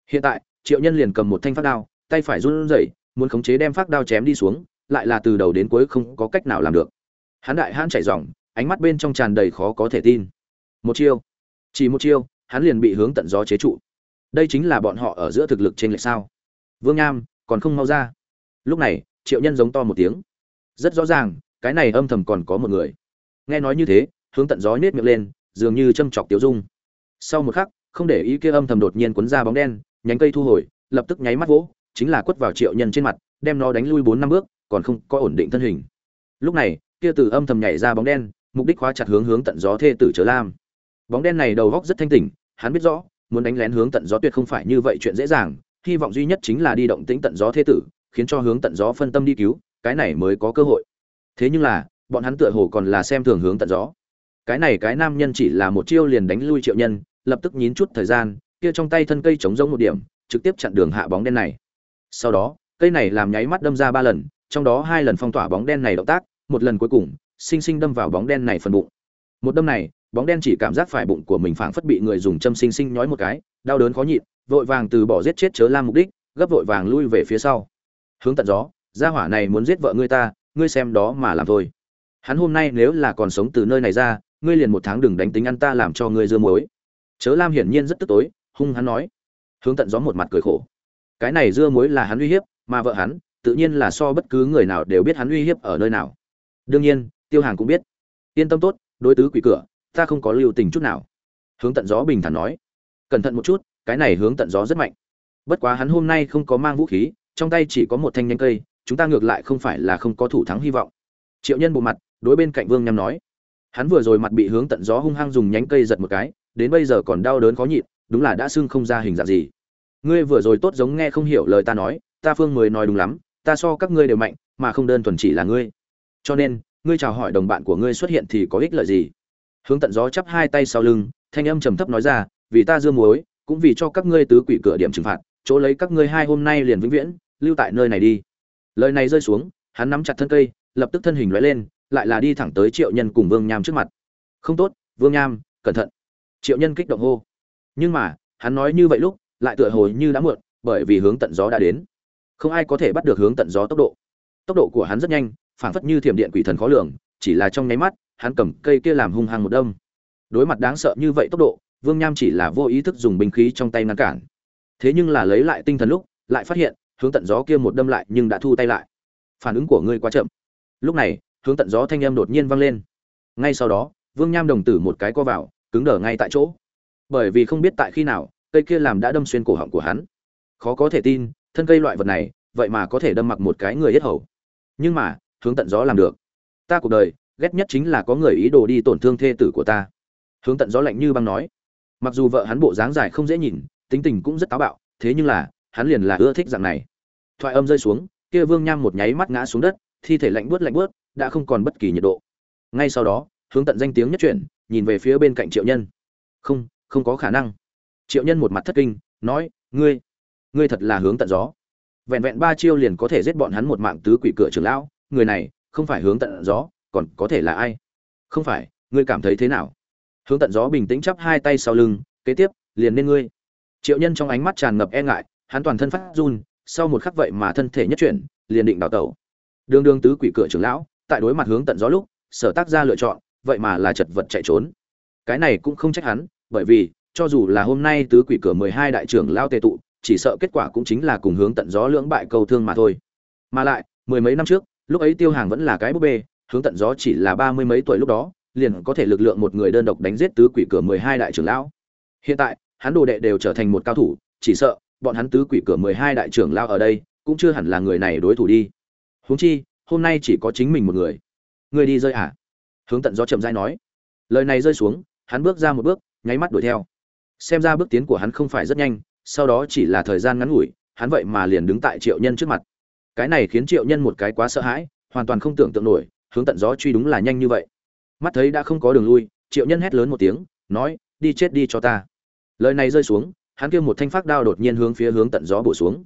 Hiện tại, triệu nhân liền cầm một thanh phát đao, tay phải run rẩy, muốn khống chế đem phát đao chém đi xuống, lại là từ đầu đến cuối không có cách nào làm được. Hắn đại hãn chảy ròng ánh mắt bên trong tràn đầy khó có thể tin. Một chiêu, chỉ một chiêu hắn liền bị hướng tận gió chế trụ. Đây chính là bọn họ ở giữa thực lực trên lệch sao? Vương nham, còn không mau ra. Lúc này, triệu nhân giống to một tiếng. Rất rõ ràng, cái này âm thầm còn có một người. Nghe nói như thế, hướng tận gió nết miệng lên, dường như châm chọc Tiểu dung. Sau một khắc, không để ý kia âm thầm đột nhiên cuốn ra bóng đen, nhánh cây thu hồi, lập tức nháy mắt vỗ, chính là quất vào triệu nhân trên mặt, đem nó đánh lui bốn năm bước, còn không có ổn định thân hình. Lúc này, kia từ âm thầm nhảy ra bóng đen, mục đích khóa chặt hướng hướng tận gió thê tử chớ lam. Bóng đen này đầu góc rất thanh tỉnh hắn biết rõ, muốn đánh lén hướng tận gió tuyệt không phải như vậy chuyện dễ dàng, hy vọng duy nhất chính là đi động tĩnh tận gió thế tử, khiến cho hướng tận gió phân tâm đi cứu, cái này mới có cơ hội. Thế nhưng là, bọn hắn tựa hồ còn là xem thường hướng tận gió. Cái này cái nam nhân chỉ là một chiêu liền đánh lui triệu nhân, lập tức nhín chút thời gian, kia trong tay thân cây chống giống một điểm, trực tiếp chặn đường hạ bóng đen này. Sau đó, cây này làm nháy mắt đâm ra ba lần, trong đó hai lần phong tỏa bóng đen này động tác, một lần cuối cùng sinh sinh đâm vào bóng đen này phần bụng. Một đâm này bóng đen chỉ cảm giác phải bụng của mình phảng phất bị người dùng châm sinh sinh nhói một cái, đau đớn khó nhịn, vội vàng từ bỏ giết chết chớ lam mục đích, gấp vội vàng lui về phía sau. Hướng tận gió, gia hỏa này muốn giết vợ ngươi ta, ngươi xem đó mà làm thôi. Hắn hôm nay nếu là còn sống từ nơi này ra, ngươi liền một tháng đừng đánh tính ăn ta làm cho ngươi dưa muối. Chớ lam hiển nhiên rất tức tối, hung hắn nói. Hướng tận gió một mặt cười khổ. Cái này dưa muối là hắn uy hiếp, mà vợ hắn, tự nhiên là so bất cứ người nào đều biết hắn uy hiếp ở nơi nào. Đương nhiên, tiêu hàng cũng biết. Yên tâm tốt, đối tứ quỷ cửa ta không có lưu tình chút nào. Hướng tận gió bình thản nói. Cẩn thận một chút, cái này hướng tận gió rất mạnh. Bất quá hắn hôm nay không có mang vũ khí, trong tay chỉ có một thanh nhánh cây, chúng ta ngược lại không phải là không có thủ thắng hy vọng. Triệu nhân bộ mặt, đối bên cạnh vương nhằm nói. Hắn vừa rồi mặt bị hướng tận gió hung hăng dùng nhánh cây giật một cái, đến bây giờ còn đau đớn khó nhịn, đúng là đã sưng không ra hình dạng gì. Ngươi vừa rồi tốt giống nghe không hiểu lời ta nói, ta phương mới nói đúng lắm, ta so các ngươi đều mạnh, mà không đơn thuần chỉ là ngươi. Cho nên, ngươi chào hỏi đồng bạn của ngươi xuất hiện thì có ích lợi gì? Hướng tận gió chắp hai tay sau lưng, thanh âm trầm thấp nói ra, vì ta dương muối, cũng vì cho các ngươi tứ quỷ cửa điểm trừng phạt, chỗ lấy các ngươi hai hôm nay liền vĩnh viễn, lưu tại nơi này đi. Lời này rơi xuống, hắn nắm chặt thân cây, lập tức thân hình lóe lên, lại là đi thẳng tới triệu nhân cùng vương nham trước mặt. Không tốt, vương nham, cẩn thận. Triệu nhân kích động hô. Nhưng mà, hắn nói như vậy lúc, lại tựa hồ như đã muộn, bởi vì hướng tận gió đã đến. Không ai có thể bắt được hướng tận gió tốc độ. Tốc độ của hắn rất nhanh, phảng phất như thiểm điện quỷ thần khó lường, chỉ là trong nháy mắt hắn cầm cây kia làm hung hăng một đâm. Đối mặt đáng sợ như vậy tốc độ, vương nham chỉ là vô ý thức dùng binh khí trong tay ngăn cản. Thế nhưng là lấy lại tinh thần lúc, lại phát hiện, hướng tận gió kia một đâm lại nhưng đã thu tay lại. Phản ứng của ngươi quá chậm. Lúc này, hướng tận gió thanh âm đột nhiên vang lên. Ngay sau đó, vương nham đồng tử một cái co vào, cứng đờ ngay tại chỗ. Bởi vì không biết tại khi nào, cây kia làm đã đâm xuyên cổ họng của hắn. Khó có thể tin, thân cây loại vật này, vậy mà có thể đâm mặc một cái người hết hầu. Nhưng mà, hướng tận gió làm được. Ta cuộc đời ghét nhất chính là có người ý đồ đi tổn thương thê tử của ta. Hướng tận gió lạnh như băng nói. Mặc dù vợ hắn bộ dáng dài không dễ nhìn, tính tình cũng rất táo bạo, thế nhưng là, hắn liền là ưa thích dạng này. Thoại âm rơi xuống, kia vương nham một nháy mắt ngã xuống đất, thi thể lạnh buốt lạnh buốt, đã không còn bất kỳ nhiệt độ. Ngay sau đó, hướng tận danh tiếng nhất chuyển, nhìn về phía bên cạnh triệu nhân. Không không có khả năng. Triệu nhân một mặt thất kinh, nói, ngươi ngươi thật là hướng tận gió. Vẹn vẹn ba chiêu liền có thể giết bọn hắn một mạng tứ quỷ cửa trưởng lão, người này không phải hướng tận gió còn có thể là ai? Không phải, ngươi cảm thấy thế nào? Hướng tận gió bình tĩnh chắp hai tay sau lưng, kế tiếp, liền nên ngươi. Triệu nhân trong ánh mắt tràn ngập e ngại, hắn toàn thân phát run, sau một khắc vậy mà thân thể nhất chuyển, liền định đào tẩu. Đương đương tứ quỷ cửa trưởng lão, tại đối mặt hướng tận gió lúc, sở tác ra lựa chọn, vậy mà là chật vật chạy trốn. Cái này cũng không trách hắn, bởi vì, cho dù là hôm nay tứ quỷ cửa mười hai đại trưởng lao tề tụ, chỉ sợ kết quả cũng chính là cùng hướng tận gió lưỡng bại câu thương mà thôi. Mà lại, mười mấy năm trước, lúc ấy tiêu hàng vẫn là cái búp bê hướng tận gió chỉ là ba mươi mấy tuổi lúc đó, liền có thể lực lượng một người đơn độc đánh giết tứ quỷ cửa mười hai đại trưởng lão. Hiện tại, hắn đồ đệ đều trở thành một cao thủ, chỉ sợ, bọn hắn tứ quỷ cửa mười hai đại trưởng lao ở đây, cũng chưa hẳn là người này đối thủ đi. Huống chi, hôm nay chỉ có chính mình một người. Người đi rơi à? Hướng tận gió chậm rãi nói. Lời này rơi xuống, hắn bước ra một bước, nháy mắt đuổi theo. Xem ra bước tiến của hắn không phải rất nhanh, sau đó chỉ là thời gian ngắn ngủi, hắn vậy mà liền đứng tại triệu nhân trước mặt. Cái này khiến triệu nhân một cái quá sợ hãi, hoàn toàn không tưởng tượng nổi hướng tận gió truy đúng là nhanh như vậy. Mắt thấy đã không có đường lui, triệu nhân hét lớn một tiếng, nói, đi chết đi cho ta. Lời này rơi xuống, hắn kêu một thanh phát đao đột nhiên hướng phía hướng tận gió bổ xuống.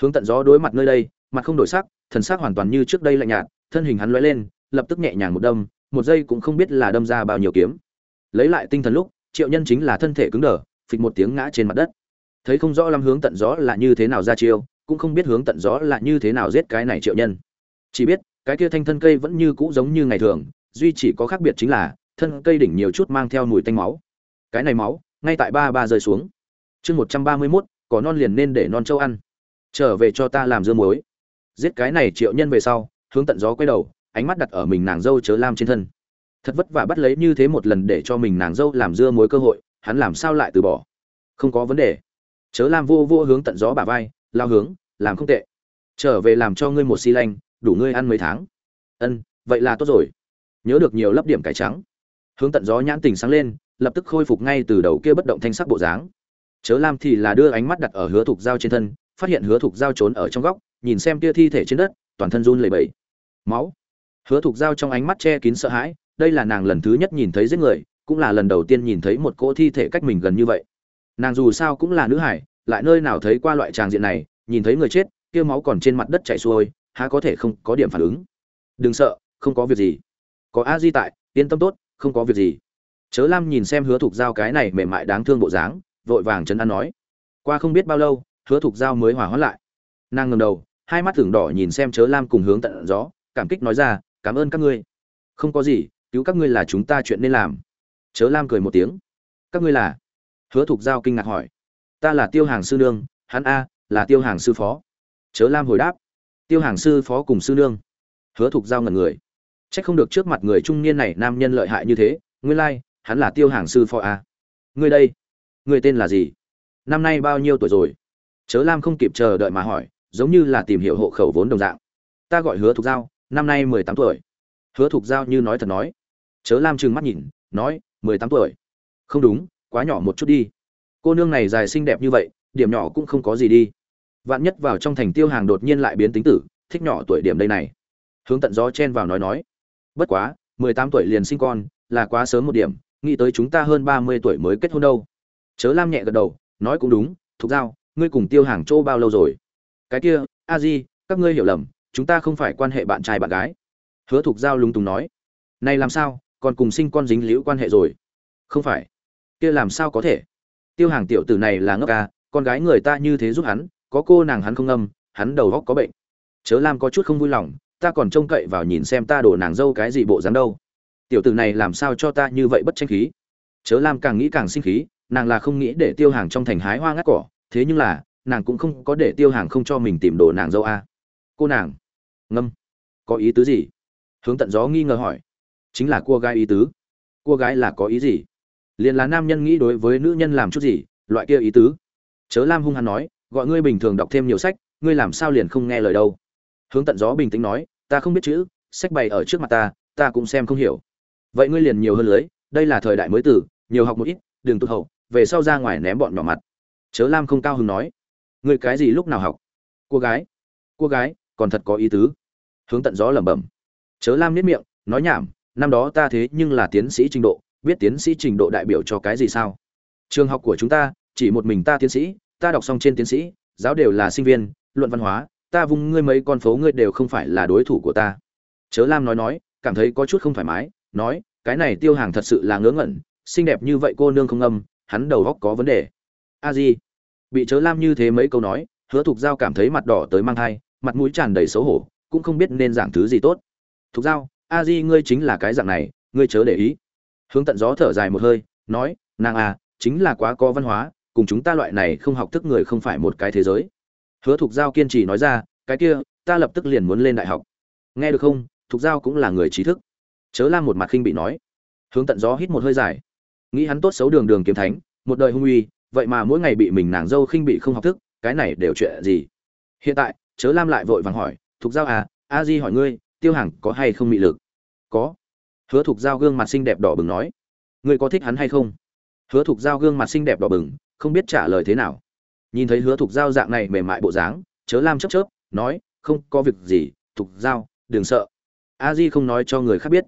Hướng tận gió đối mặt nơi đây, mặt không đổi sắc, thần sắc hoàn toàn như trước đây lạnh nhạt, thân hình hắn lóe lên, lập tức nhẹ nhàng một đâm, một giây cũng không biết là đâm ra bao nhiêu kiếm. Lấy lại tinh thần lúc, triệu nhân chính là thân thể cứng đờ, phịch một tiếng ngã trên mặt đất. Thấy không rõ lắm hướng tận gió là như thế nào ra chiêu, cũng không biết hướng tận gió là như thế nào giết cái này triệu nhân. Chỉ biết cái kia thanh thân cây vẫn như cũ giống như ngày thường, duy chỉ có khác biệt chính là, thân cây đỉnh nhiều chút mang theo mùi tanh máu. Cái này máu, ngay tại ba ba rơi xuống. Chương một trăm ba mươi mốt có non liền nên để non châu ăn. Trở về cho ta làm dưa muối. Giết cái này triệu nhân về sau, hướng tận gió quay đầu, ánh mắt đặt ở mình nàng dâu chớ lam trên thân. Thật vất vả bắt lấy như thế một lần để cho mình nàng dâu làm dưa muối cơ hội, hắn làm sao lại từ bỏ? Không có vấn đề. Chớ lam vô vô hướng tận gió bả vai, lao hướng, làm không tệ. Trở về làm cho ngươi một xi lanh đủ ngươi ăn mấy tháng. Ân, vậy là tốt rồi. Nhớ được nhiều lấp điểm cải trắng. Hướng tận gió nhãn tình sáng lên, lập tức khôi phục ngay từ đầu kia bất động thanh sắc bộ dáng. Chớ lam thì là đưa ánh mắt đặt ở hứa thục dao trên thân, phát hiện hứa thục dao trốn ở trong góc, nhìn xem kia thi thể trên đất, toàn thân run lẩy bẩy. Máu. Hứa thục dao trong ánh mắt che kín sợ hãi, đây là nàng lần thứ nhất nhìn thấy giết người, cũng là lần đầu tiên nhìn thấy một cỗ thi thể cách mình gần như vậy. Nàng dù sao cũng là nữ hải, lại nơi nào thấy qua loại tràng diện này, nhìn thấy người chết, kia máu còn trên mặt đất chảy xuôi há có thể không có điểm phản ứng. Đừng sợ, không có việc gì. Có a di tại, yên tâm tốt, không có việc gì. Chớ lam nhìn xem hứa thục giao cái này mềm mại đáng thương bộ dáng, vội vàng chấn an nói. Qua không biết bao lâu, hứa thục giao mới hỏa hoãn lại. Nàng ngầm đầu, hai mắt tưởng đỏ nhìn xem chớ lam cùng hướng tận gió, cảm kích nói ra, cảm ơn các ngươi. Không có gì, cứu các ngươi là chúng ta chuyện nên làm. Chớ lam cười một tiếng. Các ngươi là? Hứa thục giao kinh ngạc hỏi. Ta là tiêu hàng sư nương, hắn a, là tiêu hàng sư phó. Chớ lam hồi đáp tiêu hàng sư phó cùng sư nương. Hứa thục giao ngần người. C h ắ c không được trước mặt người trung niên này nam nhân lợi hại như thế nguyên lai、like, hắn là tiêu hàng sư phó à? ngươi đây ngươi tên là gì? Năm nay bao nhiêu tuổi rồi? Chớ lam không kịp chờ đợi mà hỏi giống như là tìm hiểu hộ khẩu vốn đồng dạng. Ta gọi hứa thục giao năm nay mười tám tuổi. Hứa thục giao như nói thật nói. Chớ lam trừng mắt nhìn nói mười tám tuổi. Không đúng quá nhỏ một chút đi. Cô nương này dài xinh đẹp như vậy điểm nhỏ cũng không có gì đi vạn nhất vào trong thành tiêu hàng đột nhiên lại biến tính tử, thích nhỏ tuổi điểm đây này. Hướng tận gió chen vào nói nói. Bất quá, mười tám tuổi liền sinh con, là quá sớm một điểm, nghĩ tới chúng ta hơn ba mươi tuổi mới kết hôn đâu. Chớ lam nhẹ gật đầu, nói cũng đúng, thục giao, ngươi cùng tiêu hàng chỗ bao lâu rồi? Cái kia, a di, các ngươi hiểu lầm, chúng ta không phải quan hệ bạn trai bạn gái. Hứa thục giao lúng túng nói. Này làm sao, còn cùng sinh con dính liễu quan hệ rồi? Không phải. Kia làm sao có thể? Tiêu hàng tiểu tử này là ngốc ca con gái người ta như thế giúp hắn có cô nàng hắn không âm, hắn đầu góc có bệnh. Chớ lam có chút không vui lòng, ta còn trông cậy vào nhìn xem ta đổ nàng dâu cái gì bộ dáng đâu. Tiểu tử này làm sao cho ta như vậy bất tranh khí? Chớ lam càng nghĩ càng sinh khí, nàng là không nghĩ để tiêu hàng trong thành hái hoa ngắt cỏ, thế nhưng là, nàng cũng không có để tiêu hàng không cho mình tìm đồ nàng dâu a. Cô nàng, ngâm, có ý tứ gì? Hướng tận gió nghi ngờ hỏi. Chính là cua gái ý tứ. Cua gái là có ý gì? Liền là nam nhân nghĩ đối với nữ nhân làm chút gì, loại kia ý tứ. Chớ lam hung hăng nói gọi ngươi bình thường đọc thêm nhiều sách, ngươi làm sao liền không nghe lời đâu. Hướng tận gió bình tĩnh nói, ta không biết chữ, sách bày ở trước mặt ta ta cũng xem không hiểu. Vậy ngươi liền nhiều hơn lưới, đây là thời đại mới tử nhiều học một ít, đừng tụt hậu, về sau ra ngoài ném bọn nhỏ mặt. Chớ lam không cao hứng nói, ngươi cái gì lúc nào học? Cô gái cô gái, còn thật có ý tứ. Hướng tận gió lẩm bẩm. Chớ lam nếp miệng, nói nhảm, năm đó ta thế nhưng là tiến sĩ trình độ, biết tiến sĩ trình độ đại biểu cho cái gì sao? Trường học của chúng ta, chỉ một mình ta tiến sĩ ta đọc xong trên tiến sĩ, giáo đều là sinh viên, luận văn hóa, ta vung ngươi mấy con phố ngươi đều không phải là đối thủ của ta. Chớ lam nói nói, cảm thấy có chút không thoải mái, nói, cái này tiêu hàng thật sự là ngớ ngẩn, xinh đẹp như vậy cô nương không âm hắn đầu góc có vấn đề. A di. Bị chớ lam như thế mấy câu nói, hứa thục giao cảm thấy mặt đỏ tới mang thai, mặt mũi tràn đầy xấu hổ, cũng không biết nên giảng thứ gì tốt. Thục giao, a di ngươi chính là cái dạng này, ngươi chớ để ý. Hướng tận gió thở dài một hơi, nói, nàng à chính là quá có văn hóa cùng chúng ta loại này không học thức người không phải một cái thế giới. Hứa thục giao kiên trì nói ra, cái kia, ta lập tức liền muốn lên đại học. Nghe được không? Thục giao cũng là người trí thức. Chớ la một mặt khinh bị nói. Hướng tận gió hít một hơi dài. Nghĩ hắn tốt xấu đường đường kiếm thánh, một đời hung uy, vậy mà mỗi ngày bị mình nàng dâu khinh bị không học thức, cái này đều chuyện gì? Hiện tại, chớ lam lại vội vàng hỏi, thục giao à a di hỏi ngươi, tiêu hàng có hay không mị lực? Có. Hứa thục giao gương mặt xinh đẹp đỏ bừng nói. Ngươi có thích hắn hay không? Hứa thục giao gương mặt xinh đẹp đỏ bừng không biết trả lời thế nào. Nhìn thấy hứa thục giao dạng này mềm mại bộ dáng, chớ lam chớp chớp, nói, không có việc gì, thục giao, đừng sợ. A di không nói cho người khác biết.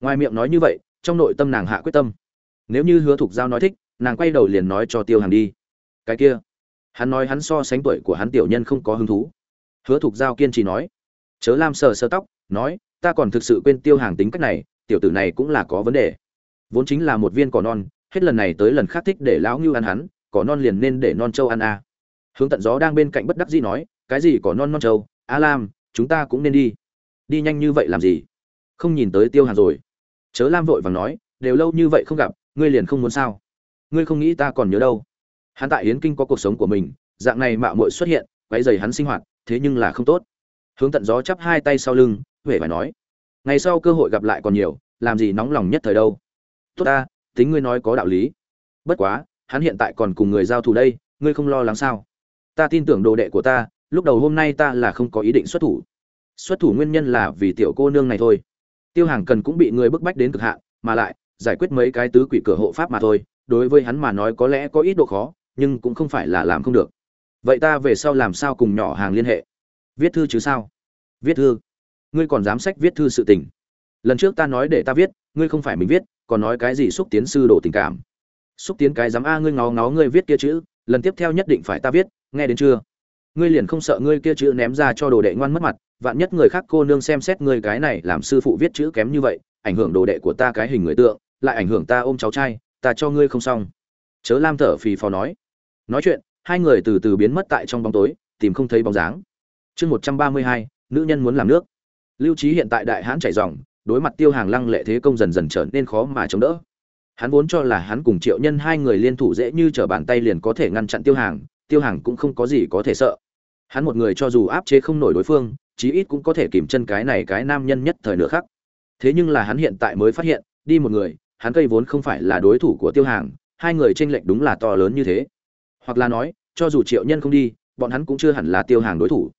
Ngoài miệng nói như vậy, trong nội tâm nàng hạ quyết tâm. Nếu như hứa thục giao nói thích, nàng quay đầu liền nói cho tiêu hàng đi. Cái kia, hắn nói hắn so sánh tuổi của hắn tiểu nhân không có hứng thú. Hứa thục giao kiên trì nói. Chớ lam sờ sơ tóc, nói, ta còn thực sự quên tiêu hàng tính cách này, tiểu tử này cũng là có vấn đề. Vốn chính là một viên cỏ non, hết lần này tới lần khác thích để lão ngưu ăn hắn cỏ non liền nên để non châu ăn à. hướng tận gió đang bên cạnh bất đắc dĩ nói, cái gì cỏ non non châu a lam, chúng ta cũng nên đi. Đi nhanh như vậy làm gì? Không nhìn tới tiêu hàn rồi. Chớ lam vội vàng nói, đều lâu như vậy không gặp, ngươi liền không muốn sao? Ngươi không nghĩ ta còn nhớ đâu? Hắn tại yến kinh có cuộc sống của mình, dạng này mạo muội xuất hiện, quấy dày hắn sinh hoạt, thế nhưng là không tốt. Hướng tận gió chắp hai tay sau lưng huệ phải nói, ngày sau cơ hội gặp lại còn nhiều, làm gì nóng lòng nhất thời đâu? Tốt ta, tính ngươi nói có đạo lý. Bất quá hắn hiện tại còn cùng người giao thủ đây, ngươi không lo lắng sao? Ta tin tưởng đồ đệ của ta, lúc đầu hôm nay ta là không có ý định xuất thủ. Xuất thủ nguyên nhân là vì tiểu cô nương này thôi. Tiêu hàng cần cũng bị người bức bách đến cực hạn, mà lại, giải quyết mấy cái tứ quỷ cửa hộ pháp mà thôi, đối với hắn mà nói có lẽ có ít độ khó, nhưng cũng không phải là làm không được. Vậy ta về sau làm sao cùng nhỏ hàng liên hệ? Viết thư chứ sao? Viết thư? Ngươi còn dám sách viết thư sự tình. Lần trước ta nói để ta viết, ngươi không phải mình viết, còn nói cái gì xúc tiến sư đồ tình cảm xúc tiến cái dám a ngươi ngó ngó ngươi viết kia chữ, lần tiếp theo nhất định phải ta viết, nghe đến chưa? Ngươi liền không sợ ngươi kia chữ ném ra cho đồ đệ ngoan mất mặt, vạn nhất người khác cô nương xem xét ngươi cái này làm sư phụ viết chữ kém như vậy, ảnh hưởng đồ đệ của ta cái hình người tượng, lại ảnh hưởng ta ôm cháu trai, ta cho ngươi không xong. Chớ lam thở phì phò nói. Nói chuyện, hai người từ từ biến mất tại trong bóng tối, tìm không thấy bóng dáng. Chương một trăm ba mươi hai, nữ nhân muốn làm nước. Lưu trí hiện tại đại hãn chảy dòng, đối mặt tiêu hàng lăng lệ thế công dần dần trở nên khó mà chống đỡ hắn vốn cho là hắn cùng triệu nhân hai người liên thủ dễ như trở bàn tay liền có thể ngăn chặn tiêu hàng tiêu hàng cũng không có gì có thể sợ. Hắn một người cho dù áp chế không nổi đối phương, chí ít cũng có thể kìm chân cái này cái nam nhân nhất thời nửa khác thế nhưng là hắn hiện tại mới phát hiện, đi một người, hắn cây vốn không phải là đối thủ của tiêu hàng, hai người tranh lệch đúng là to lớn như thế. Hoặc là nói, cho dù triệu nhân không đi, bọn hắn cũng chưa hẳn là tiêu hàng đối thủ.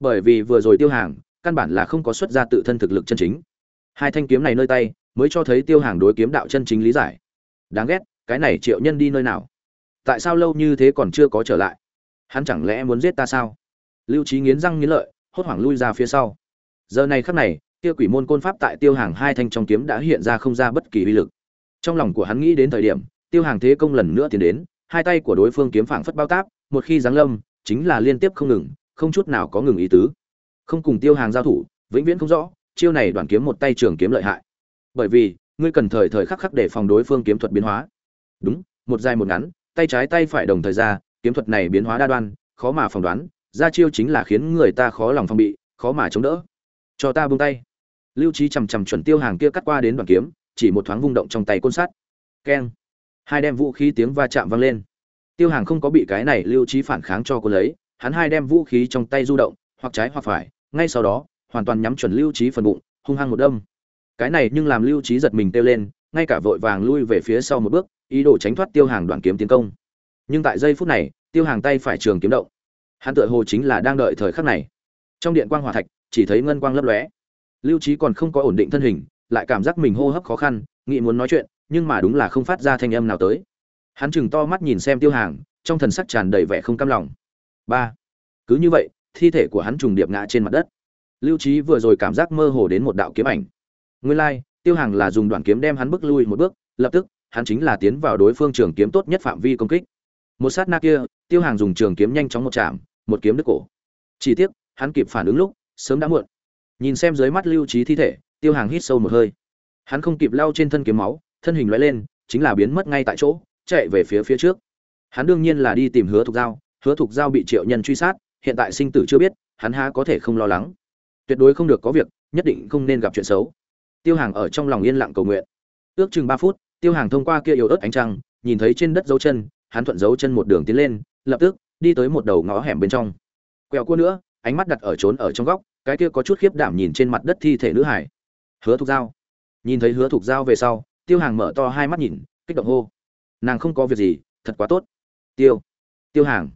Bởi vì vừa rồi tiêu hàng, căn bản là không có xuất ra tự thân thực lực chân chính. Hai thanh kiếm này nơi tay, mới cho thấy tiêu hàng đối kiếm đạo chân chính lý giải đáng ghét, cái này triệu nhân đi nơi nào? Tại sao lâu như thế còn chưa có trở lại? Hắn chẳng lẽ muốn giết ta sao? Lưu trí nghiến răng nghiến lợi, hốt hoảng lui ra phía sau. Giờ này khắc này, kia quỷ môn côn pháp tại tiêu hàng hai thanh trong kiếm đã hiện ra không ra bất kỳ uy lực. Trong lòng của hắn nghĩ đến thời điểm, tiêu hàng thế công lần nữa tiến đến, hai tay của đối phương kiếm phảng phất bao táp, một khi giáng lâm, chính là liên tiếp không ngừng, không chút nào có ngừng ý tứ. Không cùng tiêu hàng giao thủ, vĩnh viễn không rõ, chiêu này đoàn kiếm một tay trường kiếm lợi hại. Bởi vì ngươi cần thời thời khắc khắc để phòng đối phương kiếm thuật biến hóa. Đúng, một dài một ngắn, tay trái tay phải đồng thời ra, kiếm thuật này biến hóa đa đoan, khó mà phỏng đoán, ra chiêu chính là khiến người ta khó lòng phòng bị, khó mà chống đỡ. Cho ta buông tay. Lưu trí chằm chằm chuẩn tiêu hàng kia cắt qua đến đoàn kiếm, chỉ một thoáng vung động trong tay côn sắt. Keng. Hai đem vũ khí tiếng va chạm vang lên. Tiêu hàng không có bị cái này lưu trí phản kháng cho cô lấy, hắn hai đem vũ khí trong tay du động, hoặc trái hoặc phải, ngay sau đó, hoàn toàn nhắm chuẩn lưu trí phần bụng, hung hăng một đâm cái này nhưng làm lưu trí giật mình kêu lên, ngay cả vội vàng lui về phía sau một bước, ý đồ tránh thoát tiêu hàng đoàn kiếm tiến công. Nhưng tại giây phút này, tiêu hàng tay phải trường kiếm động. Hắn tựa hồ chính là đang đợi thời khắc này. Trong điện quang hòa thạch, chỉ thấy ngân quang lấp lóe. Lưu trí còn không có ổn định thân hình, lại cảm giác mình hô hấp khó khăn, nghĩ muốn nói chuyện, nhưng mà đúng là không phát ra thanh âm nào tới. Hắn chừng to mắt nhìn xem tiêu hàng, trong thần sắc tràn đầy vẻ không cam lòng. Ba. Cứ như vậy, thi thể của hắn trùng điệp ngã trên mặt đất. Lưu trí vừa rồi cảm giác mơ hồ đến một đạo kiếm ảnh nguyên lai, tiêu hàng là dùng đoạn kiếm đem hắn bước lui một bước, lập tức, hắn chính là tiến vào đối phương trường kiếm tốt nhất phạm vi công kích. Một sát na kia, tiêu hàng dùng trường kiếm nhanh chóng một chạm, một kiếm đứt cổ. Chỉ tiếc, hắn kịp phản ứng lúc, sớm đã muộn. Nhìn xem dưới mắt lưu trí thi thể, tiêu hàng hít sâu một hơi. Hắn không kịp lao trên thân kiếm máu, thân hình lóe lên, chính là biến mất ngay tại chỗ, chạy về phía phía trước. Hắn đương nhiên là đi tìm hứa thục giao, hứa thục giao bị triệu nhân truy sát, hiện tại sinh tử chưa biết, hắn há có thể không lo lắng. Tuyệt đối không được có việc, nhất định không nên gặp chuyện xấu tiêu hàng ở trong lòng yên lặng cầu nguyện. Ước chừng ba phút, tiêu hàng thông qua kia yếu ớt ánh trăng, nhìn thấy trên đất dấu chân, hắn thuận dấu chân một đường tiến lên, lập tức, đi tới một đầu ngõ hẻm bên trong. Quẹo cua nữa, ánh mắt đặt ở trốn ở trong góc, cái kia có chút khiếp đảm nhìn trên mặt đất thi thể nữ hải. Hứa thục dao nhìn thấy hứa thục dao về sau, tiêu hàng mở to hai mắt nhìn, kích động hô. Nàng không có việc gì, thật quá tốt. Tiêu. Tiêu hàng.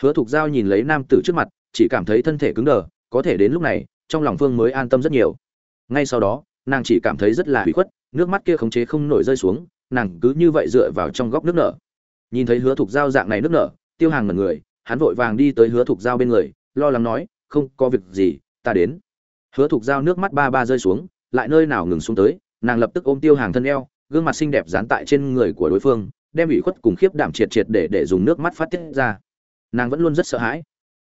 Hứa thục dao nhìn lấy nam tử trước mặt, chỉ cảm thấy thân thể cứng đờ, có thể đến lúc này, trong lòng phương mới an tâm rất nhiều. Ngay sau đó nàng chỉ cảm thấy rất là hủy khuất, nước mắt kia khống chế không nổi rơi xuống, nàng cứ như vậy dựa vào trong góc nước nở. Nhìn thấy hứa thục dao dạng này nước nở, tiêu hàng ngần người, hắn vội vàng đi tới hứa thục dao bên người, lo lắng nói, không, có việc gì, ta đến. Hứa thục dao nước mắt ba ba rơi xuống, lại nơi nào ngừng xuống tới, nàng lập tức ôm tiêu hàng thân eo, gương mặt xinh đẹp dán tại trên người của đối phương, đem ủy khuất cùng khiếp đảm triệt triệt để để dùng nước mắt phát tiết ra. Nàng vẫn luôn rất sợ hãi.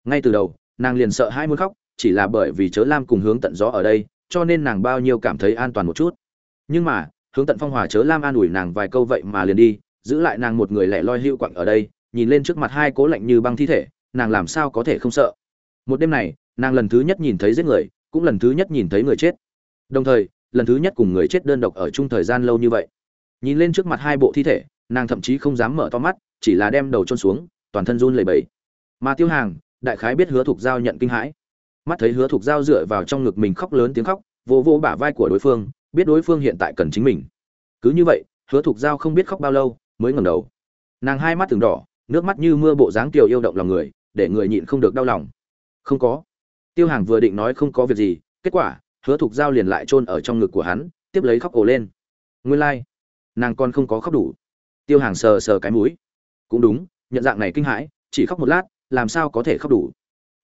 Ngay từ đầu, nàng liền sợ hãi muốn khóc, chỉ là bởi vì chớ lam cùng hướng tận gió ở đây cho nên nàng bao nhiêu cảm thấy an toàn một chút. Nhưng mà, hướng tận phong hòa chớ lam an ủi nàng vài câu vậy mà liền đi, giữ lại nàng một người lẻ loi hữu quặng ở đây, nhìn lên trước mặt hai cố lạnh như băng thi thể, nàng làm sao có thể không sợ. Một đêm này, nàng lần thứ nhất nhìn thấy giết người, cũng lần thứ nhất nhìn thấy người chết. Đồng thời, lần thứ nhất cùng người chết đơn độc ở chung thời gian lâu như vậy. Nhìn lên trước mặt hai bộ thi thể, nàng thậm chí không dám mở to mắt, chỉ là đem đầu trôn xuống, toàn thân run lẩy bẩy. Mà tiêu hàng, đại khái biết hứa thục giao nhận kinh hãi mắt thấy hứa thục giao dựa vào trong ngực mình khóc lớn tiếng khóc, vô vô bả vai của đối phương, biết đối phương hiện tại cần chính mình. Cứ như vậy, hứa thục giao không biết khóc bao lâu, mới ngẩng đầu. Nàng hai mắt từng đỏ, nước mắt như mưa bộ dáng kiều yêu động lòng người, để người nhịn không được đau lòng. Không có. Tiêu hàng vừa định nói không có việc gì, kết quả, hứa thục giao liền lại chôn ở trong ngực của hắn, tiếp lấy khóc ồ lên. Nguyên lai、like. nàng con không có khóc đủ. Tiêu hàng sờ sờ cái mũi. Cũng đúng, nhận dạng này kinh hãi, chỉ khóc một lát, làm sao có thể khóc đủ?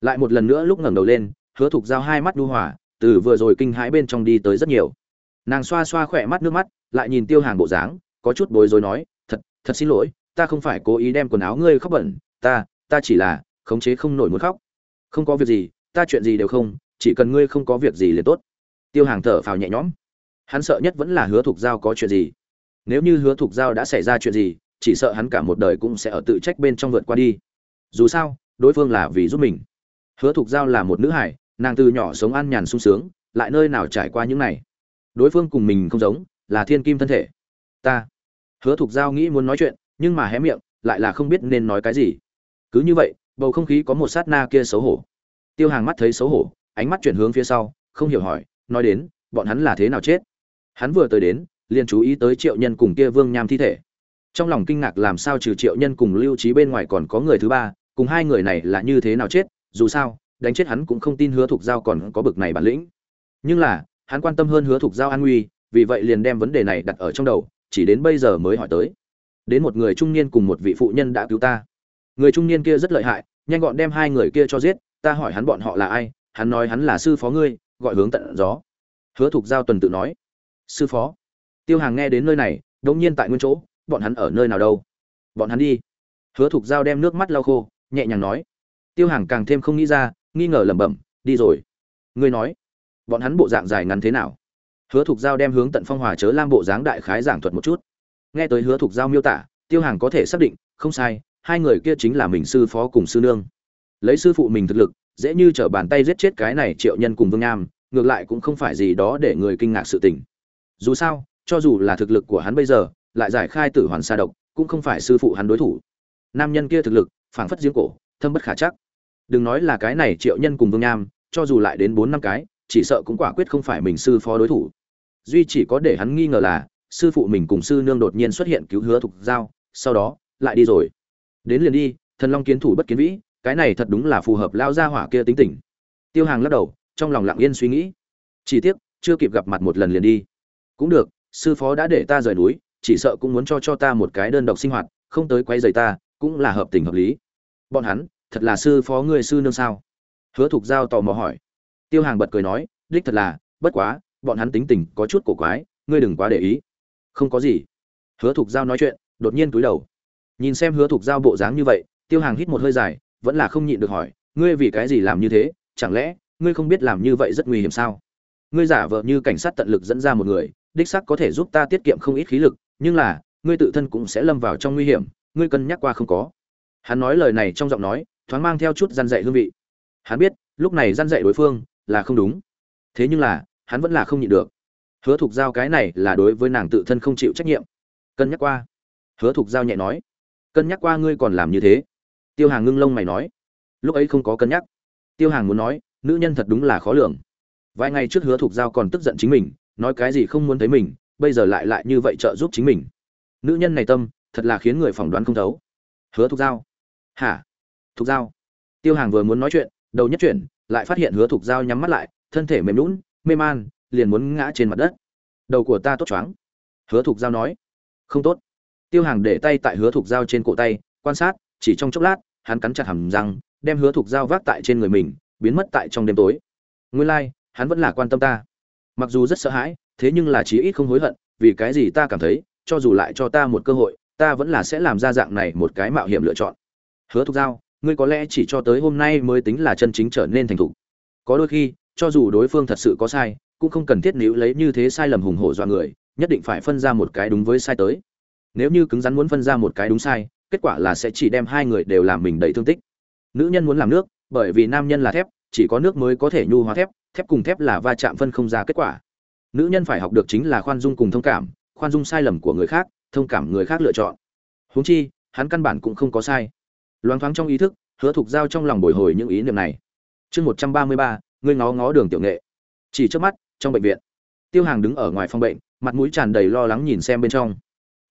Lại một lần nữa lúc ngẩng đầu lên, hứa thục giao hai mắt đu hỏa từ vừa rồi kinh hãi bên trong đi tới rất nhiều. Nàng xoa xoa khỏe mắt nước mắt, lại nhìn tiêu hàng bộ dáng, có chút bối rối nói, thật thật xin lỗi, ta không phải cố ý đem quần áo ngươi khóc bẩn, ta ta chỉ là khống chế không nổi muốn khóc. Không có việc gì, ta chuyện gì đều không, chỉ cần ngươi không có việc gì liền tốt. Tiêu hàng thở phào nhẹ nhõm. Hắn sợ nhất vẫn là hứa thục giao có chuyện gì. Nếu như hứa thục giao đã xảy ra chuyện gì, chỉ sợ hắn cả một đời cũng sẽ ở tự trách bên trong vượt qua đi. Dù sao, đối phương là vì giúp mình hứa thục giao là một nữ hải nàng từ nhỏ sống an nhàn sung sướng, lại nơi nào trải qua những này? Đối phương cùng mình không giống, là thiên kim thân thể. Ta. Hứa thục giao nghĩ muốn nói chuyện, nhưng mà hé miệng, lại là không biết nên nói cái gì. Cứ như vậy, bầu không khí có một sát na kia xấu hổ. Tiêu hàng mắt thấy xấu hổ, ánh mắt chuyển hướng phía sau, không hiểu hỏi, nói đến, bọn hắn là thế nào chết? Hắn vừa tới đến, liền chú ý tới triệu nhân cùng kia vương nham thi thể. Trong lòng kinh ngạc làm sao trừ triệu nhân cùng lưu trí bên ngoài còn có người thứ ba, cùng hai người này là như thế nào chết? Dù sao, đánh chết hắn cũng không tin hứa thục giao còn có bực này bản lĩnh. Nhưng là, hắn quan tâm hơn hứa thục giao an nguy, vì vậy liền đem vấn đề này đặt ở trong đầu, chỉ đến bây giờ mới hỏi tới. Đến một người trung niên cùng một vị phụ nhân đã cứu ta. Người trung niên kia rất lợi hại, nhanh gọn đem hai người kia cho giết, ta hỏi hắn bọn họ là ai, hắn nói hắn là sư phó ngươi, gọi hướng tận gió. Hứa thục giao tuần tự nói, sư phó. Tiêu hàng nghe đến nơi này, đống nhiên tại nguyên chỗ, bọn hắn ở nơi nào đâu? Bọn hắn đi. Hứa thục giao đem nước mắt lau khô, nhẹ nhàng nói tiêu hàng càng thêm không nghĩ ra, nghi ngờ lẩm bẩm, đi rồi. Ngươi nói, bọn hắn bộ dạng dài ngắn thế nào? Hứa thục giao đem hướng tận phong hòa chớ lam bộ dáng đại khái giảng thuật một chút. Nghe tới hứa thục giao miêu tả, tiêu hàng có thể xác định, không sai, hai người kia chính là mình sư phó cùng sư nương. Lấy sư phụ mình thực lực, dễ như trở bàn tay giết chết cái này triệu nhân cùng vương nham, ngược lại cũng không phải gì đó để người kinh ngạc sự tình. Dù sao, cho dù là thực lực của hắn bây giờ, lại giải khai tử hoàn sa độc, cũng không phải sư phụ hắn đối thủ. Nam nhân kia thực lực, phảng phất giếng cổ thâm bất khả chắc. Đừng nói là cái này triệu nhân cùng vương nham, cho dù lại đến bốn năm cái, chỉ sợ cũng quả quyết không phải mình sư phó đối thủ. Duy chỉ có để hắn nghi ngờ là, sư phụ mình cùng sư nương đột nhiên xuất hiện cứu hứa thục giao, sau đó, lại đi rồi. Đến liền đi, thần long kiến thủ bất kiến vĩ, cái này thật đúng là phù hợp lao ra hỏa kia tính tình. Tiêu hàng lắc đầu, trong lòng lặng yên suy nghĩ. Chỉ tiếc, chưa kịp gặp mặt một lần liền đi. Cũng được, sư phó đã để ta rời núi, chỉ sợ cũng muốn cho cho ta một cái đơn độc sinh hoạt, không tới quấy rầy ta, cũng là hợp tình hợp lý bọn hắn, thật là sư phó ngươi sư nương sao? Hứa thục giao tò mò hỏi. Tiêu hàng bật cười nói, đích thật là, bất quá, bọn hắn tính tình có chút cổ quái, ngươi đừng quá để ý. Không có gì. Hứa thục giao nói chuyện, đột nhiên túi đầu. Nhìn xem hứa thục giao bộ dáng như vậy, tiêu hàng hít một hơi dài, vẫn là không nhịn được hỏi, ngươi vì cái gì làm như thế? Chẳng lẽ, ngươi không biết làm như vậy rất nguy hiểm sao? Ngươi giả vờ như cảnh sát tận lực dẫn ra một người, đích xác có thể giúp ta tiết kiệm không ít khí lực, nhưng là, ngươi tự thân cũng sẽ lâm vào trong nguy hiểm, ngươi cân nhắc qua không có hắn nói lời này trong giọng nói, thoáng mang theo chút gian dạy hương vị. Hắn biết, lúc này gian dạy đối phương là không đúng. Thế nhưng là, hắn vẫn là không nhịn được. Hứa thục giao cái này là đối với nàng tự thân không chịu trách nhiệm. Cân nhắc qua. Hứa thục giao nhẹ nói, cân nhắc qua ngươi còn làm như thế? Tiêu hàng ngưng lông mày nói, lúc ấy không có cân nhắc. Tiêu hàng muốn nói, nữ nhân thật đúng là khó lường. Vài ngày trước hứa thục giao còn tức giận chính mình, nói cái gì không muốn thấy mình, bây giờ lại lại như vậy trợ giúp chính mình. Nữ nhân này tâm, thật là khiến người phỏng đoán không thấu. Hứa thục giao hả? Thục giao. Tiêu hàng vừa muốn nói chuyện đầu nhất chuyển lại phát hiện hứa thục giao nhắm mắt lại thân thể mềm lún mê man liền muốn ngã trên mặt đất. Đầu của ta tốt choáng. Hứa thục giao nói. Không tốt. Tiêu hàng để tay tại hứa thục giao trên cổ tay quan sát chỉ trong chốc lát hắn cắn chặt hầm răng đem hứa thục giao vác tại trên người mình biến mất tại trong đêm tối. Nguyên lai、like, hắn vẫn là quan tâm ta. Mặc dù rất sợ hãi thế nhưng là chí ít không hối hận vì cái gì ta cảm thấy cho dù lại cho ta một cơ hội ta vẫn là sẽ làm ra dạng này một cái mạo hiểm lựa chọn hứa thục giao, ngươi có lẽ chỉ cho tới hôm nay mới tính là chân chính trở nên thành thục. Có đôi khi, cho dù đối phương thật sự có sai, cũng không cần thiết níu lấy như thế sai lầm hùng hổ dọa người, nhất định phải phân ra một cái đúng với sai tới. Nếu như cứng rắn muốn phân ra một cái đúng sai, kết quả là sẽ chỉ đem hai người đều làm mình đầy thương tích. Nữ nhân muốn làm nước, bởi vì nam nhân là thép, chỉ có nước mới có thể nhu hóa thép thép cùng thép là va chạm phân không ra kết quả. Nữ nhân phải học được chính là khoan dung cùng thông cảm, khoan dung sai lầm của người khác, thông cảm người khác lựa chọn. Huống chi, hắn căn bản cũng không có sai loáng thoáng trong ý thức, hứa thục giao trong lòng bồi hồi những ý niệm này. Chương một trăm ba mươi ba, ngươi ngó ngó đường tiểu nghệ. Chỉ trước mắt, trong bệnh viện. Tiêu hàng đứng ở ngoài phòng bệnh, mặt mũi tràn đầy lo lắng nhìn xem bên trong.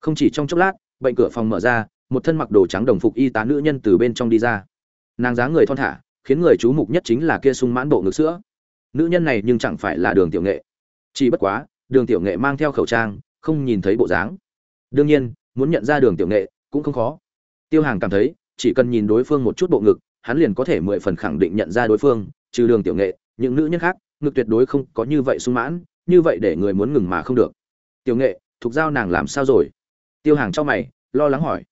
Không chỉ trong chốc lát, bệnh cửa phòng mở ra, một thân mặc đồ trắng đồng phục y tá nữ nhân từ bên trong đi ra. Nàng dáng người thon thả, khiến người chú mục nhất chính là kia sung mãn bộ ngực sữa. Nữ nhân này nhưng chẳng phải là đường tiểu nghệ. Chỉ bất quá, đường tiểu nghệ mang theo khẩu trang, không nhìn thấy bộ dáng. Đương nhiên, muốn nhận ra đường tiểu nghệ cũng không khó. Tiêu hàng cảm thấy chỉ cần nhìn đối phương một chút bộ ngực, hắn liền có thể mười phần khẳng định nhận ra đối phương, trừ đường tiểu nghệ, những nữ nhân khác, ngực tuyệt đối không có như vậy sung mãn, như vậy để người muốn ngừng mà không được. Tiểu nghệ thuộc giao nàng làm sao rồi? Tiêu hàng cho mày, lo lắng hỏi.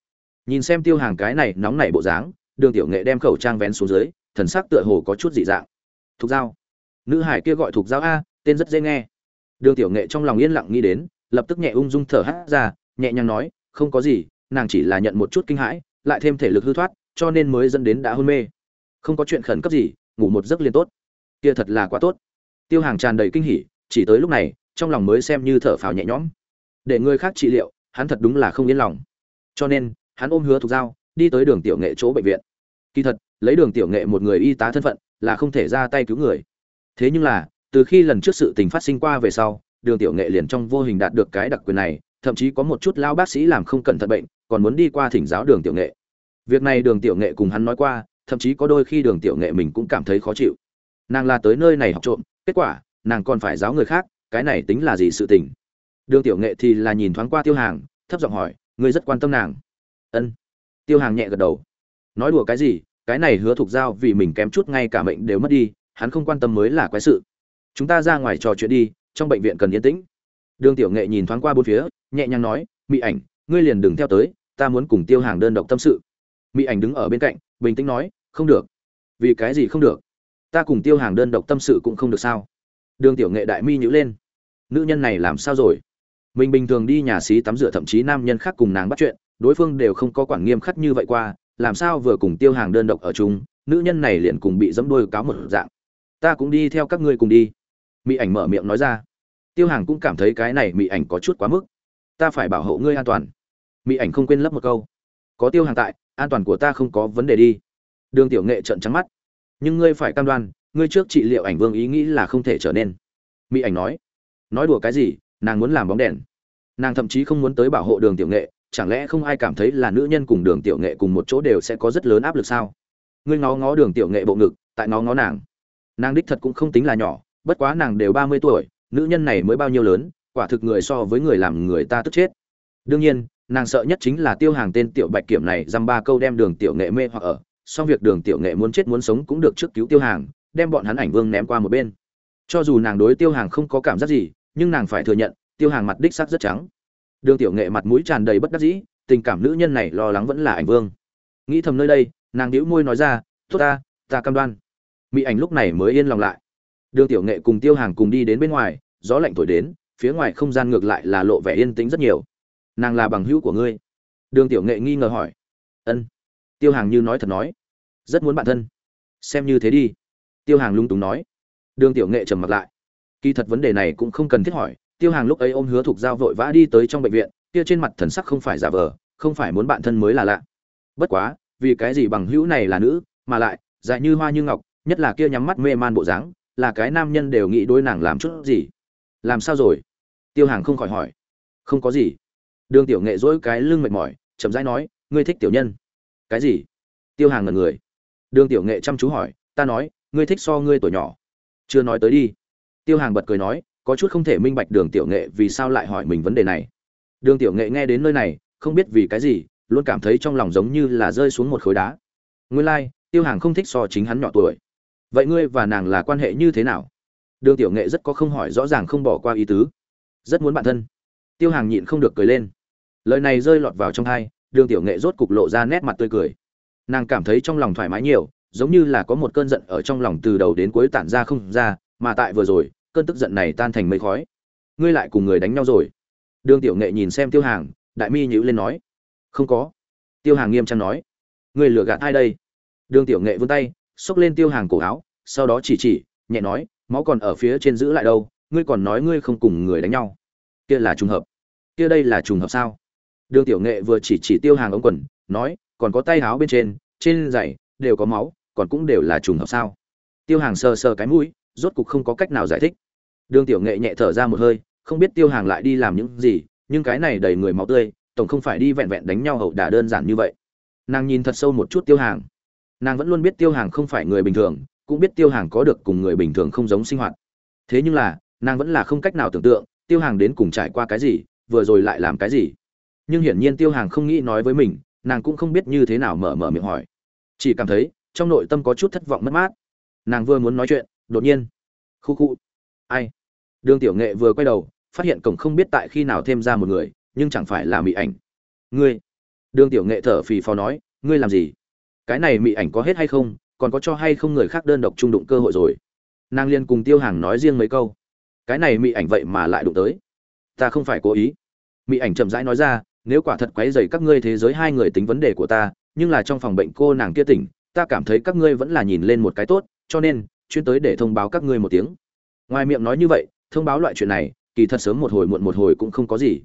Nhìn xem tiêu hàng cái này nóng nảy bộ dáng, đường tiểu nghệ đem khẩu trang vén xuống dưới, thần sắc tựa hồ có chút dị dạng. Thục giao. Nữ hải kia gọi thục giao a, tên rất dễ nghe. Đường tiểu nghệ trong lòng yên lặng nghĩ đến, lập tức nhẹ ung dung thở hắt ra, nhẹ nhàng nói, không có gì, nàng chỉ là nhận một chút kinh hãi lại thêm thể lực hư thoát, cho nên mới dẫn đến đã hôn mê. Không có chuyện khẩn cấp gì, ngủ một giấc liền tốt. Kia thật là quá tốt. Tiêu hàng tràn đầy kinh hỉ, chỉ tới lúc này, trong lòng mới xem như thở phào nhẹ nhõm. Để người khác trị liệu, hắn thật đúng là không yên lòng. Cho nên, hắn ôm hứa thục dao đi tới đường tiểu nghệ chỗ bệnh viện. Kỳ thật, lấy đường tiểu nghệ một người y tá thân phận, là không thể ra tay cứu người. Thế nhưng là, từ khi lần trước sự tình phát sinh qua về sau, đường tiểu nghệ liền trong vô hình đạt được cái đặc quyền này thậm chí có một chút lao bác sĩ làm không cẩn thận bệnh, còn muốn đi qua thỉnh giáo đường tiểu nghệ. Việc này đường tiểu nghệ cùng hắn nói qua, thậm chí có đôi khi đường tiểu nghệ mình cũng cảm thấy khó chịu. Nàng là tới nơi này học trộm, kết quả, nàng còn phải giáo người khác, cái này tính là gì sự tình? Đường tiểu nghệ thì là nhìn thoáng qua tiêu hàng, thấp giọng hỏi, ngươi rất quan tâm nàng. Ân. Tiêu hàng nhẹ gật đầu. Nói đùa cái gì, cái này hứa thục giao vì mình kém chút ngay cả mệnh đều mất đi, hắn không quan tâm mới là quái sự. Chúng ta ra ngoài trò chuyện đi, trong bệnh viện cần yên tĩnh đường tiểu nghệ nhìn thoáng qua bốn phía, nhẹ nhàng nói, Mị ảnh, ngươi liền đừng theo tới, ta muốn cùng tiêu hàng đơn độc tâm sự. Mị ảnh đứng ở bên cạnh, bình tĩnh nói, không được. Vì cái gì không được? Ta cùng tiêu hàng đơn độc tâm sự cũng không được sao? Đường tiểu nghệ đại mi nhíu lên. Nữ nhân này làm sao rồi? Mình bình thường đi nhà xí tắm rửa thậm chí nam nhân khác cùng nàng bắt chuyện, đối phương đều không có quản nghiêm khắc như vậy qua, làm sao vừa cùng tiêu hàng đơn độc ở chung, nữ nhân này liền cùng bị giẫm đuôi cáo một dạng. Ta cũng đi theo các ngươi cùng đi. Mị ảnh mở miệng nói ra tiêu hàng cũng cảm thấy cái này mỹ ảnh có chút quá mức. Ta phải bảo hộ ngươi an toàn. Mỹ ảnh không quên lấp một câu. Có tiêu hàng tại, an toàn của ta không có vấn đề đi. Đường tiểu nghệ trợn trắng mắt. Nhưng ngươi phải cam đoan, ngươi trước trị liệu ảnh vương ý nghĩ là không thể trở nên. Mỹ ảnh nói. Nói đùa cái gì, nàng muốn làm bóng đèn. Nàng thậm chí không muốn tới bảo hộ đường tiểu nghệ, chẳng lẽ không ai cảm thấy là nữ nhân cùng đường tiểu nghệ cùng một chỗ đều sẽ có rất lớn áp lực sao? Ngươi ngó ngó đường tiểu nghệ bộ ngực, tại ngó ngó nàng. Nàng đích thật cũng không tính là nhỏ, bất quá nàng đều ba mươi tuổi nữ nhân này mới bao nhiêu lớn, quả thực người so với người làm người ta tức chết. Đương nhiên, nàng sợ nhất chính là tiêu hàng tên tiểu bạch kiểm này dăm ba câu đem đường tiểu nghệ mê hoặc ở song việc đường tiểu nghệ muốn chết muốn sống cũng được trước cứu tiêu hàng, đem bọn hắn ảnh vương ném qua một bên. Cho dù nàng đối tiêu hàng không có cảm giác gì, nhưng nàng phải thừa nhận, tiêu hàng mặt đích sắc rất trắng. Đường tiểu nghệ mặt mũi tràn đầy bất đắc dĩ, tình cảm nữ nhân này lo lắng vẫn là ảnh vương. Nghĩ thầm nơi đây, nàng đĩu môi nói ra, tốt ta ta cam đoan. Mỹ ảnh lúc này mới yên lòng lại đường tiểu nghệ cùng tiêu hàng cùng đi đến bên ngoài, gió lạnh thổi đến, phía ngoài không gian ngược lại là lộ vẻ yên tĩnh rất nhiều. Nàng là bằng hữu của ngươi. Đường tiểu nghệ nghi ngờ hỏi. Ân. Tiêu hàng như nói thật nói. Rất muốn bạn thân. Xem như thế đi. Tiêu hàng lung túng nói. Đường tiểu nghệ trầm mặt lại. Kỳ thật vấn đề này cũng không cần thiết hỏi. Tiêu hàng lúc ấy ôm hứa thục giao vội vã đi tới trong bệnh viện, kia trên mặt thần sắc không phải giả vờ, không phải muốn bạn thân mới là lạ. Bất quá, vì cái gì bằng hữu này là nữ, mà lại, dài như hoa như ngọc, nhất là kia nhắm mắt mê man bộ dáng là cái nam nhân đều nghĩ đối nàng làm chút gì. Làm sao rồi? Tiêu hàng không khỏi hỏi. Không có gì. Đường tiểu nghệ dỗi cái lưng mệt mỏi chậm rãi nói ngươi thích tiểu nhân. Cái gì? Tiêu hàng ngần người. Đường tiểu nghệ chăm chú hỏi ta nói ngươi thích so ngươi tuổi nhỏ. Chưa nói tới đi. Tiêu hàng bật cười nói có chút không thể minh bạch đường tiểu nghệ vì sao lại hỏi mình vấn đề này. Đường tiểu nghệ nghe đến nơi này không biết vì cái gì luôn cảm thấy trong lòng giống như là rơi xuống một khối đá. Nguyên lai、like, tiêu hàng không thích so chính hắn nhỏ tuổi vậy ngươi và nàng là quan hệ như thế nào? Đường tiểu nghệ rất có không hỏi rõ ràng không bỏ qua ý tứ. Rất muốn bạn thân. Tiêu hàng nhịn không được cười lên. Lời này rơi lọt vào trong hai đường tiểu nghệ rốt cục lộ ra nét mặt tươi cười. Nàng cảm thấy trong lòng thoải mái nhiều, giống như là có một cơn giận ở trong lòng từ đầu đến cuối tản ra không ra, mà tại vừa rồi, cơn tức giận này tan thành mây khói. Ngươi lại cùng người đánh nhau rồi. Đường tiểu nghệ nhìn xem tiêu hàng, đại mi nhữ lên nói. Không có. Tiêu hàng nghiêm trang nói. Ngươi lừa gạt ai đây? Đường tiểu nghệ vươn tay xốc lên tiêu hàng cổ áo, sau đó chỉ chỉ, nhẹ nói, máu còn ở phía trên giữ lại đâu, ngươi còn nói ngươi không cùng người đánh nhau. Kia là trùng hợp. Kia đây là trùng hợp sao? Đường tiểu nghệ vừa chỉ chỉ tiêu hàng ống quần, nói, còn có tay áo bên trên trên giày đều có máu, còn cũng đều là trùng hợp sao? Tiêu hàng sờ sờ cái mũi, rốt cục không có cách nào giải thích. Đường tiểu nghệ nhẹ thở ra một hơi, không biết tiêu hàng lại đi làm những gì, nhưng cái này đầy người máu tươi, tổng không phải đi vẹn vẹn đánh nhau hậu đả đơn giản như vậy. Nàng nhìn thật sâu một chút tiêu hàng nàng vẫn luôn biết tiêu hàng không phải người bình thường, cũng biết tiêu hàng có được cùng người bình thường không giống sinh hoạt. Thế nhưng là, nàng vẫn là không cách nào tưởng tượng, tiêu hàng đến cùng trải qua cái gì, vừa rồi lại làm cái gì. Nhưng hiển nhiên tiêu hàng không nghĩ nói với mình, nàng cũng không biết như thế nào mở mở miệng hỏi. Chỉ cảm thấy, trong nội tâm có chút thất vọng mất mát. Nàng vừa muốn nói chuyện, đột nhiên, khu khu. Ai? Đường tiểu nghệ vừa quay đầu, phát hiện cổng không biết tại khi nào thêm ra một người, nhưng chẳng phải là mỹ ảnh. Ngươi? Đường tiểu nghệ thở phì phò nói, ngươi làm gì? Cái này mỹ ảnh có hết hay không, còn có cho hay không người khác đơn độc trung đụng cơ hội rồi. Nàng liên cùng tiêu hàng nói riêng mấy câu. Cái này mỹ ảnh vậy mà lại đụng tới. Ta không phải cố ý. Mỹ ảnh chậm rãi nói ra, nếu quả thật quấy dày các ngươi thế giới hai người tính vấn đề của ta, nhưng là trong phòng bệnh cô nàng kia tỉnh, ta cảm thấy các ngươi vẫn là nhìn lên một cái tốt, cho nên, chuyên tới để thông báo các ngươi một tiếng. Ngoài miệng nói như vậy, thông báo loại chuyện này, kỳ thật sớm một hồi muộn một hồi cũng không có gì.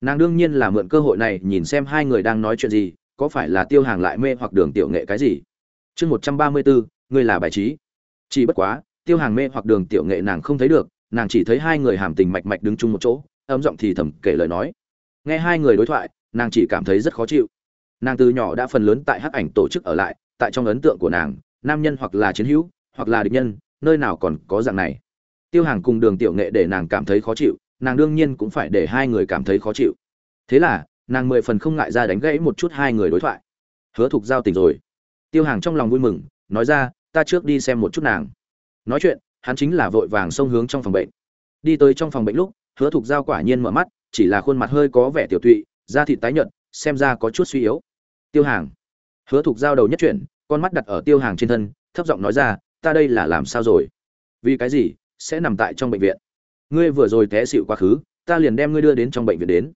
Nàng đương nhiên là mượn cơ hội này nhìn xem hai người đang nói chuyện gì có phải là tiêu hàng lại mê hoặc đường tiểu nghệ cái gì? Chương một trăm ba mươi bốn ngươi là bài trí. Chỉ bất quá, tiêu hàng mê hoặc đường tiểu nghệ nàng không thấy được, nàng chỉ thấy hai người hàm tình mạch mạch đứng chung một chỗ ấm giọng thì thầm kể lời nói. Nghe hai người đối thoại, nàng chỉ cảm thấy rất khó chịu. Nàng từ nhỏ đã phần lớn tại hắc ảnh tổ chức ở lại, tại trong ấn tượng của nàng, nam nhân hoặc là chiến hữu, hoặc là địch nhân, nơi nào còn có dạng này. Tiêu hàng cùng đường tiểu nghệ để nàng cảm thấy khó chịu, nàng đương nhiên cũng phải để hai người cảm thấy khó chịu. Thế là nàng mười phần không ngại ra đánh gãy một chút hai người đối thoại. Hứa thục giao tỉnh rồi. Tiêu hàng trong lòng vui mừng, nói ra, ta trước đi xem một chút nàng. Nói chuyện, hắn chính là vội vàng xông hướng trong phòng bệnh. Đi tới trong phòng bệnh lúc, hứa thục giao quả nhiên mở mắt, chỉ là khuôn mặt hơi có vẻ tiểu tụy, da thịt tái nhợt, xem ra có chút suy yếu. Tiêu hàng. Hứa thục giao đầu nhất chuyển, con mắt đặt ở tiêu hàng trên thân, thấp giọng nói ra, ta đây là làm sao rồi? Vì cái gì? Sẽ nằm tại trong bệnh viện. Ngươi vừa rồi té xịu quá khứ, ta liền đem ngươi đưa đến trong bệnh viện đến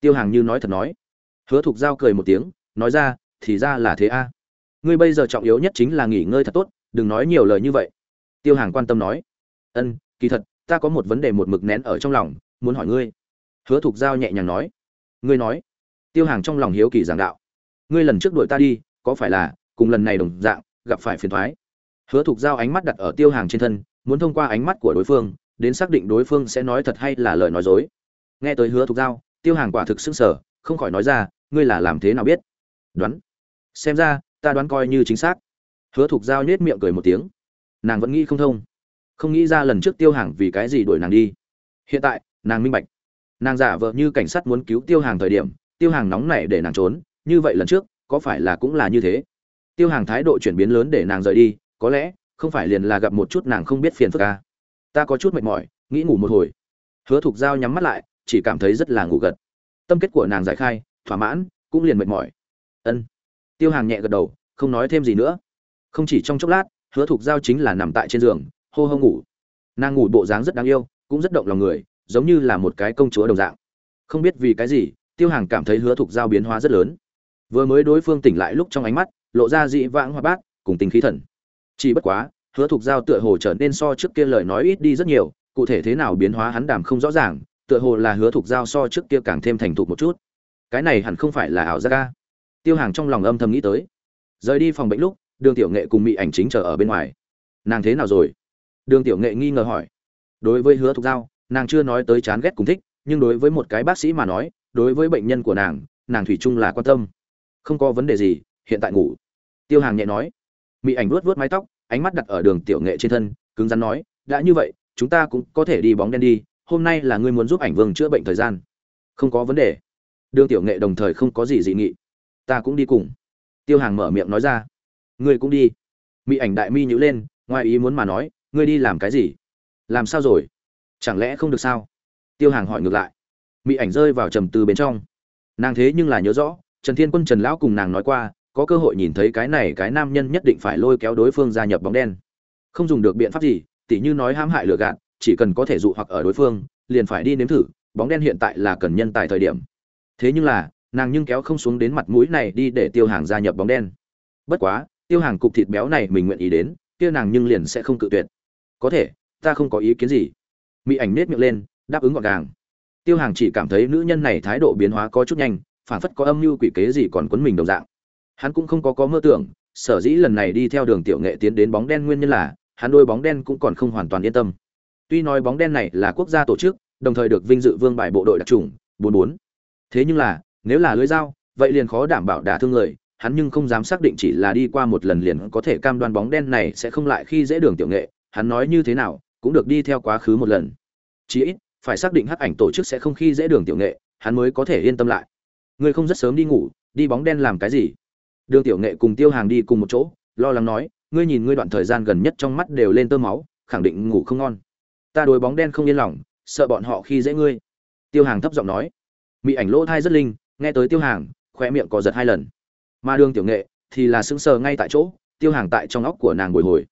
tiêu hàng như nói thật nói. Hứa thục giao cười một tiếng, nói ra, thì ra là thế a. Ngươi bây giờ trọng yếu nhất chính là nghỉ ngơi thật tốt, đừng nói nhiều lời như vậy. Tiêu hàng quan tâm nói. Ân, kỳ thật, ta có một vấn đề một mực nén ở trong lòng, muốn hỏi ngươi. Hứa thục giao nhẹ nhàng nói. Ngươi nói. Tiêu hàng trong lòng hiếu kỳ giảng đạo. Ngươi lần trước đuổi ta đi, có phải là cùng lần này đồng dạng, gặp phải phiền thoái? Hứa thục giao ánh mắt đặt ở tiêu hàng trên thân, muốn thông qua ánh mắt của đối phương, đến xác định đối phương sẽ nói thật hay là lời nói dối. Nghe tới hứa thục giao tiêu hàng quả thực sững sờ, không khỏi nói ra, ngươi là làm thế nào biết? Đoán. Xem ra, ta đoán coi như chính xác. Hứa thục giao nhếch miệng cười một tiếng. Nàng vẫn nghĩ không thông. Không nghĩ ra lần trước tiêu hàng vì cái gì đuổi nàng đi. Hiện tại, nàng minh bạch. Nàng giả vờ như cảnh sát muốn cứu tiêu hàng thời điểm, tiêu hàng nóng nảy để nàng trốn, như vậy lần trước, có phải là cũng là như thế? Tiêu hàng thái độ chuyển biến lớn để nàng rời đi, có lẽ, không phải liền là gặp một chút nàng không biết phiền phức ca à. ta có chút mệt mỏi, nghĩ ngủ một hồi. Hứa thục giao nhắm mắt lại chỉ cảm thấy rất là ngủ gật. Tâm kết của nàng giải khai, thỏa mãn, cũng liền mệt mỏi. Ân. Tiêu hàng nhẹ gật đầu, không nói thêm gì nữa. Không chỉ trong chốc lát, hứa thục giao chính là nằm tại trên giường, hô hô ngủ. Nàng ngủ bộ dáng rất đáng yêu, cũng rất động lòng người, giống như là một cái công chúa đồng dạng. Không biết vì cái gì, tiêu hàng cảm thấy hứa thục giao biến hóa rất lớn. Vừa mới đối phương tỉnh lại lúc trong ánh mắt, lộ ra dị vãng hoa bát, cùng tình khí thần. Chỉ bất quá, hứa thục giao tựa hồ trở nên so trước kia lời nói ít đi rất nhiều, cụ thể thế nào biến hóa hắn đàm không rõ ràng tựa hồ là hứa thục giao so trước kia càng thêm thành thục một chút. Cái này hẳn không phải là ảo giác ca tiêu hàng trong lòng âm thầm nghĩ tới. Rời đi phòng bệnh lúc, đường tiểu nghệ cùng mỹ ảnh chính chờ ở bên ngoài. Nàng thế nào rồi? Đường tiểu nghệ nghi ngờ hỏi. Đối với hứa thục giao, nàng chưa nói tới chán ghét cùng thích, nhưng đối với một cái bác sĩ mà nói, đối với bệnh nhân của nàng nàng thủy chung là quan tâm. Không có vấn đề gì, hiện tại ngủ. Tiêu hàng nhẹ nói. Mỹ ảnh vuốt vuốt mái tóc, ánh mắt đặt ở đường tiểu nghệ trên thân, cứng rắn nói, đã như vậy, chúng ta cũng có thể đi bóng đen đi hôm nay là ngươi muốn giúp ảnh vương chữa bệnh thời gian. Không có vấn đề. Đương tiểu nghệ đồng thời không có gì dị nghị. Ta cũng đi cùng. Tiêu hàng mở miệng nói ra. Ngươi cũng đi. Mỹ ảnh đại mi nhữ lên, ngoài ý muốn mà nói, ngươi đi làm cái gì? Làm sao rồi? Chẳng lẽ không được sao? Tiêu hàng hỏi ngược lại. Mỹ ảnh rơi vào trầm tư bên trong. Nàng thế nhưng là nhớ rõ, trần thiên quân trần lão cùng nàng nói qua, có cơ hội nhìn thấy cái này cái nam nhân nhất định phải lôi kéo đối phương gia nhập bóng đen. Không dùng được biện pháp gì, tỉ như nói hãm hại lừa gạt chỉ cần có thể dụ hoặc ở đối phương, liền phải đi nếm thử, bóng đen hiện tại là cần nhân tài thời điểm. Thế nhưng là, nàng nhưng kéo không xuống đến mặt mũi này đi để tiêu hàng gia nhập bóng đen. Bất quá, tiêu hàng cục thịt béo này mình nguyện ý đến, kia nàng nhưng liền sẽ không cự tuyệt. Có thể, ta không có ý kiến gì. Mỹ ảnh nết miệng lên, đáp ứng gọn gàng. Tiêu hàng chỉ cảm thấy nữ nhân này thái độ biến hóa có chút nhanh phản phất có âm mưu quỷ kế gì còn quấn mình đồng dạng. Hắn cũng không có có mơ tưởng, sở dĩ lần này đi theo đường tiểu nghệ tiến đến bóng đen nguyên nhân là, hắn đôi bóng đen cũng còn không hoàn toàn yên tâm tuy nói bóng đen này là quốc gia tổ chức, đồng thời được vinh dự vương bài bộ đội đặc trùng, bốn bốn. Thế nhưng là, nếu là lưới dao, vậy liền khó đảm bảo đả thương người, hắn nhưng không dám xác định chỉ là đi qua một lần liền có thể cam đoan bóng đen này sẽ không lại khi dễ đường tiểu nghệ, hắn nói như thế nào, cũng được đi theo quá khứ một lần. Chỉ ít, phải xác định hắc ảnh tổ chức sẽ không khi dễ đường tiểu nghệ, hắn mới có thể yên tâm lại. Ngươi không rất sớm đi ngủ, đi bóng đen làm cái gì? Đường tiểu nghệ cùng tiêu hàng đi cùng một chỗ, lo lắng nói, ngươi nhìn ngươi đoạn thời gian gần nhất trong mắt đều lên tơ máu, khẳng định ngủ không ngon ta đối bóng đen không yên lòng, sợ bọn họ khi dễ ngươi. Tiêu hàng thấp giọng nói. Mỹ ảnh lỗ thai rất linh, nghe tới tiêu hàng khoe miệng có giật hai lần. Mà đường tiểu nghệ thì là sững sờ ngay tại chỗ, tiêu hàng tại trong óc của nàng bồi hồi.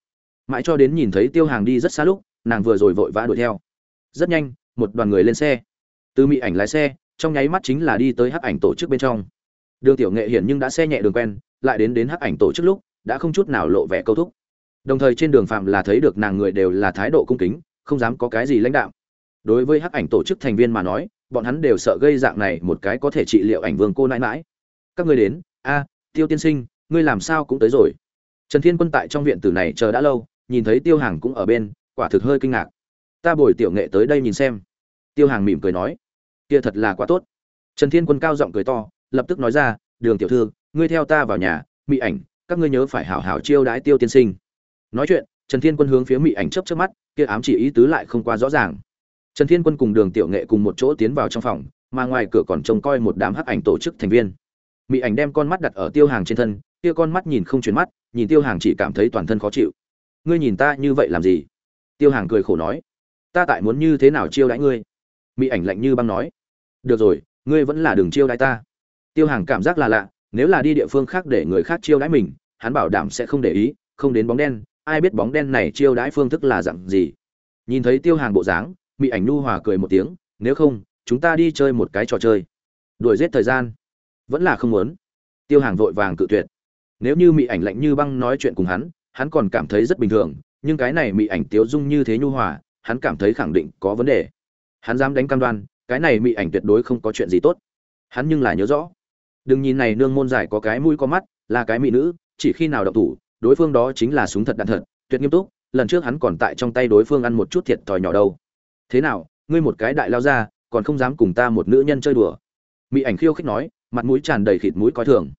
Mãi cho đến nhìn thấy tiêu hàng đi rất xa lúc, nàng vừa rồi vội vã đuổi theo. Rất nhanh, một đoàn người lên xe. Từ mỹ ảnh lái xe, trong nháy mắt chính là đi tới hắc ảnh tổ chức bên trong. Đường tiểu nghệ hiển nhưng đã xe nhẹ đường quen, lại đến đến hắc ảnh tổ chức lúc, đã không chút nào lộ vẻ câu thúc. Đồng thời trên đường phạm là thấy được nàng người đều là thái độ cung kính không dám có cái gì lãnh đạo. Đối với hắc ảnh tổ chức thành viên mà nói, bọn hắn đều sợ gây dạng này một cái có thể trị liệu ảnh vương cô nãi mãi các ngươi đến, a, tiêu tiên sinh, ngươi làm sao cũng tới rồi. Trần thiên quân tại trong viện tử này chờ đã lâu, nhìn thấy tiêu hàng cũng ở bên, quả thực hơi kinh ngạc. Ta bồi tiểu nghệ tới đây nhìn xem. Tiêu hàng mỉm cười nói, kia thật là quá tốt. Trần thiên quân cao giọng cười to, lập tức nói ra, đường tiểu thư, ngươi theo ta vào nhà mỹ ảnh, các ngươi nhớ phải hảo hảo chiêu đãi tiêu tiên sinh. Nói chuyện, trần thiên quân hướng phía mỹ ảnh chấp trước mắt kia ám chỉ ý tứ lại không quá rõ ràng. Trần thiên quân cùng đường tiểu nghệ cùng một chỗ tiến vào trong phòng, mà ngoài cửa còn trông coi một đám hắc ảnh tổ chức thành viên. Mỹ ảnh đem con mắt đặt ở tiêu hàng trên thân, kia con mắt nhìn không chuyển mắt, nhìn tiêu hàng chỉ cảm thấy toàn thân khó chịu. Ngươi nhìn ta như vậy làm gì? Tiêu hàng cười khổ nói. Ta tại muốn như thế nào chiêu đãi ngươi? Mỹ ảnh lạnh như băng nói. Được rồi, ngươi vẫn là đường chiêu đãi ta. Tiêu hàng cảm giác là lạ, nếu là đi địa phương khác để người khác chiêu đãi mình, hắn bảo đảm sẽ không để ý, không đến bóng đen ai biết bóng đen này chiêu đãi phương thức là dặn gì. Nhìn thấy tiêu hàng bộ dáng mỹ ảnh nu hòa cười một tiếng, nếu không, chúng ta đi chơi một cái trò chơi. Đuổi giết thời gian? Vẫn là không muốn. Tiêu hàng vội vàng cự tuyệt. Nếu như mỹ ảnh lạnh như băng nói chuyện cùng hắn hắn còn cảm thấy rất bình thường, nhưng cái này mỹ ảnh tiếu dung như thế nhu hòa, hắn cảm thấy khẳng định có vấn đề. Hắn dám đánh cam đoan, cái này mỹ ảnh tuyệt đối không có chuyện gì tốt. Hắn nhưng là nhớ rõ. Đừng nhìn này nương môn giải có cái mũi có mắt, là cái mỹ nữ, chỉ khi nào động thủ đối phương đó chính là súng thật đạn thật, tuyệt nghiêm túc, lần trước hắn còn tại trong tay đối phương ăn một chút thiệt thòi nhỏ đâu. Thế nào, ngươi một cái đại lao ra, còn không dám cùng ta một nữ nhân chơi đùa? Mỹ ảnh khiêu khích nói, mặt mũi tràn đầy khịt mũi coi thường.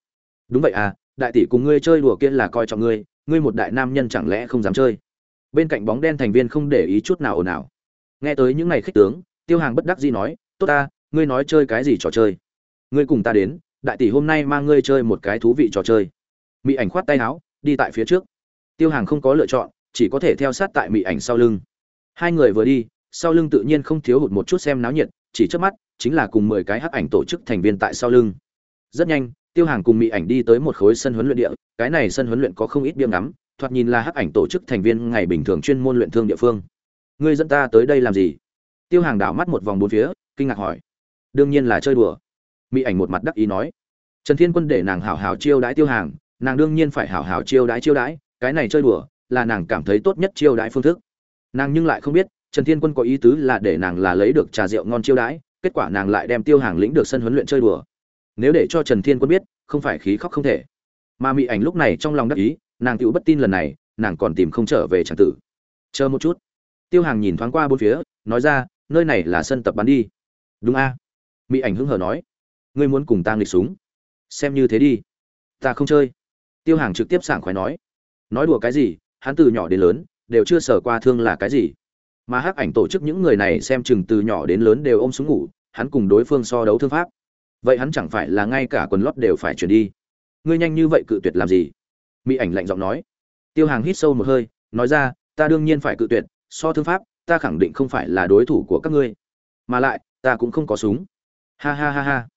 Đúng vậy à đại tỷ cùng ngươi chơi đùa kia là coi trọng ngươi ngươi một đại nam nhân chẳng lẽ không dám chơi? Bên cạnh bóng đen thành viên không để ý chút nào ồn ào. Nghe tới những ngày khích tướng, tiêu hàng bất đắc dĩ nói, tốt ta, ngươi nói chơi cái gì trò chơi? Ngươi cùng ta đến, đại tỷ hôm nay mang ngươi chơi một cái thú vị trò chơi. Mỹ ảnh khoát tay áo đi tại phía trước. Tiêu hàng không có lựa chọn, chỉ có thể theo sát tại mỹ ảnh sau lưng. Hai người vừa đi, sau lưng tự nhiên không thiếu hụt một chút xem náo nhiệt, chỉ trước mắt, chính là cùng mười cái hắc ảnh tổ chức thành viên tại sau lưng. Rất nhanh, tiêu hàng cùng mỹ ảnh đi tới một khối sân huấn luyện địa, cái này sân huấn luyện có không ít biếng ngắm, thoạt nhìn là hắc ảnh tổ chức thành viên ngày bình thường chuyên môn luyện thương địa phương. Ngươi dẫn ta tới đây làm gì? Tiêu hàng đảo mắt một vòng bốn phía, kinh ngạc hỏi. Đương nhiên là chơi đùa. Mỹ ảnh một mặt đắc ý nói. Trần thiên quân để nàng hảo hảo chiêu đãi tiêu hàng nàng đương nhiên phải hảo hảo chiêu đãi chiêu đãi, cái này chơi đùa, là nàng cảm thấy tốt nhất chiêu đãi phương thức. Nàng nhưng lại không biết, trần thiên quân có ý tứ là để nàng là lấy được trà rượu ngon chiêu đãi, kết quả nàng lại đem tiêu hàng lĩnh được sân huấn luyện chơi đùa. Nếu để cho trần thiên quân biết, không phải khí khóc không thể. Mà mị ảnh lúc này trong lòng đắc ý, nàng tựu bất tin lần này, nàng còn tìm không trở về tràng tử. Chờ một chút. Tiêu hàng nhìn thoáng qua bốn phía, nói ra, nơi này là sân tập bắn đi. Đúng a. Mỹ ảnh hứng hờ nói, ngươi muốn cùng ta nghịch súng? Xem như thế đi. Ta không chơi tiêu hàng trực tiếp sảng khoái nói nói đùa cái gì, hắn từ nhỏ đến lớn đều chưa sở qua thương là cái gì. Mà hắc ảnh tổ chức những người này xem chừng từ nhỏ đến lớn đều ôm súng ngủ, hắn cùng đối phương so đấu thương pháp. Vậy hắn chẳng phải là ngay cả quần lót đều phải chuyển đi. Ngươi nhanh như vậy cự tuyệt làm gì? Mỹ ảnh lạnh giọng nói. Tiêu hàng hít sâu một hơi, nói ra, ta đương nhiên phải cự tuyệt, so thương pháp, ta khẳng định không phải là đối thủ của các ngươi. Mà lại, ta cũng không có súng. Ha ha ha ha.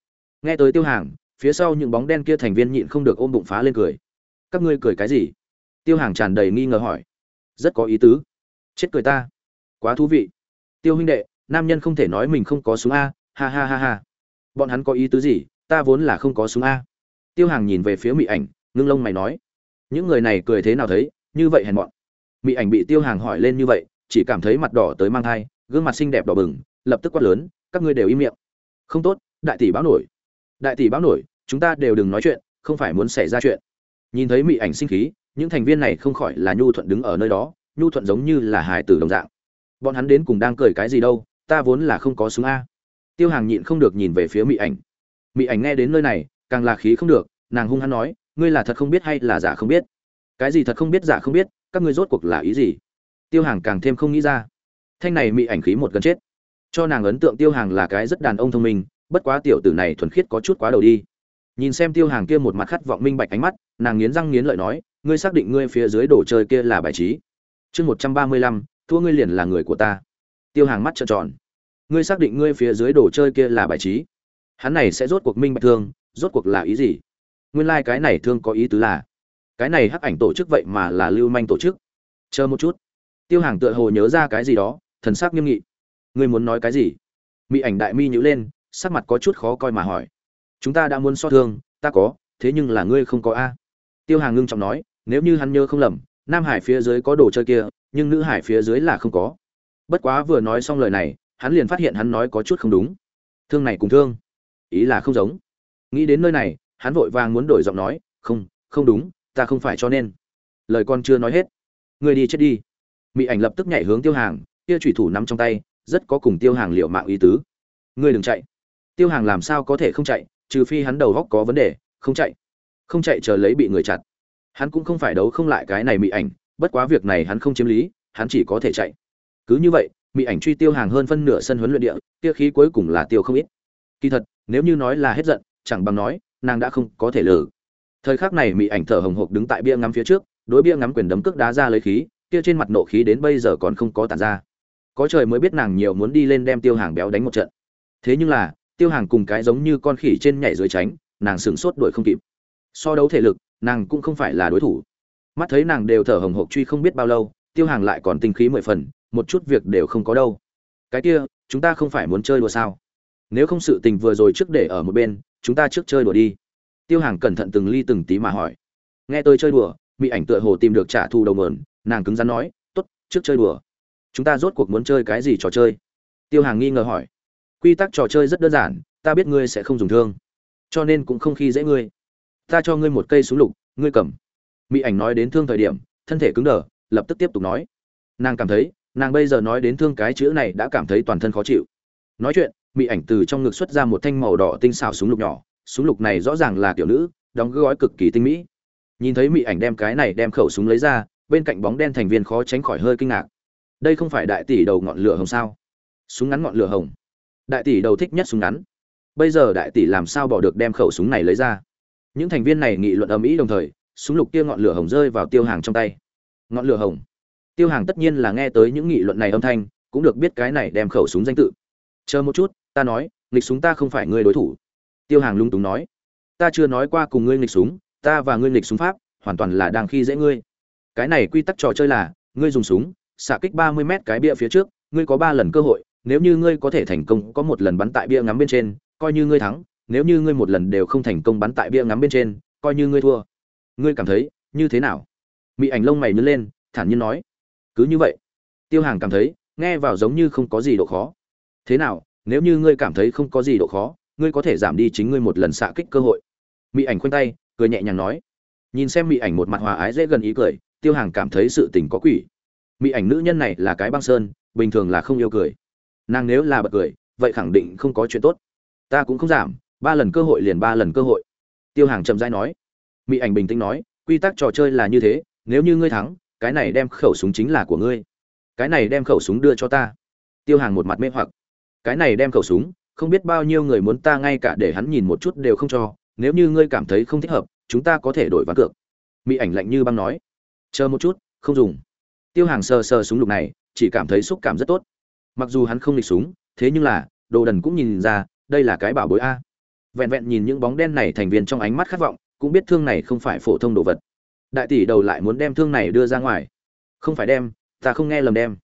Nghe tới tiêu hàng, phía sau những bóng đen kia thành viên nhịn không được ôm bụng phá lên cười các ngươi cười cái gì? Tiêu hàng tràn đầy nghi ngờ hỏi. Rất có ý tứ. Chết cười ta. Quá thú vị. Tiêu huynh đệ, nam nhân không thể nói mình không có súng a, ha ha ha ha. Bọn hắn có ý tứ gì? Ta vốn là không có súng a. Tiêu hàng nhìn về phía mỹ ảnh, ngưng lông mày nói. Những người này cười thế nào thấy? Như vậy hèn mọn. Mỹ ảnh bị tiêu hàng hỏi lên như vậy, chỉ cảm thấy mặt đỏ tới mang thai, gương mặt xinh đẹp đỏ bừng, lập tức quát lớn, các ngươi đều im miệng. Không tốt, đại tỷ báo nổi. Đại tỷ báo nổi, chúng ta đều đừng nói chuyện, không phải muốn xảy ra chuyện nhìn thấy mỹ ảnh sinh khí, những thành viên này không khỏi là nhu thuận đứng ở nơi đó, nhu thuận giống như là hải tử đồng dạng. Bọn hắn đến cùng đang cười cái gì đâu, ta vốn là không có súng a. Tiêu hàng nhịn không được nhìn về phía mỹ ảnh. Mỹ ảnh nghe đến nơi này, càng là khí không được, nàng hung hăng nói, ngươi là thật không biết hay là giả không biết? Cái gì thật không biết, giả không biết, các ngươi rốt cuộc là ý gì? Tiêu hàng càng thêm không nghĩ ra. Thanh này mỹ ảnh khí một gần chết. Cho nàng ấn tượng tiêu hàng là cái rất đàn ông thông minh, bất quá tiểu tử này thuần khiết có chút quá đầu đi. Nhìn xem tiêu hàng kia một mặt khát vọng minh bạch ánh mắt nàng nghiến răng nghiến lợi nói, ngươi xác định ngươi phía dưới đồ chơi kia là bài trí? Chương một trăm ba mươi lăm, thua ngươi liền là người của ta. Tiêu hàng mắt trợn tròn. Ngươi xác định ngươi phía dưới đồ chơi kia là bài trí? Hắn này sẽ rốt cuộc minh bạch thương, rốt cuộc là ý gì? Nguyên lai、like、cái này thương có ý tứ là, cái này hắc ảnh tổ chức vậy mà là lưu manh tổ chức. Chờ một chút. Tiêu hàng tựa hồ nhớ ra cái gì đó, thần sắc nghiêm nghị. Ngươi muốn nói cái gì? Mỹ ảnh đại mi nhữ lên, sắc mặt có chút khó coi mà hỏi. Chúng ta đã muốn so thương, ta có, thế nhưng là ngươi không có a tiêu hàng ngưng trọng nói, nếu như hắn nhớ không lầm, nam hải phía dưới có đồ chơi kia, nhưng nữ hải phía dưới là không có. Bất quá vừa nói xong lời này, hắn liền phát hiện hắn nói có chút không đúng. Thương này cùng thương, ý là không giống. Nghĩ đến nơi này, hắn vội vàng muốn đổi giọng nói, không không đúng, ta không phải cho nên. Lời con chưa nói hết ngươi đi chết đi. Mỹ ảnh lập tức nhảy hướng tiêu hàng, kia thủy thủ nắm trong tay, rất có cùng tiêu hàng liệu mạng ý tứ. Ngươi đừng chạy. Tiêu hàng làm sao có thể không chạy, trừ phi hắn đầu góc có vấn đề, không chạy không chạy chờ lấy bị người chặt. Hắn cũng không phải đấu không lại cái này Mị ảnh, bất quá việc này hắn không chiếm lý, hắn chỉ có thể chạy. Cứ như vậy, Mị ảnh truy tiêu hàng hơn phân nửa sân huấn luyện địa, kia khí cuối cùng là tiêu không ít. Kỳ thật, nếu như nói là hết giận, chẳng bằng nói, nàng đã không có thể lử thời khắc này Mị ảnh thở hồng hộc đứng tại bia ngắm phía trước, đối bia ngắm quyền đấm cước đá ra lấy khí, kia trên mặt nộ khí đến bây giờ còn không có tàn ra. Có trời mới biết nàng nhiều muốn đi lên đem tiêu hàng béo đánh một trận. Thế nhưng là, tiêu hàng cùng cái giống như con khỉ trên nhảy dưới tránh, nàng sửng sốt đuổi không kịp so đấu thể lực, nàng cũng không phải là đối thủ. Mắt thấy nàng đều thở hồng hộc truy không biết bao lâu, tiêu hàng lại còn tinh khí mười phần, một chút việc đều không có đâu. Cái kia, chúng ta không phải muốn chơi đùa sao? Nếu không sự tình vừa rồi trước để ở một bên, chúng ta trước chơi đùa đi. Tiêu hàng cẩn thận từng ly từng tí mà hỏi. Nghe tôi chơi đùa mỹ ảnh tựa hồ tìm được trả thù đầu mờn nàng cứng rắn nói t ố t trước chơi đùa. Chúng ta rốt cuộc muốn chơi cái gì trò chơi? Tiêu hàng nghi ngờ hỏi. Quy tắc trò chơi rất đơn giản, ta biết ngươi sẽ không dùng thương, cho nên cũng không khi dễ ngươi ta cho ngươi một cây súng lục, ngươi cầm. Mỹ ảnh nói đến thương thời điểm, thân thể cứng đờ, lập tức tiếp tục nói. Nàng cảm thấy, nàng bây giờ nói đến thương cái chữ này đã cảm thấy toàn thân khó chịu. Nói chuyện mỹ ảnh từ trong ngực xuất ra một thanh màu đỏ tinh xảo súng lục nhỏ. Súng lục này rõ ràng là kiểu nữ, đóng gói cực kỳ tinh mỹ. Nhìn thấy mỹ ảnh đem cái này đem khẩu súng lấy ra, bên cạnh bóng đen thành viên khó tránh khỏi hơi kinh ngạc. Đây không phải đại tỷ đầu ngọn lửa hồng sao? Súng ngắn ngọn lửa hồng. Đại tỷ đầu thích nhất súng ngắn. Bây giờ đại tỷ làm sao bỏ được đem khẩu súng này lấy ra? Những thành viên này nghị luận ầm ĩ đồng thời, súng lục kia ngọn lửa hồng rơi vào tiêu hàng trong tay. Ngọn lửa hồng. Tiêu hàng tất nhiên là nghe tới những nghị luận này âm thanh, cũng được biết cái này đem khẩu súng danh tự. Chờ một chút, ta nói, nghịch súng ta không phải ngươi đối thủ. Tiêu hàng lung túng nói. Ta chưa nói qua cùng ngươi nghịch súng, ta và ngươi nghịch súng pháp, hoàn toàn là đang khi dễ ngươi. Cái này quy tắc trò chơi là, ngươi dùng súng, xạ kích ba mươi mét cái bia phía trước, ngươi có ba lần cơ hội, nếu như ngươi có thể thành công, có một lần bắn tại bia ngắm bên trên, coi như ngươi thắng nếu như ngươi một lần đều không thành công bắn tại bia ngắm bên trên, coi như ngươi thua. Ngươi cảm thấy, như thế nào? Mỹ ảnh lông mày nhớ lên, thản nhiên nói. Cứ như vậy. Tiêu hàng cảm thấy, nghe vào giống như không có gì độ khó. Thế nào, nếu như ngươi cảm thấy không có gì độ khó, ngươi có thể giảm đi chính ngươi một lần xạ kích cơ hội. Mỹ ảnh khoanh tay, cười nhẹ nhàng nói. Nhìn xem mỹ ảnh một mặt hòa ái dễ gần ý cười, tiêu hàng cảm thấy sự tình có quỷ. Mỹ ảnh nữ nhân này là cái băng sơn, bình thường là không yêu cười. Nàng nếu là bật cười, vậy khẳng định không có chuyện tốt. Ta cũng không giảm ba lần cơ hội liền ba lần cơ hội. Tiêu hàng chậm rãi nói. Mỹ ảnh bình tĩnh nói, quy tắc trò chơi là như thế, nếu như ngươi thắng, cái này đem khẩu súng chính là của ngươi. Cái này đem khẩu súng đưa cho ta. Tiêu hàng một mặt mê hoặc. Cái này đem khẩu súng, không biết bao nhiêu người muốn ta ngay cả để hắn nhìn một chút đều không cho, nếu như ngươi cảm thấy không thích hợp, chúng ta có thể đổi ván cược. Mỹ ảnh lạnh như băng nói. Chờ một chút, không dùng. Tiêu hàng sờ sờ súng lục này, chỉ cảm thấy xúc cảm rất tốt. Mặc dù hắn không lịch súng, thế nhưng là, đồ đần cũng nhìn ra, đây là cái bảo bối a vẹn vẹn nhìn những bóng đen này thành viên trong ánh mắt khát vọng, cũng biết thương này không phải phổ thông đồ vật. Đại tỷ đầu lại muốn đem thương này đưa ra ngoài. Không phải đem, ta không nghe lầm đem.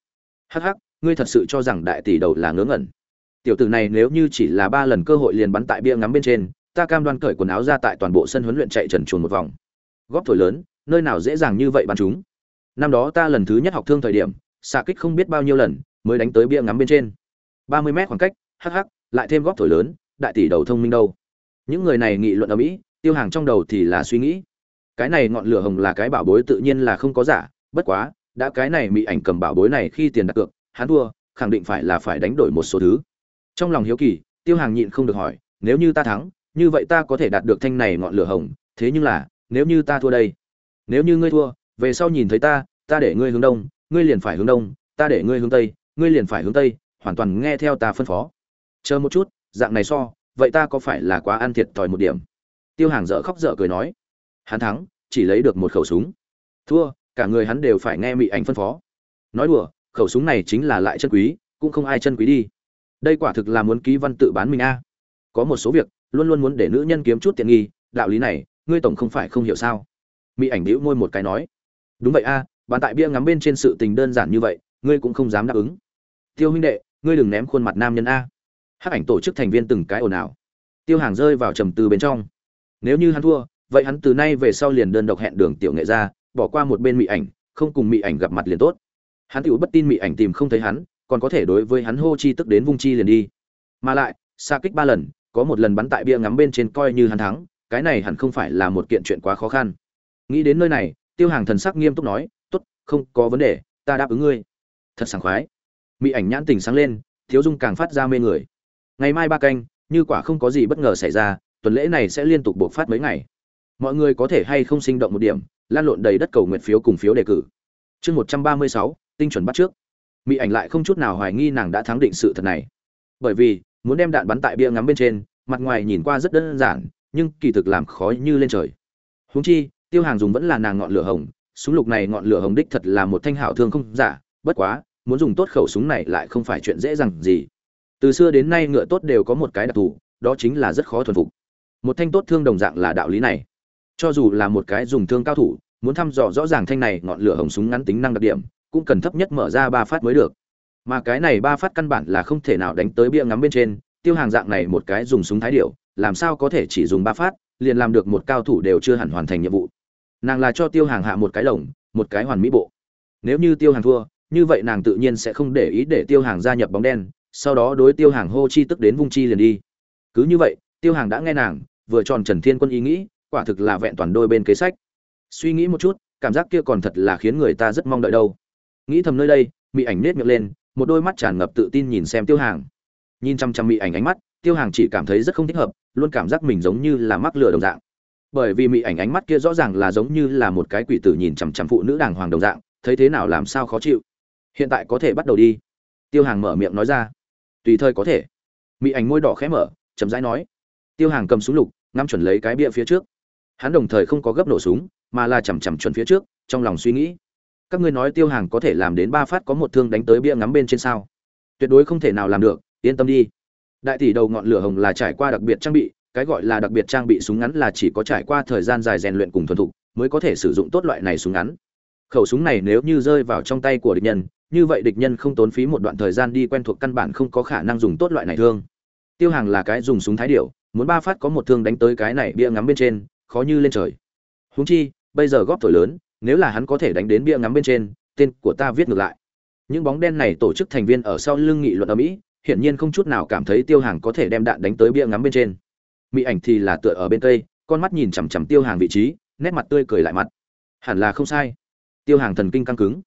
Hắc hắc, ngươi thật sự cho rằng đại tỷ đầu là ngớ ngẩn. Tiểu tử này nếu như chỉ là ba lần cơ hội liền bắn tại bia ngắm bên trên, ta cam đoan cởi quần áo ra tại toàn bộ sân huấn luyện chạy trần chuồn một vòng. Góp thổi lớn, nơi nào dễ dàng như vậy bắn chúng. Năm đó ta lần thứ nhất học thương thời điểm, xạ kích không biết bao nhiêu lần, mới đánh tới bia ngắm bên trên. Ba mươi mét khoảng cách, hắc hắc, lại thêm góp thổi lớn, đại tỷ đầu thông minh đâu những người này nghị luận ở mỹ, tiêu hàng trong đầu thì là suy nghĩ. Cái này ngọn lửa hồng là cái bảo bối tự nhiên là không có giả, bất quá, đã cái này mỹ ảnh cầm bảo bối này khi tiền đặt cược, hắn thua, khẳng định phải là phải đánh đổi một số thứ. Trong lòng hiếu kỳ, tiêu hàng nhịn không được hỏi, nếu như ta thắng, như vậy ta có thể đạt được thanh này ngọn lửa hồng, thế nhưng là, nếu như ta thua đây? Nếu như ngươi thua, về sau nhìn thấy ta ta để ngươi hướng đông, ngươi liền phải hướng đông, ta để ngươi hướng tây, ngươi liền phải hướng tây, hoàn toàn nghe theo ta phân phó. Chờ một chút, dạng này so vậy ta có phải là quá ăn thiệt thòi một điểm? Tiêu hàng dở khóc dở cười nói. Hắn thắng chỉ lấy được một khẩu súng. Thua cả người hắn đều phải nghe mị ảnh phân phó. Nói đùa khẩu súng này chính là lại chân quý cũng không ai chân quý đi. Đây quả thực là muốn ký văn tự bán mình a. Có một số việc luôn luôn muốn để nữ nhân kiếm chút tiện nghi đạo lý này ngươi tổng không phải không hiểu sao? Mỹ ảnh đĩu môi một cái nói. Đúng vậy a à, bạn tại bia ngắm bên trên sự tình đơn giản như vậy ngươi cũng không dám đáp ứng. Tiêu huynh đệ ngươi đừng ném khuôn mặt nam nhân a hắc ảnh tổ chức thành viên từng cái ồn ào. Tiêu hàng rơi vào trầm tư bên trong. Nếu như hắn thua, vậy hắn từ nay về sau liền đơn độc hẹn đường tiểu nghệ ra, bỏ qua một bên mỹ ảnh, không cùng mỹ ảnh gặp mặt liền tốt. Hắn tiểu bất tin mỹ ảnh tìm không thấy hắn, còn có thể đối với hắn hô chi tức đến vung chi liền đi. Mà lại, xa kích ba lần, có một lần bắn tại bia ngắm bên trên coi như hắn thắng, cái này hẳn không phải là một kiện chuyện quá khó khăn. Nghĩ đến nơi này, tiêu hàng thần sắc nghiêm túc nói, tốt, không có vấn đề, ta đáp ứng ngươi. Thật sảng khoái. Mỹ ảnh nhãn tình sáng lên, thiếu dung càng phát ra mê người ngày mai ba canh, như quả không có gì bất ngờ xảy ra, tuần lễ này sẽ liên tục buộc phát mấy ngày. Mọi người có thể hay không sinh động một điểm, lan lộn đầy đất cầu nguyện phiếu cùng phiếu đề cử. Chương một trăm ba mươi sáu, tinh chuẩn bắt trước. Mỹ ảnh lại không chút nào hoài nghi nàng đã thắng định sự thật này. Bởi vì, muốn đem đạn bắn tại bia ngắm bên trên, mặt ngoài nhìn qua rất đơn giản, nhưng kỳ thực làm khó như lên trời. Huống chi, tiêu hàng dùng vẫn là nàng ngọn lửa hồng, súng lục này ngọn lửa hồng đích thật là một thanh hảo thương không giả, bất quá, muốn dùng tốt khẩu súng này lại không phải chuyện dễ dàng gì từ xưa đến nay ngựa tốt đều có một cái đặc thù, đó chính là rất khó thuần phục. Một thanh tốt thương đồng dạng là đạo lý này. Cho dù là một cái dùng thương cao thủ, muốn thăm dò rõ ràng thanh này ngọn lửa hồng súng ngắn tính năng đặc điểm, cũng cần thấp nhất mở ra ba phát mới được. Mà cái này ba phát căn bản là không thể nào đánh tới bia ngắm bên trên, tiêu hàng dạng này một cái dùng súng thái điệu làm sao có thể chỉ dùng ba phát, liền làm được một cao thủ đều chưa hẳn hoàn thành nhiệm vụ. Nàng là cho tiêu hàng hạ một cái lồng, một cái hoàn mỹ bộ. Nếu như tiêu hàng thua, như vậy nàng tự nhiên sẽ không để ý để tiêu hàng gia nhập bóng đen sau đó đối tiêu hàng hô chi tức đến vung chi liền đi. Cứ như vậy, tiêu hàng đã nghe nàng, vừa tròn trần thiên quân ý nghĩ, quả thực là vẹn toàn đôi bên kế sách. Suy nghĩ một chút, cảm giác kia còn thật là khiến người ta rất mong đợi đâu. Nghĩ thầm nơi đây mỹ ảnh nết miệng lên, một đôi mắt tràn ngập tự tin nhìn xem tiêu hàng. Nhìn chăm chăm mỹ ảnh ánh mắt, tiêu hàng chỉ cảm thấy rất không thích hợp, luôn cảm giác mình giống như là mắc lửa đồng dạng. Bởi vì mỹ ảnh ánh mắt kia rõ ràng là giống như là một cái quỷ tử nhìn chằm chằm phụ nữ đàng hoàng đồng dạng, thấy thế nào làm sao khó chịu. Hiện tại có thể bắt đầu đi. Tiêu hàng mở miệng nói ra tùy thời có thể. Mỹ ảnh môi đỏ khẽ mở, chậm rãi nói. Tiêu hàng cầm súng lục, ngắm chuẩn lấy cái bia phía trước. Hắn đồng thời không có gấp nổ súng, mà là chằm chằm chuẩn phía trước, trong lòng suy nghĩ. Các ngươi nói tiêu hàng có thể làm đến ba phát có một thương đánh tới bia ngắm bên trên sao? Tuyệt đối không thể nào làm được, yên tâm đi. Đại tỷ đầu ngọn lửa hồng là trải qua đặc biệt trang bị, cái gọi là đặc biệt trang bị súng ngắn là chỉ có trải qua thời gian dài rèn luyện cùng thuần thục, mới có thể sử dụng tốt loại này súng ngắn. Khẩu súng này nếu như rơi vào trong tay của địch nhân như vậy địch nhân không tốn phí một đoạn thời gian đi quen thuộc căn bản không có khả năng dùng tốt loại này thương. Tiêu hàng là cái dùng súng thái điệu muốn ba phát có một thương đánh tới cái này bia ngắm bên trên khó như lên trời. Húng chi bây giờ góp thổi lớn nếu là hắn có thể đánh đến bia ngắm bên trên tên của ta viết ngược lại. Những bóng đen này tổ chức thành viên ở sau lưng nghị luận ở mỹ hiển nhiên không chút nào cảm thấy tiêu hàng có thể đem đạn đánh tới bia ngắm bên trên. Mỹ ảnh thì là tựa ở bên tây, con mắt nhìn chằm chằm tiêu hàng vị trí nét mặt tươi cười lại mặt. Hẳn là không sai. Tiêu hàng thần kinh căng cứng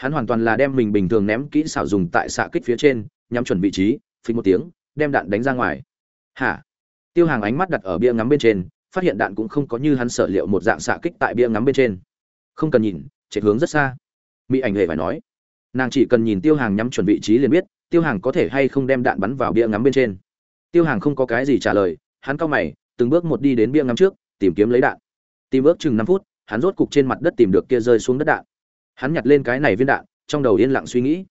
hắn hoàn toàn là đem mình bình thường ném kỹ xảo dùng tại xạ kích phía trên, nhắm chuẩn vị trí phình một tiếng, đem đạn đánh ra ngoài. Hả? Tiêu hàng ánh mắt đặt ở bia ngắm bên trên, phát hiện đạn cũng không có như hắn sở liệu một dạng xạ kích tại bia ngắm bên trên. Không cần nhìn, chạy hướng rất xa. Mỹ ảnh hề phải nói. Nàng chỉ cần nhìn tiêu hàng nhắm chuẩn vị trí liền biết, tiêu hàng có thể hay không đem đạn bắn vào bia ngắm bên trên. Tiêu hàng không có cái gì trả lời, hắn cao mày, từng bước một đi đến bia ngắm trước, tìm kiếm lấy đạn. Tìm ước chừng năm phút, hắn rốt cục trên mặt đất tìm được kia rơi xuống đất đạn hắn nhặt lên cái này viên đạn, trong đầu yên lặng suy nghĩ.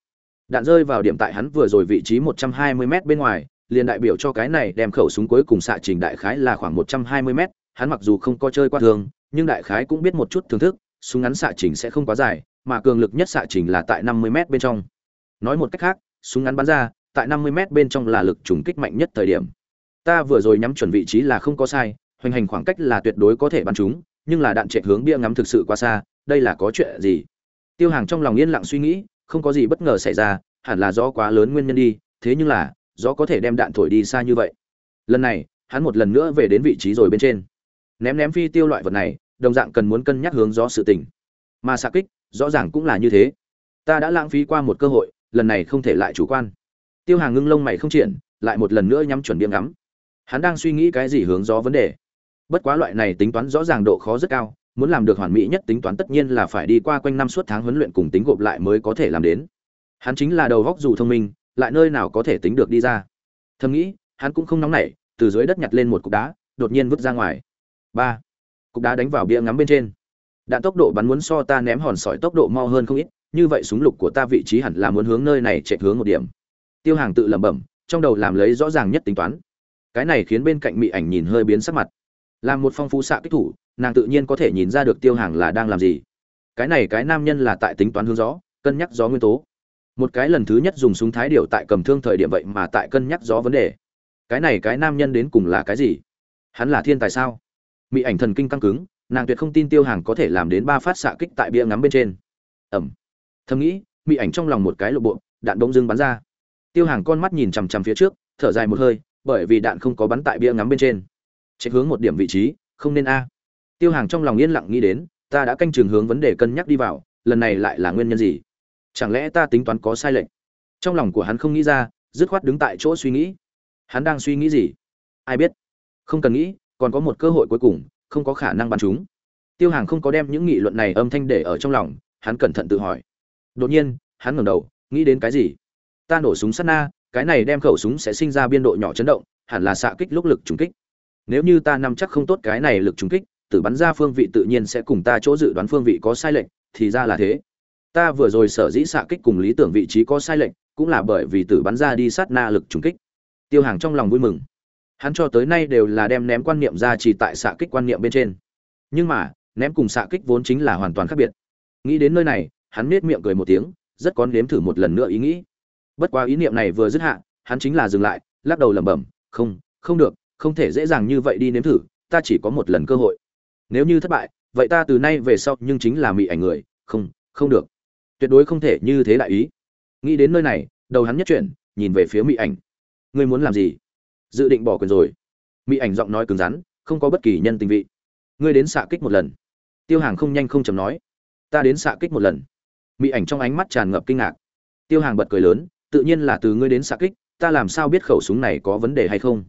Đạn rơi vào điểm tại hắn vừa rồi vị trí 120 m bên ngoài, liền đại biểu cho cái này đem khẩu súng cuối cùng xạ trình đại khái là khoảng 120 m hắn mặc dù không có chơi qua thường, nhưng đại khái cũng biết một chút thưởng thức, súng ngắn xạ trình sẽ không quá dài, mà cường lực nhất xạ trình là tại 50 m bên trong. Nói một cách khác, súng ngắn bắn ra, tại 50 m bên trong là lực trùng kích mạnh nhất thời điểm. Ta vừa rồi nhắm chuẩn vị trí là không có sai, hoành hành khoảng cách là tuyệt đối có thể bắn chúng, nhưng là đạn chạy hướng bia ngắm thực sự quá xa, đây là có chuyện gì? Tiêu hàng trong lòng yên lặng suy nghĩ, không có gì bất ngờ xảy ra, hẳn là do quá lớn nguyên nhân đi, thế nhưng là, gió có thể đem đạn thổi đi xa như vậy. Lần này, hắn một lần nữa về đến vị trí rồi bên trên. Ném ném phi tiêu loại vật này, đồng dạng cần muốn cân nhắc hướng gió sự tình. Mà xạ kích, rõ ràng cũng là như thế. Ta đã lãng phí qua một cơ hội, lần này không thể lại chủ quan. Tiêu hàng ngưng lông mày không triển, lại một lần nữa nhắm chuẩn biếng ngắm. Hắn đang suy nghĩ cái gì hướng gió vấn đề. Bất quá loại này tính toán rõ ràng độ khó rất cao muốn làm được hoàn mỹ nhất tính toán tất nhiên là phải đi qua quanh năm suốt tháng huấn luyện cùng tính gộp lại mới có thể làm đến. Hắn chính là đầu góc dù thông minh, lại nơi nào có thể tính được đi ra. Thầm nghĩ, hắn cũng không nóng nảy, từ dưới đất nhặt lên một cục đá, đột nhiên vứt ra ngoài. Ba. Cục đá đánh vào bia ngắm bên trên. Đạn tốc độ bắn muốn so ta ném hòn sỏi tốc độ mau hơn không ít, như vậy súng lục của ta vị trí hẳn là muốn hướng nơi này chạy hướng một điểm. Tiêu hàng tự lẩm bẩm, trong đầu làm lấy rõ ràng nhất tính toán. Cái này khiến bên cạnh mỹ ảnh nhìn hơi biến sắc mặt. Làm một phong phú xạ kích thủ nàng tự nhiên có thể nhìn ra được tiêu hàng là đang làm gì. Cái này cái nam nhân là tại tính toán hướng gió, cân nhắc gió nguyên tố. Một cái lần thứ nhất dùng súng thái điệu tại cầm thương thời điểm vậy mà tại cân nhắc gió vấn đề. Cái này cái nam nhân đến cùng là cái gì? Hắn là thiên tài sao? Mỹ ảnh thần kinh căng cứng, nàng tuyệt không tin tiêu hàng có thể làm đến ba phát xạ kích tại bia ngắm bên trên. Ẩm. Thầm nghĩ, mỹ ảnh trong lòng một cái lộ bộ đạn bỗng dưng bắn ra. Tiêu hàng con mắt nhìn chằm chằm phía trước, thở dài một hơi, bởi vì đạn không có bắn tại bia ngắm bên trên. Chạy hướng một điểm vị trí, không nên a tiêu hàng trong lòng yên lặng nghĩ đến, ta đã canh trường hướng vấn đề cân nhắc đi vào, lần này lại là nguyên nhân gì? Chẳng lẽ ta tính toán có sai lệch? Trong lòng của hắn không nghĩ ra, dứt khoát đứng tại chỗ suy nghĩ. Hắn đang suy nghĩ gì? Ai biết? Không cần nghĩ, còn có một cơ hội cuối cùng, không có khả năng bắn chúng. Tiêu hàng không có đem những nghị luận này âm thanh để ở trong lòng, hắn cẩn thận tự hỏi. Đột nhiên, hắn ngẩng đầu, nghĩ đến cái gì? Ta nổ súng sát na, cái này đem khẩu súng sẽ sinh ra biên độ nhỏ chấn động, hẳn là xạ kích lúc lực trúng kích. Nếu như ta nắm chắc không tốt cái này lực trúng kích tử bắn ra phương vị tự nhiên sẽ cùng ta chỗ dự đoán phương vị có sai lệch, thì ra là thế. Ta vừa rồi sở dĩ xạ kích cùng lý tưởng vị trí có sai lệch, cũng là bởi vì tử bắn ra đi sát na lực trùng kích. Tiêu hàng trong lòng vui mừng. Hắn cho tới nay đều là đem ném quan niệm ra chỉ tại xạ kích quan niệm bên trên. Nhưng mà, ném cùng xạ kích vốn chính là hoàn toàn khác biệt. Nghĩ đến nơi này, hắn nhếch miệng cười một tiếng, rất có nếm thử một lần nữa ý nghĩ. Bất quá ý niệm này vừa dứt hạ, hắn chính là dừng lại, lắc đầu lẩm bẩm, không không được, không thể dễ dàng như vậy đi nếm thử, ta chỉ có một lần cơ hội nếu như thất bại, vậy ta từ nay về sau nhưng chính là mị ảnh người, không không được. Tuyệt đối không thể như thế đại ý. Nghĩ đến nơi này, đầu hắn nhất chuyển, nhìn về phía mị ảnh. Ngươi muốn làm gì? Dự định bỏ quyền rồi. Mị ảnh giọng nói cứng rắn, không có bất kỳ nhân tình vị. Ngươi đến xạ kích một lần. Tiêu hàng không nhanh không chầm nói. Ta đến xạ kích một lần. Mị ảnh trong ánh mắt tràn ngập kinh ngạc. Tiêu hàng bật cười lớn, tự nhiên là từ ngươi đến xạ kích, ta làm sao biết khẩu súng này có vấn đề hay không?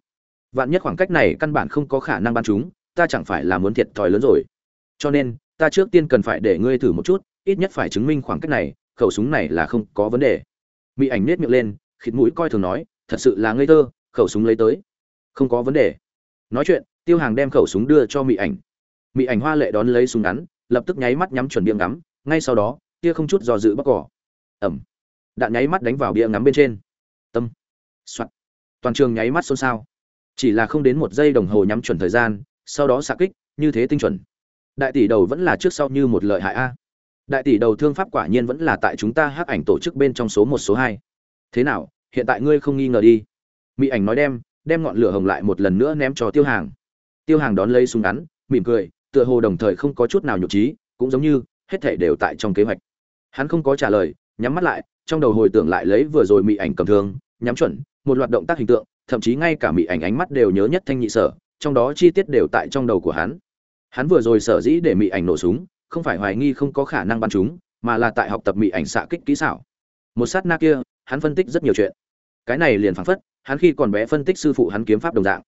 Vạn nhất khoảng cách này căn bản không có khả năng bắn chúng ta chẳng phải là muốn thiệt thòi lớn rồi. Cho nên, ta trước tiên cần phải để ngươi thử một chút, ít nhất phải chứng minh khoảng cách này, khẩu súng này là không có vấn đề. Mỹ ảnh nết miệng lên, khịt mũi coi thường nói, thật sự là ngây thơ, khẩu súng lấy tới. Không có vấn đề. Nói chuyện, tiêu hàng đem khẩu súng đưa cho mỹ ảnh. Mỹ ảnh hoa lệ đón lấy súng ngắn, lập tức nháy mắt nhắm chuẩn bia ngắm, ngay sau đó kia không chút do dự bắc cỏ. Ẩm. Đạn nháy mắt đánh vào bia ngắm bên trên. Tâm. Soạt. Toàn trường nháy mắt xôn xao. Chỉ là không đến một giây đồng hồ nhắm chuẩn thời gian sau đó xạ kích, như thế tinh chuẩn. Đại tỷ đầu vẫn là trước sau như một lợi hại a. Đại tỷ đầu thương pháp quả nhiên vẫn là tại chúng ta hắc ảnh tổ chức bên trong số một, số hai. Thế nào, hiện tại ngươi không nghi ngờ đi. Mỹ ảnh nói đem đem ngọn lửa hồng lại một lần nữa ném cho tiêu hàng. Tiêu hàng đón lấy súng ngắn, mỉm cười, tựa hồ đồng thời không có chút nào nhục trí, cũng giống như, hết thể đều tại trong kế hoạch. Hắn không có trả lời, nhắm mắt lại, trong đầu hồi tưởng lại lấy vừa rồi mỹ ảnh cầm thương, nhắm chuẩn, một loạt động tác hình tượng, thậm chí ngay cả mỹ ảnh ánh mắt đều nhớ nhất thanh nhị sở trong đó chi tiết đều tại trong đầu của hắn. Hắn vừa rồi sở dĩ để mị ảnh nổ súng, không phải hoài nghi không có khả năng bắn chúng, mà là tại học tập mị ảnh xạ kích kỹ xảo. Một sát na kia, hắn phân tích rất nhiều chuyện. Cái này liền phảng phất, hắn khi còn bé phân tích sư phụ hắn kiếm pháp đồng dạng.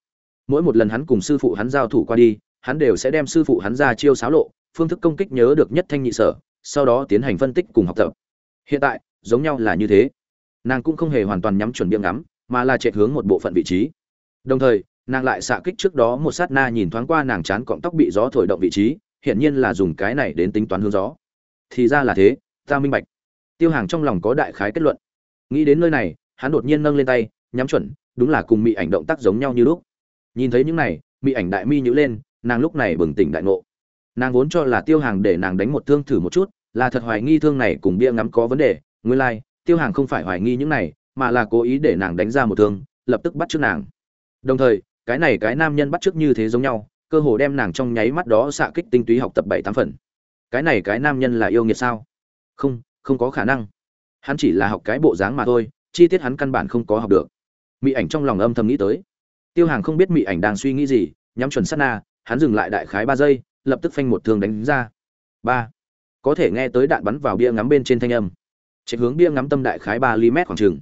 Mỗi một lần hắn cùng sư phụ hắn giao thủ qua đi, hắn đều sẽ đem sư phụ hắn ra chiêu xáo lộ, phương thức công kích nhớ được nhất thanh nhị sở, sau đó tiến hành phân tích cùng học tập. Hiện tại, giống nhau là như thế. Nàng cũng không hề hoàn toàn nhắm chuẩn biếng ngắm, mà là chạy hướng một bộ phận vị trí. Đồng thời nàng lại xạ kích trước đó một sát na nhìn thoáng qua nàng chán cọng tóc bị gió thổi động vị trí hiển nhiên là dùng cái này đến tính toán hướng gió. Thì ra là thế ta minh bạch. Tiêu hàng trong lòng có đại khái kết luận. Nghĩ đến nơi này hắn đột nhiên nâng lên tay nhắm chuẩn đúng là cùng mị ảnh động tác giống nhau như lúc. Nhìn thấy những này mị ảnh đại mi nhữ lên nàng lúc này bừng tỉnh đại ngộ. Nàng vốn cho là tiêu hàng để nàng đánh một thương thử một chút là thật hoài nghi thương này cùng bia ngắm có vấn đề nguyên lai、like, tiêu hàng không phải hoài nghi những này mà là cố ý để nàng đánh ra một thương lập tức bắt trước nàng. Đồng thời cái này cái nam nhân bắt trước như thế giống nhau, cơ hồ đem nàng trong nháy mắt đó xạ kích tinh túy học tập bảy tám phần. Cái này cái nam nhân là yêu nghiệt sao? Không không có khả năng. Hắn chỉ là học cái bộ dáng mà thôi, chi tiết hắn căn bản không có học được. Mỹ ảnh trong lòng âm thầm nghĩ tới. Tiêu hàng không biết mỹ ảnh đang suy nghĩ gì, nhắm chuẩn sát na, hắn dừng lại đại khái ba giây, lập tức phanh một thương đánh ra. Ba. Có thể nghe tới đạn bắn vào bia ngắm bên trên thanh âm. Chạy hướng bia ngắm tâm đại khái ba ly mét khoảng trường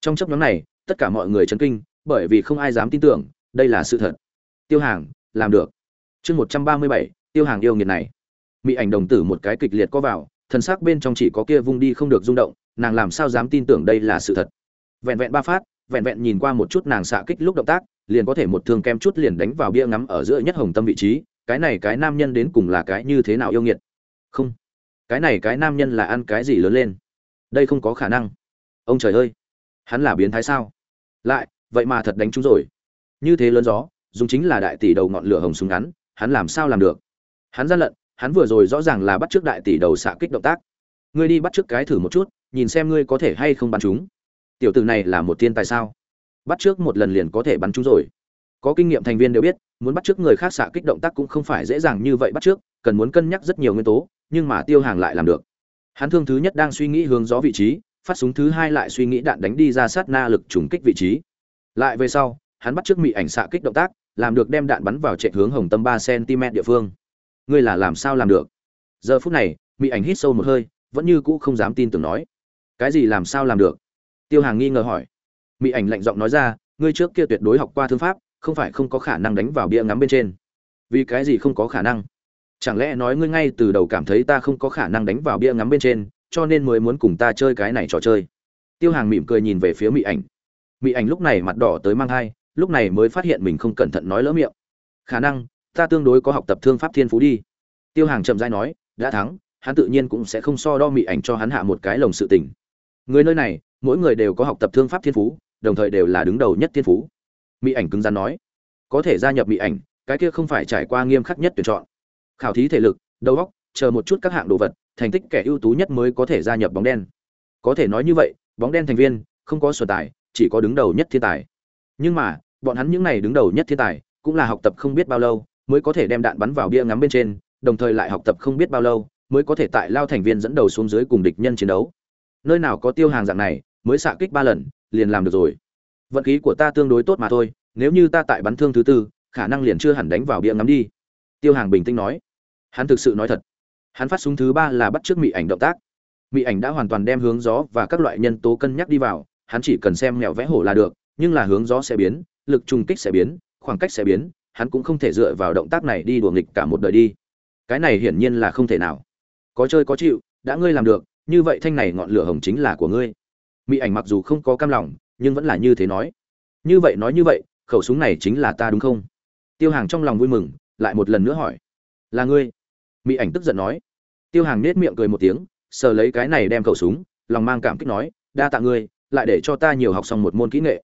trong chấp nhóm này, tất cả mọi người chấn kinh, bởi vì không ai dám tin tưởng đây là sự thật. Tiêu hàng, làm được. Chương một trăm ba mươi bảy, tiêu hàng yêu nghiệt này. Mỹ ảnh đồng tử một cái kịch liệt có vào, thần sắc bên trong chỉ có kia vung đi không được rung động, nàng làm sao dám tin tưởng đây là sự thật. Vẹn vẹn ba phát, vẹn vẹn nhìn qua một chút nàng xạ kích lúc động tác, liền có thể một thương kem chút liền đánh vào bia ngắm ở giữa nhất hồng tâm vị trí, cái này cái nam nhân đến cùng là cái như thế nào yêu nghiệt? Không. Cái này cái nam nhân là ăn cái gì lớn lên? Đây không có khả năng. Ông trời ơi, hắn là biến thái sao? Lại, vậy mà thật đánh trúng rồi như thế lớn gió, dùng chính là đại tỷ đầu ngọn lửa hồng súng ngắn, hắn làm sao làm được? Hắn gian lận, hắn vừa rồi rõ ràng là bắt trước đại tỷ đầu xạ kích động tác. Ngươi đi bắt trước cái thử một chút, nhìn xem ngươi có thể hay không bắn chúng. Tiểu tử này là một thiên tài sao? Bắt trước một lần liền có thể bắn chúng rồi. Có kinh nghiệm thành viên đều biết, muốn bắt trước người khác xạ kích động tác cũng không phải dễ dàng như vậy bắt trước, cần muốn cân nhắc rất nhiều nguyên tố, nhưng mà tiêu hàng lại làm được. Hắn thương thứ nhất đang suy nghĩ hướng gió vị trí, phát súng thứ hai lại suy nghĩ đạn đánh đi ra sát na lực trùng kích vị trí. Lại về sau hắn bắt trước mị ảnh xạ kích động tác, làm được đem đạn bắn vào chạy hướng hồng tâm ba cm địa phương. Ngươi là làm sao làm được? Giờ phút này, mị ảnh hít sâu một hơi, vẫn như cũ không dám tin tưởng nói. Cái gì làm sao làm được? Tiêu hàng nghi ngờ hỏi. Mị ảnh lạnh giọng nói ra, ngươi trước kia tuyệt đối học qua thương pháp, không phải không có khả năng đánh vào bia ngắm bên trên. Vì cái gì không có khả năng? Chẳng lẽ nói ngươi ngay từ đầu cảm thấy ta không có khả năng đánh vào bia ngắm bên trên, cho nên mới muốn cùng ta chơi cái này trò chơi? Tiêu hàng mỉm cười nhìn về phía mị ảnh. Mị ảnh lúc này mặt đỏ tới mang hai lúc này mới phát hiện mình không cẩn thận nói lỡ miệng. Khả năng, ta tương đối có học tập thương pháp thiên phú đi. Tiêu hàng chậm dai nói, đã thắng, hắn tự nhiên cũng sẽ không so đo mỹ ảnh cho hắn hạ một cái lồng sự tình. Người nơi này, mỗi người đều có học tập thương pháp thiên phú, đồng thời đều là đứng đầu nhất thiên phú. Mỹ ảnh cứng rắn nói, có thể gia nhập mỹ ảnh, cái kia không phải trải qua nghiêm khắc nhất tuyển chọn. Khảo thí thể lực, đầu óc, chờ một chút các hạng đồ vật, thành tích kẻ ưu tú nhất mới có thể gia nhập bóng đen. Có thể nói như vậy, bóng đen thành viên, không có sở tài, chỉ có đứng đầu nhất thiên tài. Nhưng mà bọn hắn những này đứng đầu nhất thiên tài, cũng là học tập không biết bao lâu, mới có thể đem đạn bắn vào bia ngắm bên trên, đồng thời lại học tập không biết bao lâu, mới có thể tại lao thành viên dẫn đầu xuống dưới cùng địch nhân chiến đấu. Nơi nào có tiêu hàng dạng này, mới xạ kích ba lần, liền làm được rồi. Vận khí của ta tương đối tốt mà thôi, nếu như ta tại bắn thương thứ tư, khả năng liền chưa hẳn đánh vào bia ngắm đi. Tiêu hàng bình tĩnh nói. Hắn thực sự nói thật. Hắn phát súng thứ ba là bắt trước mị ảnh động tác. Mị ảnh đã hoàn toàn đem hướng gió và các loại nhân tố cân nhắc đi vào, hắn chỉ cần xem mèo vẽ hổ là được, nhưng là hướng gió sẽ biến lực trùng kích sẽ biến, khoảng cách sẽ biến, hắn cũng không thể dựa vào động tác này đi đùa nghịch cả một đời đi. Cái này hiển nhiên là không thể nào. Có chơi có chịu, đã ngươi làm được, như vậy thanh này ngọn lửa hồng chính là của ngươi. Mỹ ảnh mặc dù không có cam lòng, nhưng vẫn là như thế nói. Như vậy nói như vậy, khẩu súng này chính là ta đúng không? Tiêu hàng trong lòng vui mừng, lại một lần nữa hỏi. Là ngươi? Mỹ ảnh tức giận nói. Tiêu hàng nết miệng cười một tiếng, sờ lấy cái này đem khẩu súng, lòng mang cảm kích nói, đa tạ ngươi, lại để cho ta nhiều học xong một môn kỹ nghệ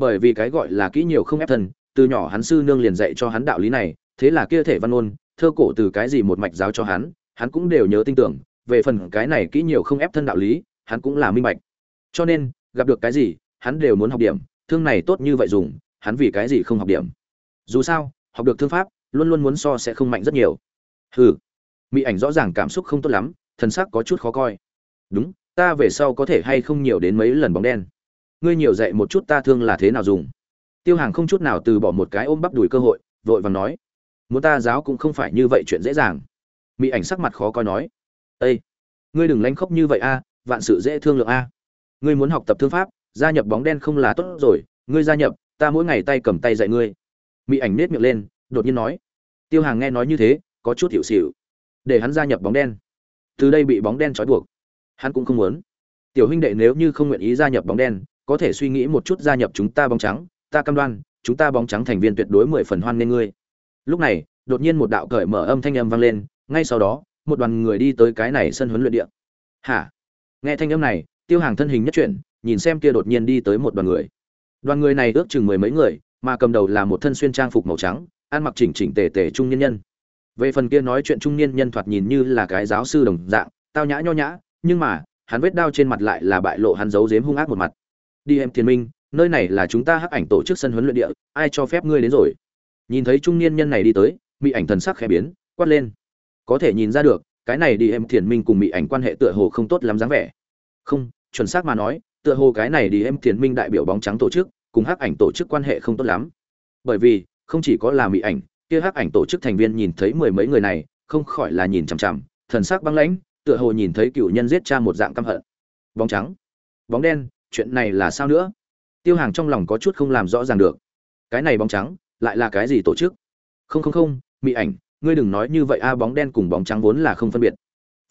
bởi vì cái gọi là kỹ nhiều không ép thân, từ nhỏ hắn sư nương liền dạy cho hắn đạo lý này, thế là kia thể văn ôn thơ cổ từ cái gì một mạch giáo cho hắn hắn cũng đều nhớ tin tưởng, về phần cái này kỹ nhiều không ép thân đạo lý, hắn cũng là minh bạch. Cho nên, gặp được cái gì, hắn đều muốn học điểm, thương này tốt như vậy dùng, hắn vì cái gì không học điểm? Dù sao, học được thương pháp, luôn luôn muốn so sẽ không mạnh rất nhiều. Hừ, mỹ ảnh rõ ràng cảm xúc không tốt lắm, thần sắc có chút khó coi. Đúng, ta về sau có thể hay không nhiều đến mấy lần bóng đen? Ngươi nhiều dạy một chút ta thương là thế nào dùng. Tiêu hàng không chút nào từ bỏ một cái ôm bắp đùi cơ hội vội vàng nói muốn ta giáo cũng không phải như vậy chuyện dễ dàng. Mỹ ảnh sắc mặt khó coi nói ê, ngươi đừng lanh khóc như vậy a vạn sự dễ thương lượng a. Ngươi muốn học tập thương pháp gia nhập bóng đen không là tốt rồi ngươi gia nhập ta mỗi ngày tay cầm tay dạy ngươi. Mỹ ảnh nết miệng lên đột nhiên nói tiêu hàng nghe nói như thế có chút hiểu xịu để hắn gia nhập bóng đen. Từ đây bị bóng đen trói buộc. Hắn cũng không muốn. Tiểu huynh đệ nếu như không nguyện ý gia nhập bóng đen có thể suy nghĩ một chút gia nhập chúng ta bóng trắng, ta cam đoan, chúng ta bóng trắng thành viên tuyệt đối mười phần hoan nghênh ngươi. Lúc này, đột nhiên một đạo cởi mở âm thanh âm vang lên, ngay sau đó, một đoàn người đi tới cái này sân huấn luyện địa. Hả? Nghe thanh âm này, tiêu hàng thân hình nhất chuyển, nhìn xem kia đột nhiên đi tới một đoàn người. Đoàn người này ước chừng mười mấy người, mà cầm đầu là một thân xuyên trang phục màu trắng, ăn mặc chỉnh chỉnh tề tề trung nhân nhân. Về phần kia nói chuyện trung niên nhân thoạt nhìn như là cái giáo sư đồng dạng, tao nhã nho nhã, nhưng mà, hắn vết đao trên mặt lại là bại lộ hắn giấu giếm hung ác một mặt đi em thiên minh, nơi này là chúng ta hắc ảnh tổ chức sân huấn luyện địa, ai cho phép ngươi đến rồi? Nhìn thấy trung niên nhân này đi tới, mỹ ảnh thần sắc khẽ biến, quát lên. Có thể nhìn ra được, cái này đi em thiền minh cùng mỹ ảnh quan hệ tựa hồ không tốt lắm dáng vẻ. Không, chuẩn xác mà nói, tựa hồ cái này đi em thiền minh đại biểu bóng trắng tổ chức, cùng hắc ảnh tổ chức quan hệ không tốt lắm. Bởi vì, không chỉ có là mỹ ảnh, kia hắc ảnh tổ chức thành viên nhìn thấy mười mấy người này, không khỏi là nhìn chằm chằm, thần sắc băng lãnh, tựa hồ nhìn thấy cựu nhân giết cha một dạng căm hận. Bóng trắng. Bóng đen chuyện này là sao nữa? Tiêu hàng trong lòng có chút không làm rõ ràng được. Cái này bóng trắng, lại là cái gì tổ chức? Không không không mỹ ảnh, ngươi đừng nói như vậy a, bóng đen cùng bóng trắng vốn là không phân biệt.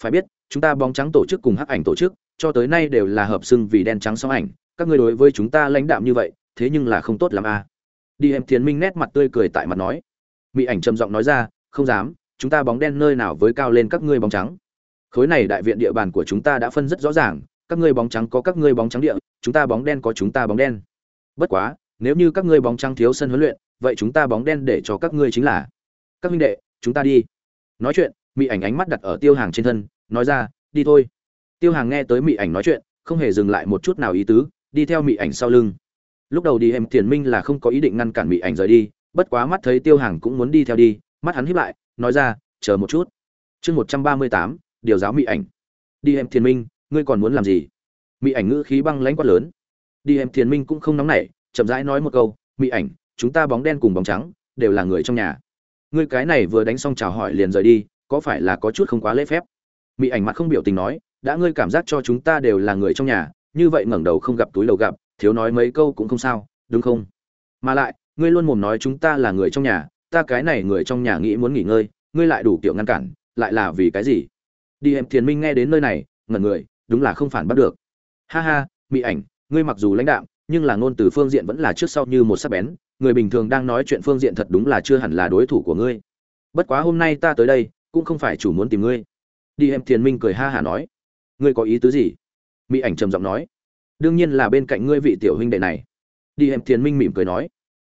Phải biết, chúng ta bóng trắng tổ chức cùng hắc ảnh tổ chức, cho tới nay đều là hợp xưng vì đen trắng song ảnh. Các ngươi đối với chúng ta lãnh đạm như vậy, thế nhưng là không tốt lắm a. Đi em thiền minh nét mặt tươi cười tại mặt nói. Mỹ ảnh trầm giọng nói ra, không dám, chúng ta bóng đen nơi nào với cao lên các ngươi bóng trắng? Khối này đại viện địa bàn của chúng ta đã phân rất rõ ràng các ngươi bóng trắng có các ngươi bóng trắng địa, chúng ta bóng đen có chúng ta bóng đen. Bất quá, nếu như các ngươi bóng trắng thiếu sân huấn luyện, vậy chúng ta bóng đen để cho các ngươi chính là các huynh đệ, chúng ta đi. Nói chuyện, mị ảnh ánh mắt đặt ở tiêu hàng trên thân, nói ra, đi thôi. Tiêu hàng nghe tới mị ảnh nói chuyện, không hề dừng lại một chút nào ý tứ, đi theo mị ảnh sau lưng. Lúc đầu đi em tiền minh là không có ý định ngăn cản mị ảnh rời đi, bất quá mắt thấy tiêu hàng cũng muốn đi theo đi, mắt hắn híp lại, nói ra, chờ một chút. Chương một trăm ba mươi tám, điều giáo mị ảnh. Đi em thiên minh ngươi còn muốn làm gì? Mỹ ảnh ngữ khí băng lãnh quát lớn. Đi em thiền minh cũng không nóng nảy, chậm rãi nói một câu mỹ ảnh, chúng ta bóng đen cùng bóng trắng đều là người trong nhà. Ngươi cái này vừa đánh xong chào hỏi liền rời đi, có phải là có chút không quá lễ phép? Mỹ ảnh mặt không biểu tình nói, đã ngươi cảm giác cho chúng ta đều là người trong nhà, như vậy ngẩng đầu không gặp túi đầu gặp, thiếu nói mấy câu cũng không sao, đúng không? Mà lại, ngươi luôn mồm nói chúng ta là người trong nhà, ta cái này người trong nhà nghĩ muốn nghỉ ngơi, ngươi lại đủ kiểu ngăn cản, lại là vì cái gì? Đi em thiền minh nghe đến nơi này, ngẩn người đúng là không phản bắt được. Ha ha mỹ ảnh, ngươi mặc dù lãnh đạo nhưng là ngôn từ phương diện vẫn là trước sau như một sắc bén, người bình thường đang nói chuyện phương diện thật đúng là chưa hẳn là đối thủ của ngươi. Bất quá hôm nay ta tới đây, cũng không phải chủ muốn tìm ngươi. Đi em thiền minh cười ha hả nói. Ngươi có ý tứ gì? Mỹ ảnh trầm giọng nói. Đương nhiên là bên cạnh ngươi vị tiểu huynh đệ này. Đi em thiền minh mỉm cười nói.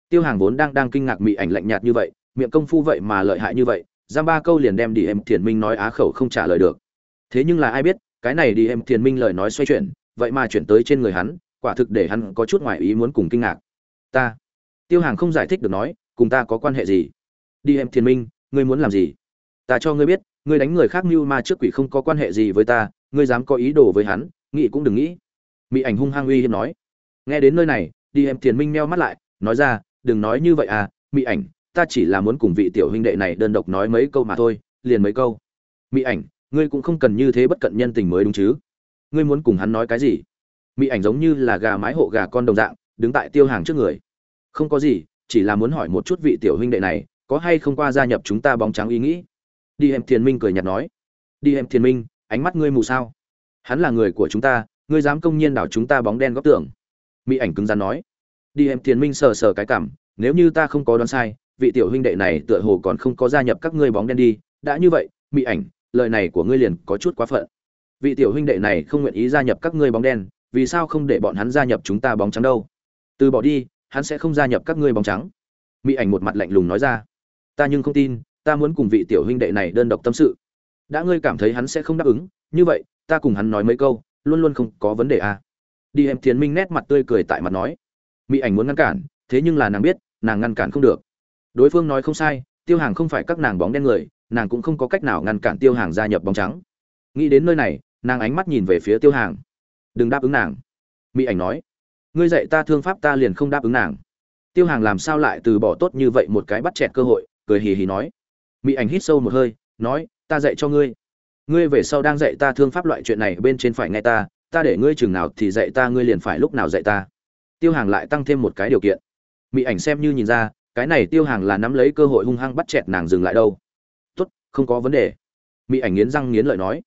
Tiêu hàng vốn đang đang kinh ngạc mỹ ảnh lạnh nhạt như vậy, miệng công phu vậy mà lợi hại như vậy, giam ba câu liền đem đi em thiền minh nói á khẩu không trả lời được. Thế nhưng là ai biết cái này đi em thiền minh lời nói xoay chuyển, vậy mà chuyển tới trên người hắn, quả thực để hắn có chút ngoài ý muốn cùng kinh ngạc. Ta, tiêu hàng không giải thích được nói, cùng ta có quan hệ gì? Đi em thiền minh, ngươi muốn làm gì? Ta cho ngươi biết, ngươi đánh người khác mưu ma trước quỷ không có quan hệ gì với ta, ngươi dám có ý đồ với hắn, nghĩ cũng đừng nghĩ. Mỹ ảnh hung hăng uy hiếp nói. Nghe đến nơi này, đi em thiền minh meo mắt lại, nói ra, đừng nói như vậy à mỹ ảnh, ta chỉ là muốn cùng vị tiểu huynh đệ này đơn độc nói mấy câu mà thôi, liền mấy câu. Mỹ ảnh ngươi cũng không cần như thế bất cận nhân tình mới đúng chứ. Ngươi muốn cùng hắn nói cái gì? Mỹ ảnh giống như là gà mái hộ gà con đồng dạng, đứng tại tiêu hàng trước người. Không có gì, chỉ là muốn hỏi một chút vị tiểu huynh đệ này, có hay không qua gia nhập chúng ta bóng trắng ý nghĩ? Đi em thiền minh cười nhạt nói. Đi em thiền minh, ánh mắt ngươi mù sao? Hắn là người của chúng ta, ngươi dám công nhiên đảo chúng ta bóng đen góc tưởng mỹ ảnh cứng rắn nói. Đi em thiền minh sờ sờ cái cảm, nếu như ta không có đoán sai, vị tiểu huynh đệ này tựa hồ còn không có gia nhập các ngươi bóng đen đi, đã như vậy mỹ ảnh lời này của ngươi liền có chút quá phận. Vị tiểu huynh đệ này không nguyện ý gia nhập các ngươi bóng đen, vì sao không để bọn hắn gia nhập chúng ta bóng trắng đâu? Từ bỏ đi, hắn sẽ không gia nhập các ngươi bóng trắng. Mỹ ảnh một mặt lạnh lùng nói ra. Ta nhưng không tin, ta muốn cùng vị tiểu huynh đệ này đơn độc tâm sự. Đã ngươi cảm thấy hắn sẽ không đáp ứng, như vậy, ta cùng hắn nói mấy câu, luôn luôn không có vấn đề à. đi em thiến minh nét mặt tươi cười tại mặt nói. Mỹ ảnh muốn ngăn cản, thế nhưng là nàng biết, nàng ngăn cản không được. Đối phương nói không sai, tiêu hàng không phải các nàng bóng đen người nàng cũng không có cách nào ngăn cản tiêu hàng gia nhập bóng trắng. Nghĩ đến nơi này, nàng ánh mắt nhìn về phía tiêu hàng. Đừng đáp ứng nàng. Mỹ ảnh nói. Ngươi dạy ta thương pháp ta liền không đáp ứng nàng. Tiêu hàng làm sao lại từ bỏ tốt như vậy một cái bắt chẹt cơ hội, cười hì hì nói. Mỹ ảnh hít sâu một hơi, nói, ta dạy cho ngươi. Ngươi về sau đang dạy ta thương pháp loại chuyện này bên trên phải nghe ta ta để ngươi chừng nào thì dạy ta ngươi liền phải lúc nào dạy ta. Tiêu hàng lại tăng thêm một cái điều kiện. Mỹ ảnh xem như nhìn ra, cái này tiêu hàng là nắm lấy cơ hội hung hăng bắt chẹt nàng dừng lại đâu không có vấn đề. Mỹ ảnh nghiến răng nghiến lợi nói.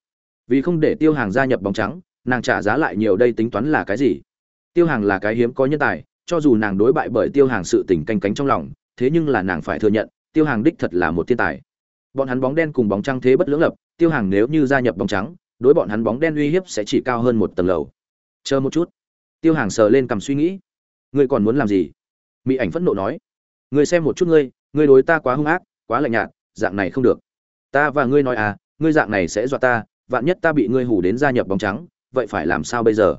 Vì không để tiêu hàng gia nhập bóng trắng, nàng trả giá lại nhiều đây tính toán là cái gì? Tiêu hàng là cái hiếm có nhân tài, cho dù nàng đối bại bởi tiêu hàng sự tình canh cánh trong lòng, thế nhưng là nàng phải thừa nhận, tiêu hàng đích thật là một thiên tài. Bọn hắn bóng đen cùng bóng trắng thế bất lưỡng lập, tiêu hàng nếu như gia nhập bóng trắng, đối bọn hắn bóng đen uy hiếp sẽ chỉ cao hơn một tầng lầu. Chờ một chút. Tiêu hàng sờ lên cầm suy nghĩ. Ngươi còn muốn làm gì? Mỹ ảnh phẫn nộ nói. Ngươi xem một chút ngươi ngươi đối ta quá hung ác, quá lạnh nhạt, dạng này không được ta và ngươi nói à ngươi dạng này sẽ dọa ta, vạn nhất ta bị ngươi hủ đến gia nhập bóng trắng, vậy phải làm sao bây giờ?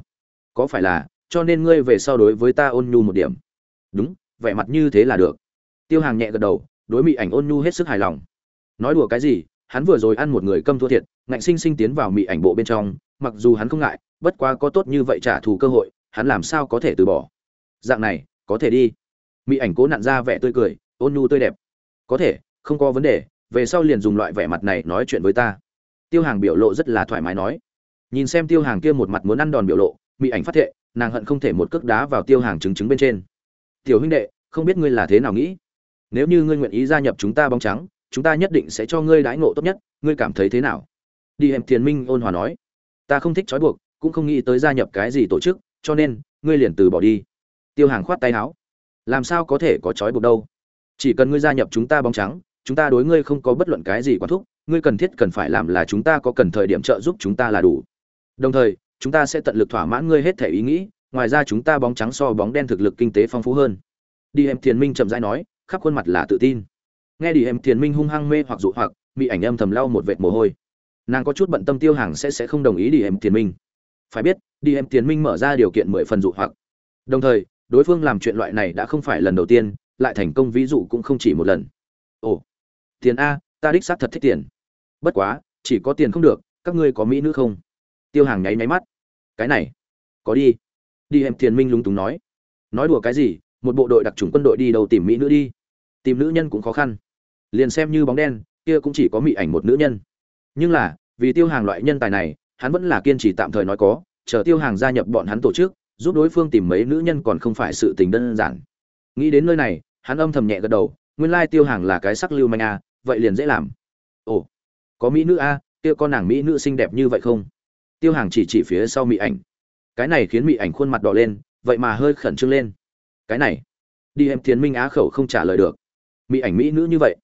Có phải là, cho nên ngươi về sau đối với ta ôn nhu một điểm? Đúng, vẻ mặt như thế là được. Tiêu hàng nhẹ gật đầu, đối mỹ ảnh ôn nhu hết sức hài lòng. Nói đùa cái gì, hắn vừa rồi ăn một người câm thua thiệt, ngạnh sinh sinh tiến vào mỹ ảnh bộ bên trong, mặc dù hắn không ngại, bất quá có tốt như vậy trả thù cơ hội, hắn làm sao có thể từ bỏ? Dạng này, có thể đi. Mỹ ảnh cố nặn ra vẻ tươi cười, ôn nhu tươi đẹp. Có thể, không có vấn đề về sau liền dùng loại vẻ mặt này nói chuyện với ta. Tiêu hàng biểu lộ rất là thoải mái nói. Nhìn xem tiêu hàng kia một mặt muốn ăn đòn biểu lộ mỹ ảnh phát thệ, nàng hận không thể một cước đá vào tiêu hàng chứng chứng bên trên. Tiểu huynh đệ, không biết ngươi là thế nào nghĩ? Nếu như ngươi nguyện ý gia nhập chúng ta bóng trắng, chúng ta nhất định sẽ cho ngươi đãi ngộ tốt nhất, ngươi cảm thấy thế nào? Đi em thiền minh ôn hòa nói. Ta không thích trói buộc, cũng không nghĩ tới gia nhập cái gì tổ chức, cho nên, ngươi liền từ bỏ đi. Tiêu hàng khoát tay áo. Làm sao có thể có trói buộc đâu? Chỉ cần ngươi gia nhập chúng ta bóng trắng chúng ta đối ngươi không có bất luận cái gì quan thúc, ngươi cần thiết cần phải làm là chúng ta có cần thời điểm trợ giúp chúng ta là đủ. Đồng thời, chúng ta sẽ tận lực thỏa mãn ngươi hết thể ý nghĩ, ngoài ra chúng ta bóng trắng so bóng đen thực lực kinh tế phong phú hơn. Đi em thiền minh chậm rãi nói, khắp khuôn mặt là tự tin. Nghe đi em thiền minh hung hăng mê hoặc dụ hoặc bị ảnh âm thầm lau một vệt mồ hôi. Nàng có chút bận tâm tiêu hàng sẽ sẽ không đồng ý đi em thiền minh. Phải biết, đi em thiền minh mở ra điều kiện mười phần dụ hoặc. Đồng thời, đối phương làm chuyện loại này đã không phải lần đầu tiên, lại thành công ví dụ cũng không chỉ một lần. Ồ tiền a, ta đích xác thật thích tiền. Bất quá, chỉ có tiền không được, các ngươi có mỹ nữ không? Tiêu hàng nháy nháy mắt. Cái này, có đi. Đi em tiền minh lúng túng nói. Nói đùa cái gì, một bộ đội đặc trùng quân đội đi đâu tìm mỹ nữ đi. Tìm nữ nhân cũng khó khăn. Liền xem như bóng đen, kia cũng chỉ có mỹ ảnh một nữ nhân. Nhưng là, vì tiêu hàng loại nhân tài này, hắn vẫn là kiên trì tạm thời nói có, chờ tiêu hàng gia nhập bọn hắn tổ chức, giúp đối phương tìm mấy nữ nhân còn không phải sự tình đơn giản. Nghĩ đến nơi này, hắn âm thầm nhẹ gật đầu, nguyên lai tiêu hàng là cái sắc lưu manh a vậy liền dễ làm. Ồ, có mỹ nữ a, kia con nàng mỹ nữ xinh đẹp như vậy không? Tiêu hàng chỉ chỉ phía sau mỹ ảnh. Cái này khiến mỹ ảnh khuôn mặt đỏ lên, vậy mà hơi khẩn trương lên. Cái này, đi em tiến minh á khẩu không trả lời được. Mỹ ảnh mỹ nữ như vậy,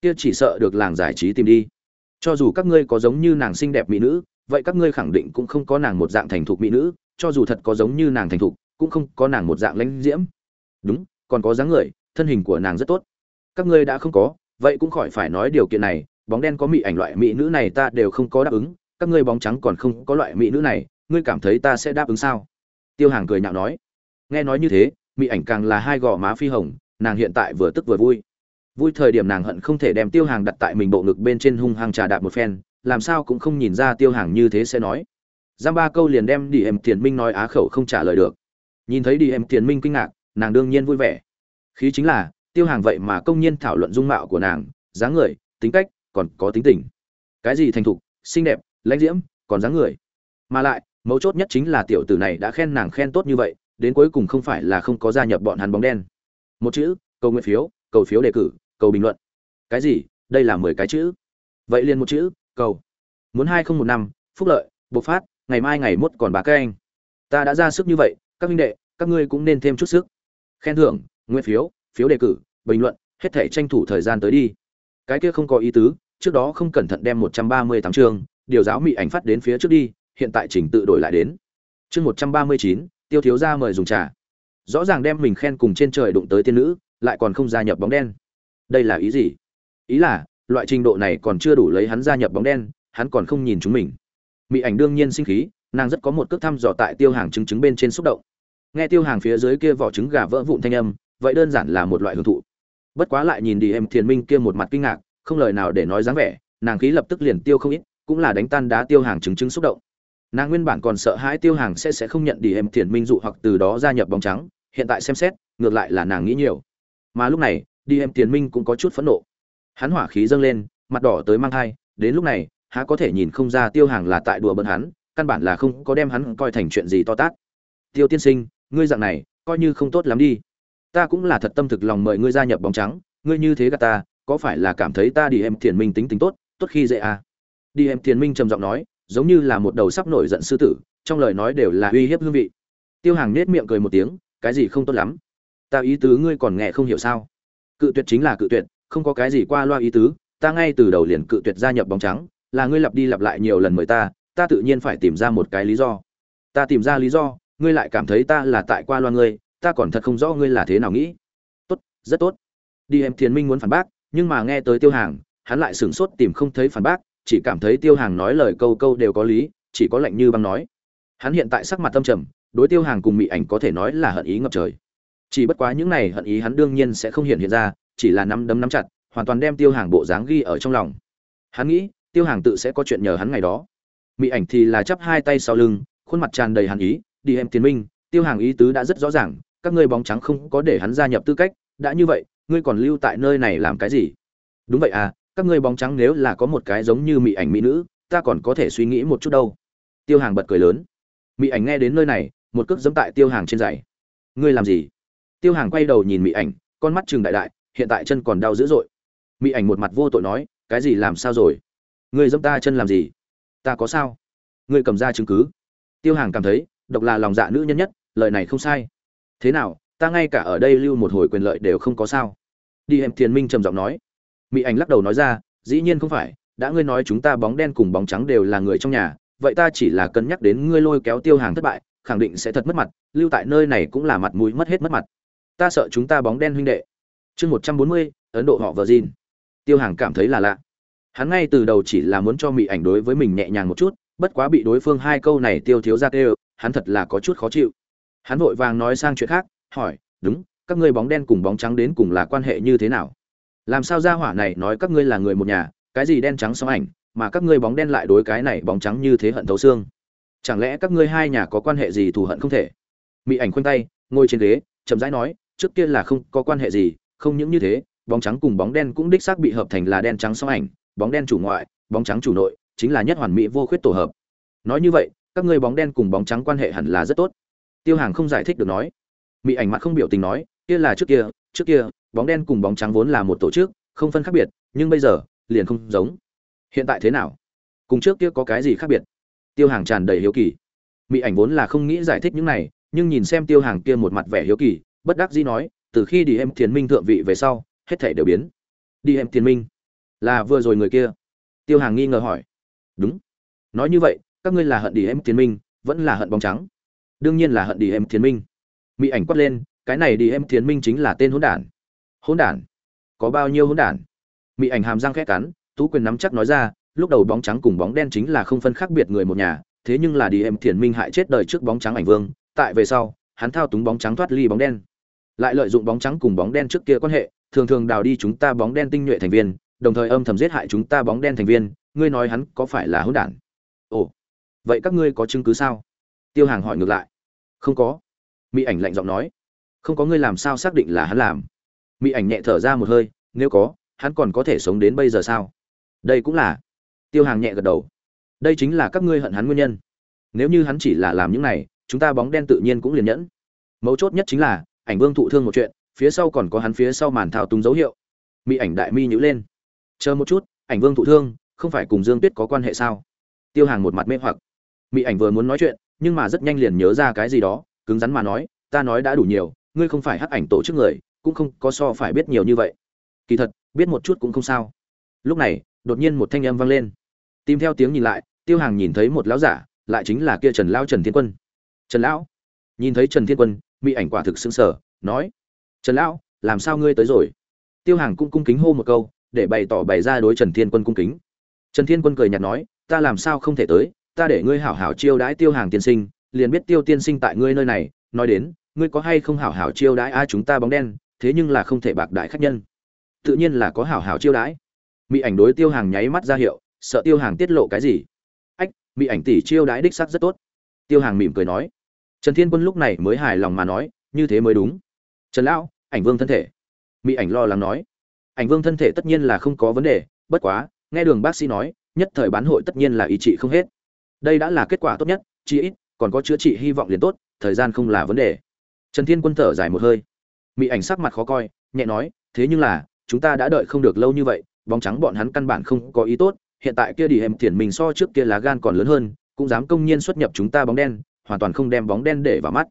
kia chỉ sợ được làng giải trí tìm đi. Cho dù các ngươi có giống như nàng xinh đẹp mỹ nữ, vậy các ngươi khẳng định cũng không có nàng một dạng thành thục mỹ nữ, cho dù thật có giống như nàng thành thục, cũng không có nàng một dạng lãnh diễm. Đúng, còn có dáng người, thân hình của nàng rất tốt. Các ngươi đã không có vậy cũng khỏi phải nói điều kiện này, bóng đen có mỹ ảnh loại mỹ nữ này ta đều không có đáp ứng, các ngươi bóng trắng còn không có loại mỹ nữ này, ngươi cảm thấy ta sẽ đáp ứng sao? Tiêu hàng cười nhạo nói. Nghe nói như thế, mỹ ảnh càng là hai gò má phi hồng, nàng hiện tại vừa tức vừa vui. Vui thời điểm nàng hận không thể đem tiêu hàng đặt tại mình bộ ngực bên trên hung hăng trà đạp một phen, làm sao cũng không nhìn ra tiêu hàng như thế sẽ nói. Giam ba câu liền đem đi em tiền minh nói á khẩu không trả lời được. Nhìn thấy đi em tiền minh kinh ngạc, nàng đương nhiên vui vẻ. Khí chính là tiêu hàng vậy mà công nhiên thảo luận dung mạo của nàng, dáng người, tính cách, còn có tính tình. Cái gì thành thục, xinh đẹp, lãnh diễm, còn dáng người. Mà lại, mấu chốt nhất chính là tiểu tử này đã khen nàng khen tốt như vậy, đến cuối cùng không phải là không có gia nhập bọn hắn bóng đen. Một chữ, cầu nguyện phiếu, cầu phiếu đề cử, cầu bình luận. Cái gì? Đây là mười cái chữ. Vậy liền một chữ, cầu. Muốn hai không một năm, phúc lợi, bộc phát, ngày mai ngày mốt còn bà các anh. Ta đã ra sức như vậy, các minh đệ, các ngươi cũng nên thêm chút sức. Khen thưởng, nguyện phiếu phiếu đề cử, bình luận, hết thể tranh thủ thời gian tới đi. Cái kia không có ý tứ, trước đó không cẩn thận đem một trăm ba mươi tám chương, điều giáo mỹ ảnh phát đến phía trước đi, hiện tại chỉnh tự đổi lại đến. Chương một trăm ba mươi chín, tiêu thiếu ra mời dùng trà. Rõ ràng đem mình khen cùng trên trời đụng tới tiên nữ, lại còn không gia nhập bóng đen. Đây là ý gì? Ý là, loại trình độ này còn chưa đủ lấy hắn gia nhập bóng đen, hắn còn không nhìn chúng mình. Mỹ ảnh đương nhiên sinh khí, nàng rất có một cước thăm dò tại tiêu hàng trứng trứng bên trên xúc động. Nghe tiêu hàng phía dưới kia vỏ trứng gà vỡ vụn thanh âm vậy đơn giản là một loại hưởng thụ. Bất quá lại nhìn đi em thiền minh kia một mặt kinh ngạc, không lời nào để nói dáng vẻ, nàng khí lập tức liền tiêu không ít, cũng là đánh tan đá tiêu hàng chứng chứng xúc động. Nàng nguyên bản còn sợ hãi tiêu hàng sẽ sẽ không nhận đi em thiền minh dụ hoặc từ đó gia nhập bóng trắng, hiện tại xem xét, ngược lại là nàng nghĩ nhiều. Mà lúc này, đi em thiền minh cũng có chút phẫn nộ. Hắn hỏa khí dâng lên, mặt đỏ tới mang thai, đến lúc này, há có thể nhìn không ra tiêu hàng là tại đùa bận hắn, căn bản là không có đem hắn coi thành chuyện gì to tát. Tiêu tiên sinh, ngươi dạng này, coi như không tốt lắm đi ta cũng là thật tâm thực lòng mời ngươi gia nhập bóng trắng, ngươi như thế gà ta, có phải là cảm thấy ta đi em thiền minh tính tính tốt tốt khi dễ à? Đi em thiền minh trầm giọng nói, giống như là một đầu sắp nổi giận sư tử, trong lời nói đều là uy hiếp hương vị. Tiêu hàng nết miệng cười một tiếng, cái gì không tốt lắm. Ta ý tứ ngươi còn nghe không hiểu sao? Cự tuyệt chính là cự tuyệt, không có cái gì qua loa ý tứ, ta ngay từ đầu liền cự tuyệt gia nhập bóng trắng, là ngươi lặp đi lặp lại nhiều lần mời ta ta tự nhiên phải tìm ra một cái lý do. Ta tìm ra lý do, ngươi lại cảm thấy ta là tại qua loa ngươi ta còn thật không rõ ngươi là thế nào nghĩ. Tốt, rất tốt. Đi em thiền minh muốn phản bác, nhưng mà nghe tới tiêu hàng, hắn lại sửng sốt tìm không thấy phản bác, chỉ cảm thấy tiêu hàng nói lời câu câu đều có lý, chỉ có lạnh như băng nói. Hắn hiện tại sắc mặt tâm trầm, đối tiêu hàng cùng mỹ ảnh có thể nói là hận ý ngập trời. Chỉ bất quá những này hận ý hắn đương nhiên sẽ không hiện hiện ra, chỉ là nắm đấm nắm chặt, hoàn toàn đem tiêu hàng bộ dáng ghi ở trong lòng. Hắn nghĩ, tiêu hàng tự sẽ có chuyện nhờ hắn ngày đó. Mỹ ảnh thì là chắp hai tay sau lưng, khuôn mặt tràn đầy hàn ý, đi em tiến minh, tiêu hàng ý tứ đã rất rõ ràng các ngươi bóng trắng không có để hắn gia nhập tư cách, đã như vậy, ngươi còn lưu tại nơi này làm cái gì? Đúng vậy à các ngươi bóng trắng nếu là có một cái giống như mỹ ảnh mỹ nữ, ta còn có thể suy nghĩ một chút đâu. Tiêu hàng bật cười lớn. Mỹ ảnh nghe đến nơi này, một cước giẫm tại tiêu hàng trên giày. Ngươi làm gì? Tiêu hàng quay đầu nhìn mỹ ảnh, con mắt trừng đại đại, hiện tại chân còn đau dữ dội. Mỹ ảnh một mặt vô tội nói, cái gì làm sao rồi? Ngươi giẫm ta chân làm gì? Ta có sao? Ngươi cầm ra chứng cứ. Tiêu hàng cảm thấy, độc là lòng dạ nữ nhân nhất, lời này không sai thế nào, ta ngay cả ở đây lưu một hồi quyền lợi đều không có sao. Đi em thiền minh trầm giọng nói. Mỹ ảnh lắc đầu nói ra, dĩ nhiên không phải, đã ngươi nói chúng ta bóng đen cùng bóng trắng đều là người trong nhà, vậy ta chỉ là cân nhắc đến ngươi lôi kéo tiêu hàng thất bại, khẳng định sẽ thật mất mặt, lưu tại nơi này cũng là mặt mũi mất hết mất mặt. Ta sợ chúng ta bóng đen huynh đệ. Chương một trăm bốn mươi, ấn độ họ vờ gin tiêu hàng cảm thấy là lạ. Hắn ngay từ đầu chỉ là muốn cho mỹ ảnh đối với mình nhẹ nhàng một chút, bất quá bị đối phương hai câu này tiêu thiếu ra kêu, hắn thật là có chút khó chịu hắn vội vàng nói sang chuyện khác, hỏi, đúng, các ngươi bóng đen cùng bóng trắng đến cùng là quan hệ như thế nào? Làm sao ra hỏa này nói các ngươi là người một nhà, cái gì đen trắng song ảnh, mà các ngươi bóng đen lại đối cái này bóng trắng như thế hận thấu xương? Chẳng lẽ các ngươi hai nhà có quan hệ gì thù hận không thể? Mỹ ảnh khoanh tay, ngồi trên ghế, chậm rãi nói, trước kia là không có quan hệ gì, không những như thế, bóng trắng cùng bóng đen cũng đích xác bị hợp thành là đen trắng song ảnh, bóng đen chủ ngoại, bóng trắng chủ nội, chính là nhất hoàn mỹ vô khuyết tổ hợp. Nói như vậy, các ngươi bóng đen cùng bóng trắng quan hệ hẳn là rất tốt tiêu hàng không giải thích được nói. Mỹ ảnh mặt không biểu tình nói, kia là trước kia trước kia, bóng đen cùng bóng trắng vốn là một tổ chức, không phân khác biệt, nhưng bây giờ, liền không giống. Hiện tại thế nào? Cùng trước kia có cái gì khác biệt? Tiêu hàng tràn đầy hiếu kỳ. Mỹ ảnh vốn là không nghĩ giải thích những này, nhưng nhìn xem tiêu hàng kia một mặt vẻ hiếu kỳ, bất đắc dĩ nói, từ khi đi em thiền minh thượng vị về sau, hết thể đều biến. Đi em thiền minh? Là vừa rồi người kia? Tiêu hàng nghi ngờ hỏi. Đúng. Nói như vậy, các ngươi là hận đi em thiền minh, vẫn là hận bóng trắng? Đương nhiên là hận đi em thiền minh. Mỹ ảnh quát lên, cái này đi em thiền minh chính là tên hỗn đản. Hỗn đản? Có bao nhiêu hỗn đản? Mỹ ảnh hàm răng khẽ cắn, tú quyền nắm chắc nói ra, lúc đầu bóng trắng cùng bóng đen chính là không phân khác biệt người một nhà, thế nhưng là đi em thiền minh hại chết đời trước bóng trắng ảnh vương, tại về sau, hắn thao túng bóng trắng thoát ly bóng đen. Lại lợi dụng bóng trắng cùng bóng đen trước kia quan hệ, thường thường đào đi chúng ta bóng đen tinh nhuệ thành viên, đồng thời âm thầm giết hại chúng ta bóng đen thành viên, ngươi nói hắn có phải là hỗn đản? Ồ, vậy các ngươi có chứng cứ sao? Tiêu hàng hỏi ngược lại không có. Mỹ ảnh lạnh giọng nói. Không có ngươi làm sao xác định là hắn làm? Mỹ ảnh nhẹ thở ra một hơi, nếu có, hắn còn có thể sống đến bây giờ sao? Đây cũng là. Tiêu hàng nhẹ gật đầu. Đây chính là các ngươi hận hắn nguyên nhân. Nếu như hắn chỉ là làm những này, chúng ta bóng đen tự nhiên cũng liền nhẫn. Mấu chốt nhất chính là, ảnh vương thụ thương một chuyện, phía sau còn có hắn phía sau màn thao túng dấu hiệu. Mỹ ảnh đại mi nhữ lên. Chờ một chút, ảnh vương thụ thương, không phải cùng dương tuyết có quan hệ sao? Tiêu hàng một mặt mê hoặc. Mỹ ảnh vừa muốn nói chuyện nhưng mà rất nhanh liền nhớ ra cái gì đó, cứng rắn mà nói, ta nói đã đủ nhiều, ngươi không phải hắc ảnh tổ chức người, cũng không có so phải biết nhiều như vậy. Kỳ thật, biết một chút cũng không sao. Lúc này, đột nhiên một thanh âm vang lên. Tìm theo tiếng nhìn lại, tiêu hàng nhìn thấy một lão giả, lại chính là kia trần lão trần thiên quân. Trần lão? Nhìn thấy trần thiên quân mỹ ảnh quả thực xứng sở nói, trần lão, làm sao ngươi tới rồi? Tiêu hàng cũng cung kính hô một câu, để bày tỏ bày ra đối trần thiên quân cung kính. Trần thiên quân cười nhạt nói, ta làm sao không thể tới? Ta để ngươi hảo hảo chiêu đãi tiêu hàng tiên sinh, liền biết tiêu tiên sinh tại ngươi nơi này, nói đến, ngươi có hay không hảo hảo chiêu đãi a à chúng ta bóng đen, thế nhưng là không thể bạc đại khách nhân. Tự nhiên là có hảo hảo chiêu đãi. Mỹ ảnh đối tiêu hàng nháy mắt ra hiệu, sợ tiêu hàng tiết lộ cái gì. Ách mỹ ảnh tỷ chiêu đãi đích sắc rất tốt. Tiêu hàng mỉm cười nói. Trần thiên quân lúc này mới hài lòng mà nói, như thế mới đúng. Trần lão, ảnh vương thân thể. Mỹ ảnh lo lắng nói. Ảnh vương thân thể tất nhiên là không có vấn đề, bất quá, nghe đường bác sĩ nói, nhất thời bán hội tất nhiên là ý trị không hết đây đã là kết quả tốt nhất, chí ít, còn có chữa trị hy vọng liền tốt, thời gian không là vấn đề. Trần thiên quân thở dài một hơi. Mỹ ảnh sắc mặt khó coi, nhẹ nói, thế nhưng là, chúng ta đã đợi không được lâu như vậy, bóng trắng bọn hắn căn bản không có ý tốt, hiện tại kia đi em thiền mình so trước kia lá gan còn lớn hơn, cũng dám công nhiên xuất nhập chúng ta bóng đen, hoàn toàn không đem bóng đen để vào mắt.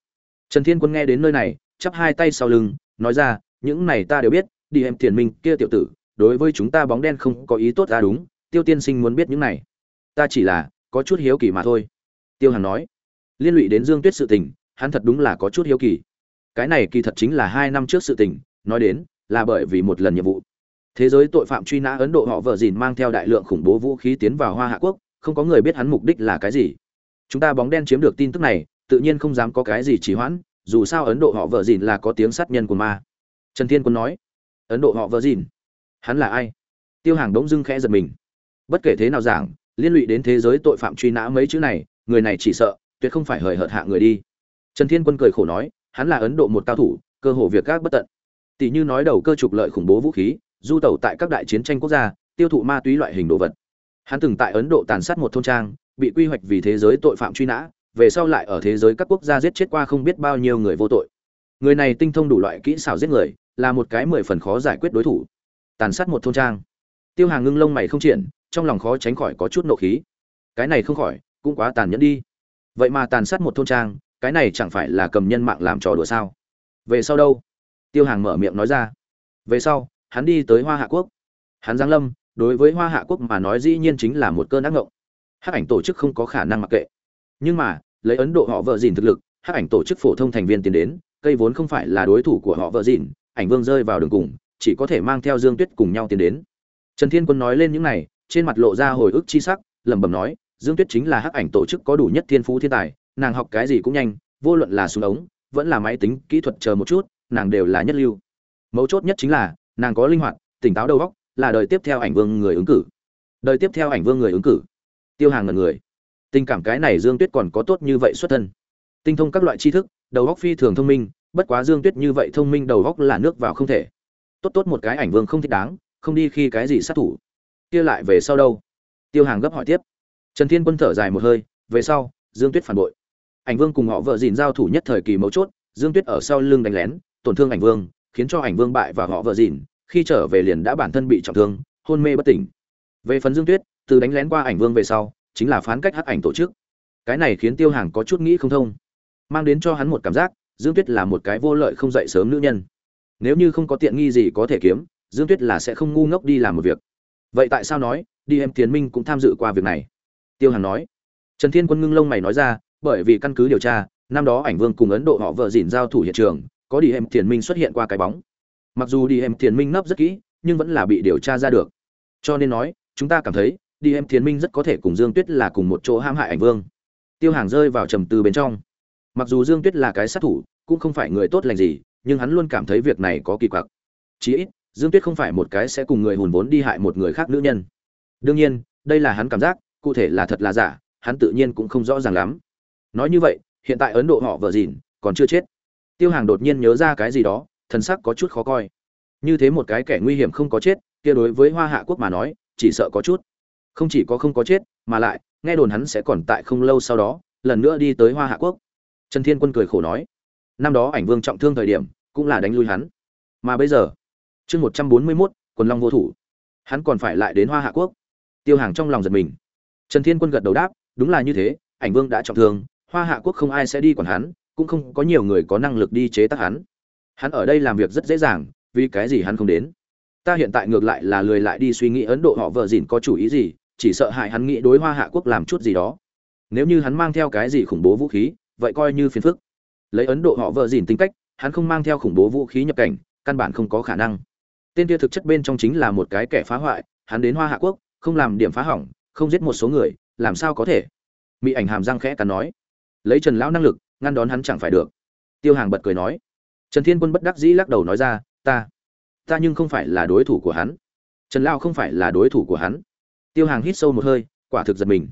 Trần thiên quân nghe đến nơi này, chắp hai tay sau lưng, nói ra, những này ta đều biết, đi em thiền minh kia tiểu tử, đối với chúng ta bóng đen không có ý tốt ra đúng, tiêu tiên sinh muốn biết những này. Ta chỉ là có chút hiếu kỳ mà thôi. Tiêu hàn nói, liên lụy đến dương tuyết sự tình, hắn thật đúng là có chút hiếu kỳ. Cái này kỳ thật chính là hai năm trước sự tình, nói đến là bởi vì một lần nhiệm vụ. Thế giới tội phạm truy nã ấn độ họ vợ dìn mang theo đại lượng khủng bố vũ khí tiến vào hoa hạ quốc, không có người biết hắn mục đích là cái gì. Chúng ta bóng đen chiếm được tin tức này, tự nhiên không dám có cái gì trì hoãn, dù sao ấn độ họ vợ dìn là có tiếng sát nhân của ma. Trần thiên quân nói, ấn độ họ vợ dìn? Hắn là ai? Tiêu hàng đống dưng khẽ giật mình. Bất kể thế nào giảng liên lụy đến thế giới tội phạm truy nã mấy chữ này, người này chỉ sợ tuyệt không phải hời hợt hạ người đi. Trần thiên quân cười khổ nói, hắn là ấn độ một cao thủ, cơ hồ việc các bất tận. Tỷ như nói đầu cơ trục lợi khủng bố vũ khí, du tẩu tại các đại chiến tranh quốc gia, tiêu thụ ma túy loại hình đồ vật. Hắn từng tại ấn độ tàn sát một thôn trang, bị quy hoạch vì thế giới tội phạm truy nã, về sau lại ở thế giới các quốc gia giết chết qua không biết bao nhiêu người vô tội. Người này tinh thông đủ loại kỹ xảo giết người, là một cái mười phần khó giải quyết đối thủ. Tàn sát một thôn trang. Tiêu hàng ngưng lông mày không triển trong lòng khó tránh khỏi có chút nộ khí. Cái này không khỏi, cũng quá tàn nhẫn đi. Vậy mà tàn sát một thôn trang, cái này chẳng phải là cầm nhân mạng làm trò đùa sao? Về sau đâu? Tiêu hàng mở miệng nói ra. Về sau, hắn đi tới hoa hạ quốc. Hắn giáng lâm, đối với hoa hạ quốc mà nói dĩ nhiên chính là một cơn ác ngộng. Hắc ảnh tổ chức không có khả năng mặc kệ. Nhưng mà, lấy ấn độ họ vợ dìn thực lực, hắc ảnh tổ chức phổ thông thành viên tiến đến, cây vốn không phải là đối thủ của họ vợ dìn, ảnh vương rơi vào đường cùng, chỉ có thể mang theo dương tuyết cùng nhau tiến đến. Trần thiên quân nói lên những này trên mặt lộ ra hồi ức chi sắc, lẩm bẩm nói, dương tuyết chính là hắc ảnh tổ chức có đủ nhất thiên phú thiên tài, nàng học cái gì cũng nhanh, vô luận là súng ống, vẫn là máy tính, kỹ thuật chờ một chút, nàng đều là nhất lưu. Mấu chốt nhất chính là, nàng có linh hoạt, tỉnh táo đầu óc, là đời tiếp theo ảnh vương người ứng cử. Đời tiếp theo ảnh vương người ứng cử. Tiêu hàng ngẩn người. Tình cảm cái này dương tuyết còn có tốt như vậy xuất thân. Tinh thông các loại tri thức, đầu óc phi thường thông minh, bất quá dương tuyết như vậy thông minh, đầu óc là nước vào không thể. Tốt tốt một cái ảnh vương không thích đáng, không đi khi cái gì sát thủ kia lại về sau đâu? Tiêu hàng gấp hỏi tiếp. Trần thiên quân thở dài một hơi, về sau, dương tuyết phản bội. Ảnh vương cùng họ vợ dìn giao thủ nhất thời kỳ mấu chốt, dương tuyết ở sau lưng đánh lén, tổn thương ảnh vương, khiến cho ảnh vương bại và họ vợ dìn, khi trở về liền đã bản thân bị trọng thương, hôn mê bất tỉnh. Về phần dương tuyết, từ đánh lén qua ảnh vương về sau, chính là phán cách hắc ảnh tổ chức. Cái này khiến tiêu hàng có chút nghĩ không thông. Mang đến cho hắn một cảm giác, dương tuyết là một cái vô lợi không dậy sớm nữ nhân. Nếu như không có tiện nghi gì có thể kiếm, dương tuyết là sẽ không ngu ngốc đi làm một việc vậy tại sao nói, đi em tiến minh cũng tham dự qua việc này? Tiêu hàn nói. Trần thiên quân ngưng lông mày nói ra, bởi vì căn cứ điều tra, năm đó ảnh vương cùng ấn độ họ vợ dìn giao thủ hiện trường, có đi em thiền minh xuất hiện qua cái bóng. Mặc dù đi em thiền minh nấp rất kỹ, nhưng vẫn là bị điều tra ra được. Cho nên nói, chúng ta cảm thấy, đi em thiền minh rất có thể cùng dương tuyết là cùng một chỗ hãm hại ảnh vương. Tiêu hàng rơi vào trầm tư bên trong. Mặc dù dương tuyết là cái sát thủ, cũng không phải người tốt lành gì, nhưng hắn luôn cảm thấy việc này có kỳ quặc. Chí ít dương tuyết không phải một cái sẽ cùng người hùn vốn đi hại một người khác nữ nhân. Đương nhiên, đây là hắn cảm giác, cụ thể là thật là giả, hắn tự nhiên cũng không rõ ràng lắm. Nói như vậy, hiện tại ấn độ họ vợ dìn còn chưa chết. Tiêu hàng đột nhiên nhớ ra cái gì đó, thần sắc có chút khó coi. Như thế một cái kẻ nguy hiểm không có chết, kia đối với hoa hạ quốc mà nói, chỉ sợ có chút. Không chỉ có không có chết, mà lại, nghe đồn hắn sẽ còn tại không lâu sau đó, lần nữa đi tới hoa hạ quốc. Trần thiên quân cười khổ nói, năm đó ảnh vương trọng thương thời điểm, cũng là đánh lui hắn. Mà bây giờ chương một trăm bốn mươi mốt, quần long vô thủ. Hắn còn phải lại đến hoa hạ quốc. Tiêu hàng trong lòng giật mình. Trần thiên quân gật đầu đáp, đúng là như thế, ảnh vương đã trọng thương, hoa hạ quốc không ai sẽ đi quản hắn, cũng không có nhiều người có năng lực đi chế tác hắn. Hắn ở đây làm việc rất dễ dàng, vì cái gì hắn không đến? Ta hiện tại ngược lại là lười lại đi suy nghĩ ấn độ họ vợ dìn có chủ ý gì, chỉ sợ hại hắn nghĩ đối hoa hạ quốc làm chút gì đó. Nếu như hắn mang theo cái gì khủng bố vũ khí, vậy coi như phiền phức. Lấy ấn độ họ vợ dìn tính cách, hắn không mang theo khủng bố vũ khí nhập cảnh, căn bản không có khả năng tên kia thực chất bên trong chính là một cái kẻ phá hoại, hắn đến hoa hạ quốc, không làm điểm phá hỏng, không giết một số người, làm sao có thể? Mỹ ảnh hàm răng khẽ cắn nói. Lấy trần lão năng lực, ngăn đón hắn chẳng phải được. Tiêu hàng bật cười nói. Trần thiên quân bất đắc dĩ lắc đầu nói ra, ta ta nhưng không phải là đối thủ của hắn. Trần lao không phải là đối thủ của hắn. Tiêu hàng hít sâu một hơi, quả thực giật mình.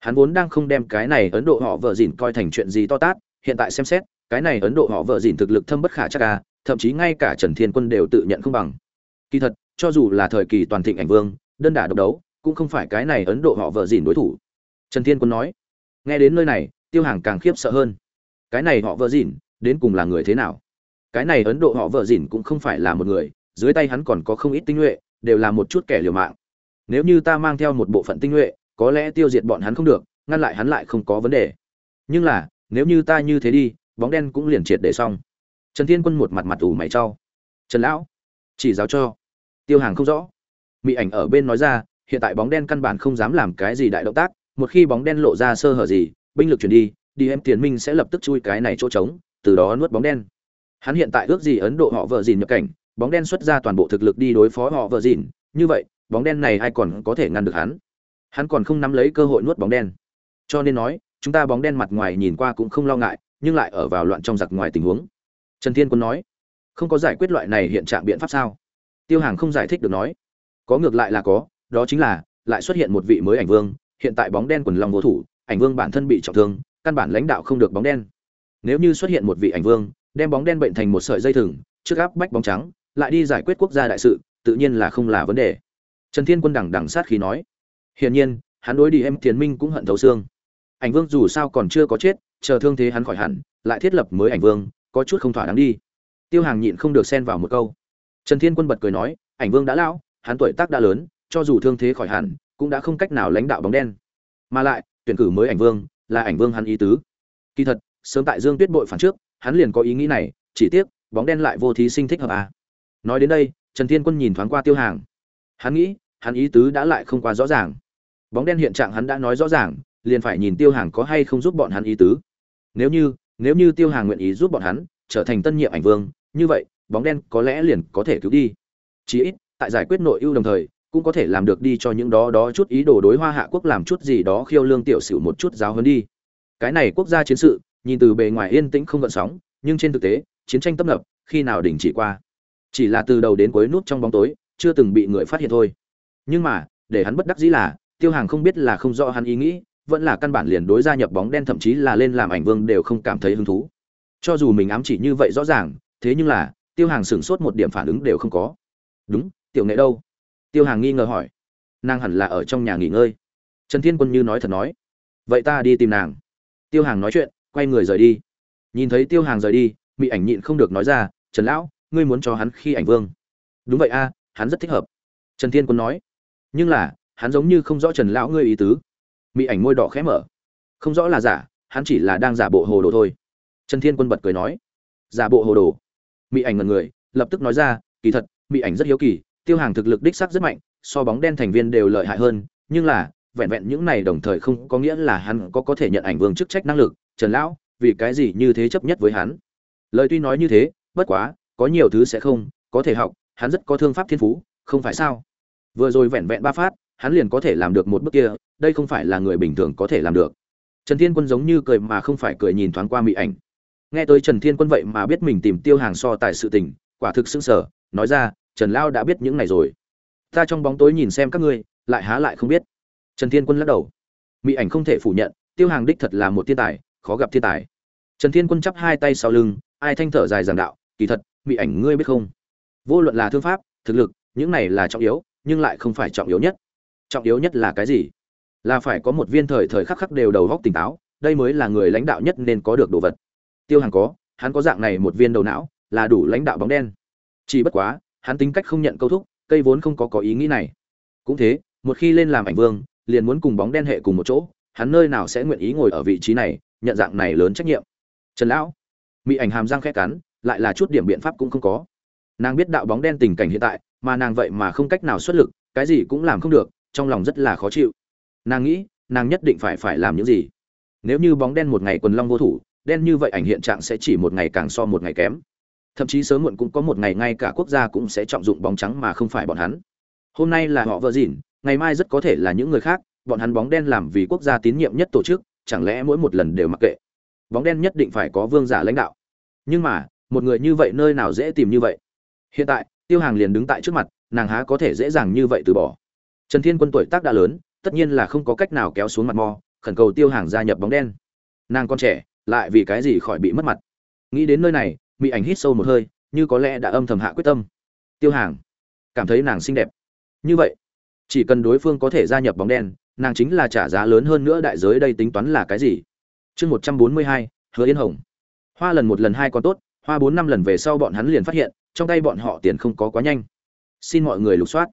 Hắn vốn đang không đem cái này ấn độ họ vợ dìn coi thành chuyện gì to tát, hiện tại xem xét, cái này ấn độ họ vợ dìn thực lực thâm bất khả chắc ca thậm chí ngay cả trần thiên quân đều tự nhận không bằng kỳ thật, cho dù là thời kỳ toàn thịnh ảnh vương, đơn đả độc đấu, cũng không phải cái này ấn độ họ vợ dìn đối thủ. Trần thiên quân nói, nghe đến nơi này, tiêu hàng càng khiếp sợ hơn. Cái này họ vợ dìn, đến cùng là người thế nào? Cái này ấn độ họ vợ dìn cũng không phải là một người, dưới tay hắn còn có không ít tinh nhuệ, đều là một chút kẻ liều mạng. Nếu như ta mang theo một bộ phận tinh nhuệ, có lẽ tiêu diệt bọn hắn không được, ngăn lại hắn lại không có vấn đề. Nhưng là, nếu như ta như thế đi, bóng đen cũng liền triệt để xong. Trần thiên quân một mặt mặt ủ mày trau trần lão chỉ giáo cho. Tiêu hàng không rõ. Mỹ ảnh ở bên nói ra, hiện tại bóng đen căn bản không dám làm cái gì đại động tác, một khi bóng đen lộ ra sơ hở gì, binh lực chuyển đi đi em tiền minh sẽ lập tức chui cái này chỗ trống, từ đó nuốt bóng đen. Hắn hiện tại ước gì ấn độ họ vợ dìn nhập cảnh, bóng đen xuất ra toàn bộ thực lực đi đối phó họ vợ dìn, như vậy, bóng đen này ai còn có thể ngăn được hắn? Hắn còn không nắm lấy cơ hội nuốt bóng đen. Cho nên nói, chúng ta bóng đen mặt ngoài nhìn qua cũng không lo ngại, nhưng lại ở vào loạn trong giặc ngoài tình huống. Trần thiên quân nói không có giải quyết loại này hiện trạng biện pháp sao? Tiêu hàng không giải thích được nói. Có ngược lại là có, đó chính là, lại xuất hiện một vị mới ảnh vương, hiện tại bóng đen quần long vô thủ, ảnh vương bản thân bị trọng thương, căn bản lãnh đạo không được bóng đen. Nếu như xuất hiện một vị ảnh vương, đem bóng đen bệnh thành một sợi dây thừng, trước áp bách bóng trắng, lại đi giải quyết quốc gia đại sự, tự nhiên là không là vấn đề. Trần thiên quân đằng đằng sát khí nói. Hiển nhiên, hắn đối đi em tiến minh cũng hận thấu xương. Ảnh vương dù sao còn chưa có chết, chờ thương thế hắn khỏi hẳn, lại thiết lập mới ảnh vương, có chút không thỏa đáng đi tiêu hàng nhịn không được xen vào một câu. Trần thiên quân bật cười nói, ảnh vương đã lão, hắn tuổi tác đã lớn, cho dù thương thế khỏi hẳn, cũng đã không cách nào lãnh đạo bóng đen. Mà lại, tuyển cử mới ảnh vương, là ảnh vương hắn ý tứ. Kỳ thật, sớm tại dương tuyết bội phản trước, hắn liền có ý nghĩ này, chỉ tiếc, bóng đen lại vô thí sinh thích hợp à. nói đến đây, trần thiên quân nhìn thoáng qua tiêu hàng. Hắn nghĩ, hắn ý tứ đã lại không quá rõ ràng. Bóng đen hiện trạng hắn đã nói rõ ràng, liền phải nhìn tiêu hàng có hay không giúp bọn hắn ý tứ. Nếu như nếu như tiêu hàng nguyện ý giúp bọn hắn trở thành tân nhiệm ảnh vương như vậy, bóng đen có lẽ liền có thể cứu đi. Chí ít, tại giải quyết nội ưu đồng thời, cũng có thể làm được đi cho những đó đó chút ý đồ đối hoa hạ quốc làm chút gì đó khiêu lương tiểu sử một chút giáo hơn đi. Cái này quốc gia chiến sự, nhìn từ bề ngoài yên tĩnh không gợn sóng, nhưng trên thực tế, chiến tranh tấp nập, khi nào đình chỉ qua. Chỉ là từ đầu đến cuối nút trong bóng tối, chưa từng bị người phát hiện thôi. Nhưng mà, để hắn bất đắc dĩ là, tiêu hàng không biết là không rõ hắn ý nghĩ, vẫn là căn bản liền đối gia nhập bóng đen thậm chí là lên làm ảnh vương đều không cảm thấy hứng thú. Cho dù mình ám chỉ như vậy rõ ràng thế nhưng là, tiêu hàng sửng sốt một điểm phản ứng đều không có. Đúng, tiểu nghệ đâu? Tiêu hàng nghi ngờ hỏi. Nàng hẳn là ở trong nhà nghỉ ngơi. Trần thiên quân như nói thật nói. Vậy ta đi tìm nàng. Tiêu hàng nói chuyện, quay người rời đi. Nhìn thấy tiêu hàng rời đi mỹ ảnh nhịn không được nói ra, trần lão, ngươi muốn cho hắn khi ảnh vương. Đúng vậy a, hắn rất thích hợp. Trần thiên quân nói. Nhưng là, hắn giống như không rõ trần lão ngươi ý tứ. Mỹ ảnh môi đỏ khẽ mở. Không rõ là giả, hắn chỉ là đang giả bộ hồ đồ thôi. Trần thiên quân bật cười nói. Giả bộ hồ đồ? Mỹ ảnh ngần người, lập tức nói ra, kỳ thật mỹ ảnh rất hiếu kỳ, tiêu hàng thực lực đích sắc rất mạnh, so bóng đen thành viên đều lợi hại hơn, nhưng là, vẹn vẹn những này đồng thời không có nghĩa là hắn có có thể nhận ảnh vương chức trách năng lực, trần lão, vì cái gì như thế chấp nhất với hắn? Lời tuy nói như thế, bất quá, có nhiều thứ sẽ không, có thể học, hắn rất có thương pháp thiên phú, không phải sao? Vừa rồi vẹn vẹn ba phát, hắn liền có thể làm được một bước kia, đây không phải là người bình thường có thể làm được. Trần thiên quân giống như cười mà không phải cười nhìn thoáng qua mỹ ảnh nghe tới trần thiên quân vậy mà biết mình tìm tiêu hàng so tài sự tình, quả thực sững sờ, nói ra, trần lao đã biết những này rồi. Ta trong bóng tối nhìn xem các ngươi, lại há lại không biết. Trần thiên quân lắc đầu. Mỹ ảnh không thể phủ nhận, tiêu hàng đích thật là một thiên tài, khó gặp thiên tài. Trần thiên quân chắp hai tay sau lưng, ai thanh thở dài giảng đạo, kỳ thật mỹ ảnh ngươi biết không? Vô luận là thương pháp, thực lực, những này là trọng yếu, nhưng lại không phải trọng yếu nhất. Trọng yếu nhất là cái gì? Là phải có một viên thời thời khắc khắc đều đầu góc tỉnh táo, đây mới là người lãnh đạo nhất nên có được đồ vật tiêu hàng có, hắn có dạng này một viên đầu não, là đủ lãnh đạo bóng đen. Chỉ bất quá, hắn tính cách không nhận câu thúc, cây vốn không có có ý nghĩ này. Cũng thế, một khi lên làm ảnh vương, liền muốn cùng bóng đen hệ cùng một chỗ, hắn nơi nào sẽ nguyện ý ngồi ở vị trí này, nhận dạng này lớn trách nhiệm. Trần lão mỹ ảnh hàm răng khẽ cắn, lại là chút điểm biện pháp cũng không có. Nàng biết đạo bóng đen tình cảnh hiện tại, mà nàng vậy mà không cách nào xuất lực, cái gì cũng làm không được, trong lòng rất là khó chịu. Nàng nghĩ, nàng nhất định phải phải làm những gì. Nếu như bóng đen một ngày quần long vô thủ đen như vậy ảnh hiện trạng sẽ chỉ một ngày càng so một ngày kém. Thậm chí sớm muộn cũng có một ngày ngay cả quốc gia cũng sẽ trọng dụng bóng trắng mà không phải bọn hắn. Hôm nay là họ vợ dỉn ngày mai rất có thể là những người khác, bọn hắn bóng đen làm vì quốc gia tín nhiệm nhất tổ chức, chẳng lẽ mỗi một lần đều mặc kệ? Bóng đen nhất định phải có vương giả lãnh đạo. Nhưng mà, một người như vậy nơi nào dễ tìm như vậy? Hiện tại, tiêu hàng liền đứng tại trước mặt, nàng há có thể dễ dàng như vậy từ bỏ? Trần thiên quân tuổi tác đã lớn, tất nhiên là không có cách nào kéo xuống mặt mò khẩn cầu tiêu hàng gia nhập bóng đen. Nàng con trẻ lại vì cái gì khỏi bị mất mặt. Nghĩ đến nơi này mỹ ảnh hít sâu một hơi, như có lẽ đã âm thầm hạ quyết tâm. Tiêu hàng, cảm thấy nàng xinh đẹp. Như vậy, chỉ cần đối phương có thể gia nhập bóng đen, nàng chính là trả giá lớn hơn nữa đại giới đây tính toán là cái gì? Chương một trăm bốn mươi hai, hứa yên hồng. Hoa lần một lần hai còn tốt, hoa bốn năm lần về sau bọn hắn liền phát hiện, trong tay bọn họ tiền không có quá nhanh. Xin mọi người lục soát.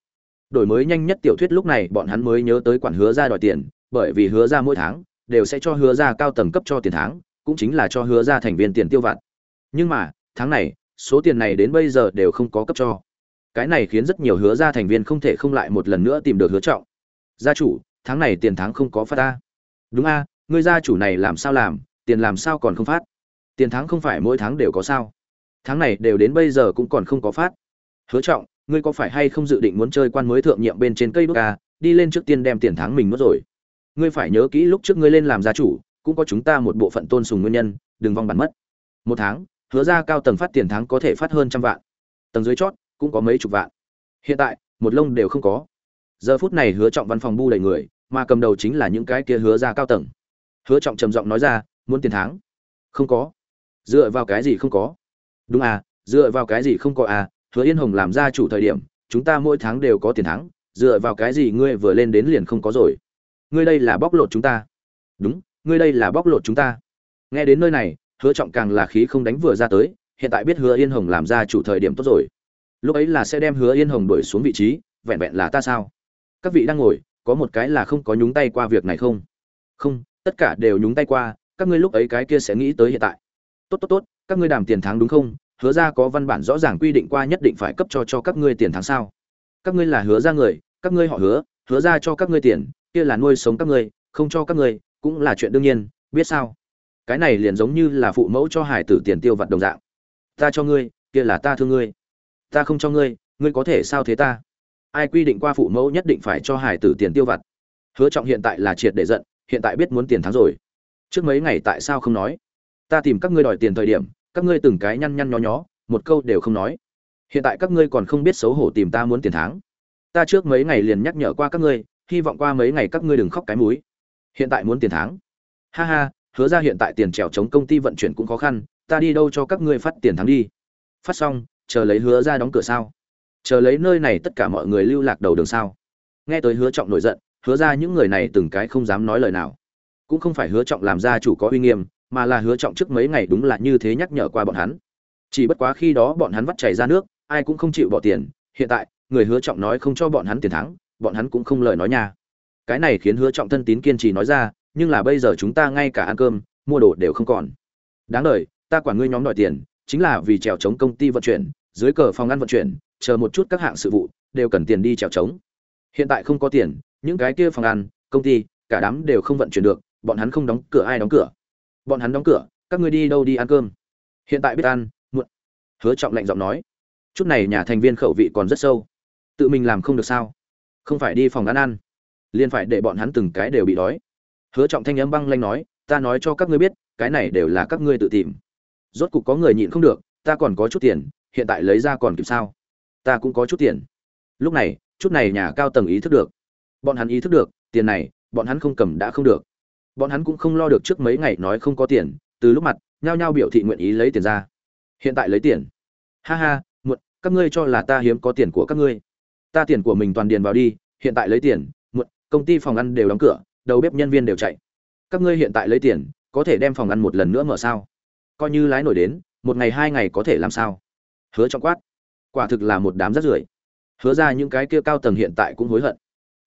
Đổi mới nhanh nhất tiểu thuyết lúc này bọn hắn mới nhớ tới quản hứa ra đòi tiền, bởi vì hứa ra mỗi tháng đều sẽ cho hứa ra cao tầng cấp cho tiền tháng cũng chính là cho hứa ra thành viên tiền tiêu vặt. Nhưng mà, tháng này, số tiền này đến bây giờ đều không có cấp cho. Cái này khiến rất nhiều hứa ra thành viên không thể không lại một lần nữa tìm được hứa trọng. Gia chủ, tháng này tiền tháng không có phát ta. Đúng a, ngươi gia chủ này làm sao làm, tiền làm sao còn không phát? Tiền tháng không phải mỗi tháng đều có sao? Tháng này đều đến bây giờ cũng còn không có phát. Hứa trọng, ngươi có phải hay không dự định muốn chơi quan mới thượng nhiệm bên trên cây đúc a? Đi lên trước tiên đem tiền tháng mình mất rồi. Ngươi phải nhớ kỹ lúc trước ngươi lên làm gia chủ cũng có chúng ta một bộ phận tôn sùng nguyên nhân, đừng vong bản mất. Một tháng, hứa ra cao tầng phát tiền tháng có thể phát hơn trăm vạn. Tầng dưới chót, cũng có mấy chục vạn. Hiện tại, một lông đều không có. Giờ phút này hứa trọng văn phòng bu đầy người, mà cầm đầu chính là những cái kia hứa ra cao tầng. Hứa trọng trầm giọng nói ra, muốn tiền tháng? Không có. Dựa vào cái gì không có? Đúng à dựa vào cái gì không có à hứa yên hồng làm gia chủ thời điểm, chúng ta mỗi tháng đều có tiền tháng, dựa vào cái gì ngươi vừa lên đến liền không có rồi? Ngươi đây là bóc lột chúng ta. Đúng ngươi đây là bóc lột chúng ta. Nghe đến nơi này, hứa trọng càng là khí không đánh vừa ra tới, hiện tại biết hứa yên hồng làm ra chủ thời điểm tốt rồi. Lúc ấy là sẽ đem hứa yên hồng đuổi xuống vị trí, vẹn vẹn là ta sao? Các vị đang ngồi, có một cái là không có nhúng tay qua việc này không? Không, tất cả đều nhúng tay qua, các ngươi lúc ấy cái kia sẽ nghĩ tới hiện tại. Tốt tốt tốt, các ngươi đàm tiền tháng đúng không? Hứa ra có văn bản rõ ràng quy định qua nhất định phải cấp cho cho các ngươi tiền tháng sao? Các ngươi là hứa ra người, các ngươi họ hứa hứa ra cho các ngươi tiền, kia là nuôi sống các ngươi, không cho các ngươi cũng là chuyện đương nhiên, biết sao? Cái này liền giống như là phụ mẫu cho hải tử tiền tiêu vặt đồng dạng. Ta cho ngươi, kia là ta thương ngươi. Ta không cho ngươi ngươi có thể sao thế ta? Ai quy định qua phụ mẫu nhất định phải cho hải tử tiền tiêu vặt? Hứa trọng hiện tại là triệt để giận, hiện tại biết muốn tiền thắng rồi. Trước mấy ngày tại sao không nói? Ta tìm các ngươi đòi tiền thời điểm, các ngươi từng cái nhăn nhăn nhó nhó, một câu đều không nói. Hiện tại các ngươi còn không biết xấu hổ tìm ta muốn tiền tháng ta trước mấy ngày liền nhắc nhở qua các ngươi, hy vọng qua mấy ngày các ngươi đừng khóc cái múi hiện tại muốn tiền tháng. Ha ha, hứa ra hiện tại tiền trèo chống công ty vận chuyển cũng khó khăn, ta đi đâu cho các ngươi phát tiền tháng đi. Phát xong, chờ lấy hứa ra đóng cửa sao? Chờ lấy nơi này tất cả mọi người lưu lạc đầu đường sao? Nghe tới hứa trọng nổi giận, hứa ra những người này từng cái không dám nói lời nào. Cũng không phải hứa trọng làm gia chủ có uy nghiêm, mà là hứa trọng trước mấy ngày đúng là như thế nhắc nhở qua bọn hắn. Chỉ bất quá khi đó bọn hắn vắt chảy ra nước, ai cũng không chịu bỏ tiền. Hiện tại, người hứa trọng nói không cho bọn hắn tiền thắng bọn hắn cũng không lời nói nha cái này khiến hứa trọng thân tín kiên trì nói ra, nhưng là bây giờ chúng ta ngay cả ăn cơm, mua đồ đều không còn. Đáng đời, ta quản ngươi nhóm đòi tiền, chính là vì trèo chống công ty vận chuyển, dưới cờ phòng ăn vận chuyển, chờ một chút các hạng sự vụ, đều cần tiền đi trèo chống. Hiện tại không có tiền, những cái kia phòng ăn, công ty, cả đám đều không vận chuyển được, bọn hắn không đóng cửa ai đóng cửa. Bọn hắn đóng cửa, các ngươi đi đâu đi ăn cơm? Hiện tại biết ăn, muộn. Hứa trọng lạnh giọng nói. Chút này nhà thành viên khẩu vị còn rất sâu. Tự mình làm không được sao? Không phải đi phòng ăn ăn liền phải để bọn hắn từng cái đều bị đói. Hứa trọng thanh âm băng lanh nói, ta nói cho các ngươi biết, cái này đều là các ngươi tự tìm. Rốt cục có người nhịn không được, ta còn có chút tiền, hiện tại lấy ra còn kịp sao? Ta cũng có chút tiền. Lúc này, chút này nhà cao tầng ý thức được. Bọn hắn ý thức được, tiền này, bọn hắn không cầm đã không được. Bọn hắn cũng không lo được trước mấy ngày nói không có tiền, từ lúc mặt, nhao nhao biểu thị nguyện ý lấy tiền ra. Hiện tại lấy tiền. Ha ha, muộn, các ngươi cho là ta hiếm có tiền của các ngươi. Ta tiền của mình toàn điền vào đi, hiện tại lấy tiền công ty phòng ăn đều đóng cửa, đầu bếp nhân viên đều chạy. Các ngươi hiện tại lấy tiền, có thể đem phòng ăn một lần nữa mở sao? Coi như lái nổi đến, một ngày hai ngày có thể làm sao? Hứa trong quát. Quả thực là một đám rác rưởi. Hứa ra những cái kia cao tầng hiện tại cũng hối hận.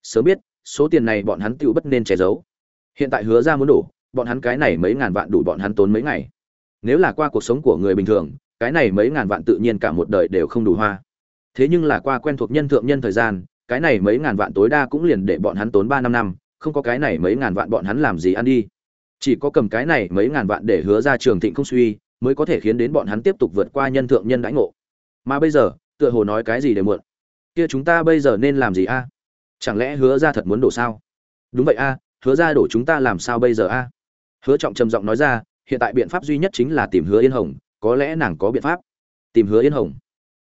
Sớm biết, số tiền này bọn hắn tự bất nên che giấu. Hiện tại hứa ra muốn đủ bọn hắn cái này mấy ngàn vạn đủ bọn hắn tốn mấy ngày. Nếu là qua cuộc sống của người bình thường, cái này mấy ngàn vạn tự nhiên cả một đời đều không đủ hoa. Thế nhưng là qua quen thuộc nhân thượng nhân thời gian cái này mấy ngàn vạn tối đa cũng liền để bọn hắn tốn ba năm năm, không có cái này mấy ngàn vạn bọn hắn làm gì ăn đi. Chỉ có cầm cái này mấy ngàn vạn để hứa ra trường thịnh không suy, mới có thể khiến đến bọn hắn tiếp tục vượt qua nhân thượng nhân đãi ngộ. Mà bây giờ, tựa hồ nói cái gì để muộn. Kia chúng ta bây giờ nên làm gì a? Chẳng lẽ hứa ra thật muốn đổ sao? Đúng vậy a, hứa ra đổ chúng ta làm sao bây giờ a? Hứa trọng trầm giọng nói ra, hiện tại biện pháp duy nhất chính là tìm hứa yên hồng, có lẽ nàng có biện pháp. Tìm hứa yên hồng.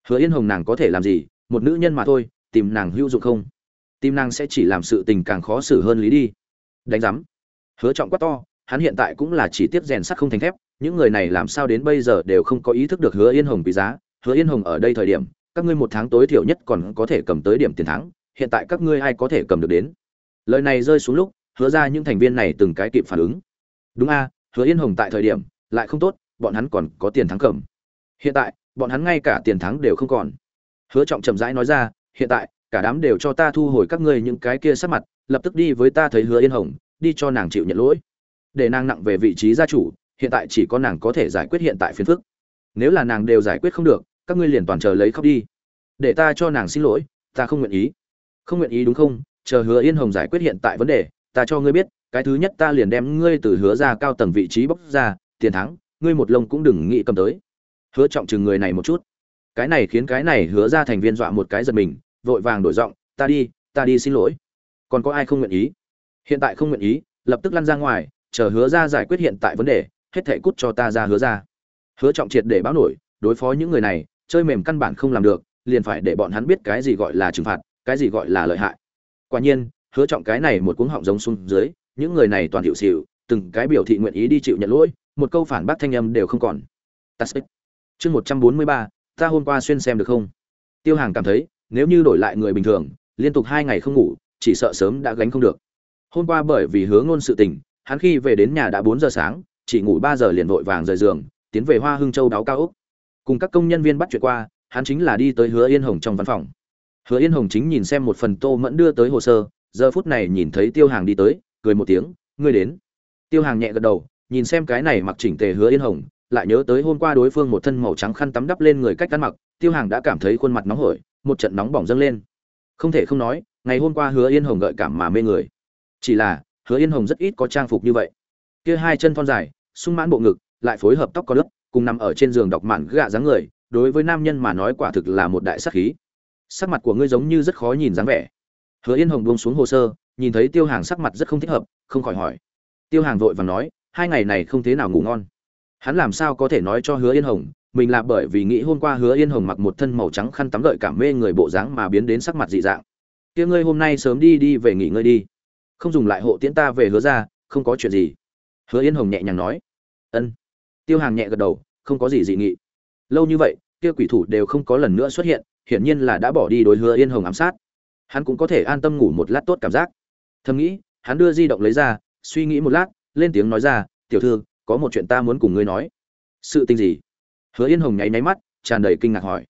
Hứa yên hồng nàng có thể làm gì? Một nữ nhân mà thôi tìm nàng hữu dụng không? Tìm nàng sẽ chỉ làm sự tình càng khó xử hơn lý đi. Đánh giám. Hứa trọng quát to, hắn hiện tại cũng là chỉ tiếp rèn sắt không thành thép, những người này làm sao đến bây giờ đều không có ý thức được hứa yên hồng quý giá. Hứa yên hồng ở đây thời điểm, các ngươi một tháng tối thiểu nhất còn có thể cầm tới điểm tiền thắng, hiện tại các ngươi ai có thể cầm được đến? Lời này rơi xuống lúc, hứa ra những thành viên này từng cái kịp phản ứng. Đúng a, hứa yên hồng tại thời điểm, lại không tốt, bọn hắn còn có tiền thắng cầm. Hiện tại, bọn hắn ngay cả tiền thắng đều không còn. Hứa trọng chậm rãi nói ra hiện tại, cả đám đều cho ta thu hồi các ngươi những cái kia sát mặt, lập tức đi với ta thấy hứa yên hồng, đi cho nàng chịu nhận lỗi. Để nàng nặng về vị trí gia chủ, hiện tại chỉ có nàng có thể giải quyết hiện tại phiền phức. Nếu là nàng đều giải quyết không được, các ngươi liền toàn chờ lấy khóc đi. Để ta cho nàng xin lỗi, ta không nguyện ý. Không nguyện ý đúng không? Chờ hứa yên hồng giải quyết hiện tại vấn đề, ta cho ngươi biết, cái thứ nhất ta liền đem ngươi từ hứa ra cao tầng vị trí bóc ra, tiền thắng, ngươi một lông cũng đừng nghĩ cầm tới. Hứa trọng chừng người này một chút cái này khiến cái này hứa ra thành viên dọa một cái giật mình vội vàng đổi giọng ta đi ta đi xin lỗi. Còn có ai không nguyện ý? Hiện tại không nguyện ý lập tức lăn ra ngoài chờ hứa ra giải quyết hiện tại vấn đề hết thể cút cho ta ra hứa ra. Hứa trọng triệt để báo nổi đối phó những người này chơi mềm căn bản không làm được liền phải để bọn hắn biết cái gì gọi là trừng phạt cái gì gọi là lợi hại. Quả nhiên hứa trọng cái này một cuống họng giống xuống dưới những người này toàn hiệu xỉu từng cái biểu thị nguyện ý đi chịu nhận lỗi một câu phản bác thanh âm đều không còn. Tacit. Chương 143, ta hôm qua xuyên xem được không? Tiêu hàng cảm thấy, nếu như đổi lại người bình thường, liên tục hai ngày không ngủ, chỉ sợ sớm đã gánh không được. Hôm qua bởi vì hứa ngôn sự tình, hắn khi về đến nhà đã bốn giờ sáng, chỉ ngủ ba giờ liền vội vàng rời giường, tiến về hoa hưng châu đáo cao úc cùng các công nhân viên bắt chuyện qua, hắn chính là đi tới hứa yên hồng trong văn phòng. Hứa yên hồng chính nhìn xem một phần tô mẫn đưa tới hồ sơ, giờ phút này nhìn thấy tiêu hàng đi tới, cười một tiếng, ngươi đến. Tiêu hàng nhẹ gật đầu, nhìn xem cái này mặc chỉnh tề hứa yên hồng lại nhớ tới hôm qua đối phương một thân màu trắng khăn tắm đắp lên người cách ăn mặc, tiêu hàng đã cảm thấy khuôn mặt nóng hổi, một trận nóng bỏng dâng lên. Không thể không nói, ngày hôm qua hứa yên hồng gợi cảm mà mê người. Chỉ là, hứa yên hồng rất ít có trang phục như vậy. Kia hai chân thon dài, sung mãn bộ ngực, lại phối hợp tóc có lớp, cùng nằm ở trên giường đọc mạn gạ dáng người, đối với nam nhân mà nói quả thực là một đại sắc khí. Sắc mặt của ngươi giống như rất khó nhìn dáng vẻ. Hứa yên hồng buông xuống hồ sơ, nhìn thấy tiêu hàng sắc mặt rất không thích hợp, không khỏi hỏi. Tiêu hàng vội và nói, hai ngày này không thế nào ngủ ngon hắn làm sao có thể nói cho hứa yên hồng, mình là bởi vì nghĩ hôm qua hứa yên hồng mặc một thân màu trắng khăn tắm gợi cảm mê người bộ dáng mà biến đến sắc mặt dị dạng. Kia ngươi hôm nay sớm đi đi về nghỉ ngơi đi. Không dùng lại hộ tiễn ta về hứa ra, không có chuyện gì. Hứa yên hồng nhẹ nhàng nói. Ân. Tiêu hàng nhẹ gật đầu, không có gì dị nghị. Lâu như vậy, kia quỷ thủ đều không có lần nữa xuất hiện, hiển nhiên là đã bỏ đi đối hứa yên hồng ám sát. Hắn cũng có thể an tâm ngủ một lát tốt cảm giác. Thầm nghĩ, hắn đưa di động lấy ra, suy nghĩ một lát, lên tiếng nói ra, tiểu thư có một chuyện ta muốn cùng ngươi nói. Sự tình gì? Hứa yên hồng nháy nháy mắt, tràn đầy kinh ngạc hỏi.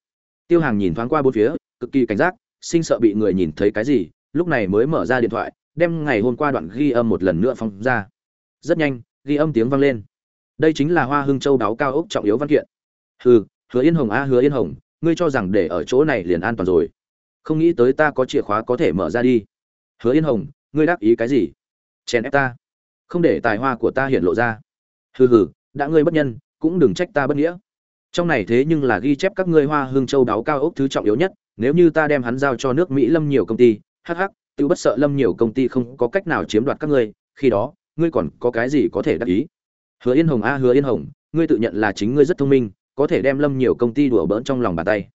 Tiêu hàng nhìn thoáng qua bốn phía, cực kỳ cảnh giác, sinh sợ bị người nhìn thấy cái gì, lúc này mới mở ra điện thoại, đem ngày hôm qua đoạn ghi âm một lần nữa phong ra. Rất nhanh, ghi âm tiếng vang lên. Đây chính là hoa hưng châu đáo cao ốc trọng yếu văn kiện. Hừ, hứa yên hồng a, hứa yên hồng, ngươi cho rằng để ở chỗ này liền an toàn rồi. Không nghĩ tới ta có chìa khóa có thể mở ra đi. Hứa yên hồng, ngươi đáp ý cái gì? Chèn ép ta. Không để tài hoa của ta hiện lộ ra hừ hừ, đã ngươi bất nhân, cũng đừng trách ta bất nghĩa. Trong này thế nhưng là ghi chép các ngươi hoa hương châu đáo cao ốc thứ trọng yếu nhất, nếu như ta đem hắn giao cho nước mỹ lâm nhiều công ty hh tự bất sợ lâm nhiều công ty không có cách nào chiếm đoạt các ngươi, khi đó, ngươi còn có cái gì có thể đắc ý? Hứa yên hồng a, hứa yên hồng, ngươi tự nhận là chính ngươi rất thông minh, có thể đem lâm nhiều công ty đùa bỡn trong lòng bàn tay.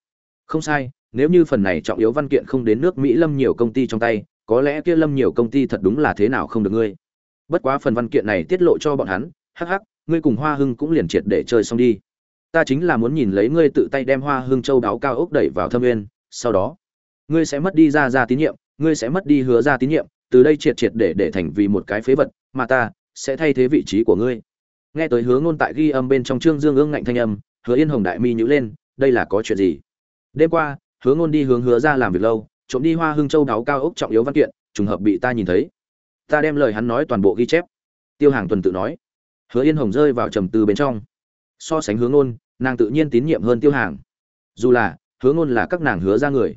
Không sai, nếu như phần này trọng yếu văn kiện không đến nước mỹ lâm nhiều công ty trong tay, có lẽ kia lâm nhiều công ty thật đúng là thế nào không được ngươi. Bất quá phần văn kiện này tiết lộ cho bọn hắn, hắc hắc ngươi cùng hoa hưng cũng liền triệt để chơi xong đi. Ta chính là muốn nhìn lấy ngươi tự tay đem hoa hưng châu đáo cao ốc đẩy vào thâm nguyên, sau đó, ngươi sẽ mất đi ra ra tín nhiệm, ngươi sẽ mất đi hứa ra tín nhiệm, từ đây triệt triệt để để thành vì một cái phế vật, mà ta sẽ thay thế vị trí của ngươi. Nghe tới hứa ngôn tại ghi âm bên trong trương dương ương ngạnh thanh âm, hứa yên hồng đại mi nhữ lên, đây là có chuyện gì? Đêm qua, hứa ngôn đi hướng hứa ra làm việc lâu, trộm đi hoa hưng châu đáo cao ốc trọng yếu văn kiện, trùng hợp bị ta nhìn thấy. Ta đem lời hắn nói toàn bộ ghi chép. Tiêu hàng tuần tự nói hứa yên hồng rơi vào trầm tư bên trong. So sánh hướng ngôn, nàng tự nhiên tín nhiệm hơn tiêu hàng. Dù là, hứa ngôn là các nàng hứa ra người.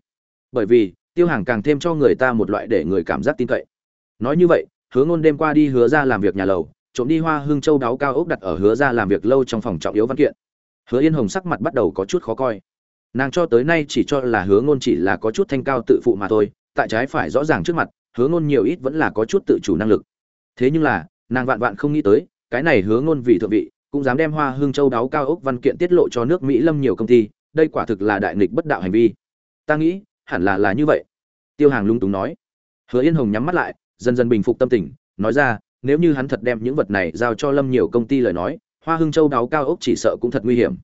Bởi vì, tiêu hàng càng thêm cho người ta một loại để người cảm giác tin cậy. Nói như vậy, hứa ngôn đêm qua đi hứa ra làm việc nhà lầu, trộm đi hoa hương châu đáo cao ốc đặt ở hứa ra làm việc lâu trong phòng trọng yếu văn kiện. Hứa yên hồng sắc mặt bắt đầu có chút khó coi. Nàng cho tới nay chỉ cho là hứa ngôn chỉ là có chút thanh cao tự phụ mà thôi, tại trái phải rõ ràng trước mặt, hứa ngôn nhiều ít vẫn là có chút tự chủ năng lực. Thế nhưng là, nàng vạn vạn không nghĩ tới cái này hứa ngôn vị thượng vị, cũng dám đem hoa hương châu đáo cao ốc văn kiện tiết lộ cho nước mỹ lâm nhiều công ty, đây quả thực là đại nghịch bất đạo hành vi. Ta nghĩ, hẳn là là như vậy. Tiêu hàng lung túng nói. Hứa yên hồng nhắm mắt lại, dần dần bình phục tâm tình, nói ra, nếu như hắn thật đem những vật này giao cho lâm nhiều công ty lời nói, hoa hưng châu đáo cao ốc chỉ sợ cũng thật nguy hiểm.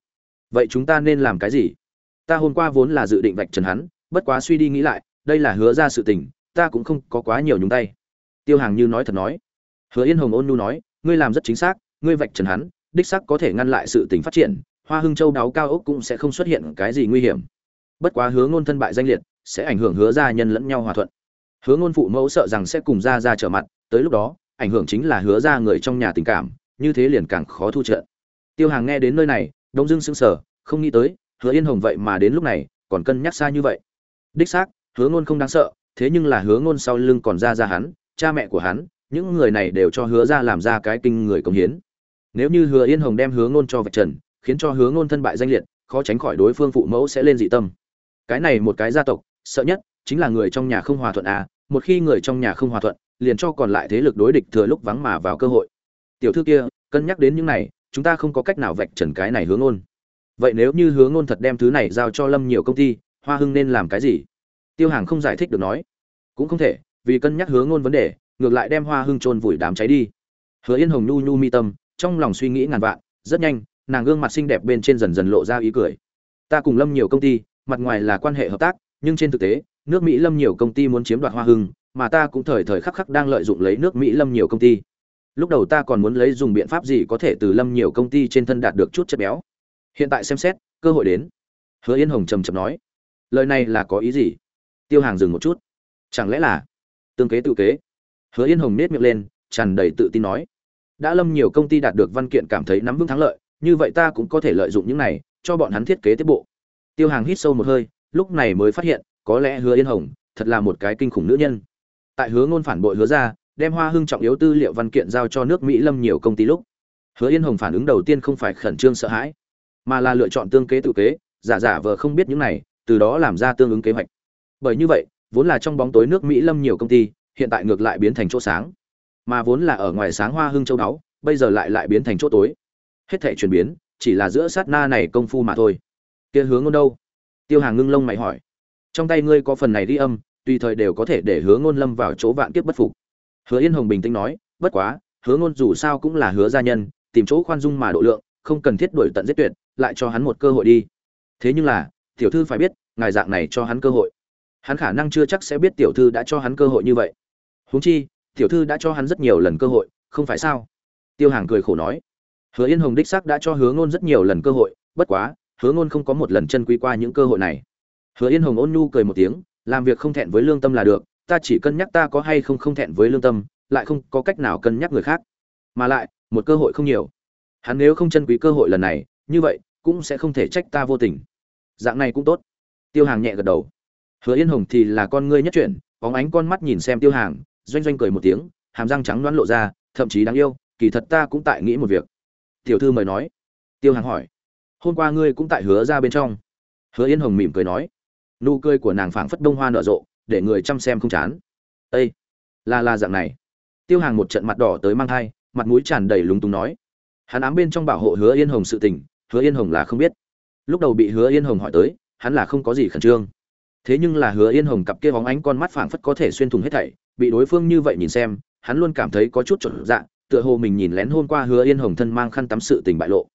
Vậy chúng ta nên làm cái gì? Ta hôm qua vốn là dự định vạch trần hắn, bất quá suy đi nghĩ lại, đây là hứa ra sự tình, ta cũng không có quá nhiều nhúng tay. Tiêu hàng như nói thật nói. Hứa yên hồng ôn nhu nói ngươi làm rất chính xác, ngươi vạch trần hắn, đích xác có thể ngăn lại sự tình phát triển, hoa hưng châu đáo cao ốc cũng sẽ không xuất hiện cái gì nguy hiểm. Bất quá hứa ngôn thân bại danh liệt, sẽ ảnh hưởng hứa gia nhân lẫn nhau hòa thuận. Hứa ngôn phụ mẫu sợ rằng sẽ cùng gia ra trở mặt, tới lúc đó, ảnh hưởng chính là hứa ra người trong nhà tình cảm, như thế liền càng khó thu trợ. Tiêu hàng nghe đến nơi này, đông dưng sững sờ, không nghĩ tới, hứa yên hồng vậy mà đến lúc này, còn cân nhắc xa như vậy. Đích xác, hứa ngôn không đáng sợ, thế nhưng là hứa ngôn sau lưng còn ra ra hắn, cha mẹ của hắn những người này đều cho hứa ra làm ra cái kinh người công hiến. Nếu như hứa yên hồng đem hứa ngôn cho vạch trần, khiến cho hứa ngôn thân bại danh liệt, khó tránh khỏi đối phương phụ mẫu sẽ lên dị tâm. Cái này một cái gia tộc, sợ nhất chính là người trong nhà không hòa thuận à một khi người trong nhà không hòa thuận, liền cho còn lại thế lực đối địch thừa lúc vắng mà vào cơ hội. Tiểu thư kia, cân nhắc đến những này, chúng ta không có cách nào vạch trần cái này hướng ngôn. Vậy nếu như hướng ngôn thật đem thứ này giao cho lâm nhiều công ty, hoa hưng nên làm cái gì? Tiêu hàng không giải thích được nói. Cũng không thể, vì cân nhắc hướng ngôn vấn đề ngược lại đem hoa hưng chôn vùi đám cháy đi. Hứa yên hồng nhu nhu mi tâm, trong lòng suy nghĩ ngàn vạn, rất nhanh, nàng gương mặt xinh đẹp bên trên dần dần lộ ra ý cười. Ta cùng lâm nhiều công ty, mặt ngoài là quan hệ hợp tác, nhưng trên thực tế, nước mỹ lâm nhiều công ty muốn chiếm đoạt hoa hưng, mà ta cũng thời thời khắc khắc đang lợi dụng lấy nước mỹ lâm nhiều công ty. Lúc đầu ta còn muốn lấy dùng biện pháp gì có thể từ lâm nhiều công ty trên thân đạt được chút chất béo. Hiện tại xem xét, cơ hội đến. Hứa yên hồng trầm trầm nói. Lời này là có ý gì? Tiêu hàng dừng một chút. Chẳng lẽ là tương kế tự kế? Hứa yên hồng nét miệng lên, tràn đầy tự tin nói. Đã lâm nhiều công ty đạt được văn kiện cảm thấy nắm vững thắng lợi, như vậy ta cũng có thể lợi dụng những này, cho bọn hắn thiết kế tiếp bộ. Tiêu hàng hít sâu một hơi, lúc này mới phát hiện, có lẽ hứa yên hồng thật là một cái kinh khủng nữ nhân. Tại hứa ngôn phản bội hứa ra, đem hoa hưng trọng yếu tư liệu văn kiện giao cho nước mỹ lâm nhiều công ty lúc. Hứa yên hồng phản ứng đầu tiên không phải khẩn trương sợ hãi, mà là lựa chọn tương kế tự kế, giả giả vờ không biết những này, từ đó làm ra tương ứng kế hoạch. Bởi như vậy, vốn là trong bóng tối nước mỹ lâm nhiều công ty hiện tại ngược lại biến thành chỗ sáng. Mà vốn là ở ngoài sáng hoa hưng châu đáo bây giờ lại lại biến thành chỗ tối. Hết thể chuyển biến, chỉ là giữa sát na này công phu mà thôi. Kia hướng ngôn đâu? Tiêu hàng ngưng lông mày hỏi. Trong tay ngươi có phần này đi âm, tùy thời đều có thể để hứa ngôn lâm vào chỗ vạn kiếp bất phục. Hứa yên hồng bình tĩnh nói, bất quá hứa ngôn dù sao cũng là hứa gia nhân, tìm chỗ khoan dung mà độ lượng, không cần thiết đổi tận giết tuyệt, lại cho hắn một cơ hội đi. Thế nhưng là, tiểu thư phải biết, ngài dạng này cho hắn cơ hội. Hắn khả năng chưa chắc sẽ biết tiểu thư đã cho hắn cơ hội như vậy huống chi, tiểu thư đã cho hắn rất nhiều lần cơ hội, không phải sao? Tiêu hàng cười khổ nói. Hứa yên hồng đích xác đã cho hứa ngôn rất nhiều lần cơ hội, bất quá, hứa ngôn không có một lần chân quý qua những cơ hội này. Hứa yên hồng ôn nhu cười một tiếng, làm việc không thẹn với lương tâm là được, ta chỉ cân nhắc ta có hay không không thẹn với lương tâm, lại không có cách nào cân nhắc người khác. Mà lại, một cơ hội không nhiều. Hắn nếu không chân quý cơ hội lần này, như vậy, cũng sẽ không thể trách ta vô tình. Dạng này cũng tốt. Tiêu hàng nhẹ gật đầu. Hứa yên hồng thì là con ngươi nhất chuyển, bóng ánh con mắt nhìn xem tiêu hàng doanh doanh cười một tiếng, hàm răng trắng đoán lộ ra, thậm chí đáng yêu, kỳ thật ta cũng tại nghĩ một việc. Tiểu thư mời nói. Tiêu hàng hỏi. Hôm qua ngươi cũng tại hứa ra bên trong. Hứa yên hồng mỉm cười nói. Nụ cười của nàng phảng phất đông hoa nở rộ, để người chăm xem không chán. Ây là là dạng này. Tiêu hàng một trận mặt đỏ tới mang thai, mặt mũi tràn đầy lúng túng nói. Hắn ám bên trong bảo hộ hứa yên hồng sự tình, hứa yên hồng là không biết. Lúc đầu bị hứa yên hồng hỏi tới, hắn là không có gì khẩn trương. Thế nhưng là hứa yên hồng cặp kia bóng ánh con mắt phảng phất có thể xuyên thủng hết thảy bị đối phương như vậy nhìn xem, hắn luôn cảm thấy có chút trộn dạ tựa hồ mình nhìn lén hôm qua hứa yên hồng thân mang khăn tắm sự tình bại lộ.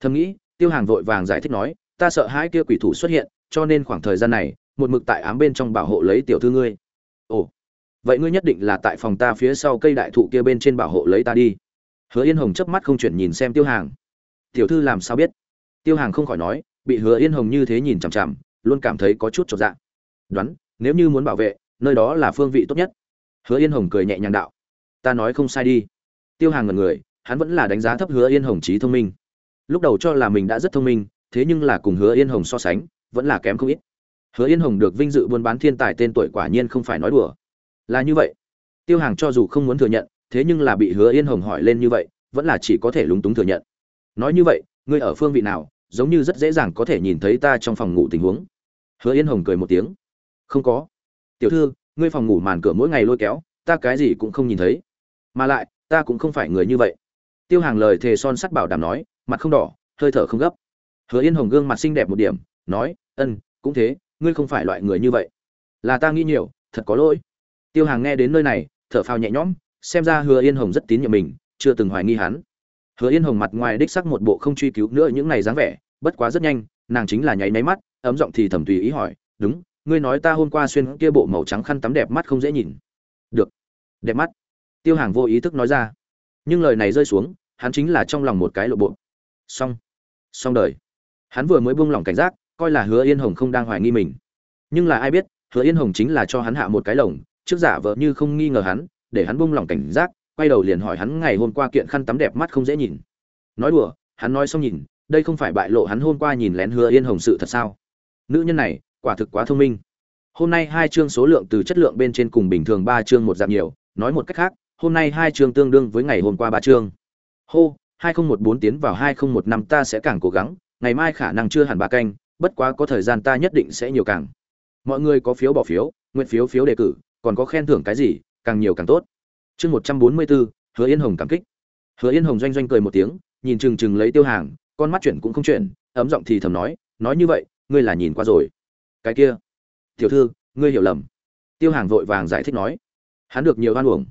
Thầm nghĩ, tiêu hàng vội vàng giải thích nói, ta sợ hai kia quỷ thủ xuất hiện, cho nên khoảng thời gian này, một mực tại ám bên trong bảo hộ lấy tiểu thư ngươi. Ồ, vậy ngươi nhất định là tại phòng ta phía sau cây đại thụ kia bên trên bảo hộ lấy ta đi. Hứa yên hồng chớp mắt không chuyển nhìn xem tiêu hàng. Tiểu thư làm sao biết? Tiêu hàng không khỏi nói, bị hứa yên hồng như thế nhìn chằm chằm, luôn cảm thấy có chút trọn dạng đoán, nếu như muốn bảo vệ, nơi đó là phương vị tốt nhất hứa yên hồng cười nhẹ nhàng đạo. Ta nói không sai đi. Tiêu hàng ngần người, hắn vẫn là đánh giá thấp hứa yên hồng trí thông minh. Lúc đầu cho là mình đã rất thông minh, thế nhưng là cùng hứa yên hồng so sánh, vẫn là kém không ít. Hứa yên hồng được vinh dự buôn bán thiên tài tên tuổi quả nhiên không phải nói đùa. Là như vậy. Tiêu hàng cho dù không muốn thừa nhận, thế nhưng là bị hứa yên hồng hỏi lên như vậy, vẫn là chỉ có thể lúng túng thừa nhận. Nói như vậy, ngươi ở phương vị nào, giống như rất dễ dàng có thể nhìn thấy ta trong phòng ngủ tình huống. Hứa yên hồng cười một tiếng. Không có. Tiểu thư ngươi phòng ngủ màn cửa mỗi ngày lôi kéo, ta cái gì cũng không nhìn thấy. Mà lại, ta cũng không phải người như vậy. Tiêu hàng lời thề son sắt bảo đảm nói, mặt không đỏ, hơi thở không gấp. Hứa yên hồng gương mặt xinh đẹp một điểm, nói, ân, cũng thế, ngươi không phải loại người như vậy. Là ta nghĩ nhiều, thật có lỗi. Tiêu hàng nghe đến nơi này, thở phào nhẹ nhõm, xem ra hứa yên hồng rất tín nhiệm mình, chưa từng hoài nghi hắn. Hứa yên hồng mặt ngoài đích sắc một bộ không truy cứu nữa những này dáng vẻ, bất quá rất nhanh, nàng chính là nháy nháy mắt, ấm giọng thì thầm tùy ý hỏi, đúng ngươi nói ta hôm qua xuyên kia bộ màu trắng khăn tắm đẹp mắt không dễ nhìn. Được. Đẹp mắt. Tiêu hàng vô ý thức nói ra. Nhưng lời này rơi xuống, hắn chính là trong lòng một cái lộ bộ. Xong. Xong đời. Hắn vừa mới buông lỏng cảnh giác, coi là hứa yên hồng không đang hoài nghi mình. Nhưng là ai biết, hứa yên hồng chính là cho hắn hạ một cái lồng, trước giả vợ như không nghi ngờ hắn, để hắn buông lỏng cảnh giác, quay đầu liền hỏi hắn ngày hôm qua kiện khăn tắm đẹp mắt không dễ nhìn. Nói đùa, hắn nói xong nhìn, đây không phải bại lộ hắn hôm qua nhìn lén hứa yên hồng sự thật sao? Nữ nhân này quả thực quá thông minh. Hôm nay hai chương số lượng từ chất lượng bên trên cùng bình thường ba chương một dạng nhiều, nói một cách khác, hôm nay hai chương tương đương với ngày hôm qua ba chương. Hô, hai nghìn một bốn tiến vào hai nghìn một năm ta sẽ càng cố gắng, ngày mai khả năng chưa hẳn ba canh, bất quá có thời gian ta nhất định sẽ nhiều càng. Mọi người có phiếu bỏ phiếu, nguyện phiếu phiếu đề cử, còn có khen thưởng cái gì, càng nhiều càng tốt. Chương một trăm bốn mươi bốn hứa yên hồng cảm kích. Hứa yên hồng doanh doanh cười một tiếng, nhìn chừng chừng lấy tiêu hàng, con mắt chuyển cũng không chuyển, ấm giọng thì thầm nói nói như vậy, ngươi là nhìn qua rồi cái kia. Tiểu thư, ngươi hiểu lầm. Tiêu hàng vội vàng giải thích nói. Hắn được nhiều oan uổng.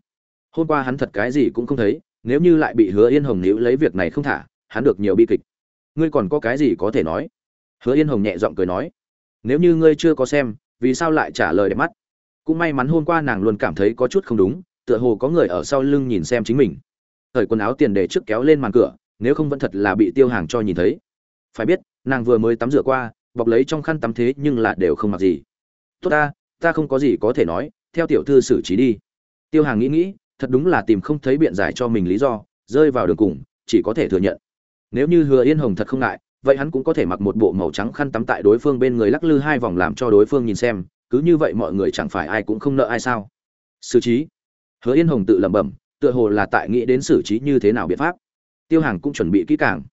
Hôm qua hắn thật cái gì cũng không thấy, nếu như lại bị hứa yên hồng níu lấy việc này không thả, hắn được nhiều bi kịch. Ngươi còn có cái gì có thể nói? Hứa yên hồng nhẹ giọng cười nói. Nếu như ngươi chưa có xem, vì sao lại trả lời đẹp mắt? Cũng may mắn hôm qua nàng luôn cảm thấy có chút không đúng, tựa hồ có người ở sau lưng nhìn xem chính mình. Thời quần áo tiền để trước kéo lên màn cửa, nếu không vẫn thật là bị tiêu hàng cho nhìn thấy. Phải biết, nàng vừa mới tắm rửa qua bọc lấy trong khăn tắm thế nhưng là đều không mặc gì. Tốt ta ta không có gì có thể nói, theo tiểu thư xử trí đi. Tiêu hàng nghĩ nghĩ, thật đúng là tìm không thấy biện giải cho mình lý do, rơi vào đường cùng, chỉ có thể thừa nhận. Nếu như hứa yên hồng thật không ngại, vậy hắn cũng có thể mặc một bộ màu trắng khăn tắm tại đối phương bên người lắc lư hai vòng làm cho đối phương nhìn xem, cứ như vậy mọi người chẳng phải ai cũng không nợ ai sao? Xử trí? Hứa yên hồng tự lẩm bẩm, tựa hồ là tại nghĩ đến xử trí như thế nào biện pháp. Tiêu hàng cũng chuẩn bị kỹ càng.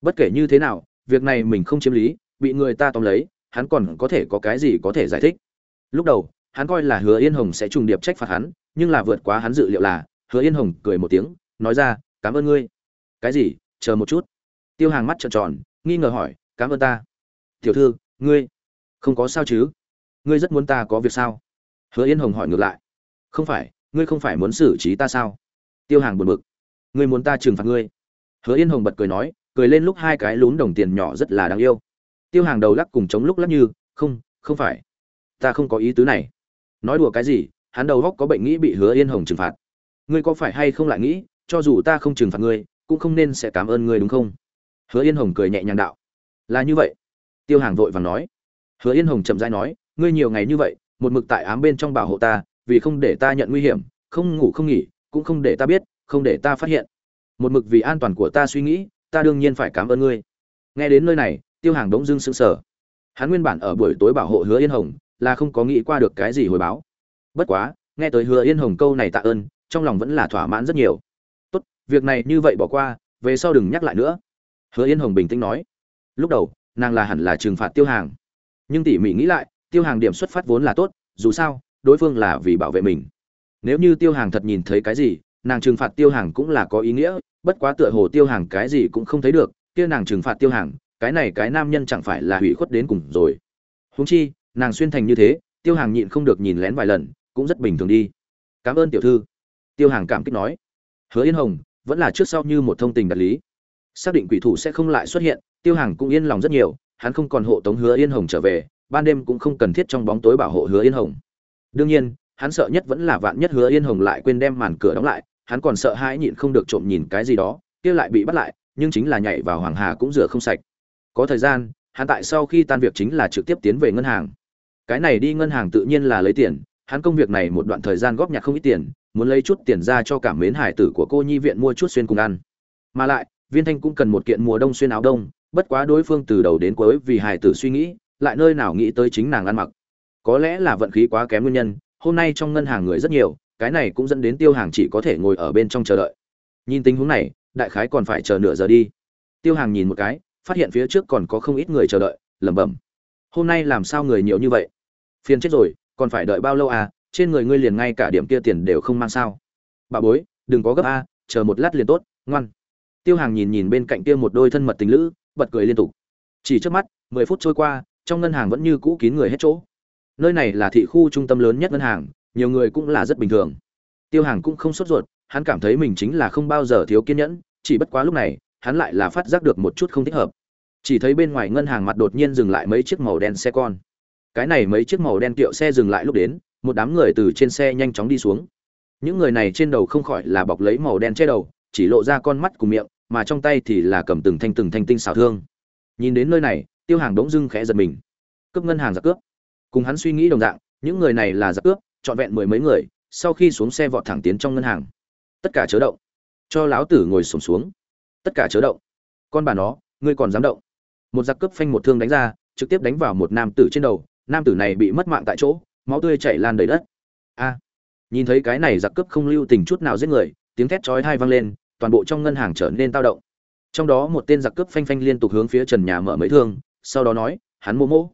Bất kể như thế nào, việc này mình không chiếm lý bị người ta tóm lấy, hắn còn có thể có cái gì có thể giải thích. Lúc đầu, hắn coi là hứa yên hồng sẽ trùng điệp trách phạt hắn, nhưng là vượt quá hắn dự liệu là, hứa yên hồng cười một tiếng, nói ra, cảm ơn ngươi. Cái gì? Chờ một chút. Tiêu hàng mắt trợn tròn, nghi ngờ hỏi, cảm ơn ta. Tiểu thư, ngươi không có sao chứ? Ngươi rất muốn ta có việc sao? Hứa yên hồng hỏi ngược lại, không phải, ngươi không phải muốn xử trí ta sao? Tiêu hàng buồn bực, ngươi muốn ta trừng phạt ngươi? Hứa yên hồng bật cười nói, cười lên lúc hai cái lún đồng tiền nhỏ rất là đáng yêu tiêu hàng đầu lắc cùng chống lúc lắc như, không không phải. Ta không có ý tứ này. Nói đùa cái gì, hắn đầu góc có bệnh nghĩ bị hứa yên hồng trừng phạt. Ngươi có phải hay không lại nghĩ, cho dù ta không trừng phạt ngươi, cũng không nên sẽ cảm ơn ngươi đúng không? Hứa yên hồng cười nhẹ nhàng đạo. Là như vậy. Tiêu hàng vội vàng nói. Hứa yên hồng chậm rãi nói, ngươi nhiều ngày như vậy, một mực tại ám bên trong bảo hộ ta, vì không để ta nhận nguy hiểm, không ngủ không nghỉ, cũng không để ta biết, không để ta phát hiện. Một mực vì an toàn của ta suy nghĩ, ta đương nhiên phải cảm ơn ngươi. Nghe đến nơi này tiêu hàng đống dưng sững sờ. Hắn nguyên bản ở buổi tối bảo hộ hứa yên hồng, là không có nghĩ qua được cái gì hồi báo. Bất quá, nghe tới hứa yên hồng câu này tạ ơn, trong lòng vẫn là thỏa mãn rất nhiều. Tốt, việc này như vậy bỏ qua, về sau đừng nhắc lại nữa. Hứa yên hồng bình tĩnh nói. Lúc đầu, nàng là hẳn là trừng phạt tiêu hàng. Nhưng tỉ mỉ nghĩ lại, tiêu hàng điểm xuất phát vốn là tốt, dù sao, đối phương là vì bảo vệ mình. Nếu như tiêu hàng thật nhìn thấy cái gì, nàng trừng phạt tiêu hàng cũng là có ý nghĩa, bất quá tựa hồ tiêu hàng cái gì cũng không thấy được, kia nàng trừng phạt tiêu hàng cái này cái nam nhân chẳng phải là hủy khuất đến cùng rồi. Húng chi, nàng xuyên thành như thế, tiêu hàng nhịn không được nhìn lén vài lần, cũng rất bình thường đi. Cảm ơn tiểu thư. Tiêu hàng cảm kích nói. Hứa yên hồng, vẫn là trước sau như một thông tình đạt lý. Xác định quỷ thủ sẽ không lại xuất hiện, tiêu hàng cũng yên lòng rất nhiều, hắn không còn hộ tống hứa yên hồng trở về, ban đêm cũng không cần thiết trong bóng tối bảo hộ hứa yên hồng. Đương nhiên, hắn sợ nhất vẫn là vạn nhất hứa yên hồng lại quên đem màn cửa đóng lại, hắn còn sợ hãi nhịn không được trộm nhìn cái gì đó, kia lại bị bắt lại, nhưng chính là nhảy vào hoàng hà cũng rửa không sạch có thời gian, hắn tại sau khi tan việc chính là trực tiếp tiến về ngân hàng. Cái này đi ngân hàng tự nhiên là lấy tiền, hắn công việc này một đoạn thời gian góp nhặt không ít tiền, muốn lấy chút tiền ra cho cảm mến hải tử của cô nhi viện mua chút xuyên cùng ăn. Mà lại, viên thanh cũng cần một kiện mùa đông xuyên áo đông, bất quá đối phương từ đầu đến cuối vì hải tử suy nghĩ, lại nơi nào nghĩ tới chính nàng ăn mặc. Có lẽ là vận khí quá kém nguyên nhân, hôm nay trong ngân hàng người rất nhiều, cái này cũng dẫn đến tiêu hàng chỉ có thể ngồi ở bên trong chờ đợi. Nhìn tình huống này, đại khái còn phải chờ nửa giờ đi. Tiêu hàng nhìn một cái phát hiện phía trước còn có không ít người chờ đợi, lẩm bẩm. Hôm nay làm sao người nhiều như vậy? Phiền chết rồi, còn phải đợi bao lâu à? Trên người ngươi liền ngay cả điểm kia tiền đều không mang sao? Bà bối, đừng có gấp a, chờ một lát liền tốt, ngoan. Tiêu hàng nhìn nhìn bên cạnh kia một đôi thân mật tình lữ, bật cười liên tục. Chỉ trước mắt, mười phút trôi qua, trong ngân hàng vẫn như cũ kín người hết chỗ. Nơi này là thị khu trung tâm lớn nhất ngân hàng, nhiều người cũng là rất bình thường. Tiêu hàng cũng không sốt ruột, hắn cảm thấy mình chính là không bao giờ thiếu kiên nhẫn, chỉ bất quá lúc này hắn lại là phát giác được một chút không thích hợp. Chỉ thấy bên ngoài ngân hàng mặt đột nhiên dừng lại mấy chiếc màu đen xe con. Cái này mấy chiếc màu đen kiệu xe dừng lại lúc đến, một đám người từ trên xe nhanh chóng đi xuống. Những người này trên đầu không khỏi là bọc lấy màu đen che đầu, chỉ lộ ra con mắt cùng miệng, mà trong tay thì là cầm từng thanh từng thanh tinh xảo thương. Nhìn đến nơi này, tiêu hàng đống dưng khẽ giật mình. Cướp ngân hàng giặc cướp. Cùng hắn suy nghĩ đồng dạng, những người này là giặc cướp, trọn vẹn mười mấy người, sau khi xuống xe vọt thẳng tiến trong ngân hàng. Tất cả chớ động. Cho láo tử ngồi sổm xuống tất cả chớ động. Con bà nó, ngươi còn dám động. Một giặc cướp phanh một thương đánh ra, trực tiếp đánh vào một nam tử trên đầu, nam tử này bị mất mạng tại chỗ, máu tươi chảy lan đầy đất. A. Nhìn thấy cái này giặc cướp không lưu tình chút nào giết người, tiếng thét chói tai vang lên, toàn bộ trong ngân hàng trở nên tao động. Trong đó một tên giặc cướp phanh phanh liên tục hướng phía trần nhà mở mấy thương, sau đó nói, hắn mô mô.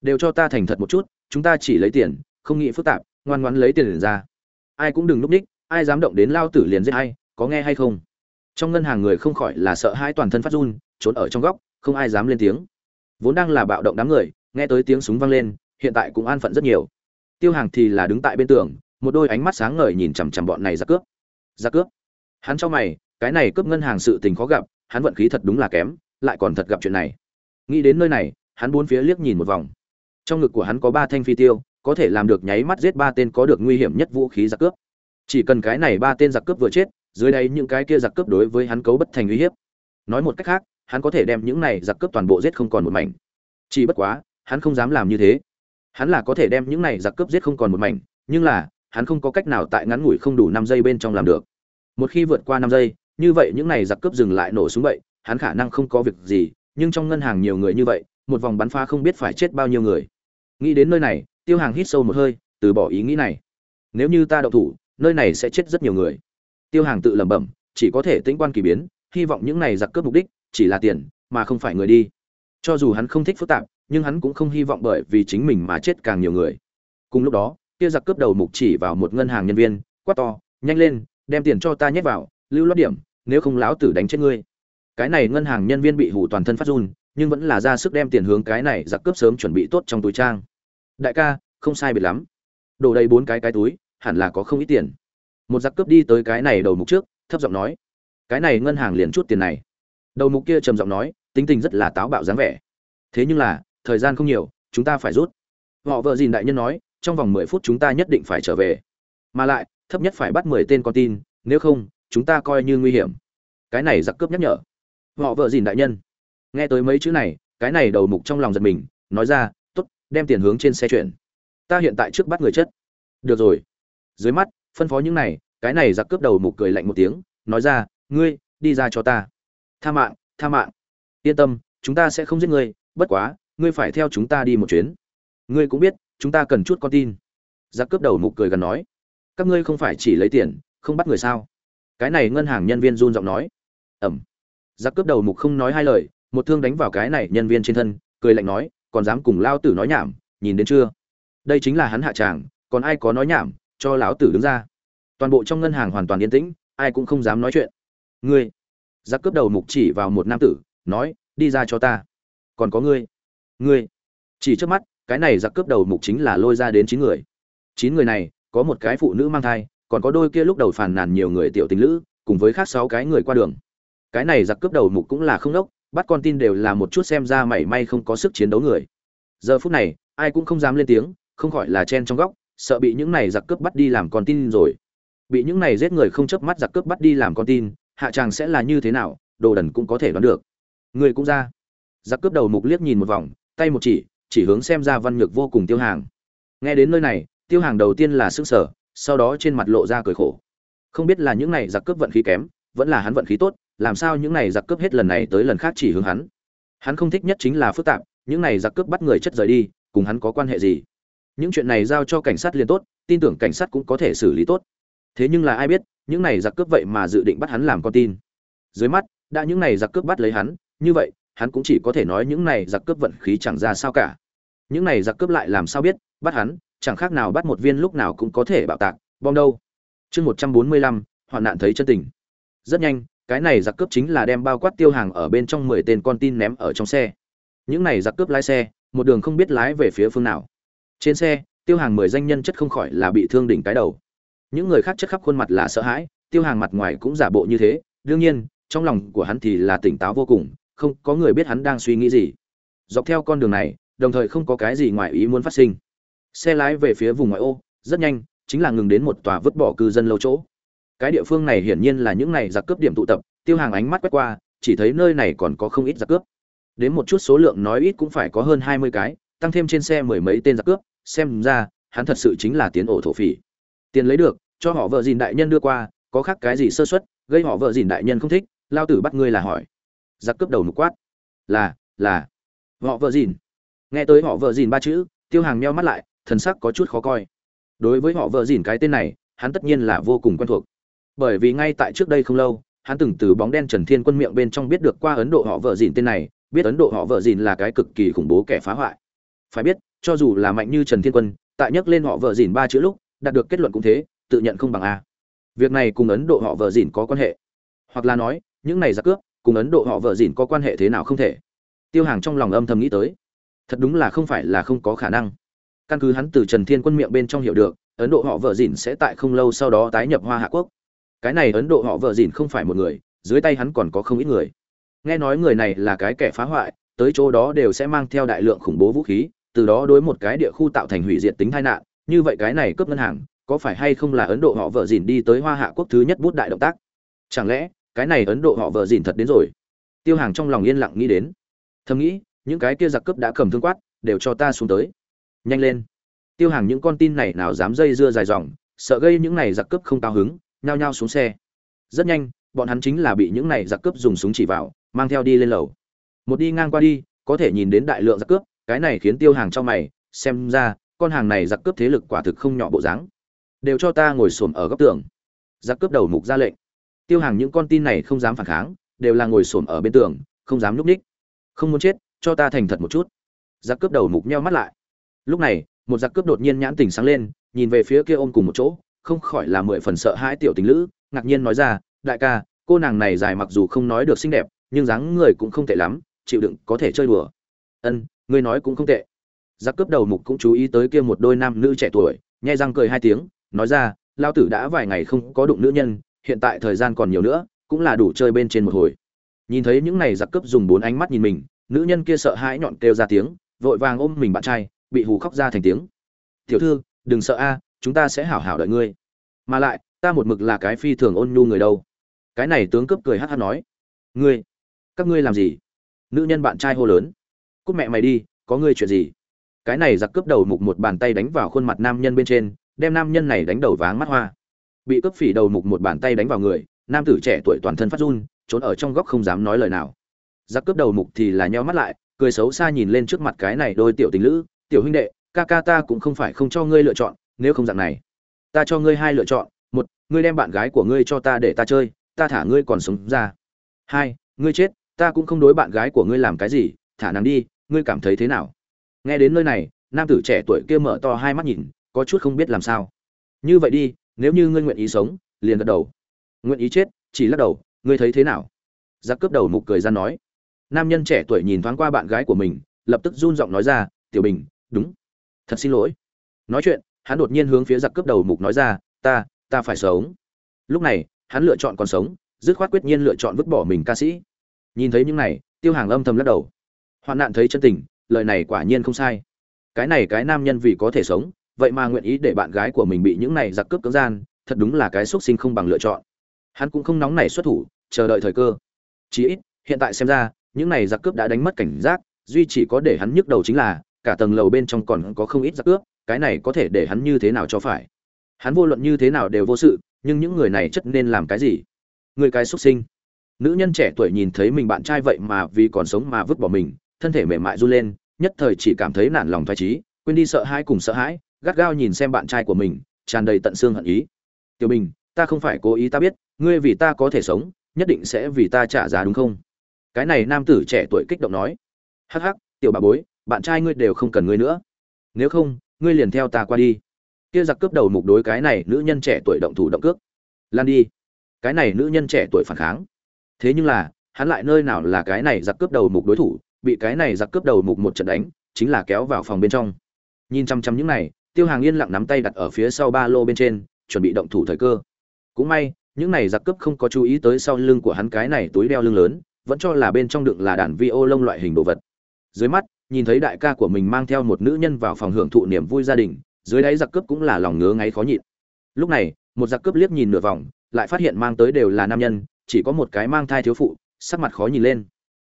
Đều cho ta thành thật một chút, chúng ta chỉ lấy tiền, không nghĩ phức tạp, ngoan ngoãn lấy tiền liền ra. Ai cũng đừng núp ních, ai dám động đến lao tử liền giết hay có nghe hay không? Trong ngân hàng người không khỏi là sợ hãi toàn thân phát run, trốn ở trong góc, không ai dám lên tiếng. Vốn đang là bạo động đám người, nghe tới tiếng súng vang lên, hiện tại cũng an phận rất nhiều. Tiêu hàng thì là đứng tại bên tường, một đôi ánh mắt sáng ngời nhìn chằm chằm bọn này ra cướp. Ra cướp? Hắn cho mày, cái này cướp ngân hàng sự tình khó gặp, hắn vận khí thật đúng là kém, lại còn thật gặp chuyện này. Nghĩ đến nơi này, hắn bốn phía liếc nhìn một vòng. Trong ngực của hắn có ba thanh phi tiêu, có thể làm được nháy mắt giết ba tên có được nguy hiểm nhất vũ khí giặc cướp. Chỉ cần cái này ba tên giặc cướp vừa chết dưới đây những cái kia giặc cướp đối với hắn cấu bất thành uy hiếp. Nói một cách khác, hắn có thể đem những này giặc cướp toàn bộ giết không còn một mảnh. Chỉ bất quá, hắn không dám làm như thế. Hắn là có thể đem những này giặc cướp giết không còn một mảnh, nhưng là, hắn không có cách nào tại ngắn ngủi không đủ năm giây bên trong làm được. Một khi vượt qua năm giây, như vậy những này giặc cướp dừng lại nổ súng vậy, hắn khả năng không có việc gì, nhưng trong ngân hàng nhiều người như vậy, một vòng bắn phá không biết phải chết bao nhiêu người. Nghĩ đến nơi này, tiêu hàng hít sâu một hơi, từ bỏ ý nghĩ này. Nếu như ta đậu thủ, nơi này sẽ chết rất nhiều người tiêu hàng tự lẩm bẩm, chỉ có thể tĩnh quan kỳ biến, hy vọng những này giặc cướp mục đích, chỉ là tiền, mà không phải người đi. Cho dù hắn không thích phức tạp, nhưng hắn cũng không hy vọng bởi vì chính mình mà chết càng nhiều người. Cùng lúc đó, kia giặc cướp đầu mục chỉ vào một ngân hàng nhân viên, quát to, nhanh lên, đem tiền cho ta nhét vào, lưu lót điểm, nếu không láo tử đánh chết ngươi. Cái này ngân hàng nhân viên bị hủ toàn thân phát run, nhưng vẫn là ra sức đem tiền hướng cái này giặc cướp sớm chuẩn bị tốt trong túi trang. Đại ca, không sai biệt lắm. Đổ đầy bốn cái cái túi, hẳn là có không ít tiền một giặc cướp đi tới cái này đầu mục trước, thấp giọng nói, cái này ngân hàng liền chút tiền này. Đầu mục kia trầm giọng nói, tính tình rất là táo bạo dáng vẻ. Thế nhưng là, thời gian không nhiều, chúng ta phải rút. Họ vợ dìn đại nhân nói, trong vòng mười phút chúng ta nhất định phải trở về. Mà lại, thấp nhất phải bắt mười tên con tin, nếu không, chúng ta coi như nguy hiểm. Cái này giặc cướp nhắc nhở. Họ vợ dìn đại nhân. Nghe tới mấy chữ này, cái này đầu mục trong lòng giật mình, nói ra t ố t đem tiền hướng trên xe chuyển. Ta hiện tại trước bắt người chất. Được rồi. Dưới mắt phân phó những này, cái này giặc cướp đầu mục cười lạnh một tiếng, nói ra, ngươi, đi ra cho ta. Tha mạng tha mạng. Yên tâm, chúng ta sẽ không giết ngươi, bất quá, ngươi phải theo chúng ta đi một chuyến. Ngươi cũng biết, chúng ta cần chút con tin. Giặc cướp đầu mục cười gần nói, các ngươi không phải chỉ lấy tiền, không bắt người sao? Cái này ngân hàng nhân viên run giọng nói. Ẩm. Giặc cướp đầu mục không nói hai lời, một thương đánh vào cái này nhân viên trên thân, cười lạnh nói, còn dám cùng lao tử nói nhảm, nhìn đến chưa? Đây chính là hắn hạ tràng, còn ai có nói nhảm cho lão tử đứng ra. Toàn bộ trong ngân hàng hoàn toàn yên tĩnh, ai cũng không dám nói chuyện. Ngươi, giặc cướp đầu mục chỉ vào một nam tử, nói, đi ra cho ta. Còn có ngươi. Ngươi. Chỉ trước mắt, cái này giặc cướp đầu mục chính là lôi ra đến chín người. Chín người này, có một cái phụ nữ mang thai, còn có đôi kia lúc đầu phàn nàn nhiều người tiểu tình lữ, cùng với khác sáu cái người qua đường. Cái này giặc cướp đầu mục cũng là không đốc, bắt con tin đều là một chút xem ra mảy may không có sức chiến đấu người. Giờ phút này, ai cũng không dám lên tiếng, không khỏi là chen trong góc sợ bị những này giặc cướp bắt đi làm con tin rồi. Bị những này giết người không chớp mắt giặc cướp bắt đi làm con tin, hạ chàng sẽ là như thế nào, đồ đần cũng có thể đoán được. Người cũng ra. Giặc cướp đầu mục liếc nhìn một vòng, tay một chỉ chỉ hướng xem ra văn nhược vô cùng tiêu hàng. Nghe đến nơi này, tiêu hàng đầu tiên là sức sở sau đó trên mặt lộ ra cười khổ. Không biết là những này giặc cướp vận khí kém, vẫn là hắn vận khí tốt, làm sao những này giặc cướp hết lần này tới lần khác chỉ hướng hắn. Hắn không thích nhất chính là phức tạp, những này giặc cướp bắt người chất rời đi, cùng hắn có quan hệ gì? Những chuyện này giao cho cảnh sát liền tốt, tin tưởng cảnh sát cũng có thể xử lý tốt. Thế nhưng là ai biết, những này giặc cướp vậy mà dự định bắt hắn làm con tin. Dưới mắt, đã những này giặc cướp bắt lấy hắn, như vậy, hắn cũng chỉ có thể nói những này giặc cướp vận khí chẳng ra sao cả. Những này giặc cướp lại làm sao biết, bắt hắn, chẳng khác nào bắt một viên lúc nào cũng có thể bạo tạc, bom đâu. Chương một trăm bốn mươi lăm, hoạn nạn thấy chân tình. Rất nhanh, cái này giặc cướp chính là đem bao quát tiêu hàng ở bên trong mười tên con tin ném ở trong xe. Những này giặc cướp lái xe, một đường không biết lái về phía phương nào trên xe, tiêu hàng mười danh nhân chất không khỏi là bị thương đỉnh cái đầu. Những người khác chất khắp khuôn mặt là sợ hãi, tiêu hàng mặt ngoài cũng giả bộ như thế. Đương nhiên, trong lòng của hắn thì là tỉnh táo vô cùng, không có người biết hắn đang suy nghĩ gì. Dọc theo con đường này, đồng thời không có cái gì ngoài ý muốn phát sinh. Xe lái về phía vùng ngoại ô, rất nhanh, chính là ngừng đến một tòa vứt bỏ cư dân lâu chỗ. Cái địa phương này hiển nhiên là những này giặc cướp điểm tụ tập, tiêu hàng ánh mắt quét qua, chỉ thấy nơi này còn có không ít giặc cướp. Đến một chút số lượng nói ít cũng phải có hơn hai mươi cái, tăng thêm trên xe mười mấy tên giặc cướp xem ra, hắn thật sự chính là tiến ổ thổ phỉ. Tiền lấy được, cho họ vợ dìn đại nhân đưa qua, có khác cái gì sơ xuất gây họ vợ dìn đại nhân không thích, lao tử bắt ngươi là hỏi. Giặc cướp đầu mục quát. Là là. Họ vợ dìn. Nghe tới họ vợ dìn ba chữ, tiêu hàng meo mắt lại, thần sắc có chút khó coi. Đối với họ vợ dìn cái tên này, hắn tất nhiên là vô cùng quen thuộc. Bởi vì ngay tại trước đây không lâu, hắn từng từ bóng đen trần thiên quân miệng bên trong biết được qua ấn độ họ vợ dìn tên này, biết ấn độ họ vợ dìn là cái cực kỳ khủng bố kẻ phá hoại. Phải biết cho dù là mạnh như trần thiên quân, tại nhắc lên họ vợ dìn ba chữ lúc, đạt được kết luận cũng thế, tự nhận không bằng a. Việc này cùng ấn độ họ vợ dìn có quan hệ. Hoặc là nói, những này giặc cướp, cùng ấn độ họ vợ dìn có quan hệ thế nào không thể? Tiêu hàng trong lòng âm thầm nghĩ tới. Thật đúng là không phải là không có khả năng. Căn cứ hắn từ trần thiên quân miệng bên trong hiểu được, ấn độ họ vợ dìn sẽ tại không lâu sau đó tái nhập hoa hạ quốc. Cái này ấn độ họ vợ dìn không phải một người, dưới tay hắn còn có không ít người. Nghe nói người này là cái kẻ phá hoại, tới chỗ đó đều sẽ mang theo đại lượng khủng bố vũ khí từ đó đối một cái địa khu tạo thành hủy diệt tính tai nạn, như vậy cái này cướp ngân hàng, có phải hay không là ấn độ họ vợ dìn đi tới hoa hạ quốc thứ nhất bút đại động tác? Chẳng lẽ, cái này ấn độ họ vợ dìn thật đến rồi? Tiêu hàng trong lòng yên lặng nghĩ đến. Thầm nghĩ, những cái kia giặc cướp đã cầm thương quát, đều cho ta xuống tới. Nhanh lên. Tiêu hàng những con tin này nào dám dây dưa dài dòng, sợ gây những này giặc cướp không cao hứng, nhao nhao xuống xe. Rất nhanh, bọn hắn chính là bị những này giặc cướp dùng súng chỉ vào, mang theo đi lên lầu. Một đi ngang qua đi, có thể nhìn đến đại lượng giặc cướp cái này khiến tiêu hàng cho mày, xem ra, con hàng này giặc cướp thế lực quả thực không nhỏ bộ dáng. Đều cho ta ngồi xổm ở góc tường. Giặc cướp đầu mục ra lệnh. Tiêu hàng những con tin này không dám phản kháng, đều là ngồi xổm ở bên tường, không dám núp ních. Không muốn chết, cho ta thành thật một chút. Giặc cướp đầu mục nheo mắt lại. Lúc này, một giặc cướp đột nhiên nhãn tình sáng lên, nhìn về phía kia ôm cùng một chỗ, không khỏi là mười phần sợ hãi tiểu tình lữ, ngạc nhiên nói ra, đại ca, cô nàng này dài mặc dù không nói được xinh đẹp, nhưng dáng người cũng không tệ lắm, chịu đựng có thể chơi đùa. Ân ngươi nói cũng không tệ. Giặc cướp đầu mục cũng chú ý tới kia một đôi nam nữ trẻ tuổi, nhai răng cười hai tiếng, nói ra lao tử đã vài ngày không có đụng nữ nhân, hiện tại thời gian còn nhiều nữa, cũng là đủ chơi bên trên một hồi. Nhìn thấy những này giặc cướp dùng bốn ánh mắt nhìn mình, nữ nhân kia sợ hãi nhọn kêu ra tiếng, vội vàng ôm mình bạn trai, bị hù khóc ra thành tiếng. Tiểu thư, đừng sợ a, chúng ta sẽ hảo hảo đợi ngươi. Mà lại, ta một mực là cái phi thường ôn nhu người đâu. Cái này tướng cướp cười hát hát nói. Ngươi, các ngươi làm gì? Nữ nhân bạn trai hô lớn cút mẹ mày đi, có ngươi chuyện gì? Cái này giặc cướp đầu mục một bàn tay đánh vào khuôn mặt nam nhân bên trên, đem nam nhân này đánh đầu váng mắt hoa. Bị cướp phỉ đầu mục một bàn tay đánh vào người, nam tử trẻ tuổi toàn thân phát run, trốn ở trong góc không dám nói lời nào. Giặc cướp đầu mục thì là nheo mắt lại, cười xấu xa nhìn lên trước mặt cái này đôi tiểu tình lữ, tiểu huynh đệ, ca ca ta cũng không phải không cho ngươi lựa chọn, nếu không dạng này, ta cho ngươi hai lựa chọn, một, ngươi đem bạn gái của ngươi cho ta để ta chơi, ta thả ngươi còn sống ra. Hai, ngươi chết, ta cũng không đối bạn gái của ngươi làm cái gì, thả nàng đi ngươi cảm thấy thế nào? Nghe đến nơi này, nam tử trẻ tuổi kia mở to hai mắt nhìn, có chút không biết làm sao. Như vậy đi, nếu như ngươi nguyện ý sống, liền gật đầu. Nguyện ý chết, chỉ lắc đầu, ngươi thấy thế nào? Giặc cướp đầu mục cười ra nói. Nam nhân trẻ tuổi nhìn thoáng qua bạn gái của mình, lập tức run giọng nói ra, tiểu bình, đúng. Thật xin lỗi. Nói chuyện, hắn đột nhiên hướng phía giặc cướp đầu mục nói ra, ta ta phải sống. Lúc này, hắn lựa chọn còn sống, dứt khoát quyết nhiên lựa chọn vứt bỏ mình ca sĩ. Nhìn thấy những này, tiêu hàng âm thầm lắc đầu hoạn nạn thấy chân tình, lời này quả nhiên không sai. Cái này cái nam nhân vì có thể sống, vậy mà nguyện ý để bạn gái của mình bị những này giặc cướp cưỡng gian, thật đúng là cái xuất sinh không bằng lựa chọn. Hắn cũng không nóng nảy xuất thủ, chờ đợi thời cơ. Chí ít, hiện tại xem ra, những này giặc cướp đã đánh mất cảnh giác, duy chỉ có để hắn nhức đầu chính là, cả tầng lầu bên trong còn có không ít giặc cướp, cái này có thể để hắn như thế nào cho phải? Hắn vô luận như thế nào đều vô sự, nhưng những người này chất nên làm cái gì? Người cái xuất sinh. Nữ nhân trẻ tuổi nhìn thấy mình bạn trai vậy mà vì còn sống mà vứt bỏ mình thân thể mềm mại run lên, nhất thời chỉ cảm thấy nản lòng thoái trí quên đi sợ hãi cùng sợ hãi, gắt gao nhìn xem bạn trai của mình, tràn đầy tận xương hận ý. Tiểu bình, ta không phải cố ý ta biết, ngươi vì ta có thể sống, nhất định sẽ vì ta trả giá đúng không? Cái này nam tử trẻ tuổi kích động nói. Hắc hắc, tiểu bà bối, bạn trai ngươi đều không cần ngươi nữa. Nếu không, ngươi liền theo ta qua đi. Kia giặc cướp đầu mục đối cái này nữ nhân trẻ tuổi động thủ động cước. Lan đi. Cái này nữ nhân trẻ tuổi phản kháng. Thế nhưng là, hắn lại nơi nào là cái này giặc cướp đầu mục đối thủ bị cái này giặc cướp đầu mục một trận đánh, chính là kéo vào phòng bên trong. Nhìn chăm chăm những này, tiêu hàng yên lặng nắm tay đặt ở phía sau ba lô bên trên, chuẩn bị động thủ thời cơ. Cũng may, những này giặc cướp không có chú ý tới sau lưng của hắn cái này túi đeo lưng lớn, vẫn cho là bên trong đựng là đàn vi ô lông loại hình đồ vật. Dưới mắt, nhìn thấy đại ca của mình mang theo một nữ nhân vào phòng hưởng thụ niềm vui gia đình, dưới đáy giặc cướp cũng là lòng ngứa ngáy khó nhịn. Lúc này, một giặc cướp liếc nhìn nửa vòng, lại phát hiện mang tới đều là nam nhân, chỉ có một cái mang thai thiếu phụ, sắc mặt khó nhìn lên.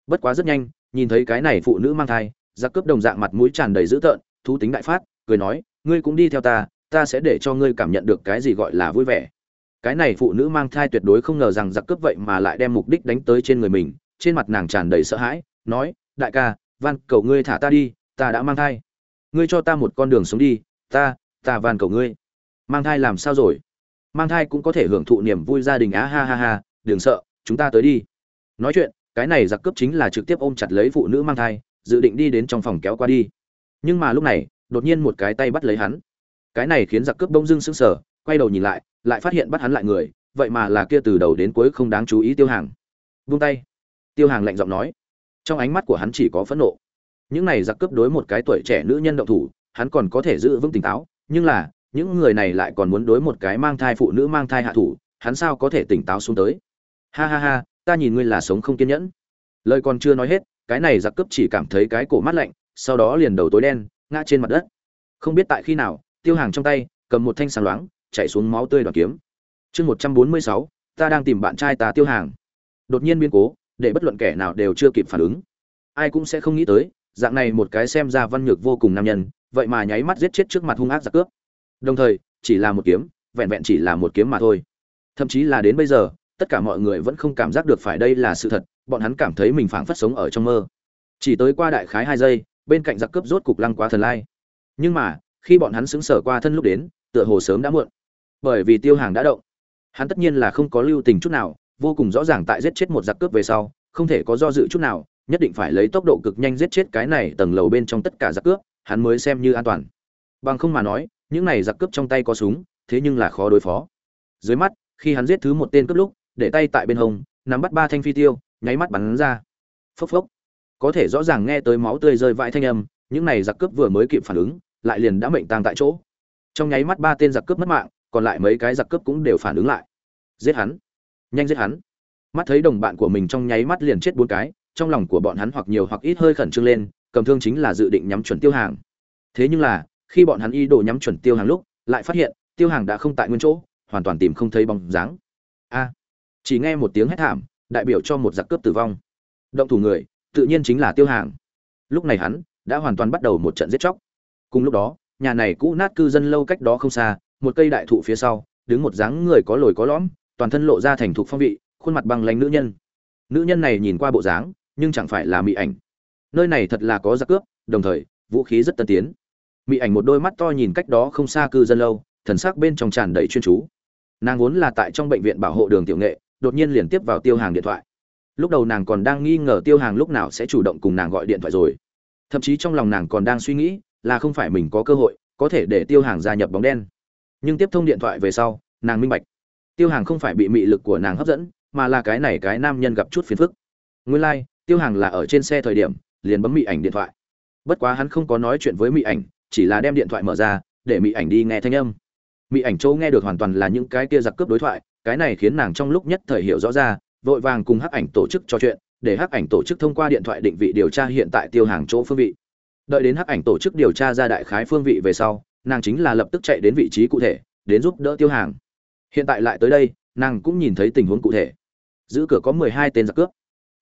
Bất quá rất nhanh nhìn thấy cái này phụ nữ mang thai, giặc cướp đồng dạng mặt mũi tràn đầy dữ tợn, thú tính đại phát, cười nói, ngươi cũng đi theo ta ta sẽ để cho ngươi cảm nhận được cái gì gọi là vui vẻ. Cái này phụ nữ mang thai tuyệt đối không ngờ rằng giặc cướp vậy mà lại đem mục đích đánh tới trên người mình, trên mặt nàng tràn đầy sợ hãi, nói, đại ca, van, cầu ngươi thả ta đi, ta đã mang thai. Ngươi cho ta một con đường sống đi, ta ta van cầu ngươi. Mang thai làm sao rồi? Mang thai cũng có thể hưởng thụ niềm vui gia đình, á ha ha ha, đừng sợ, chúng ta tới đi. Nói chuyện cái này giặc cướp chính là trực tiếp ôm chặt lấy phụ nữ mang thai, dự định đi đến trong phòng kéo qua đi. Nhưng mà lúc này, đột nhiên một cái tay bắt lấy hắn. Cái này khiến giặc cướp bông dưng sững sờ, quay đầu nhìn lại lại phát hiện bắt hắn lại người, vậy mà là kia từ đầu đến cuối không đáng chú ý tiêu hàng. Vung tay. Tiêu hàng lạnh giọng nói. Trong ánh mắt của hắn chỉ có phẫn nộ. Những này giặc cướp đối một cái tuổi trẻ nữ nhân động thủ, hắn còn có thể giữ vững tỉnh táo, nhưng là, những người này lại còn muốn đối một cái mang thai phụ nữ mang thai hạ thủ, hắn sao có thể tỉnh táo xuống tới? Ha ha ha ta nhìn ngươi là sống không kiên nhẫn. Lời còn chưa nói hết, cái này giặc cướp chỉ cảm thấy cái cổ mắt lạnh, sau đó liền đầu tối đen, ngã trên mặt đất. Không biết tại khi nào, tiêu hàng trong tay, cầm một thanh sáng loáng, chạy xuống máu tươi đoàn kiếm. Chương một trăm bốn mươi sáu, ta đang tìm bạn trai ta tiêu hàng. Đột nhiên biến cố, để bất luận kẻ nào đều chưa kịp phản ứng. Ai cũng sẽ không nghĩ tới, dạng này một cái xem ra văn nhược vô cùng nam nhân, vậy mà nháy mắt giết chết trước mặt hung ác giặc cướp. Đồng thời, chỉ là một kiếm, vẹn vẹn chỉ là một kiếm mà thôi. Thậm chí là đến bây giờ tất cả mọi người vẫn không cảm giác được phải đây là sự thật, bọn hắn cảm thấy mình phảng phất sống ở trong mơ. Chỉ tới qua đại khái hai giây, bên cạnh giặc cướp rốt cục lăng quá thần lai. Nhưng mà, khi bọn hắn xứng sở qua thân lúc đến, tựa hồ sớm đã muộn. Bởi vì tiêu hàng đã động. Hắn tất nhiên là không có lưu tình chút nào, vô cùng rõ ràng tại giết chết một giặc cướp về sau, không thể có do dự chút nào, nhất định phải lấy tốc độ cực nhanh giết chết cái này tầng lầu bên trong tất cả giặc cướp, hắn mới xem như an toàn. Bằng không mà nói, những này giặc cướp trong tay có súng, thế nhưng là khó đối phó. Dưới mắt, khi hắn giết thứ một tên cướp lúc để tay tại bên hông, nắm bắt ba thanh phi tiêu, nháy mắt bắn ra. Phốc phốc. Có thể rõ ràng nghe tới máu tươi rơi vãi thanh âm, những này giặc cướp vừa mới kịp phản ứng, lại liền đã mệnh tang tại chỗ. Trong nháy mắt ba tên giặc cướp mất mạng, còn lại mấy cái giặc cướp cũng đều phản ứng lại. Giết hắn. Nhanh giết hắn. Mắt thấy đồng bạn của mình trong nháy mắt liền chết bốn cái, trong lòng của bọn hắn hoặc nhiều hoặc ít hơi khẩn trương lên, cầm thương chính là dự định nhắm chuẩn tiêu hàng. Thế nhưng là, khi bọn hắn y đồ nhắm chuẩn tiêu hàng lúc, lại phát hiện, tiêu hàng đã không tại nguyên chỗ, hoàn toàn tìm không thấy bóng dáng. A chỉ nghe một tiếng hét thảm, đại biểu cho một giặc cướp tử vong. Động thủ người, tự nhiên chính là tiêu hàng. Lúc này hắn đã hoàn toàn bắt đầu một trận giết chóc. Cùng lúc đó, nhà này cũ nát cư dân lâu cách đó không xa, một cây đại thụ phía sau, đứng một dáng người có lồi có lõm, toàn thân lộ ra thành thục phong vị, khuôn mặt bằng lanh nữ nhân. Nữ nhân này nhìn qua bộ dáng, nhưng chẳng phải là mỹ ảnh. Nơi này thật là có giặc cướp, đồng thời, vũ khí rất tân tiến. Mỹ ảnh một đôi mắt to nhìn cách đó không xa cư dân lâu, thần sắc bên trong tràn đầy chuyên chú. Nàng vốn là tại trong bệnh viện bảo hộ đường tiểu nghệ đột nhiên liền tiếp vào tiêu hàng điện thoại. Lúc đầu nàng còn đang nghi ngờ tiêu hàng lúc nào sẽ chủ động cùng nàng gọi điện thoại rồi. Thậm chí trong lòng nàng còn đang suy nghĩ là không phải mình có cơ hội có thể để tiêu hàng gia nhập bóng đen. Nhưng tiếp thông điện thoại về sau nàng minh bạch. Tiêu hàng không phải bị mị lực của nàng hấp dẫn mà là cái này cái nam nhân gặp chút phiền phức. Nguyên lai、like, tiêu hàng là ở trên xe thời điểm liền bấm mị ảnh điện thoại. Bất quá hắn không có nói chuyện với mị ảnh chỉ là đem điện thoại mở ra để mị ảnh đi nghe thanh âm. Mị ảnh châu nghe được hoàn toàn là những cái kia giặc cướp đối thoại cái này khiến nàng trong lúc nhất thời hiểu rõ ra, vội vàng cùng hắc ảnh tổ chức trò chuyện, để hắc ảnh tổ chức thông qua điện thoại định vị điều tra hiện tại tiêu hàng chỗ phương vị. Đợi đến hắc ảnh tổ chức điều tra ra đại khái phương vị về sau, nàng chính là lập tức chạy đến vị trí cụ thể, đến giúp đỡ tiêu hàng. Hiện tại lại tới đây, nàng cũng nhìn thấy tình huống cụ thể. Giữ cửa có mười hai tên giặc cướp.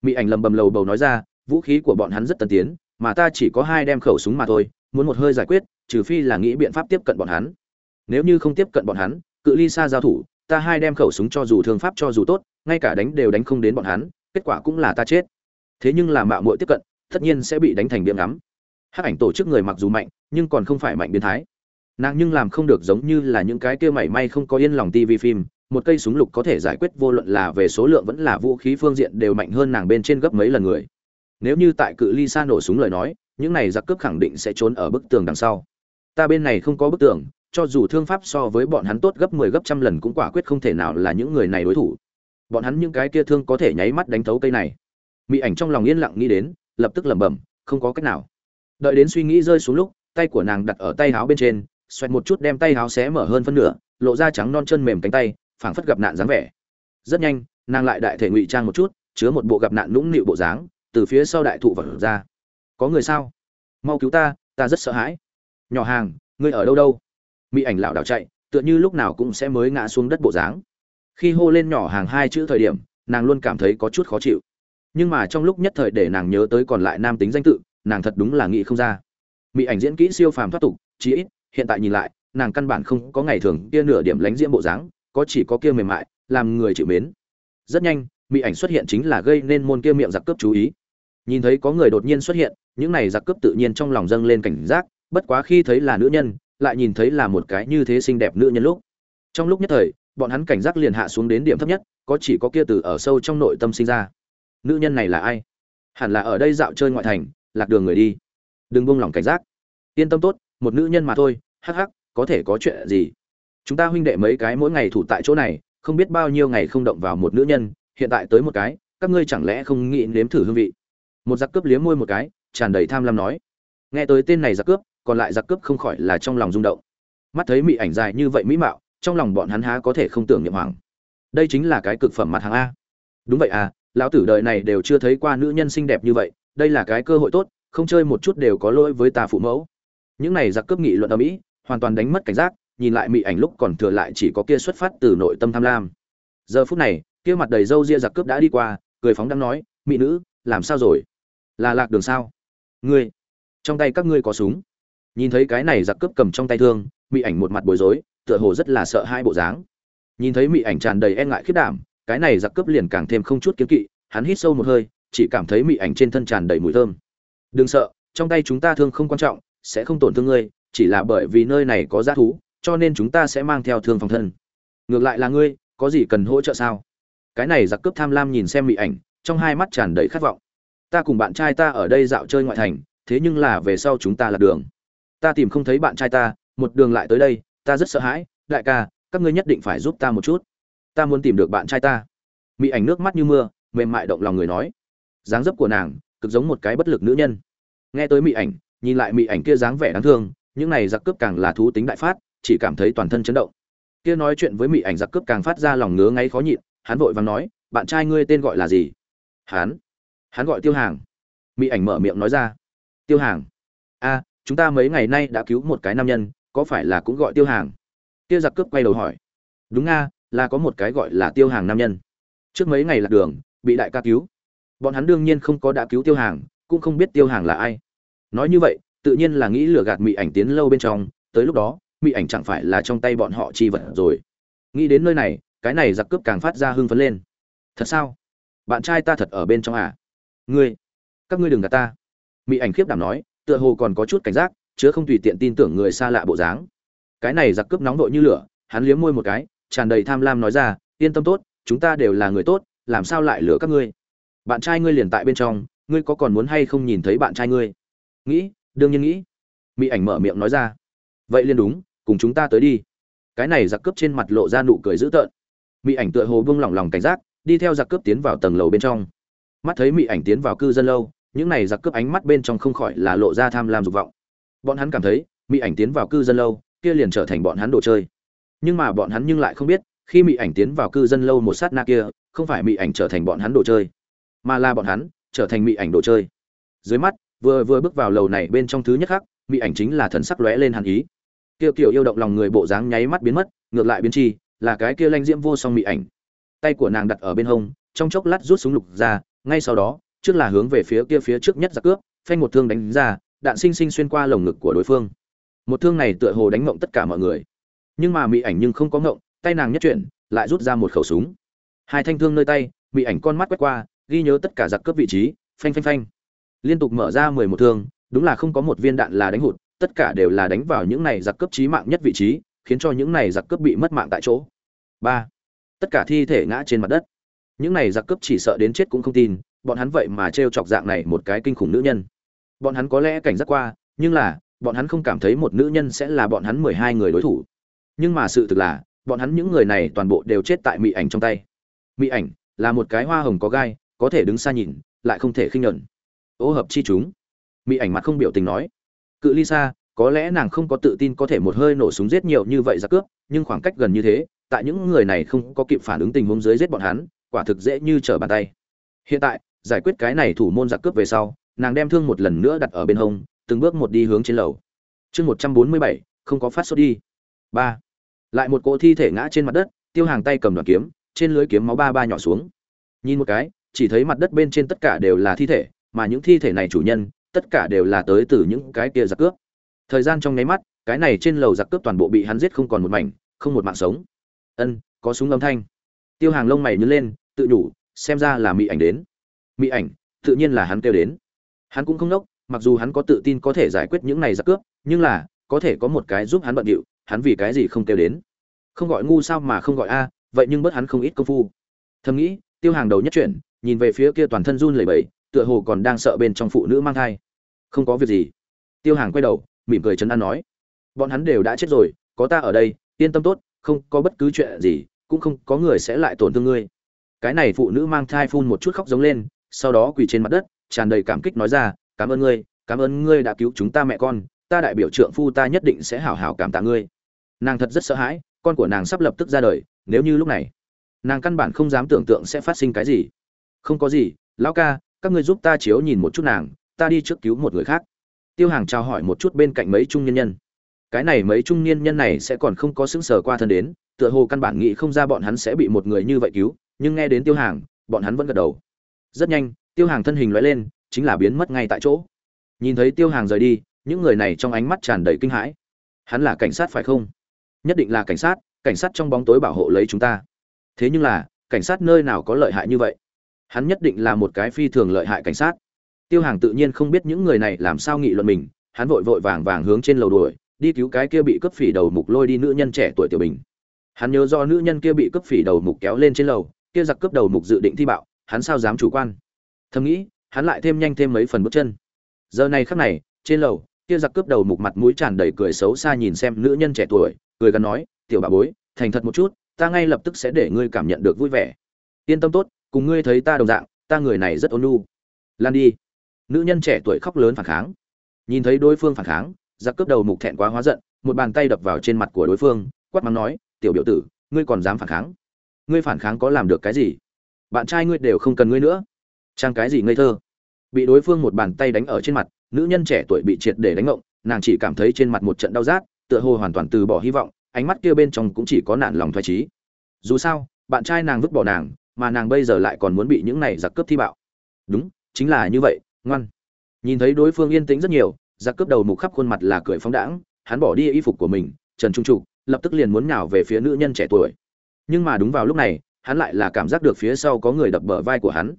Mỹ ảnh lầm bầm lầu bầu nói ra, vũ khí của bọn hắn rất tân tiến, mà ta chỉ có hai đem khẩu súng mà thôi, muốn một hơi giải quyết, trừ phi là nghĩ biện pháp tiếp cận bọn hắn. Nếu như không tiếp cận bọn hắn, cự ly xa giao thủ ta hai đem khẩu súng cho dù thương pháp cho dù tốt, ngay cả đánh đều đánh không đến bọn hắn, kết quả cũng là ta chết. Thế nhưng là mạo muội tiếp cận, tất nhiên sẽ bị đánh thành điểm ngắm. Hắc ảnh tổ chức người mặc dù mạnh, nhưng còn không phải mạnh biến thái. Nàng nhưng làm không được giống như là những cái kia mảy may không có yên lòng TV phim, một cây súng lục có thể giải quyết vô luận là về số lượng vẫn là vũ khí phương diện đều mạnh hơn nàng bên trên gấp mấy lần người. Nếu như tại cự ly xa nổ súng lời nói, những này giặc cướp khẳng định sẽ trốn ở bức tường đằng sau. Ta bên này không có bức tường cho dù thương pháp so với bọn hắn tốt gấp 10 gấp trăm lần cũng quả quyết không thể nào là những người này đối thủ. Bọn hắn những cái kia thương có thể nháy mắt đánh thấu cây này. Mỹ ảnh trong lòng yên lặng nghĩ đến, lập tức lẩm bẩm, không có cách nào. Đợi đến suy nghĩ rơi xuống lúc, tay của nàng đặt ở tay áo bên trên, xoẹt một chút đem tay áo xé mở hơn phân nửa, lộ ra trắng non chân mềm cánh tay, phảng phất gặp nạn dáng vẻ. Rất nhanh, nàng lại đại thể ngụy trang một chút, chứa một bộ gặp nạn nũng nịu bộ dáng, từ phía sau đại thụ vật ra. Có người sao? Mau cứu ta ta rất sợ hãi. Nhỏ hàng, ngươi ở đâu đâu? Mỹ ảnh lảo đảo chạy, tựa như lúc nào cũng sẽ mới ngã xuống đất bộ dáng. Khi hô lên nhỏ hàng hai chữ thời điểm, nàng luôn cảm thấy có chút khó chịu. Nhưng mà trong lúc nhất thời để nàng nhớ tới còn lại nam tính danh tự, nàng thật đúng là nghĩ không ra. Mỹ ảnh diễn kỹ siêu phàm thoát tục, chí ít, hiện tại nhìn lại, nàng căn bản không có ngày thường kia nửa điểm lánh diễm bộ dáng, có chỉ có kia mềm mại, làm người chịu mến. Rất nhanh, mỹ ảnh xuất hiện chính là gây nên môn kia miệng giặc cướp chú ý. Nhìn thấy có người đột nhiên xuất hiện, những này giặc cướp tự nhiên trong lòng dâng lên cảnh giác, bất quá khi thấy là nữ nhân lại nhìn thấy là một cái như thế xinh đẹp nữ nhân lúc. Trong lúc nhất thời, bọn hắn cảnh giác liền hạ xuống đến điểm thấp nhất, có chỉ có kia từ ở sâu trong nội tâm sinh ra. Nữ nhân này là ai? Hẳn là ở đây dạo chơi ngoại thành, lạc đường người đi. Đừng buông lỏng cảnh giác. Yên tâm tốt, một nữ nhân mà thôi, hắc hắc, có thể có chuyện gì? Chúng ta huynh đệ mấy cái mỗi ngày thủ tại chỗ này, không biết bao nhiêu ngày không động vào một nữ nhân, hiện tại tới một cái, các ngươi chẳng lẽ không nghĩ nếm thử hương vị? Một giặc cướp liếm môi một cái, tràn đầy tham lam nói. Nghe tới tên này giặc cướp còn lại giặc cướp không khỏi là trong lòng rung động. Mắt thấy mỹ ảnh dài như vậy mỹ mạo, trong lòng bọn hắn há có thể không tưởng niệm hoàng. Đây chính là cái cực phẩm mặt hàng a. Đúng vậy à lão tử đời này đều chưa thấy qua nữ nhân xinh đẹp như vậy, đây là cái cơ hội tốt, không chơi một chút đều có lỗi với ta phụ mẫu. Những này giặc cướp nghị luận ở mỹ hoàn toàn đánh mất cảnh giác, nhìn lại mỹ ảnh lúc còn thừa lại chỉ có kia xuất phát từ nội tâm tham lam. Giờ phút này, kia mặt đầy râu ria giặc cướp đã đi qua, cười phóng đang nói mỹ nữ, làm sao rồi? Là lạc đường sao? Ngươi, trong tay các ngươi có súng? Nhìn thấy cái này giặc cướp cầm trong tay thương mỹ ảnh một mặt bối rối, tựa hồ rất là sợ hai bộ dáng. Nhìn thấy mỹ ảnh tràn đầy e ngại khiết đảm, cái này giặc cướp liền càng thêm không chút kiếm kỵ, hắn hít sâu một hơi, chỉ cảm thấy mỹ ảnh trên thân tràn đầy mùi thơm. Đừng sợ, trong tay chúng ta thương không quan trọng, sẽ không tổn thương ngươi, chỉ là bởi vì nơi này có g thú, cho nên chúng ta sẽ mang theo thương phòng thân. Ngược lại là ngươi, có gì cần hỗ trợ sao? Cái này giặc cướp tham lam nhìn xem mỹ ảnh, trong hai mắt tràn đầy khát vọng. Ta cùng bạn trai ta ở đây dạo chơi ngoại thành, thế nhưng là về sau chúng ta là đường ta tìm không thấy bạn trai ta, một đường lại tới đây, ta rất sợ hãi, đại ca, các ngươi nhất định phải giúp ta một chút. Ta muốn tìm được bạn trai ta. Mỹ ảnh nước mắt như mưa, mềm mại động lòng người nói. Dáng dấp của nàng, cực giống một cái bất lực nữ nhân. Nghe tới mỹ ảnh, nhìn lại mỹ ảnh kia dáng vẻ đáng thương, những này giặc cướp càng là thú tính đại phát, chỉ cảm thấy toàn thân chấn động. Kia nói chuyện với mỹ ảnh giặc cướp càng phát ra lòng ngứa ngáy khó nhịn, hắn vội vàng nói, bạn trai ngươi tên gọi là gì? Hắn. Hắn gọi tiêu hàng. Mỹ ảnh mở miệng nói ra. Tiêu hàng. A chúng ta mấy ngày nay đã cứu một cái nam nhân, có phải là cũng gọi tiêu hàng? Kia giặc cướp quay đầu hỏi. Đúng nga, là có một cái gọi là tiêu hàng nam nhân. Trước mấy ngày lạc đường, bị đại ca cứu. Bọn hắn đương nhiên không có đã cứu tiêu hàng, cũng không biết tiêu hàng là ai. Nói như vậy, tự nhiên là nghĩ lừa gạt mị ảnh tiến lâu bên trong, tới lúc đó, mị ảnh chẳng phải là trong tay bọn họ chi vật rồi. Nghĩ đến nơi này, cái này giặc cướp càng phát ra hưng phấn lên. Thật sao? Bạn trai ta thật ở bên trong à? Ngươi, các ngươi đừng gạt ta. Mị ảnh khiếp đảm nói tựa hồ còn có chút cảnh giác, chứa không tùy tiện tin tưởng người xa lạ bộ dáng. Cái này giặc cướp nóng vội như lửa, hắn liếm môi một cái, tràn đầy tham lam nói ra, yên tâm tốt, chúng ta đều là người tốt, làm sao lại lừa các ngươi? Bạn trai ngươi liền tại bên trong, ngươi có còn muốn hay không nhìn thấy bạn trai ngươi? Nghĩ, đương nhiên nghĩ. Mỹ ảnh mở miệng nói ra. Vậy liền đúng, cùng chúng ta tới đi. Cái này giặc cướp trên mặt lộ ra nụ cười dữ tợn. Mỹ ảnh tựa hồ buông lỏng lòng cảnh giác, đi theo giặc cướp tiến vào tầng lầu bên trong. Mắt thấy mỹ ảnh tiến vào cư dân lâu những này giặc cướp ánh mắt bên trong không khỏi là lộ ra tham lam dục vọng. Bọn hắn cảm thấy mỹ ảnh tiến vào cư dân lâu, kia liền trở thành bọn hắn đồ chơi. Nhưng mà bọn hắn nhưng lại không biết, khi mỹ ảnh tiến vào cư dân lâu một sát na kia, không phải mỹ ảnh trở thành bọn hắn đồ chơi, mà là bọn hắn trở thành mỹ ảnh đồ chơi. Dưới mắt, vừa vừa bước vào lầu này bên trong thứ nhất khắc mỹ ảnh chính là thần sắc lóe lên hàn ý. Kia kiểu yêu động lòng người bộ dáng nháy mắt biến mất, ngược lại biến chi, là cái kia lanh diễm vô song mỹ ảnh. Tay của nàng đặt ở bên hông, trong chốc lát rút súng lục ra, ngay sau đó trước là hướng về phía kia phía trước nhất giặc cướp, phanh một thương đánh ra, đạn sinh sinh xuyên qua lồng ngực của đối phương. Một thương này tựa hồ đánh mộng tất cả mọi người. Nhưng mà mỹ ảnh nhưng không có ngộng, tay nàng nhất chuyển, lại rút ra một khẩu súng. Hai thanh thương nơi tay mỹ ảnh con mắt quét qua, ghi nhớ tất cả giặc cướp vị trí, phanh phanh phanh. Liên tục mở ra mười một thương, đúng là không có một viên đạn là đánh hụt, tất cả đều là đánh vào những này giặc cướp chí mạng nhất vị trí, khiến cho những này giặc cướp bị mất mạng tại chỗ. Ba. Tất cả thi thể ngã trên mặt đất. Những này giặc cướp chỉ sợ đến chết cũng không tin bọn hắn vậy mà t chọc dạng này một cái kinh khủng nữ nhân. Bọn hắn có lẽ cảnh giác qua, nhưng là, bọn hắn không cảm thấy một nữ nhân sẽ là bọn hắn mười hai người đối thủ. Nhưng mà sự thực là, bọn hắn những người này toàn bộ đều chết tại mỹ ảnh trong tay. Mỹ ảnh là một cái hoa hồng có gai, có thể đứng xa nhìn, lại không thể khinh nhẫn ô hợp chi chúng. Mỹ ảnh mặt không biểu tình nói. Cự ly xa, có lẽ nàng không có tự tin có thể một hơi nổ súng giết nhiều như vậy ra cướp, nhưng khoảng cách gần như thế, tại những người này không có kịp phản ứng tình huống dưới giết bọn hắn, quả thực dễ như trở bàn tay. Hiện tại giải quyết cái này thủ môn giặc cướp về sau, nàng đem thương một lần nữa đặt ở bên hông, từng bước một đi hướng trên lầu. Chương một trăm bốn mươi bảy, không có phát sốt đi. Ba. Lại một cỗ thi thể ngã trên mặt đất, tiêu hàng tay cầm đoạn kiếm, trên lưới kiếm máu ba ba nhỏ xuống. Nhìn một cái, chỉ thấy mặt đất bên trên tất cả đều là thi thể, mà những thi thể này chủ nhân, tất cả đều là tới từ những cái kia giặc cướp. Thời gian trong nháy mắt, cái này trên lầu giặc cướp toàn bộ bị hắn giết không còn một mảnh, không một mạng sống. Ân, có súng âm thanh. Tiêu hàng lông mày nhớ lên, tự nhủ, xem ra là mỹ ảnh đến mỹ ảnh, tự nhiên là hắn kêu đến. Hắn cũng không nốc, mặc dù hắn có tự tin có thể giải quyết những này giặc cướp, nhưng là, có thể có một cái giúp hắn bận điệu, hắn vì cái gì không kêu đến? Không gọi ngu sao mà không gọi a, vậy nhưng bớt hắn không ít công phu. Thầm nghĩ, tiêu hàng đầu nhất chuyển nhìn về phía kia toàn thân run lẩy bẩy, tựa hồ còn đang sợ bên trong phụ nữ mang thai. Không có việc gì. Tiêu hàng quay đầu, mỉm cười chấn an nói. Bọn hắn đều đã chết rồi, có ta ở đây, yên tâm tốt, không có bất cứ chuyện gì, cũng không có người sẽ lại tổn thương ngươi. Cái này phụ nữ mang thai phun một chút khóc giống lên sau đó quỳ trên mặt đất, tràn đầy cảm kích nói ra, cảm ơn ngươi, cảm ơn ngươi đã cứu chúng ta mẹ con, ta đại biểu trượng phu ta nhất định sẽ hảo hảo cảm tạ ngươi. Nàng thật rất sợ hãi, con của nàng sắp lập tức ra đời, nếu như lúc này, nàng căn bản không dám tưởng tượng sẽ phát sinh cái gì. Không có gì, lão ca, các ngươi giúp ta chiếu nhìn một chút nàng, ta đi trước cứu một người khác. Tiêu hàng chào hỏi một chút bên cạnh mấy trung nhân nhân. Cái này mấy trung niên nhân này sẽ còn không có xứng sở qua thân đến, tựa hồ căn bản nghĩ không ra bọn hắn sẽ bị một người như vậy cứu, nhưng nghe đến tiêu hàng, bọn hắn vẫn gật đầu rất nhanh, tiêu hàng thân hình loại lên, chính là biến mất ngay tại chỗ. Nhìn thấy tiêu hàng rời đi, những người này trong ánh mắt tràn đầy kinh hãi. Hắn là cảnh sát phải không? Nhất định là cảnh sát cảnh sát trong bóng tối bảo hộ lấy chúng ta. Thế nhưng là, cảnh sát nơi nào có lợi hại như vậy? Hắn nhất định là một cái phi thường lợi hại cảnh sát. Tiêu hàng tự nhiên không biết những người này làm sao nghị luận mình, hắn vội vội vàng vàng hướng trên lầu đuổi, đi cứu cái kia bị cướp phỉ đầu mục lôi đi nữ nhân trẻ tuổi tiểu bình. Hắn nhớ do nữ nhân kia bị cướp phỉ đầu mục kéo lên trên lầu, kia giặc cướp đầu mục dự định thi bạo hắn sao dám chủ quan? Thầm nghĩ, hắn lại thêm nhanh thêm mấy phần bước chân. Giờ này khắc này, trên lầu, kia giặc cướp đầu mục mặt mũi tràn đầy cười xấu xa nhìn xem nữ nhân trẻ tuổi, cười gắn nói, tiểu bà bối, thành thật một chút, ta ngay lập tức sẽ để ngươi cảm nhận được vui vẻ. Yên tâm tốt, cùng ngươi thấy ta đồng dạng, ta người này rất ôn nhu. Lan đi. Nữ nhân trẻ tuổi khóc lớn phản kháng. Nhìn thấy đối phương phản kháng, giặc cướp đầu mục thẹn quá hóa giận, một bàn tay đập vào trên mặt của đối phương, quát mắng nói, tiểu biểu tử, ngươi còn dám phản kháng? Ngươi phản kháng có làm được cái gì? Bạn trai ngươi đều không cần ngươi nữa. Trang cái gì ngây thơ? Bị đối phương một bàn tay đánh ở trên mặt, nữ nhân trẻ tuổi bị triệt để đánh ngộng, nàng chỉ cảm thấy trên mặt một trận đau rát, tựa hồ hoàn toàn từ bỏ hy vọng, ánh mắt kia bên trong cũng chỉ có nạn lòng thoải trí dù sao, bạn trai nàng vứt bỏ nàng, mà nàng bây giờ lại còn muốn bị những này giặc cướp thi bạo. Đúng, chính là như vậy, ngoan. Nhìn thấy đối phương yên tĩnh rất nhiều, giặc cướp đầu mục khắp khuôn mặt là cười phóng đãng, hắn bỏ đi y phục của mình, trần trung trục, lập tức liền muốn nhào về phía nữ nhân trẻ tuổi. Nhưng mà đúng vào lúc này hắn lại là cảm giác được phía sau có người đập bờ vai của hắn.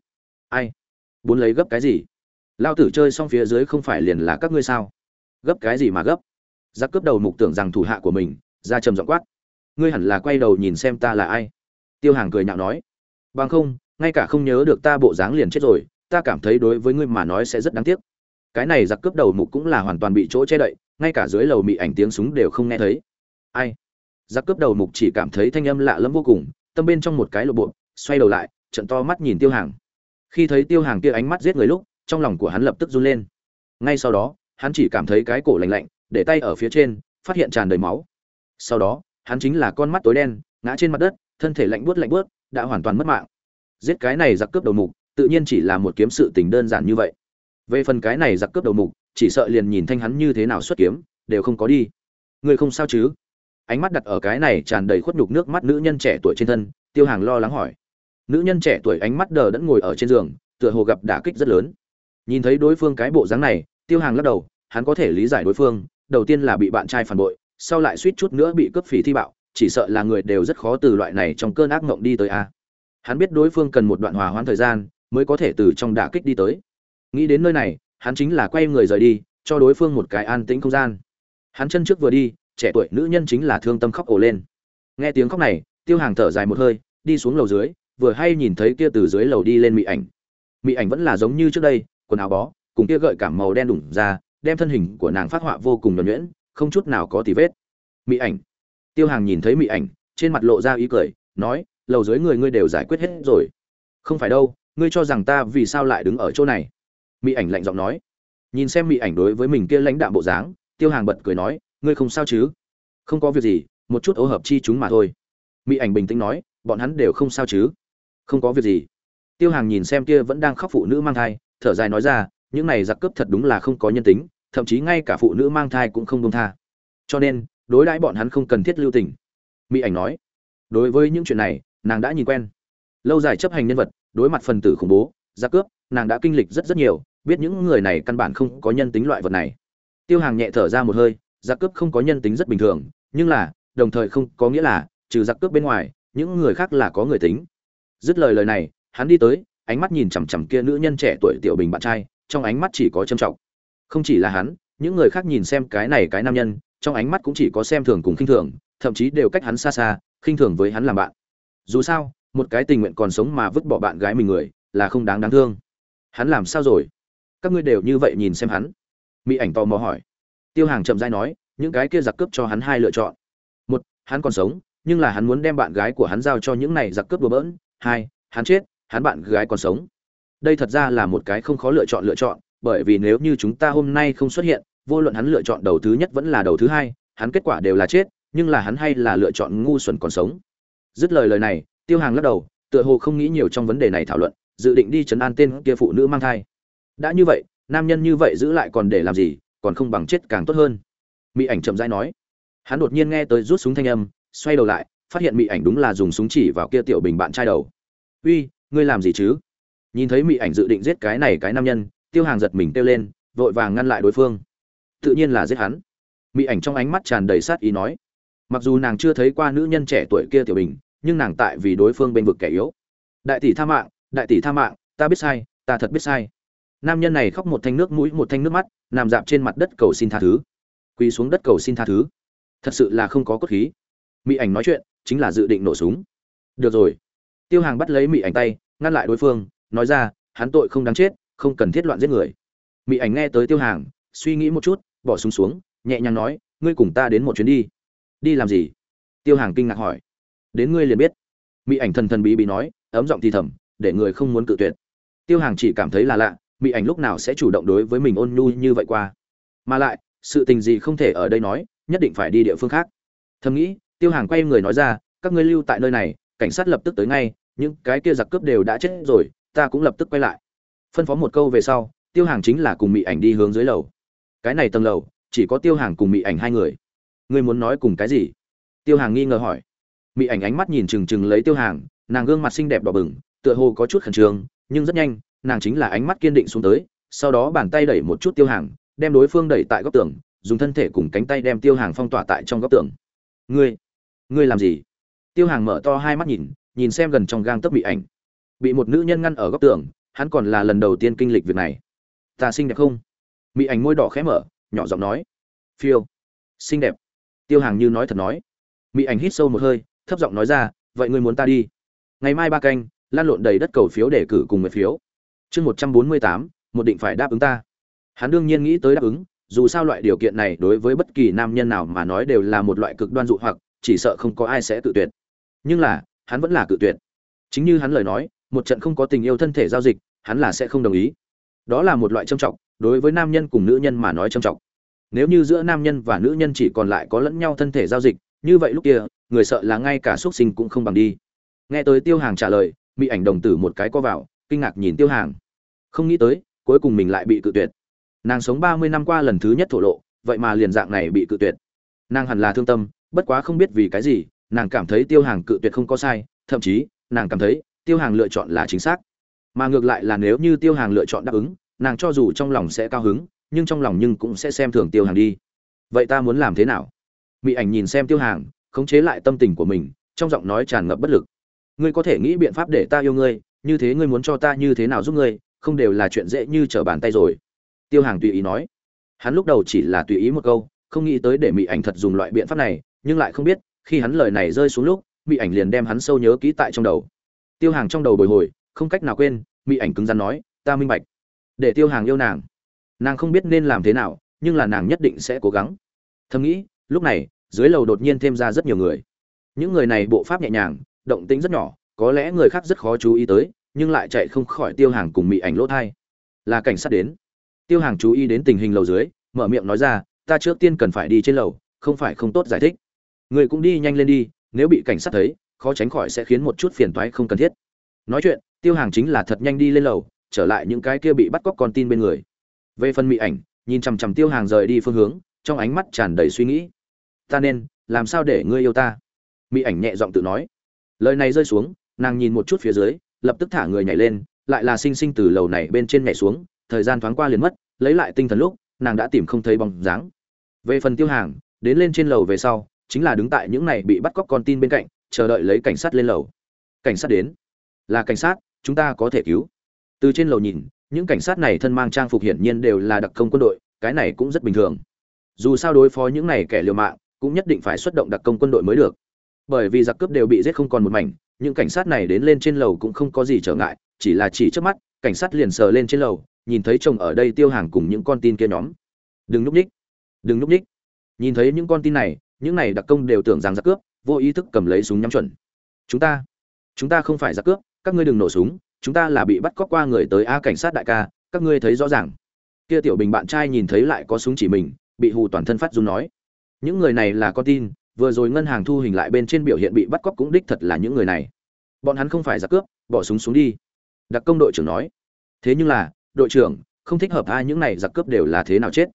Ai? Muốn lấy gấp cái gì? Lao tử chơi xong phía dưới không phải liền là các ngươi sao? Gấp cái gì mà gấp? Giặc cướp đầu mục tưởng rằng thủ hạ của mình, ra trầm giọng quát. Ngươi hẳn là quay đầu nhìn xem ta là ai? Tiêu hàng cười nhạo nói. Bằng không, ngay cả không nhớ được ta bộ dáng liền chết rồi, ta cảm thấy đối với ngươi mà nói sẽ rất đáng tiếc. Cái này giặc cướp đầu mục cũng là hoàn toàn bị chỗ che đậy, ngay cả dưới lầu mị ảnh tiếng súng đều không nghe thấy. Ai? Giặc cướp đầu mục chỉ cảm thấy thanh âm lạ lẫm vô cùng tâm bên trong một cái lộ bộ, xoay đầu lại, trận to mắt nhìn tiêu hàng. Khi thấy tiêu hàng kia ánh mắt giết người lúc, trong lòng của hắn lập tức run lên. Ngay sau đó, hắn chỉ cảm thấy cái cổ lạnh lạnh, để tay ở phía trên, phát hiện tràn đầy máu. Sau đó, hắn chính là con mắt tối đen, ngã trên mặt đất, thân thể lạnh buốt lạnh buốt, đã hoàn toàn mất mạng. Giết cái này giặc cướp đầu mục, tự nhiên chỉ là một kiếm sự tình đơn giản như vậy. Về phần cái này giặc cướp đầu mục, chỉ sợ liền nhìn thanh hắn như thế nào xuất kiếm, đều không có đi. Người không sao chứ? Ánh mắt đặt ở cái này tràn đầy khuất nhục nước mắt nữ nhân trẻ tuổi trên thân, tiêu hàng lo lắng hỏi. Nữ nhân trẻ tuổi ánh mắt đờ đẫn ngồi ở trên giường, tựa hồ gặp đả kích rất lớn. Nhìn thấy đối phương cái bộ dáng này, tiêu hàng lắc đầu, hắn có thể lý giải đối phương, đầu tiên là bị bạn trai phản bội, sau lại suýt chút nữa bị cướp phỉ thi bạo, chỉ sợ là người đều rất khó từ loại này trong cơn ác mộng đi tới a. Hắn biết đối phương cần một đoạn hòa hoãn thời gian, mới có thể từ trong đả kích đi tới. Nghĩ đến nơi này, hắn chính là quay người rời đi, cho đối phương một cái an tĩnh không gian. Hắn chân trước vừa đi trẻ tuổi nữ nhân chính là thương tâm khóc ồ lên. Nghe tiếng khóc này, tiêu hàng thở dài một hơi, đi xuống lầu dưới, vừa hay nhìn thấy kia từ dưới lầu đi lên mị ảnh. Mị ảnh vẫn là giống như trước đây, quần áo bó, cùng kia gợi cảm màu đen đủng ra, đem thân hình của nàng phát họa vô cùng nhuẩn nhuyễn, không chút nào có tì vết. Mị ảnh. Tiêu hàng nhìn thấy mị ảnh, trên mặt lộ ra ý cười, nói, lầu dưới người ngươi đều giải quyết hết rồi. Không phải đâu, ngươi cho rằng ta vì sao lại đứng ở chỗ này? Mị ảnh lạnh giọng nói. Nhìn xem Mị ảnh đối với mình kia lãnh đạm bộ dáng, tiêu hàng bật cười nói ngươi không sao chứ? Không có việc gì, một chút ấu hợp chi chúng mà thôi. Mỹ ảnh bình tĩnh nói, bọn hắn đều không sao chứ? Không có việc gì. Tiêu hàng nhìn xem kia vẫn đang khóc phụ nữ mang thai, thở dài nói ra, những này giặc cướp thật đúng là không có nhân tính, thậm chí ngay cả phụ nữ mang thai cũng không đông tha. Cho nên, đối đãi bọn hắn không cần thiết lưu tình. Mỹ ảnh nói, đối với những chuyện này, nàng đã nhìn quen. Lâu dài chấp hành nhân vật, đối mặt phần tử khủng bố, giặc cướp, nàng đã kinh lịch rất rất nhiều, biết những người này căn bản không có nhân tính loại vật này. Tiêu hàng nhẹ thở ra một hơi giặc cướp không có nhân tính rất bình thường, nhưng là, đồng thời không có nghĩa là, trừ giặc cướp bên ngoài, những người khác là có người tính. Dứt lời lời này, hắn đi tới, ánh mắt nhìn chằm chằm kia nữ nhân trẻ tuổi tiểu bình bạn trai, trong ánh mắt chỉ có trầm trọng. Không chỉ là hắn, những người khác nhìn xem cái này cái nam nhân, trong ánh mắt cũng chỉ có xem thường cùng khinh thường, thậm chí đều cách hắn xa xa, khinh thường với hắn làm bạn. Dù sao, một cái tình nguyện còn sống mà vứt bỏ bạn gái mình người, là không đáng đáng thương. Hắn làm sao rồi? Các ngươi đều như vậy nhìn xem hắn. Mỹ ảnh tò mò hỏi tiêu hàng chậm dai nói, những cái kia giặc cướp cho hắn hai lựa chọn. Một, hắn còn sống, nhưng là hắn muốn đem bạn gái của hắn giao cho những này giặc cướp đùa bỡn. Hai, hắn chết, hắn bạn gái còn sống. Đây thật ra là một cái không khó lựa chọn lựa chọn, bởi vì nếu như chúng ta hôm nay không xuất hiện, vô luận hắn lựa chọn đầu thứ nhất vẫn là đầu thứ hai, hắn kết quả đều là chết, nhưng là hắn hay là lựa chọn ngu xuẩn còn sống. Dứt lời lời này, tiêu hàng lắc đầu, tựa hồ không nghĩ nhiều trong vấn đề này thảo luận, dự định đi chấn an tên kia phụ nữ mang thai. Đã như vậy, nam nhân như vậy giữ lại còn để làm gì? Còn không bằng chết càng tốt hơn. Mỹ ảnh chậm rãi nói. Hắn đột nhiên nghe tới rút súng thanh âm, xoay đầu lại, phát hiện mỹ ảnh đúng là dùng súng chỉ vào kia tiểu bình bạn trai đầu. Uy, ngươi làm gì chứ? Nhìn thấy mỹ ảnh dự định giết cái này cái nam nhân, tiêu hàng giật mình kêu lên, vội vàng ngăn lại đối phương. Tự nhiên là giết hắn. Mỹ ảnh trong ánh mắt tràn đầy sát ý nói. Mặc dù nàng chưa thấy qua nữ nhân trẻ tuổi kia tiểu bình, nhưng nàng tại vì đối phương bên vực kẻ yếu. Đại tỷ tha mạng, đại tỷ tha mạng, ta biết sai, ta thật biết sai nam nhân này khóc một thanh nước mũi, một thanh nước mắt, nằm dạp trên mặt đất cầu xin tha thứ. Quỳ xuống đất cầu xin tha thứ. Thật sự là không có cốt khí. Mỹ ảnh nói chuyện, chính là dự định nổ súng. Được rồi. Tiêu hàng bắt lấy mỹ ảnh tay, ngăn lại đối phương, nói ra, hắn tội không đáng chết, không cần thiết loạn giết người. Mỹ ảnh nghe tới tiêu hàng, suy nghĩ một chút, bỏ súng xuống, nhẹ nhàng nói, ngươi cùng ta đến một chuyến đi. Đi làm gì? Tiêu hàng kinh ngạc hỏi. Đến ngươi liền biết. Mỹ ảnh thần thần bí bí nói, ấm giọng thì thầm, để người không muốn cự tuyệt. Tiêu hàng chỉ cảm thấy là lạ mỹ ảnh lúc nào sẽ chủ động đối với mình ôn nhu như vậy qua. Mà lại, sự tình gì không thể ở đây nói, nhất định phải đi địa phương khác. Thầm nghĩ, tiêu hàng quay người nói ra, các ngươi lưu tại nơi này, cảnh sát lập tức tới ngay, những cái kia giặc cướp đều đã chết rồi, ta cũng lập tức quay lại. Phân phó một câu về sau, tiêu hàng chính là cùng mỹ ảnh đi hướng dưới lầu. Cái này tầng lầu, chỉ có tiêu hàng cùng mỹ ảnh hai người. Ngươi muốn nói cùng cái gì? Tiêu hàng nghi ngờ hỏi. Mỹ ảnh ánh mắt nhìn trừng trừng lấy tiêu hàng, nàng gương mặt xinh đẹp đỏ bừng, tựa hồ có chút khẩn trương, nhưng rất nhanh nàng chính là ánh mắt kiên định xuống tới, sau đó bàn tay đẩy một chút tiêu hàng, đem đối phương đẩy tại góc tường, dùng thân thể cùng cánh tay đem tiêu hàng phong tỏa tại trong góc tường. Ngươi ngươi làm gì? Tiêu hàng mở to hai mắt nhìn nhìn xem gần trong gang tấc bị ảnh. Bị một nữ nhân ngăn ở góc tường, hắn còn là lần đầu tiên kinh lịch việc này. Ta xinh đẹp không? Mỹ ảnh môi đỏ khẽ mở, nhỏ giọng nói. Phiêu, xinh đẹp. Tiêu hàng như nói thật nói. Mỹ ảnh hít sâu một hơi, thấp giọng nói ra, vậy ngươi muốn ta đi? Ngày mai ba canh lan lộn đầy đất cầu phiếu để cử cùng một phiếu chương một trăm bốn mươi tám, một định phải đáp ứng ta. Hắn đương nhiên nghĩ tới đáp ứng, dù sao loại điều kiện này đối với bất kỳ nam nhân nào mà nói đều là một loại cực đoan dụ hoặc, chỉ sợ không có ai sẽ tự tuyệt. Nhưng là, hắn vẫn là cự tuyệt. Chính như hắn lời nói, một trận không có tình yêu thân thể giao dịch, hắn là sẽ không đồng ý. Đó là một loại trâm trọng, đối với nam nhân cùng nữ nhân mà nói trâm trọng. Nếu như giữa nam nhân và nữ nhân chỉ còn lại có lẫn nhau thân thể giao dịch, như vậy lúc kia, người sợ là ngay cả xuất sinh cũng không bằng đi. Nghe tới tiêu hàng trả lời bị ảnh đồng tử một cái co vào, kinh ngạc nhìn tiêu hàng không nghĩ tới, cuối cùng mình lại bị cự tuyệt. Nàng sống ba mươi năm qua lần thứ nhất thổ lộ, vậy mà liền dạng này bị cự tuyệt. Nàng hẳn là thương tâm, bất quá không biết vì cái gì, nàng cảm thấy tiêu hàng cự tuyệt không có sai, thậm chí, nàng cảm thấy, tiêu hàng lựa chọn là chính xác. Mà ngược lại là nếu như tiêu hàng lựa chọn đáp ứng, nàng cho dù trong lòng sẽ cao hứng, nhưng trong lòng nhưng cũng sẽ xem thường tiêu hàng đi. Vậy ta muốn làm thế nào? Mỹ ảnh nhìn xem tiêu hàng, khống chế lại tâm tình của mình, trong giọng nói tràn ngập bất lực. Ngươi có thể nghĩ biện pháp để ta yêu ngươi, như thế ngươi muốn cho ta như thế nào giúp ngươi không đều là chuyện dễ như trở bàn tay rồi. Tiêu hàng tùy ý nói. Hắn lúc đầu chỉ là tùy ý một câu, không nghĩ tới để mỹ ảnh thật dùng loại biện pháp này, nhưng lại không biết, khi hắn lời này rơi xuống lúc mỹ ảnh liền đem hắn sâu nhớ kỹ tại trong đầu. Tiêu hàng trong đầu bồi hồi, không cách nào quên mỹ ảnh cứng rắn nói, ta minh bạch. Để tiêu hàng yêu nàng. Nàng không biết nên làm thế nào, nhưng là nàng nhất định sẽ cố gắng. Thầm nghĩ, lúc này, dưới lầu đột nhiên thêm ra rất nhiều người. Những người này bộ pháp nhẹ nhàng, động tĩnh rất nhỏ, có lẽ người khác rất khó chú ý tới nhưng lại chạy không khỏi tiêu hàng cùng mỹ ảnh lỗ thai. Là cảnh sát đến. Tiêu hàng chú ý đến tình hình lầu dưới, mở miệng nói ra, ta trước tiên cần phải đi trên lầu, không phải không tốt giải thích. Người cũng đi nhanh lên đi, nếu bị cảnh sát thấy, khó tránh khỏi sẽ khiến một chút phiền toái không cần thiết. Nói chuyện, tiêu hàng chính là thật nhanh đi lên lầu, trở lại những cái kia bị bắt cóc con tin bên người. Về phần mỹ ảnh, nhìn chằm chằm tiêu hàng rời đi phương hướng, trong ánh mắt tràn đầy suy nghĩ. Ta nên, làm sao để ngươi yêu ta? Mỹ ảnh nhẹ giọng tự nói. Lời này rơi xuống, nàng nhìn một chút phía dưới lập tức thả người nhảy lên, lại là sinh sinh từ lầu này bên trên nhảy xuống, thời gian thoáng qua liền mất, lấy lại tinh thần lúc, nàng đã tìm không thấy bóng dáng. Về phần tiêu hàng, đến lên trên lầu về sau, chính là đứng tại những này bị bắt cóc con tin bên cạnh, chờ đợi lấy cảnh sát lên lầu. Cảnh sát đến. Là cảnh sát, chúng ta có thể cứu. Từ trên lầu nhìn, những cảnh sát này thân mang trang phục hiển nhiên đều là đặc công quân đội, cái này cũng rất bình thường. Dù sao đối phó những này kẻ liều mạng, cũng nhất định phải xuất động đặc công quân đội mới được. Bởi vì giặc cướp đều bị giết không còn một mảnh những cảnh sát này đến lên trên lầu cũng không có gì trở ngại, chỉ là chỉ trước mắt, cảnh sát liền sờ lên trên lầu, nhìn thấy chồng ở đây tiêu hàng cùng những con tin kia nhóm. Đừng núp ních đừng núp ních nhìn thấy những con tin này, những này đặc công đều tưởng rằng giặc cướp, vô ý thức cầm lấy súng nhắm chuẩn. Chúng ta chúng ta không phải giặc cướp, các ngươi đừng nổ súng, chúng ta là bị bắt cóc qua người tới a cảnh sát đại ca, các ngươi thấy rõ ràng. Kia tiểu bình bạn trai nhìn thấy lại có súng chỉ mình, bị hù toàn thân phát run nói. Những người này là con tin vừa rồi ngân hàng thu hình lại bên trên biểu hiện bị bắt cóc cũng đích thật là những người này. Bọn hắn không phải giặc cướp, bỏ súng xuống đi. Đặc công đội trưởng nói. Thế nhưng là, đội trưởng, không thích hợp ai những này giặc cướp đều là thế nào chết.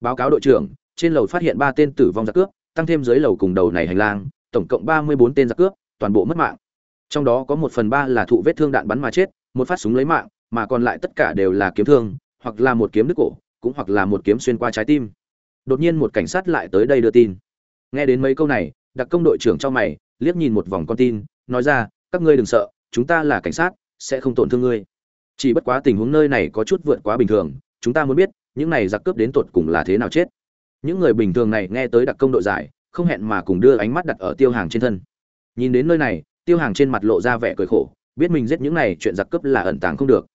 Báo cáo đội trưởng, trên lầu phát hiện ba tên tử vong giặc cướp, tăng thêm dưới lầu cùng đầu này hành lang, tổng cộng ba mươi bốn tên giặc cướp, toàn bộ mất mạng. Trong đó có một phần ba là thụ vết thương đạn bắn mà chết, một phát súng lấy mạng, mà còn lại tất cả đều là kiếm thương, hoặc là một kiếm đứt cổ, cũng hoặc là một kiếm xuyên qua trái tim. Đột nhiên một cảnh sát lại tới đây đưa tin nghe đến mấy câu này, đặc công đội trưởng cho mày, liếc nhìn một vòng con tin, nói ra, các ngươi đừng sợ, chúng ta là cảnh sát, sẽ không tổn thương ngươi. Chỉ bất quá tình huống nơi này có chút vượt quá bình thường, chúng ta muốn biết, những này giặc cướp đến tột cùng là thế nào chết. Những người bình thường này nghe tới đặc công đội giải, không hẹn mà cùng đưa ánh mắt đặt ở tiêu hàng trên thân. Nhìn đến nơi này, tiêu hàng trên mặt lộ ra vẻ cười khổ, biết mình giết những này chuyện giặc cướp là ẩn tàng không được.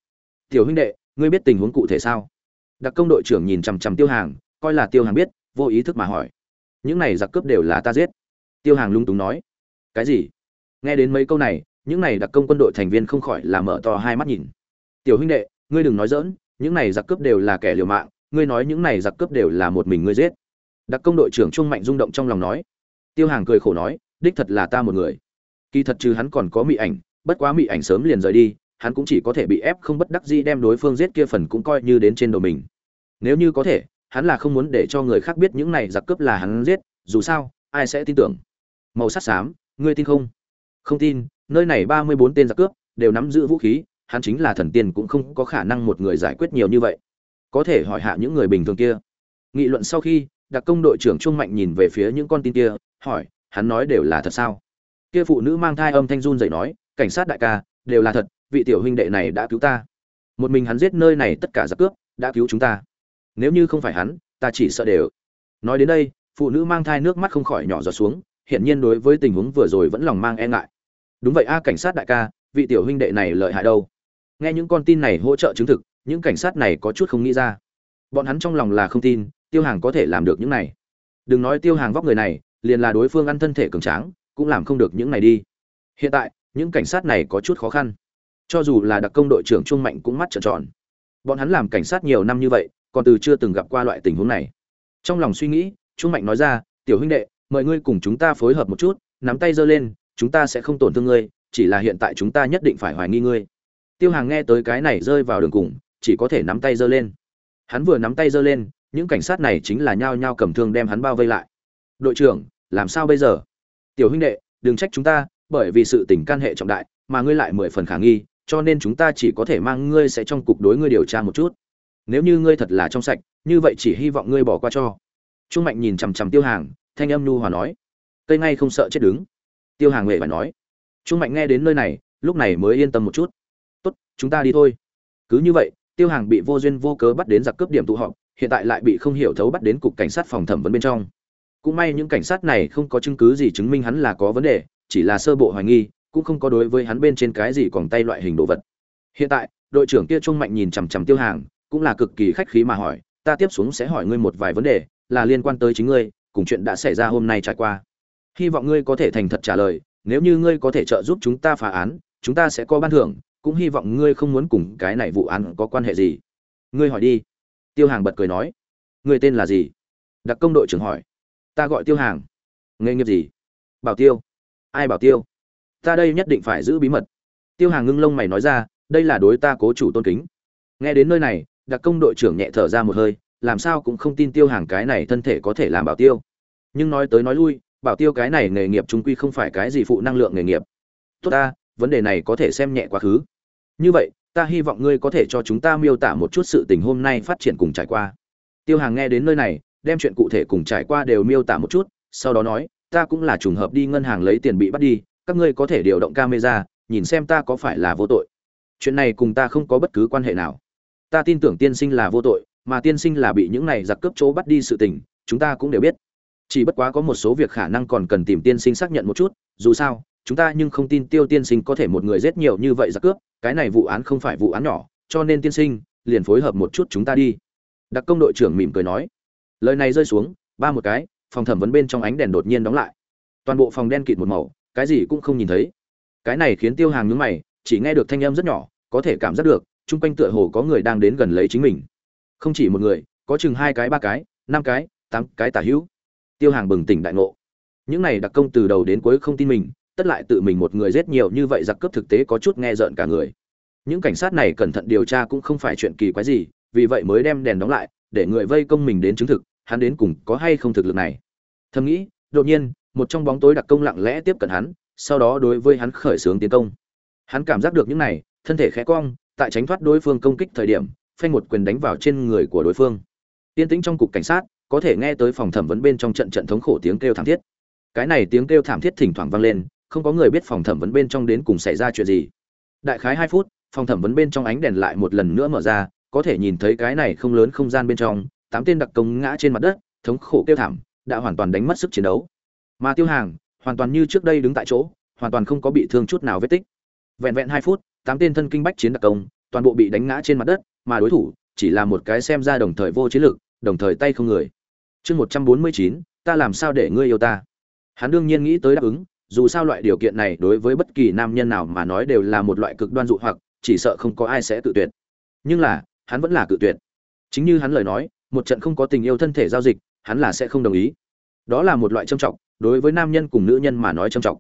Tiểu huynh đệ, ngươi biết tình huống cụ thể sao? Đặc công đội trưởng nhìn chằm chằm tiêu hàng, coi là tiêu hàng biết, vô ý thức mà hỏi những này giặc cướp đều là ta giết. Tiêu hàng lung túng nói. Cái gì? Nghe đến mấy câu này, những này đặc công quân đội thành viên không khỏi là mở to hai mắt nhìn. Tiểu huynh đệ, ngươi đừng nói dỡn những này giặc cướp đều là kẻ liều mạng, ngươi nói những này giặc cướp đều là một mình ngươi giết. Đặc công đội trưởng trung mạnh rung động trong lòng nói. Tiêu hàng cười khổ nói, đích thật là ta một người. Kỳ thật trừ hắn còn có mị ảnh, bất quá mị ảnh sớm liền rời đi, hắn cũng chỉ có thể bị ép không bất đắc dĩ đem đối phương giết kia phần cũng coi như đến trên đầu mình. Nếu như có thể hắn là không muốn để cho người khác biết những này giặc cướp là hắn giết, dù sao, ai sẽ tin tưởng? Màu sắc xám, ngươi tin không? Không tin, nơi này ba mươi bốn tên giặc cướp đều nắm giữ vũ khí, hắn chính là thần tiên cũng không có khả năng một người giải quyết nhiều như vậy. Có thể hỏi hạ những người bình thường kia. Nghị luận sau khi, đặc công đội trưởng trung mạnh nhìn về phía những con tin kia, hỏi, hắn nói đều là thật sao? Kia phụ nữ mang thai âm thanh run dậy nói, cảnh sát đại ca, đều là thật, vị tiểu huynh đệ này đã cứu ta. Một mình hắn giết nơi này tất cả giặc cướp, đã cứu chúng ta nếu như không phải hắn, ta chỉ sợ đều. Nói đến đây, phụ nữ mang thai nước mắt không khỏi nhỏ giọt xuống, hiển nhiên đối với tình huống vừa rồi vẫn lòng mang e ngại. Đúng vậy a, cảnh sát đại ca, vị tiểu huynh đệ này lợi hại đâu? Nghe những con tin này hỗ trợ chứng thực, những cảnh sát này có chút không nghĩ ra. Bọn hắn trong lòng là không tin, tiêu hàng có thể làm được những này. Đừng nói tiêu hàng vóc người này, liền là đối phương ăn thân thể cường tráng, cũng làm không được những này đi. Hiện tại, những cảnh sát này có chút khó khăn. Cho dù là đặc công đội trưởng trung mạnh cũng mắt trợn tròn. Bọn hắn làm cảnh sát nhiều năm như vậy còn từ chưa từng gặp qua loại tình huống này. Trong lòng suy nghĩ, trung mạnh nói ra, tiểu huynh đệ, mời ngươi cùng chúng ta phối hợp một chút, nắm tay giơ lên, chúng ta sẽ không tổn thương ngươi, chỉ là hiện tại chúng ta nhất định phải hoài nghi ngươi. Tiêu hàng nghe tới cái này rơi vào đường cùng, chỉ có thể nắm tay giơ lên. Hắn vừa nắm tay giơ lên, những cảnh sát này chính là nhao nhao cầm thương đem hắn bao vây lại. Đội trưởng, làm sao bây giờ? Tiểu huynh đệ, đừng trách chúng ta, bởi vì sự tình can hệ trọng đại, mà ngươi lại mười phần khả nghi, cho nên chúng ta chỉ có thể mang ngươi sẽ trong cục đối ngươi điều tra một chút nếu như ngươi thật là trong sạch, như vậy chỉ hy vọng ngươi bỏ qua cho. Trung mạnh nhìn chằm chằm tiêu hàng, thanh âm nhu hòa nói, cây ngay không sợ chết đứng. Tiêu hàng huệ phải nói, trung mạnh nghe đến nơi này, lúc này mới yên tâm một chút. Tốt, chúng ta đi thôi. Cứ như vậy, tiêu hàng bị vô duyên vô cớ bắt đến giặc cướp điểm tụ họp, hiện tại lại bị không hiểu thấu bắt đến cục cảnh sát phòng thẩm vấn bên trong. Cũng may những cảnh sát này không có chứng cứ gì chứng minh hắn là có vấn đề, chỉ là sơ bộ hoài nghi, cũng không có đối với hắn bên trên cái gì còn tay loại hình đồ vật. Hiện tại, đội trưởng kia trung mạnh nhìn chằm chằm tiêu hàng cũng là cực kỳ khách khí mà hỏi, ta tiếp xuống sẽ hỏi ngươi một vài vấn đề, là liên quan tới chính ngươi, cùng chuyện đã xảy ra hôm nay trải qua. Hy vọng ngươi có thể thành thật trả lời, nếu như ngươi có thể trợ giúp chúng ta phá án, chúng ta sẽ có ban thưởng, cũng hy vọng ngươi không muốn cùng cái này vụ án có quan hệ gì. Ngươi hỏi đi. Tiêu hàng bật cười nói, ngươi tên là gì? Đặc công đội trưởng hỏi, ta gọi tiêu hàng. Nghề nghiệp gì? Bảo tiêu. Ai bảo tiêu? Ta đây nhất định phải giữ bí mật. Tiêu hàng ngưng lông mày nói ra, đây là đối ta cố chủ tôn kính. Nghe đến nơi này đặc công đội trưởng nhẹ thở ra một hơi, làm sao cũng không tin tiêu hàng cái này thân thể có thể làm bảo tiêu. Nhưng nói tới nói lui, bảo tiêu cái này nghề nghiệp trung quy không phải cái gì phụ năng lượng nghề nghiệp. Tốt ta, vấn đề này có thể xem nhẹ quá khứ. Như vậy, ta hy vọng ngươi có thể cho chúng ta miêu tả một chút sự tình hôm nay phát triển cùng trải qua. Tiêu hàng nghe đến nơi này, đem chuyện cụ thể cùng trải qua đều miêu tả một chút, sau đó nói, ta cũng là trùng hợp đi ngân hàng lấy tiền bị bắt đi, các ngươi có thể điều động camera, nhìn xem ta có phải là vô tội. Chuyện này cùng ta không có bất cứ quan hệ nào ta tin tưởng tiên sinh là vô tội, mà tiên sinh là bị những này giặc cướp chỗ bắt đi sự tình, chúng ta cũng đều biết. Chỉ bất quá có một số việc khả năng còn cần tìm tiên sinh xác nhận một chút, dù sao, chúng ta nhưng không tin tiêu tiên sinh có thể một người giết nhiều như vậy giặc cướp, cái này vụ án không phải vụ án nhỏ, cho nên tiên sinh, liền phối hợp một chút chúng ta đi. Đặc công đội trưởng mỉm cười nói. Lời này rơi xuống, ba một cái, phòng thẩm vấn bên trong ánh đèn đột nhiên đóng lại. Toàn bộ phòng đen kịt một màu, cái gì cũng không nhìn thấy. Cái này khiến tiêu hàng nhướng mày, chỉ nghe được thanh âm rất nhỏ, có thể cảm giác được chung quanh tựa hồ có người đang đến gần lấy chính mình. Không chỉ một người, có chừng hai cái, ba cái, năm cái, tám cái tả hữu. Tiêu hàng bừng tỉnh đại ngộ. Những này đặc công từ đầu đến cuối không tin mình, tất lại tự mình một người giết nhiều như vậy giặc cướp thực tế có chút nghe rợn cả người. Những cảnh sát này cẩn thận điều tra cũng không phải chuyện kỳ quái gì, vì vậy mới đem đèn đóng lại, để người vây công mình đến chứng thực, hắn đến cùng có hay không thực lực này. Thầm nghĩ, đột nhiên, một trong bóng tối đặc công lặng lẽ tiếp cận hắn, sau đó đối với hắn khởi xướng tiến công. Hắn cảm giác được những này, thân thể khẽ cong tại tránh thoát đối phương công kích thời điểm, phanh một quyền đánh vào trên người của đối phương. Tiên tĩnh trong cục cảnh sát, có thể nghe tới phòng thẩm vấn bên trong trận trận thống khổ tiếng kêu thảm thiết. Cái này tiếng kêu thảm thiết thỉnh thoảng vang lên, không có người biết phòng thẩm vấn bên trong đến cùng xảy ra chuyện gì. Đại khái hai phút, phòng thẩm vấn bên trong ánh đèn lại một lần nữa mở ra, có thể nhìn thấy cái này không lớn không gian bên trong, tám tên đặc công ngã trên mặt đất, thống khổ kêu thảm, đã hoàn toàn đánh mất sức chiến đấu. Mà tiêu hàng, hoàn toàn như trước đây đứng tại chỗ, hoàn toàn không có bị thương chút nào vết tích. Vẹn vẹn hai phút tám tên thân kinh bách chiến đặc công, toàn bộ bị đánh ngã trên mặt đất, mà đối thủ chỉ là một cái xem ra đồng thời vô chiến lực đồng thời tay không người. Chương một trăm bốn mươi chín, ta làm sao để ngươi yêu ta? Hắn đương nhiên nghĩ tới đáp ứng, dù sao loại điều kiện này đối với bất kỳ nam nhân nào mà nói đều là một loại cực đoan dụ hoặc, chỉ sợ không có ai sẽ tự tuyệt. Nhưng là, hắn vẫn là cự tuyệt. Chính như hắn lời nói, một trận không có tình yêu thân thể giao dịch, hắn là sẽ không đồng ý. Đó là một loại trâm trọng, đối với nam nhân cùng nữ nhân mà nói trâm trọng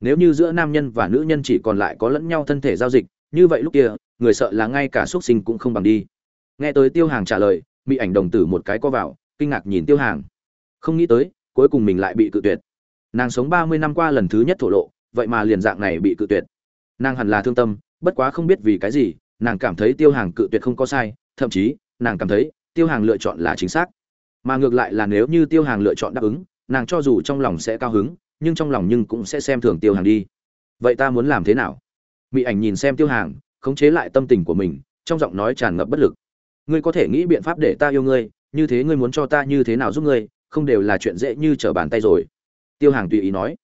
nếu như giữa nam nhân và nữ nhân chỉ còn lại có lẫn nhau thân thể giao dịch, như vậy lúc kia, người sợ là ngay cả xuất sinh cũng không bằng đi. Nghe tới tiêu hàng trả lời bị ảnh đồng tử một cái co vào, kinh ngạc nhìn tiêu hàng. Không nghĩ tới, cuối cùng mình lại bị cự tuyệt. Nàng sống ba mươi năm qua lần thứ nhất thổ lộ, vậy mà liền dạng này bị cự tuyệt. Nàng hẳn là thương tâm, bất quá không biết vì cái gì, nàng cảm thấy tiêu hàng cự tuyệt không có sai, thậm chí, nàng cảm thấy tiêu hàng lựa chọn là chính xác. Mà ngược lại là nếu như tiêu hàng lựa chọn đáp ứng, nàng cho dù trong lòng sẽ cao hứng nhưng trong lòng nhưng cũng sẽ xem thường tiêu hàng đi. Vậy ta muốn làm thế nào? Mỹ ảnh nhìn xem tiêu hàng, khống chế lại tâm tình của mình, trong giọng nói tràn ngập bất lực. Ngươi có thể nghĩ biện pháp để ta yêu ngươi, như thế ngươi muốn cho ta như thế nào giúp ngươi, không đều là chuyện dễ như trở bàn tay rồi. Tiêu hàng tùy ý nói.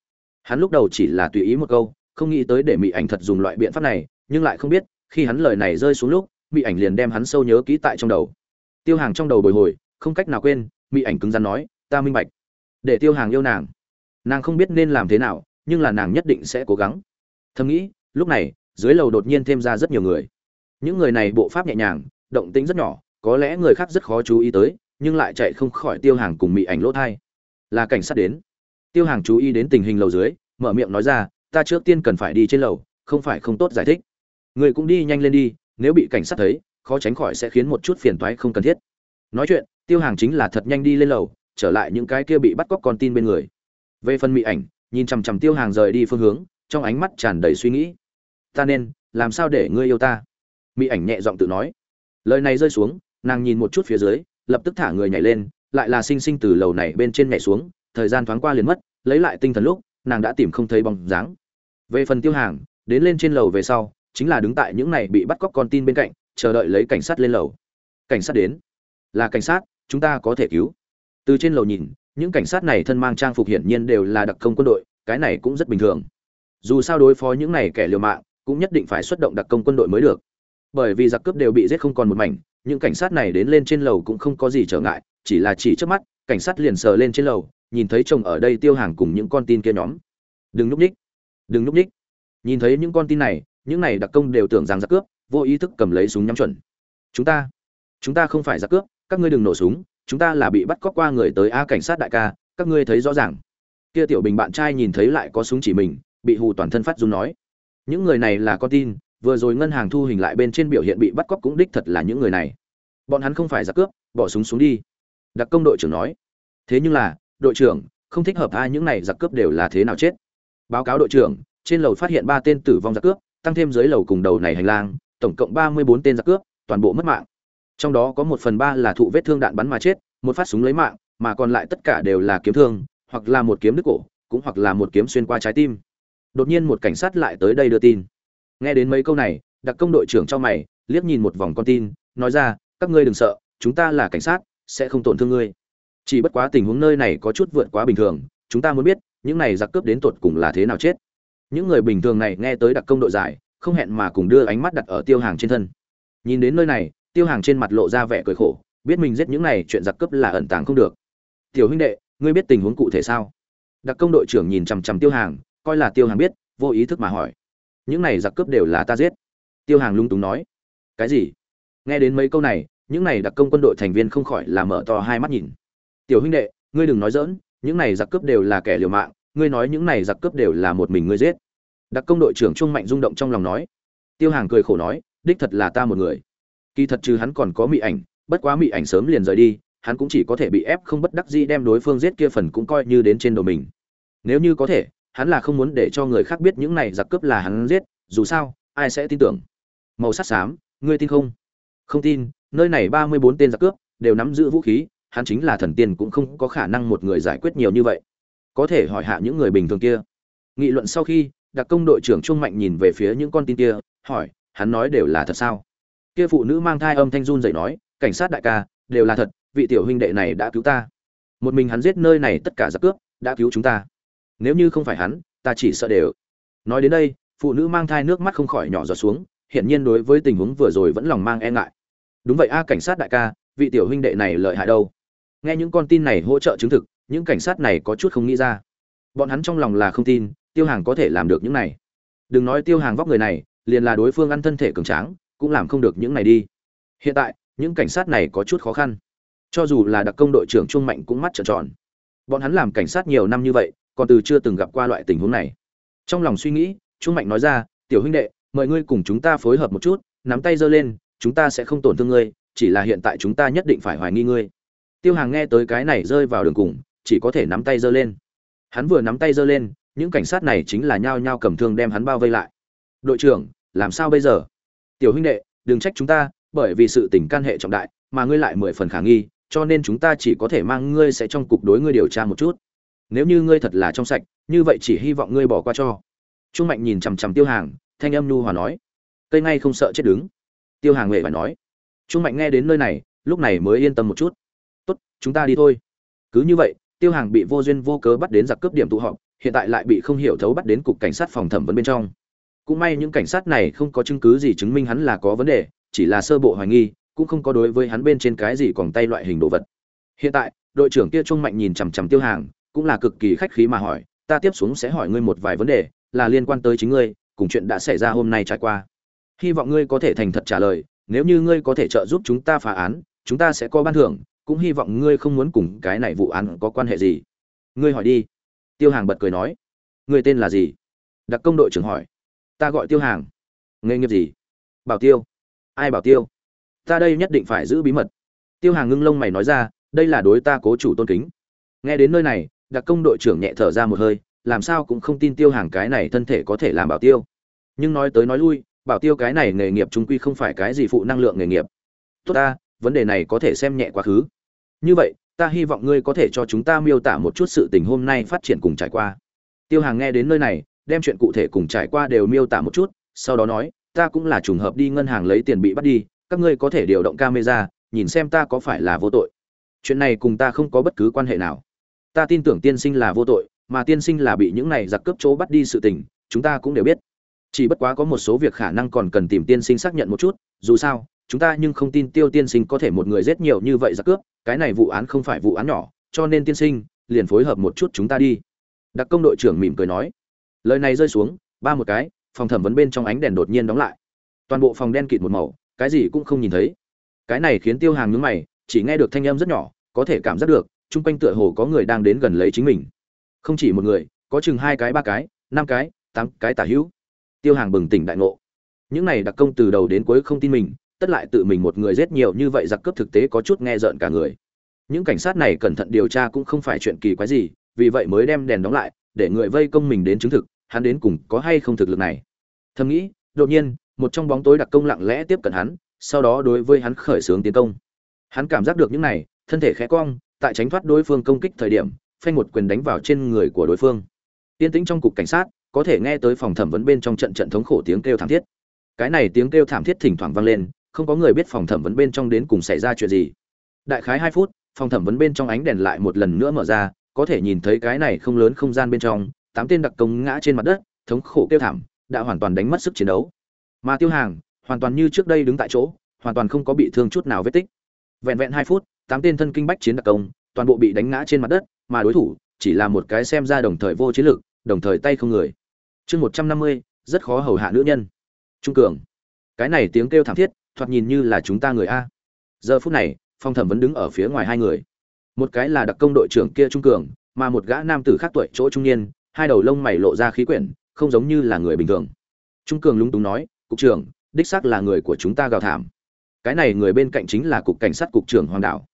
Hắn lúc đầu chỉ là tùy ý một câu, không nghĩ tới để mỹ ảnh thật dùng loại biện pháp này, nhưng lại không biết, khi hắn lời này rơi xuống lúc mỹ ảnh liền đem hắn sâu nhớ kỹ tại trong đầu. Tiêu hàng trong đầu bồi hồi, không cách nào quên mỹ ảnh cứng rắn nói, ta minh bạch. Để tiêu hàng yêu nàng nàng không biết nên làm thế nào, nhưng là nàng nhất định sẽ cố gắng. Thầm nghĩ, lúc này, dưới lầu đột nhiên thêm ra rất nhiều người. Những người này bộ pháp nhẹ nhàng, động tĩnh rất nhỏ, có lẽ người khác rất khó chú ý tới, nhưng lại chạy không khỏi tiêu hàng cùng mị ảnh lỗ thai. Là cảnh sát đến. Tiêu hàng chú ý đến tình hình lầu dưới, mở miệng nói ra, ta trước tiên cần phải đi trên lầu, không phải không tốt giải thích. Người cũng đi nhanh lên đi, nếu bị cảnh sát thấy, khó tránh khỏi sẽ khiến một chút phiền toái không cần thiết. Nói chuyện, tiêu hàng chính là thật nhanh đi lên lầu, trở lại những cái kia bị bắt cóc con tin bên người về phần mỹ ảnh, nhìn chằm chằm tiêu hàng rời đi phương hướng, trong ánh mắt tràn đầy suy nghĩ. Ta nên, làm sao để ngươi yêu ta? Mỹ ảnh nhẹ giọng tự nói. Lời này rơi xuống, nàng nhìn một chút phía dưới, lập tức thả người nhảy lên, lại là sinh sinh từ lầu này bên trên nhảy xuống, thời gian thoáng qua liền mất, lấy lại tinh thần lúc, nàng đã tìm không thấy bóng dáng. Về phần tiêu hàng, đến lên trên lầu về sau, chính là đứng tại những này bị bắt cóc con tin bên cạnh, chờ đợi lấy cảnh sát lên lầu. Cảnh sát đến. Là cảnh sát, chúng ta có thể cứu. Từ trên lầu nhìn những cảnh sát này thân mang trang phục hiển nhiên đều là đặc công quân đội, cái này cũng rất bình thường. Dù sao đối phó những này kẻ liều mạng, cũng nhất định phải xuất động đặc công quân đội mới được. Bởi vì giặc cướp đều bị giết không còn một mảnh, những cảnh sát này đến lên trên lầu cũng không có gì trở ngại, chỉ là chỉ trước mắt, cảnh sát liền sờ lên trên lầu, nhìn thấy chồng ở đây tiêu hàng cùng những con tin kia nhóm. Đừng núp ních đừng núp ních nhìn thấy những con tin này, những này đặc công đều tưởng rằng giặc cướp, vô ý thức cầm lấy súng nhắm chuẩn. Chúng ta chúng ta không phải giặc cướp, các ngươi đừng nổ súng chúng ta là bị bắt cóc qua người tới a cảnh sát đại ca, các ngươi thấy rõ ràng. Kia tiểu bình bạn trai nhìn thấy lại có súng chỉ mình, bị hù toàn thân phát run nói. Những người này là con tin, vừa rồi ngân hàng thu hình lại bên trên biểu hiện bị bắt cóc cũng đích thật là những người này. Bọn hắn không phải giặc cướp, bỏ súng xuống đi. Đặc công đội trưởng nói. Thế nhưng là, đội trưởng, không thích hợp ai những này giặc cướp đều là thế nào chết. Báo cáo đội trưởng, trên lầu phát hiện ba tên tử vong giặc cướp, tăng thêm dưới lầu cùng đầu này hành lang, tổng cộng ba mươi bốn tên giặc cướp, toàn bộ mất mạng trong đó có một phần ba là thụ vết thương đạn bắn mà chết, một phát súng lấy mạng, mà còn lại tất cả đều là kiếm thương, hoặc là một kiếm đứt cổ, cũng hoặc là một kiếm xuyên qua trái tim. Đột nhiên một cảnh sát lại tới đây đưa tin. Nghe đến mấy câu này, đặc công đội trưởng cho mày, liếc nhìn một vòng con tin, nói ra, các ngươi đừng sợ, chúng ta là cảnh sát, sẽ không tổn thương ngươi. Chỉ bất quá tình huống nơi này có chút vượt quá bình thường, chúng ta muốn biết, những này giặc cướp đến tột cùng là thế nào chết. Những người bình thường này nghe tới đặc công đội giải, không hẹn mà cùng đưa ánh mắt đặt ở tiêu hàng trên thân. Nhìn đến nơi này tiêu hàng trên mặt lộ ra vẻ cười khổ, biết mình giết những này chuyện giặc cướp là ẩn tàng không được. Tiểu huynh đệ, ngươi biết tình huống cụ thể sao? Đặc công đội trưởng nhìn chằm chằm tiêu hàng, coi là tiêu hàng biết, vô ý thức mà hỏi. Những này giặc cướp đều là ta giết. Tiêu hàng lung túng nói. Cái gì? Nghe đến mấy câu này, những này đặc công quân đội thành viên không khỏi là mở to hai mắt nhìn. Tiểu huynh đệ, ngươi đừng nói dỡn những này giặc cướp đều là kẻ liều mạng, ngươi nói những này giặc cướp đều là một mình ngươi giết. Đặc công đội trưởng trung mạnh rung động trong lòng nói. Tiêu hàng cười khổ nói, đích thật là ta một người kỳ thật trừ hắn còn có mị ảnh, bất quá mị ảnh sớm liền rời đi, hắn cũng chỉ có thể bị ép không bất đắc dĩ đem đối phương giết kia phần cũng coi như đến trên đầu mình. Nếu như có thể, hắn là không muốn để cho người khác biết những này giặc cướp là hắn giết, dù sao, ai sẽ tin tưởng? Màu sắc xám, ngươi tin không? Không tin, nơi này ba mươi bốn tên giặc cướp đều nắm giữ vũ khí, hắn chính là thần tiên cũng không có khả năng một người giải quyết nhiều như vậy. Có thể hỏi hạ những người bình thường kia. Nghị luận sau khi, đặc công đội trưởng trung mạnh nhìn về phía những con tin kia, hỏi, hắn nói đều là thật sao? Kia phụ nữ mang thai âm thanh run dậy nói, cảnh sát đại ca, đều là thật, vị tiểu huynh đệ này đã cứu ta. Một mình hắn giết nơi này tất cả giặc cướp, đã cứu chúng ta. Nếu như không phải hắn, ta chỉ sợ đều. Nói đến đây, phụ nữ mang thai nước mắt không khỏi nhỏ giọt xuống, hiển nhiên đối với tình huống vừa rồi vẫn lòng mang e ngại. Đúng vậy a, cảnh sát đại ca, vị tiểu huynh đệ này lợi hại đâu? Nghe những con tin này hỗ trợ chứng thực, những cảnh sát này có chút không nghĩ ra. Bọn hắn trong lòng là không tin, tiêu hàng có thể làm được những này. Đừng nói tiêu hàng vóc người này, liền là đối phương ăn thân thể cường tráng cũng làm không được những này đi. Hiện tại, những cảnh sát này có chút khó khăn. Cho dù là đặc công đội trưởng trung mạnh cũng mắt trợn tròn. Bọn hắn làm cảnh sát nhiều năm như vậy, còn từ chưa từng gặp qua loại tình huống này. Trong lòng suy nghĩ, trung mạnh nói ra, tiểu huynh đệ, mời ngươi cùng chúng ta phối hợp một chút, nắm tay giơ lên, chúng ta sẽ không tổn thương ngươi, chỉ là hiện tại chúng ta nhất định phải hoài nghi ngươi. Tiêu hàng nghe tới cái này rơi vào đường cùng, chỉ có thể nắm tay giơ lên. Hắn vừa nắm tay giơ lên, những cảnh sát này chính là nhao nhao cầm thương đem hắn bao vây lại. Đội trưởng, làm sao bây giờ? Tiểu huynh đệ, đừng trách chúng ta, bởi vì sự tình can hệ trọng đại, mà ngươi lại mười phần khả nghi, cho nên chúng ta chỉ có thể mang ngươi sẽ trong cục đối ngươi điều tra một chút. Nếu như ngươi thật là trong sạch, như vậy chỉ hy vọng ngươi bỏ qua cho. Trung mạnh nhìn chằm chằm tiêu hàng, thanh âm nhu hòa nói, cây ngay không sợ chết đứng. Tiêu hàng huệ phải nói, trung mạnh nghe đến nơi này, lúc này mới yên tâm một chút. Tốt, chúng ta đi thôi. Cứ như vậy, tiêu hàng bị vô duyên vô cớ bắt đến giặc cướp điểm tụ họp, hiện tại lại bị không hiểu thấu bắt đến cục cảnh sát phòng thẩm vấn bên trong cũng may những cảnh sát này không có chứng cứ gì chứng minh hắn là có vấn đề, chỉ là sơ bộ hoài nghi, cũng không có đối với hắn bên trên cái gì còn tay loại hình đồ vật. Hiện tại, đội trưởng kia trung mạnh nhìn chằm chằm tiêu hàng, cũng là cực kỳ khách khí mà hỏi, ta tiếp xuống sẽ hỏi ngươi một vài vấn đề, là liên quan tới chính ngươi, cùng chuyện đã xảy ra hôm nay trải qua. Hy vọng ngươi có thể thành thật trả lời, nếu như ngươi có thể trợ giúp chúng ta phá án, chúng ta sẽ có ban thưởng, cũng hy vọng ngươi không muốn cùng cái này vụ án có quan hệ gì. Ngươi hỏi đi. Tiêu hàng bật cười nói. Ngươi tên là gì? Đặc công đội trưởng hỏi ta gọi tiêu hàng. Nghề nghiệp gì? Bảo tiêu. Ai bảo tiêu? Ta đây nhất định phải giữ bí mật. Tiêu hàng ngưng lông mày nói ra, đây là đối ta cố chủ tôn kính. Nghe đến nơi này, đặc công đội trưởng nhẹ thở ra một hơi, làm sao cũng không tin tiêu hàng cái này thân thể có thể làm bảo tiêu. Nhưng nói tới nói lui, bảo tiêu cái này nghề nghiệp trung quy không phải cái gì phụ năng lượng nghề nghiệp. Tốt ta, vấn đề này có thể xem nhẹ quá khứ. Như vậy, ta hy vọng ngươi có thể cho chúng ta miêu tả một chút sự tình hôm nay phát triển cùng trải qua. Tiêu hàng nghe đến nơi này đem chuyện cụ thể cùng trải qua đều miêu tả một chút, sau đó nói, ta cũng là trùng hợp đi ngân hàng lấy tiền bị bắt đi, các ngươi có thể điều động camera, nhìn xem ta có phải là vô tội. Chuyện này cùng ta không có bất cứ quan hệ nào. Ta tin tưởng tiên sinh là vô tội, mà tiên sinh là bị những này giặc cướp chỗ bắt đi sự tình, chúng ta cũng đều biết. Chỉ bất quá có một số việc khả năng còn cần tìm tiên sinh xác nhận một chút, dù sao, chúng ta nhưng không tin tiêu tiên sinh có thể một người giết nhiều như vậy giặc cướp, cái này vụ án không phải vụ án nhỏ, cho nên tiên sinh, liền phối hợp một chút chúng ta đi. Đặc công đội trưởng mỉm cười nói lời này rơi xuống, ba một cái, phòng thẩm vấn bên trong ánh đèn đột nhiên đóng lại. Toàn bộ phòng đen kịt một màu, cái gì cũng không nhìn thấy. Cái này khiến tiêu hàng nhướng mày, chỉ nghe được thanh âm rất nhỏ, có thể cảm giác được, chung quanh tựa hồ có người đang đến gần lấy chính mình. Không chỉ một người, có chừng hai cái, ba cái, năm cái, tám cái tả hữu. Tiêu hàng bừng tỉnh đại ngộ. Những này đặc công từ đầu đến cuối không tin mình, tất lại tự mình một người giết nhiều như vậy giặc cướp thực tế có chút nghe rợn cả người. Những cảnh sát này cẩn thận điều tra cũng không phải chuyện kỳ quái gì, vì vậy mới đem đèn đóng lại để người vây công mình đến chứng thực, hắn đến cùng có hay không thực lực này. Thầm nghĩ, đột nhiên, một trong bóng tối đặc công lặng lẽ tiếp cận hắn, sau đó đối với hắn khởi xướng tiến công. Hắn cảm giác được những này, thân thể khẽ cong, tại tránh thoát đối phương công kích thời điểm, phanh một quyền đánh vào trên người của đối phương. Tiên tĩnh trong cục cảnh sát, có thể nghe tới phòng thẩm vấn bên trong trận trận thống khổ tiếng kêu thảm thiết. Cái này tiếng kêu thảm thiết thỉnh thoảng vang lên, không có người biết phòng thẩm vấn bên trong đến cùng xảy ra chuyện gì. Đại khái hai phút, phòng thẩm vấn bên trong ánh đèn lại một lần nữa mở ra có thể nhìn thấy cái này không lớn không gian bên trong, tám tên đặc công ngã trên mặt đất, thống khổ kêu thảm, đã hoàn toàn đánh mất sức chiến đấu. Mà tiêu hàng, hoàn toàn như trước đây đứng tại chỗ, hoàn toàn không có bị thương chút nào vết tích. Vẹn vẹn hai phút, tám tên thân kinh bách chiến đặc công, toàn bộ bị đánh ngã trên mặt đất, mà đối thủ chỉ là một cái xem ra đồng thời vô chiến lực, đồng thời tay không người. Chương một trăm năm mươi, rất khó hầu hạ nữ nhân. Trung cường. Cái này tiếng kêu thảm thiết, thoạt nhìn như là chúng ta người a. Giờ phút này phong thẩm vẫn đứng ở phía ngoài hai người một cái là đặc công đội trưởng kia trung cường, mà một gã nam tử khác tuổi chỗ trung niên, hai đầu lông mày lộ ra khí quyển, không giống như là người bình thường. Trung cường lúng túng nói, cục trưởng, đích xác là người của chúng ta gào thảm. Cái này người bên cạnh chính là cục cảnh sát cục trưởng hoàng đảo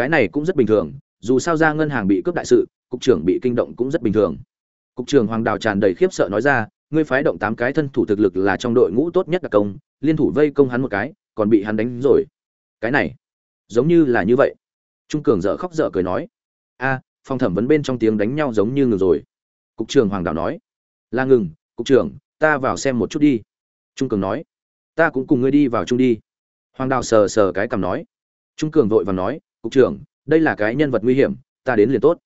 cái này cũng rất bình thường, dù sao ra ngân hàng bị cướp đại sự, cục trưởng bị kinh động cũng rất bình thường. Cục trưởng hoàng đào tràn đầy khiếp sợ nói ra, ngươi phái động tám cái thân thủ thực lực là trong đội ngũ tốt nhất đặc công, liên thủ vây công hắn một cái, còn bị hắn đánh rồi. Cái này, giống như là như vậy trung cường dở khóc dở cười nói, a, phòng thẩm vấn bên trong tiếng đánh nhau giống như ngừng rồi. Cục trưởng hoàng đào nói, là ngừng, cục trưởng, ta vào xem một chút đi. Trung cường nói, ta cũng cùng ngươi đi vào chung đi. Hoàng đào sờ sờ cái cằm nói, trung cường vội và nói, cục trưởng, đây là cái nhân vật nguy hiểm, ta đến liền tốt.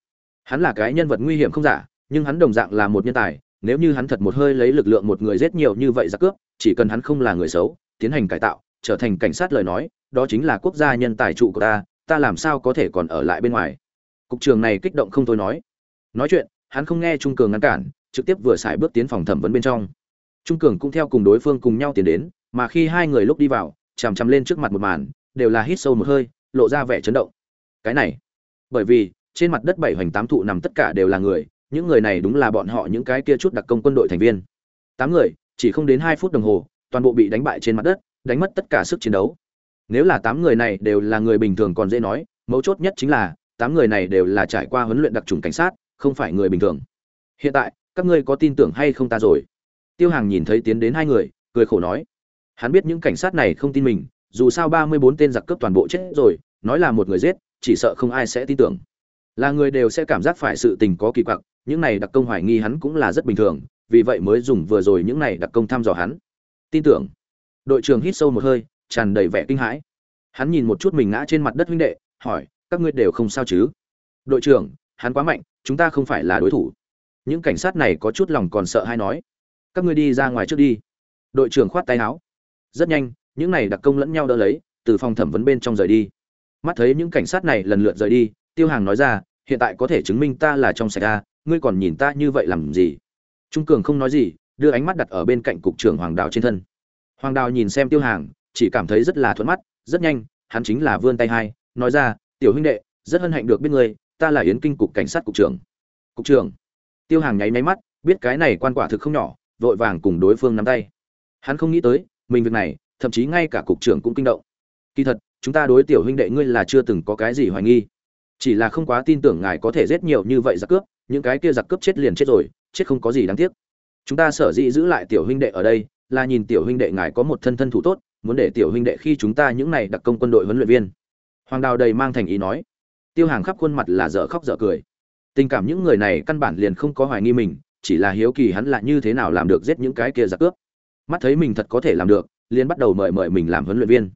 Hắn là cái nhân vật nguy hiểm không giả, nhưng hắn đồng dạng là một nhân tài, nếu như hắn thật một hơi lấy lực lượng một người giết nhiều như vậy ra cướp, chỉ cần hắn không là người xấu, tiến hành cải tạo, trở thành cảnh sát lời nói, đó chính là quốc gia nhân tài trụ của ta ta làm sao có thể còn ở lại bên ngoài? Cục trường này kích động không thôi nói. Nói chuyện, hắn không nghe trung cường ngăn cản, trực tiếp vừa xài bước tiến phòng thẩm vấn bên trong. Trung cường cũng theo cùng đối phương cùng nhau tiến đến, mà khi hai người lúc đi vào, chằm chằm lên trước mặt một màn, đều là hít sâu một hơi, lộ ra vẻ chấn động. Cái này, bởi vì, trên mặt đất bảy hoành tám thụ nằm tất cả đều là người, những người này đúng là bọn họ những cái kia chút đặc công quân đội thành viên. Tám người, chỉ không đến hai phút đồng hồ, toàn bộ bị đánh bại trên mặt đất, đánh mất tất cả sức chiến đấu nếu là tám người này đều là người bình thường còn dễ nói, mấu chốt nhất chính là, tám người này đều là trải qua huấn luyện đặc trùng cảnh sát, không phải người bình thường. Hiện tại, các ngươi có tin tưởng hay không ta rồi? Tiêu hàng nhìn thấy tiến đến hai người, cười khổ nói. Hắn biết những cảnh sát này không tin mình, dù sao ba mươi bốn tên giặc cướp toàn bộ chết rồi, nói là một người giết, chỉ sợ không ai sẽ tin tưởng. Là người đều sẽ cảm giác phải sự tình có kỳ quặc, những này đặc công hoài nghi hắn cũng là rất bình thường, vì vậy mới dùng vừa rồi những này đặc công thăm dò hắn. Tin tưởng. Đội trưởng hít sâu một hơi tràn đầy vẻ kinh hãi. Hắn nhìn một chút mình ngã trên mặt đất huynh đệ, hỏi, các ngươi đều không sao chứ? Đội trưởng, hắn quá mạnh, chúng ta không phải là đối thủ. Những cảnh sát này có chút lòng còn sợ hay nói, các ngươi đi ra ngoài trước đi. Đội trưởng khoát tay áo. Rất nhanh, những này đặc công lẫn nhau đỡ lấy, từ phòng thẩm vấn bên trong rời đi. Mắt thấy những cảnh sát này lần lượt rời đi, tiêu hàng nói ra, hiện tại có thể chứng minh ta là trong sạch a, ngươi còn nhìn ta như vậy làm gì? Trung cường không nói gì, đưa ánh mắt đặt ở bên cạnh cục trưởng hoàng đào trên thân. Hoàng đào nhìn xem tiêu hàng chỉ cảm thấy rất là thuận mắt, rất nhanh, hắn chính là vươn tay hai, nói ra, tiểu huynh đệ, rất hân hạnh được biết ngươi, ta là yến kinh cục cảnh sát cục trưởng. Cục trưởng? Tiêu hàng nháy máy mắt, biết cái này quan quả thực không nhỏ, vội vàng cùng đối phương nắm tay. Hắn không nghĩ tới, mình việc này, thậm chí ngay cả cục trưởng cũng kinh động. Kỳ thật, chúng ta đối tiểu huynh đệ ngươi là chưa từng có cái gì hoài nghi. Chỉ là không quá tin tưởng ngài có thể giết nhiều như vậy giặc cướp, những cái kia giặc cướp chết liền chết rồi, chết không có gì đáng tiếc. Chúng ta sở dĩ giữ lại tiểu huynh đệ ở đây, là nhìn tiểu huynh đệ ngài có một thân thân thủ tốt muốn để tiểu huynh đệ khi chúng ta những này đặc công quân đội huấn luyện viên. Hoàng đào đầy mang thành ý nói. Tiêu hàng khắp khuôn mặt là dở khóc dở cười. Tình cảm những người này căn bản liền không có hoài nghi mình, chỉ là hiếu kỳ hắn là như thế nào làm được giết những cái kia giặc cướp. Mắt thấy mình thật có thể làm được, liền bắt đầu mời mời mình làm huấn luyện viên.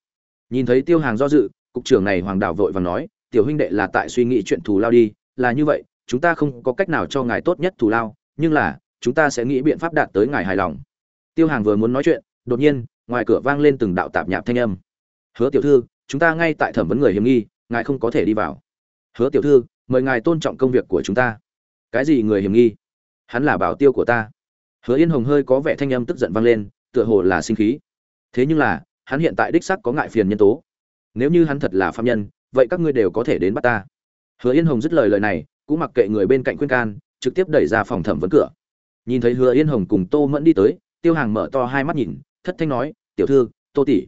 Nhìn thấy tiêu hàng do dự, cục trưởng này hoàng đào vội và nói, tiểu huynh đệ là tại suy nghĩ chuyện thù lao đi, là như vậy, chúng ta không có cách nào cho ngài tốt nhất thù lao, nhưng là, chúng ta sẽ nghĩ biện pháp đạt tới ngài hài lòng. Tiêu hàng vừa muốn nói chuyện, đột nhiên ngoài cửa vang lên từng đạo tạp nhạp thanh âm. Hứa tiểu thư, chúng ta ngay tại thẩm vấn người hiểm nghi, ngài không có thể đi vào. Hứa tiểu thư, mời ngài tôn trọng công việc của chúng ta. Cái gì người hiểm nghi? Hắn là bảo tiêu của ta. Hứa yên hồng hơi có vẻ thanh âm tức giận vang lên, tựa hồ là sinh khí. Thế nhưng là, hắn hiện tại đích sắc có ngại phiền nhân tố. Nếu như hắn thật là phạm nhân, vậy các ngươi đều có thể đến bắt ta. Hứa yên hồng dứt lời lời này, cũng mặc kệ người bên cạnh khuyên can, trực tiếp đẩy ra phòng thẩm vấn cửa. Nhìn thấy hứa yên hồng cùng tô mẫn đi tới, tiêu hàng mở to hai mắt nhìn thất thanh nói, tiểu thư, tô tỷ,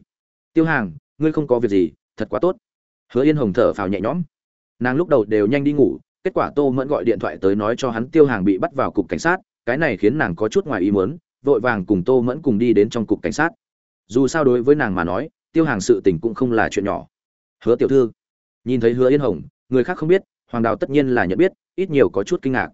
tiêu hàng, ngươi không có việc gì, thật quá tốt. Hứa yên hồng thở phào nhẹ nhõm. Nàng lúc đầu đều nhanh đi ngủ, kết quả tô mẫn gọi điện thoại tới nói cho hắn tiêu hàng bị bắt vào cục cảnh sát, cái này khiến nàng có chút ngoài ý muốn, vội vàng cùng tô mẫn cùng đi đến trong cục cảnh sát. Dù sao đối với nàng mà nói, tiêu hàng sự tình cũng không là chuyện nhỏ. Hứa tiểu thư. Nhìn thấy hứa yên hồng, người khác không biết, hoàng đào tất nhiên là nhận biết, ít nhiều có chút kinh ngạc.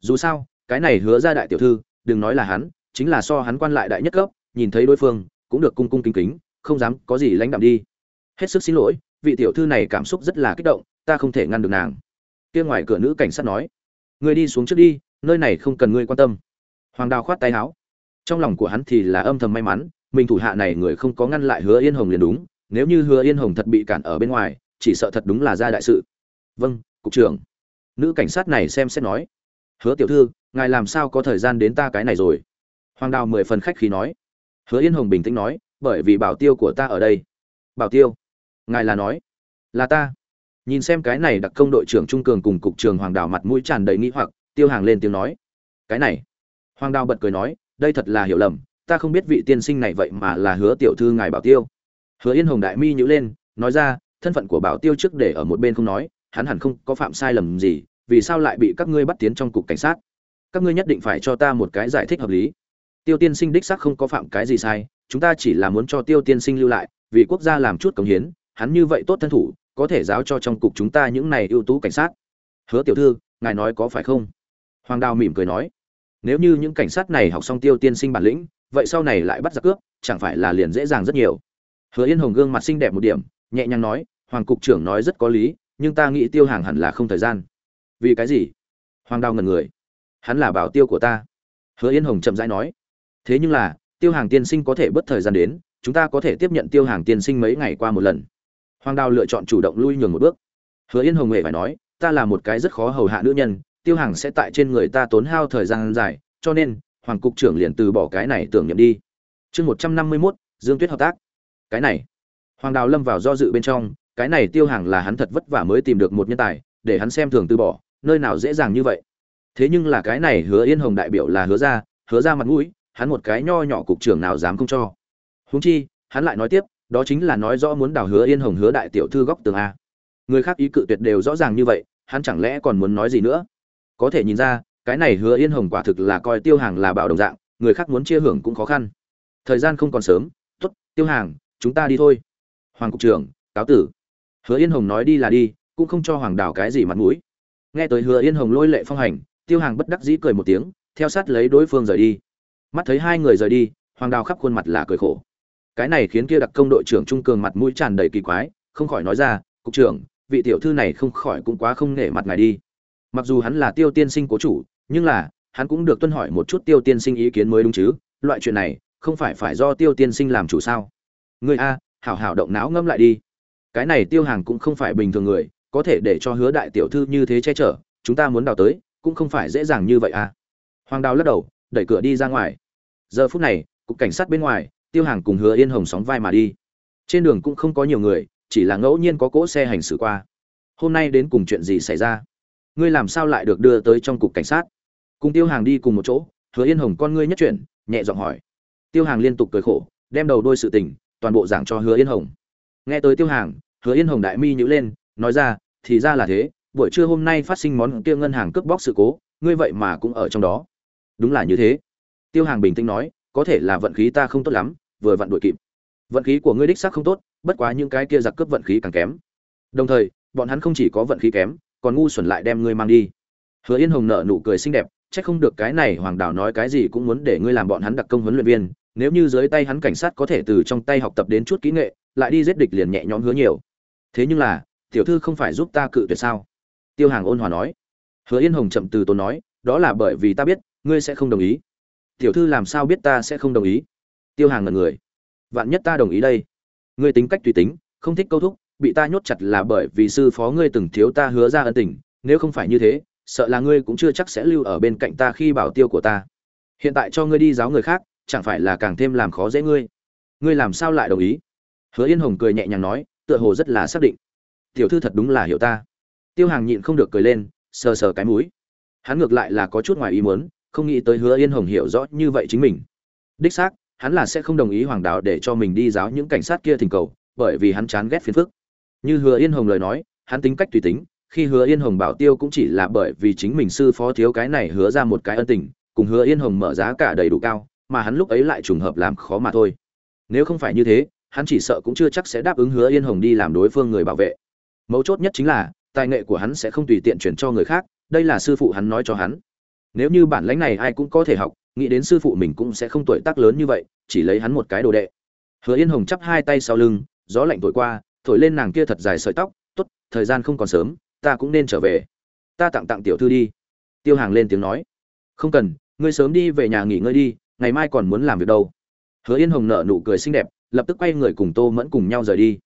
Dù sao, cái này hứa ra đại tiểu thư, đừng nói là hắn, chính là so hắn quan lại đại nhất cấp nhìn thấy đối phương, cũng được cung cung kính kính, không dám có gì lãnh đạm đi. Hết sức xin lỗi, vị tiểu thư này cảm xúc rất là kích động, ta không thể ngăn được nàng. Kia ngoài cửa nữ cảnh sát nói người đi xuống trước đi, nơi này không cần ngươi quan tâm. Hoàng đào khoát tay áo. Trong lòng của hắn thì là âm thầm may mắn, mình thủ hạ này người không có ngăn lại hứa yên hồng liền đúng, nếu như hứa yên hồng thật bị cản ở bên ngoài, chỉ sợ thật đúng là ra đại sự. Vâng cục trưởng. Nữ cảnh sát này xem xét nói, hứa tiểu thư, ngài làm sao có thời gian đến ta cái này rồi? Hoàng đào mười phần khách khí nói hứa yên hồng bình tĩnh nói, bởi vì bảo tiêu của ta ở đây. Bảo tiêu? Ngài là nói? Là ta. Nhìn xem cái này đặc công đội trưởng trung cường cùng cục trưởng hoàng đào mặt mũi tràn đầy nghĩ hoặc, tiêu hàng lên tiếng nói, cái này. Hoàng đào bật cười nói, đây thật là hiểu lầm, ta không biết vị tiên sinh này vậy mà là hứa tiểu thư ngài bảo tiêu. Hứa yên hồng đại mi nhữ lên, nói ra, thân phận của bảo tiêu trước để ở một bên không nói, hắn hẳn không có phạm sai lầm gì, vì sao lại bị các ngươi bắt tiến trong cục cảnh sát? Các ngươi nhất định phải cho ta một cái giải thích hợp lý tiêu tiên sinh đích xác không có phạm cái gì sai, chúng ta chỉ là muốn cho tiêu tiên sinh lưu lại, vì quốc gia làm chút công hiến, hắn như vậy tốt thân thủ, có thể giáo cho trong cục chúng ta những này ưu tú cảnh sát. Hứa tiểu thư, ngài nói có phải không? Hoàng đào mỉm cười nói, nếu như những cảnh sát này học xong tiêu tiên sinh bản lĩnh, vậy sau này lại bắt giặc cướp, chẳng phải là liền dễ dàng rất nhiều. Hứa yên hồng gương mặt xinh đẹp một điểm, nhẹ nhàng nói, hoàng cục trưởng nói rất có lý, nhưng ta nghĩ tiêu hàng hẳn là không thời gian. Vì cái gì? Hoàng đào ngần người. Hắn là bảo tiêu của ta. Hứa yên hồng chậm rãi nói thế nhưng là, tiêu hàng tiên sinh có thể bất thời gian đến, chúng ta có thể tiếp nhận tiêu hàng tiên sinh mấy ngày qua một lần. Hoàng đào lựa chọn chủ động lui nhường một bước. Hứa yên hồng hề phải nói, ta là một cái rất khó hầu hạ nữ nhân, tiêu hàng sẽ tại trên người ta tốn hao thời gian dài, cho nên, hoàng cục trưởng liền từ bỏ cái này tưởng nhậm đi. Chương một trăm năm mươi mốt, dương tuyết hợp tác. Cái này, hoàng đào lâm vào do dự bên trong, cái này tiêu hàng là hắn thật vất vả mới tìm được một nhân tài, để hắn xem thường từ bỏ, nơi nào dễ dàng như vậy. Thế nhưng là cái này hứa yên hồng đại biểu là hứa ra hứa ra mặt mũi hắn một cái nho nhỏ cục trưởng nào dám không cho. Húng chi, hắn lại nói tiếp, đó chính là nói rõ muốn đào hứa yên hồng hứa đại tiểu thư góc tường a. Người khác ý cự tuyệt đều rõ ràng như vậy, hắn chẳng lẽ còn muốn nói gì nữa? Có thể nhìn ra, cái này hứa yên hồng quả thực là coi tiêu hàng là bảo đồng dạng, người khác muốn chia hưởng cũng khó khăn. Thời gian không còn sớm t ố t tiêu hàng, chúng ta đi thôi. Hoàng cục trưởng, cáo tử. Hứa yên hồng nói đi là đi, cũng không cho hoàng đào cái gì mặt mũi. Nghe tới hứa yên hồng lôi lệ phong hành, tiêu hàng bất đắc dĩ cười một tiếng, theo sát lấy đối phương rời đi mắt thấy hai người rời đi, hoàng đào khắp khuôn mặt là cười khổ. Cái này khiến kia đặc công đội trưởng trung cường mặt mũi tràn đầy kỳ quái, không khỏi nói ra, cục trưởng, vị tiểu thư này không khỏi cũng quá không nể mặt ngài đi. Mặc dù hắn là tiêu tiên sinh cố chủ, nhưng là, hắn cũng được tuân hỏi một chút tiêu tiên sinh ý kiến mới đúng chứ, loại chuyện này, không phải phải do tiêu tiên sinh làm chủ sao? Người a, hảo hảo động não ngâm lại đi. Cái này tiêu hàng cũng không phải bình thường người, có thể để cho hứa đại tiểu thư như thế che chở, chúng ta muốn đào tới, cũng không phải dễ dàng như vậy à. Hoàng đào lắc đầu đẩy cửa đi ra ngoài. Giờ phút này, cục cảnh sát bên ngoài, tiêu hàng cùng hứa yên hồng sóng vai mà đi. Trên đường cũng không có nhiều người, chỉ là ngẫu nhiên có cỗ xe hành xử qua. Hôm nay đến cùng chuyện gì xảy ra? Ngươi làm sao lại được đưa tới trong cục cảnh sát? Cùng tiêu hàng đi cùng một chỗ, hứa yên hồng con ngươi nhất chuyển, nhẹ giọng hỏi. Tiêu hàng liên tục cười khổ, đem đầu đôi sự tình, toàn bộ giảng cho hứa yên hồng. Nghe tới tiêu hàng, hứa yên hồng đại mi nhữ lên, nói ra, thì ra là thế, buổi trưa hôm nay phát sinh món kia ngân hàng cướp bóc sự cố, ngươi vậy mà cũng ở trong đó đúng là như thế. Tiêu hàng bình tĩnh nói, có thể là vận khí ta không tốt lắm, vừa vặn đuổi kịp. Vận khí của ngươi đích xác không tốt, bất quá những cái kia giặc cướp vận khí càng kém. Đồng thời, bọn hắn không chỉ có vận khí kém, còn ngu xuẩn lại đem ngươi mang đi. Hứa yên hồng nở nụ cười xinh đẹp, chắc không được cái này hoàng đào nói cái gì cũng muốn để ngươi làm bọn hắn đặc công huấn luyện viên, nếu như dưới tay hắn cảnh sát có thể từ trong tay học tập đến chút kỹ nghệ, lại đi giết địch liền nhẹ nhõm hứa nhiều. Thế nhưng là, tiểu thư không phải giúp ta cự tuyệt sao? Tiêu hàng ôn hòa nói. Hứa yên hồng chậm từ tốn nói, đó là bởi vì ta biết ngươi sẽ không đồng ý. Tiểu thư làm sao biết ta sẽ không đồng ý? Tiêu hàng ngần người. Vạn nhất ta đồng ý đây. Ngươi tính cách tùy tính, không thích câu thúc, bị ta nhốt chặt là bởi vì sư phó ngươi từng thiếu ta hứa ra ân tình. Nếu không phải như thế, sợ là ngươi cũng chưa chắc sẽ lưu ở bên cạnh ta khi bảo tiêu của ta. Hiện tại cho ngươi đi giáo người khác, chẳng phải là càng thêm làm khó dễ ngươi. Ngươi làm sao lại đồng ý? Hứa yên hồng cười nhẹ nhàng nói, tựa hồ rất là xác định. Tiểu thư thật đúng là hiểu ta. Tiêu hàng nhịn không được cười lên, sờ sờ cái mũi. Hắn ngược lại là có chút ngoài ý muốn không nghĩ tới hứa yên hồng hiểu rõ như vậy chính mình. Đích xác, hắn là sẽ không đồng ý hoàng đạo để cho mình đi giáo những cảnh sát kia thỉnh cầu, bởi vì hắn chán ghét phiền phức. Như hứa yên hồng lời nói, hắn tính cách tùy tính, khi hứa yên hồng bảo tiêu cũng chỉ là bởi vì chính mình sư phó thiếu cái này hứa ra một cái ân tình, cùng hứa yên hồng mở giá cả đầy đủ cao, mà hắn lúc ấy lại trùng hợp làm khó mà thôi. Nếu không phải như thế, hắn chỉ sợ cũng chưa chắc sẽ đáp ứng hứa yên hồng đi làm đối phương người bảo vệ. Mấu chốt nhất chính là, tài nghệ của hắn sẽ không tùy tiện chuyển cho người khác, đây là sư phụ hắn nói cho hắn nếu như bản lãnh này ai cũng có thể học, nghĩ đến sư phụ mình cũng sẽ không tuổi tác lớn như vậy, chỉ lấy hắn một cái đồ đệ. Hứa yên hồng chắp hai tay sau lưng, gió lạnh thổi qua, thổi lên nàng kia thật dài sợi tóc t ố t thời gian không còn sớm, ta cũng nên trở về. Ta tặng tặng tiểu thư đi. Tiêu hàng lên tiếng nói, không cần, ngươi sớm đi về nhà nghỉ ngơi đi, ngày mai còn muốn làm việc đâu. Hứa yên hồng nở nụ cười xinh đẹp, lập tức quay người cùng tô mẫn cùng nhau rời đi.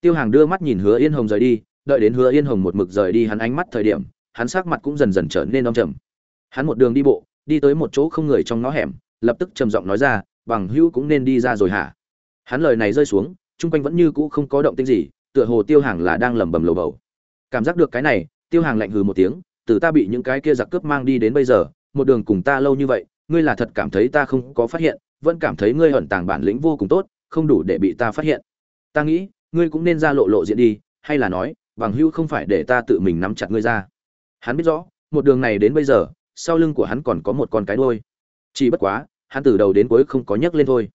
Tiêu hàng đưa mắt nhìn hứa yên hồng rời đi, đợi đến hứa yên hồng một mực rời đi hắn ánh mắt thời điểm, hắn sắc mặt cũng dần dần trở nên đông trầm hắn một đường đi bộ, đi tới một chỗ không người trong ngõ hẻm, lập tức trầm giọng nói ra, bằng hữu cũng nên đi ra rồi hả? Hắn lời này rơi xuống, chung quanh vẫn như cũ không có động tĩnh gì, tựa hồ tiêu hàng là đang lẩm bẩm lầu bầu. Cảm giác được cái này, tiêu hàng lạnh hừ một tiếng, từ ta bị những cái kia giặc cướp mang đi đến bây giờ, một đường cùng ta lâu như vậy, ngươi là thật cảm thấy ta không có phát hiện, vẫn cảm thấy ngươi hận tàng bản lĩnh vô cùng tốt, không đủ để bị ta phát hiện. Ta nghĩ, ngươi cũng nên ra lộ lộ diện đi, hay là nói, bằng hữu không phải để ta tự mình nắm chặt ngươi ra. Hắn biết rõ, một đường này đến bây giờ sau lưng của hắn còn có một con cái đuôi. Chỉ bất quá, hắn từ đầu đến cuối không có nhấc lên thôi.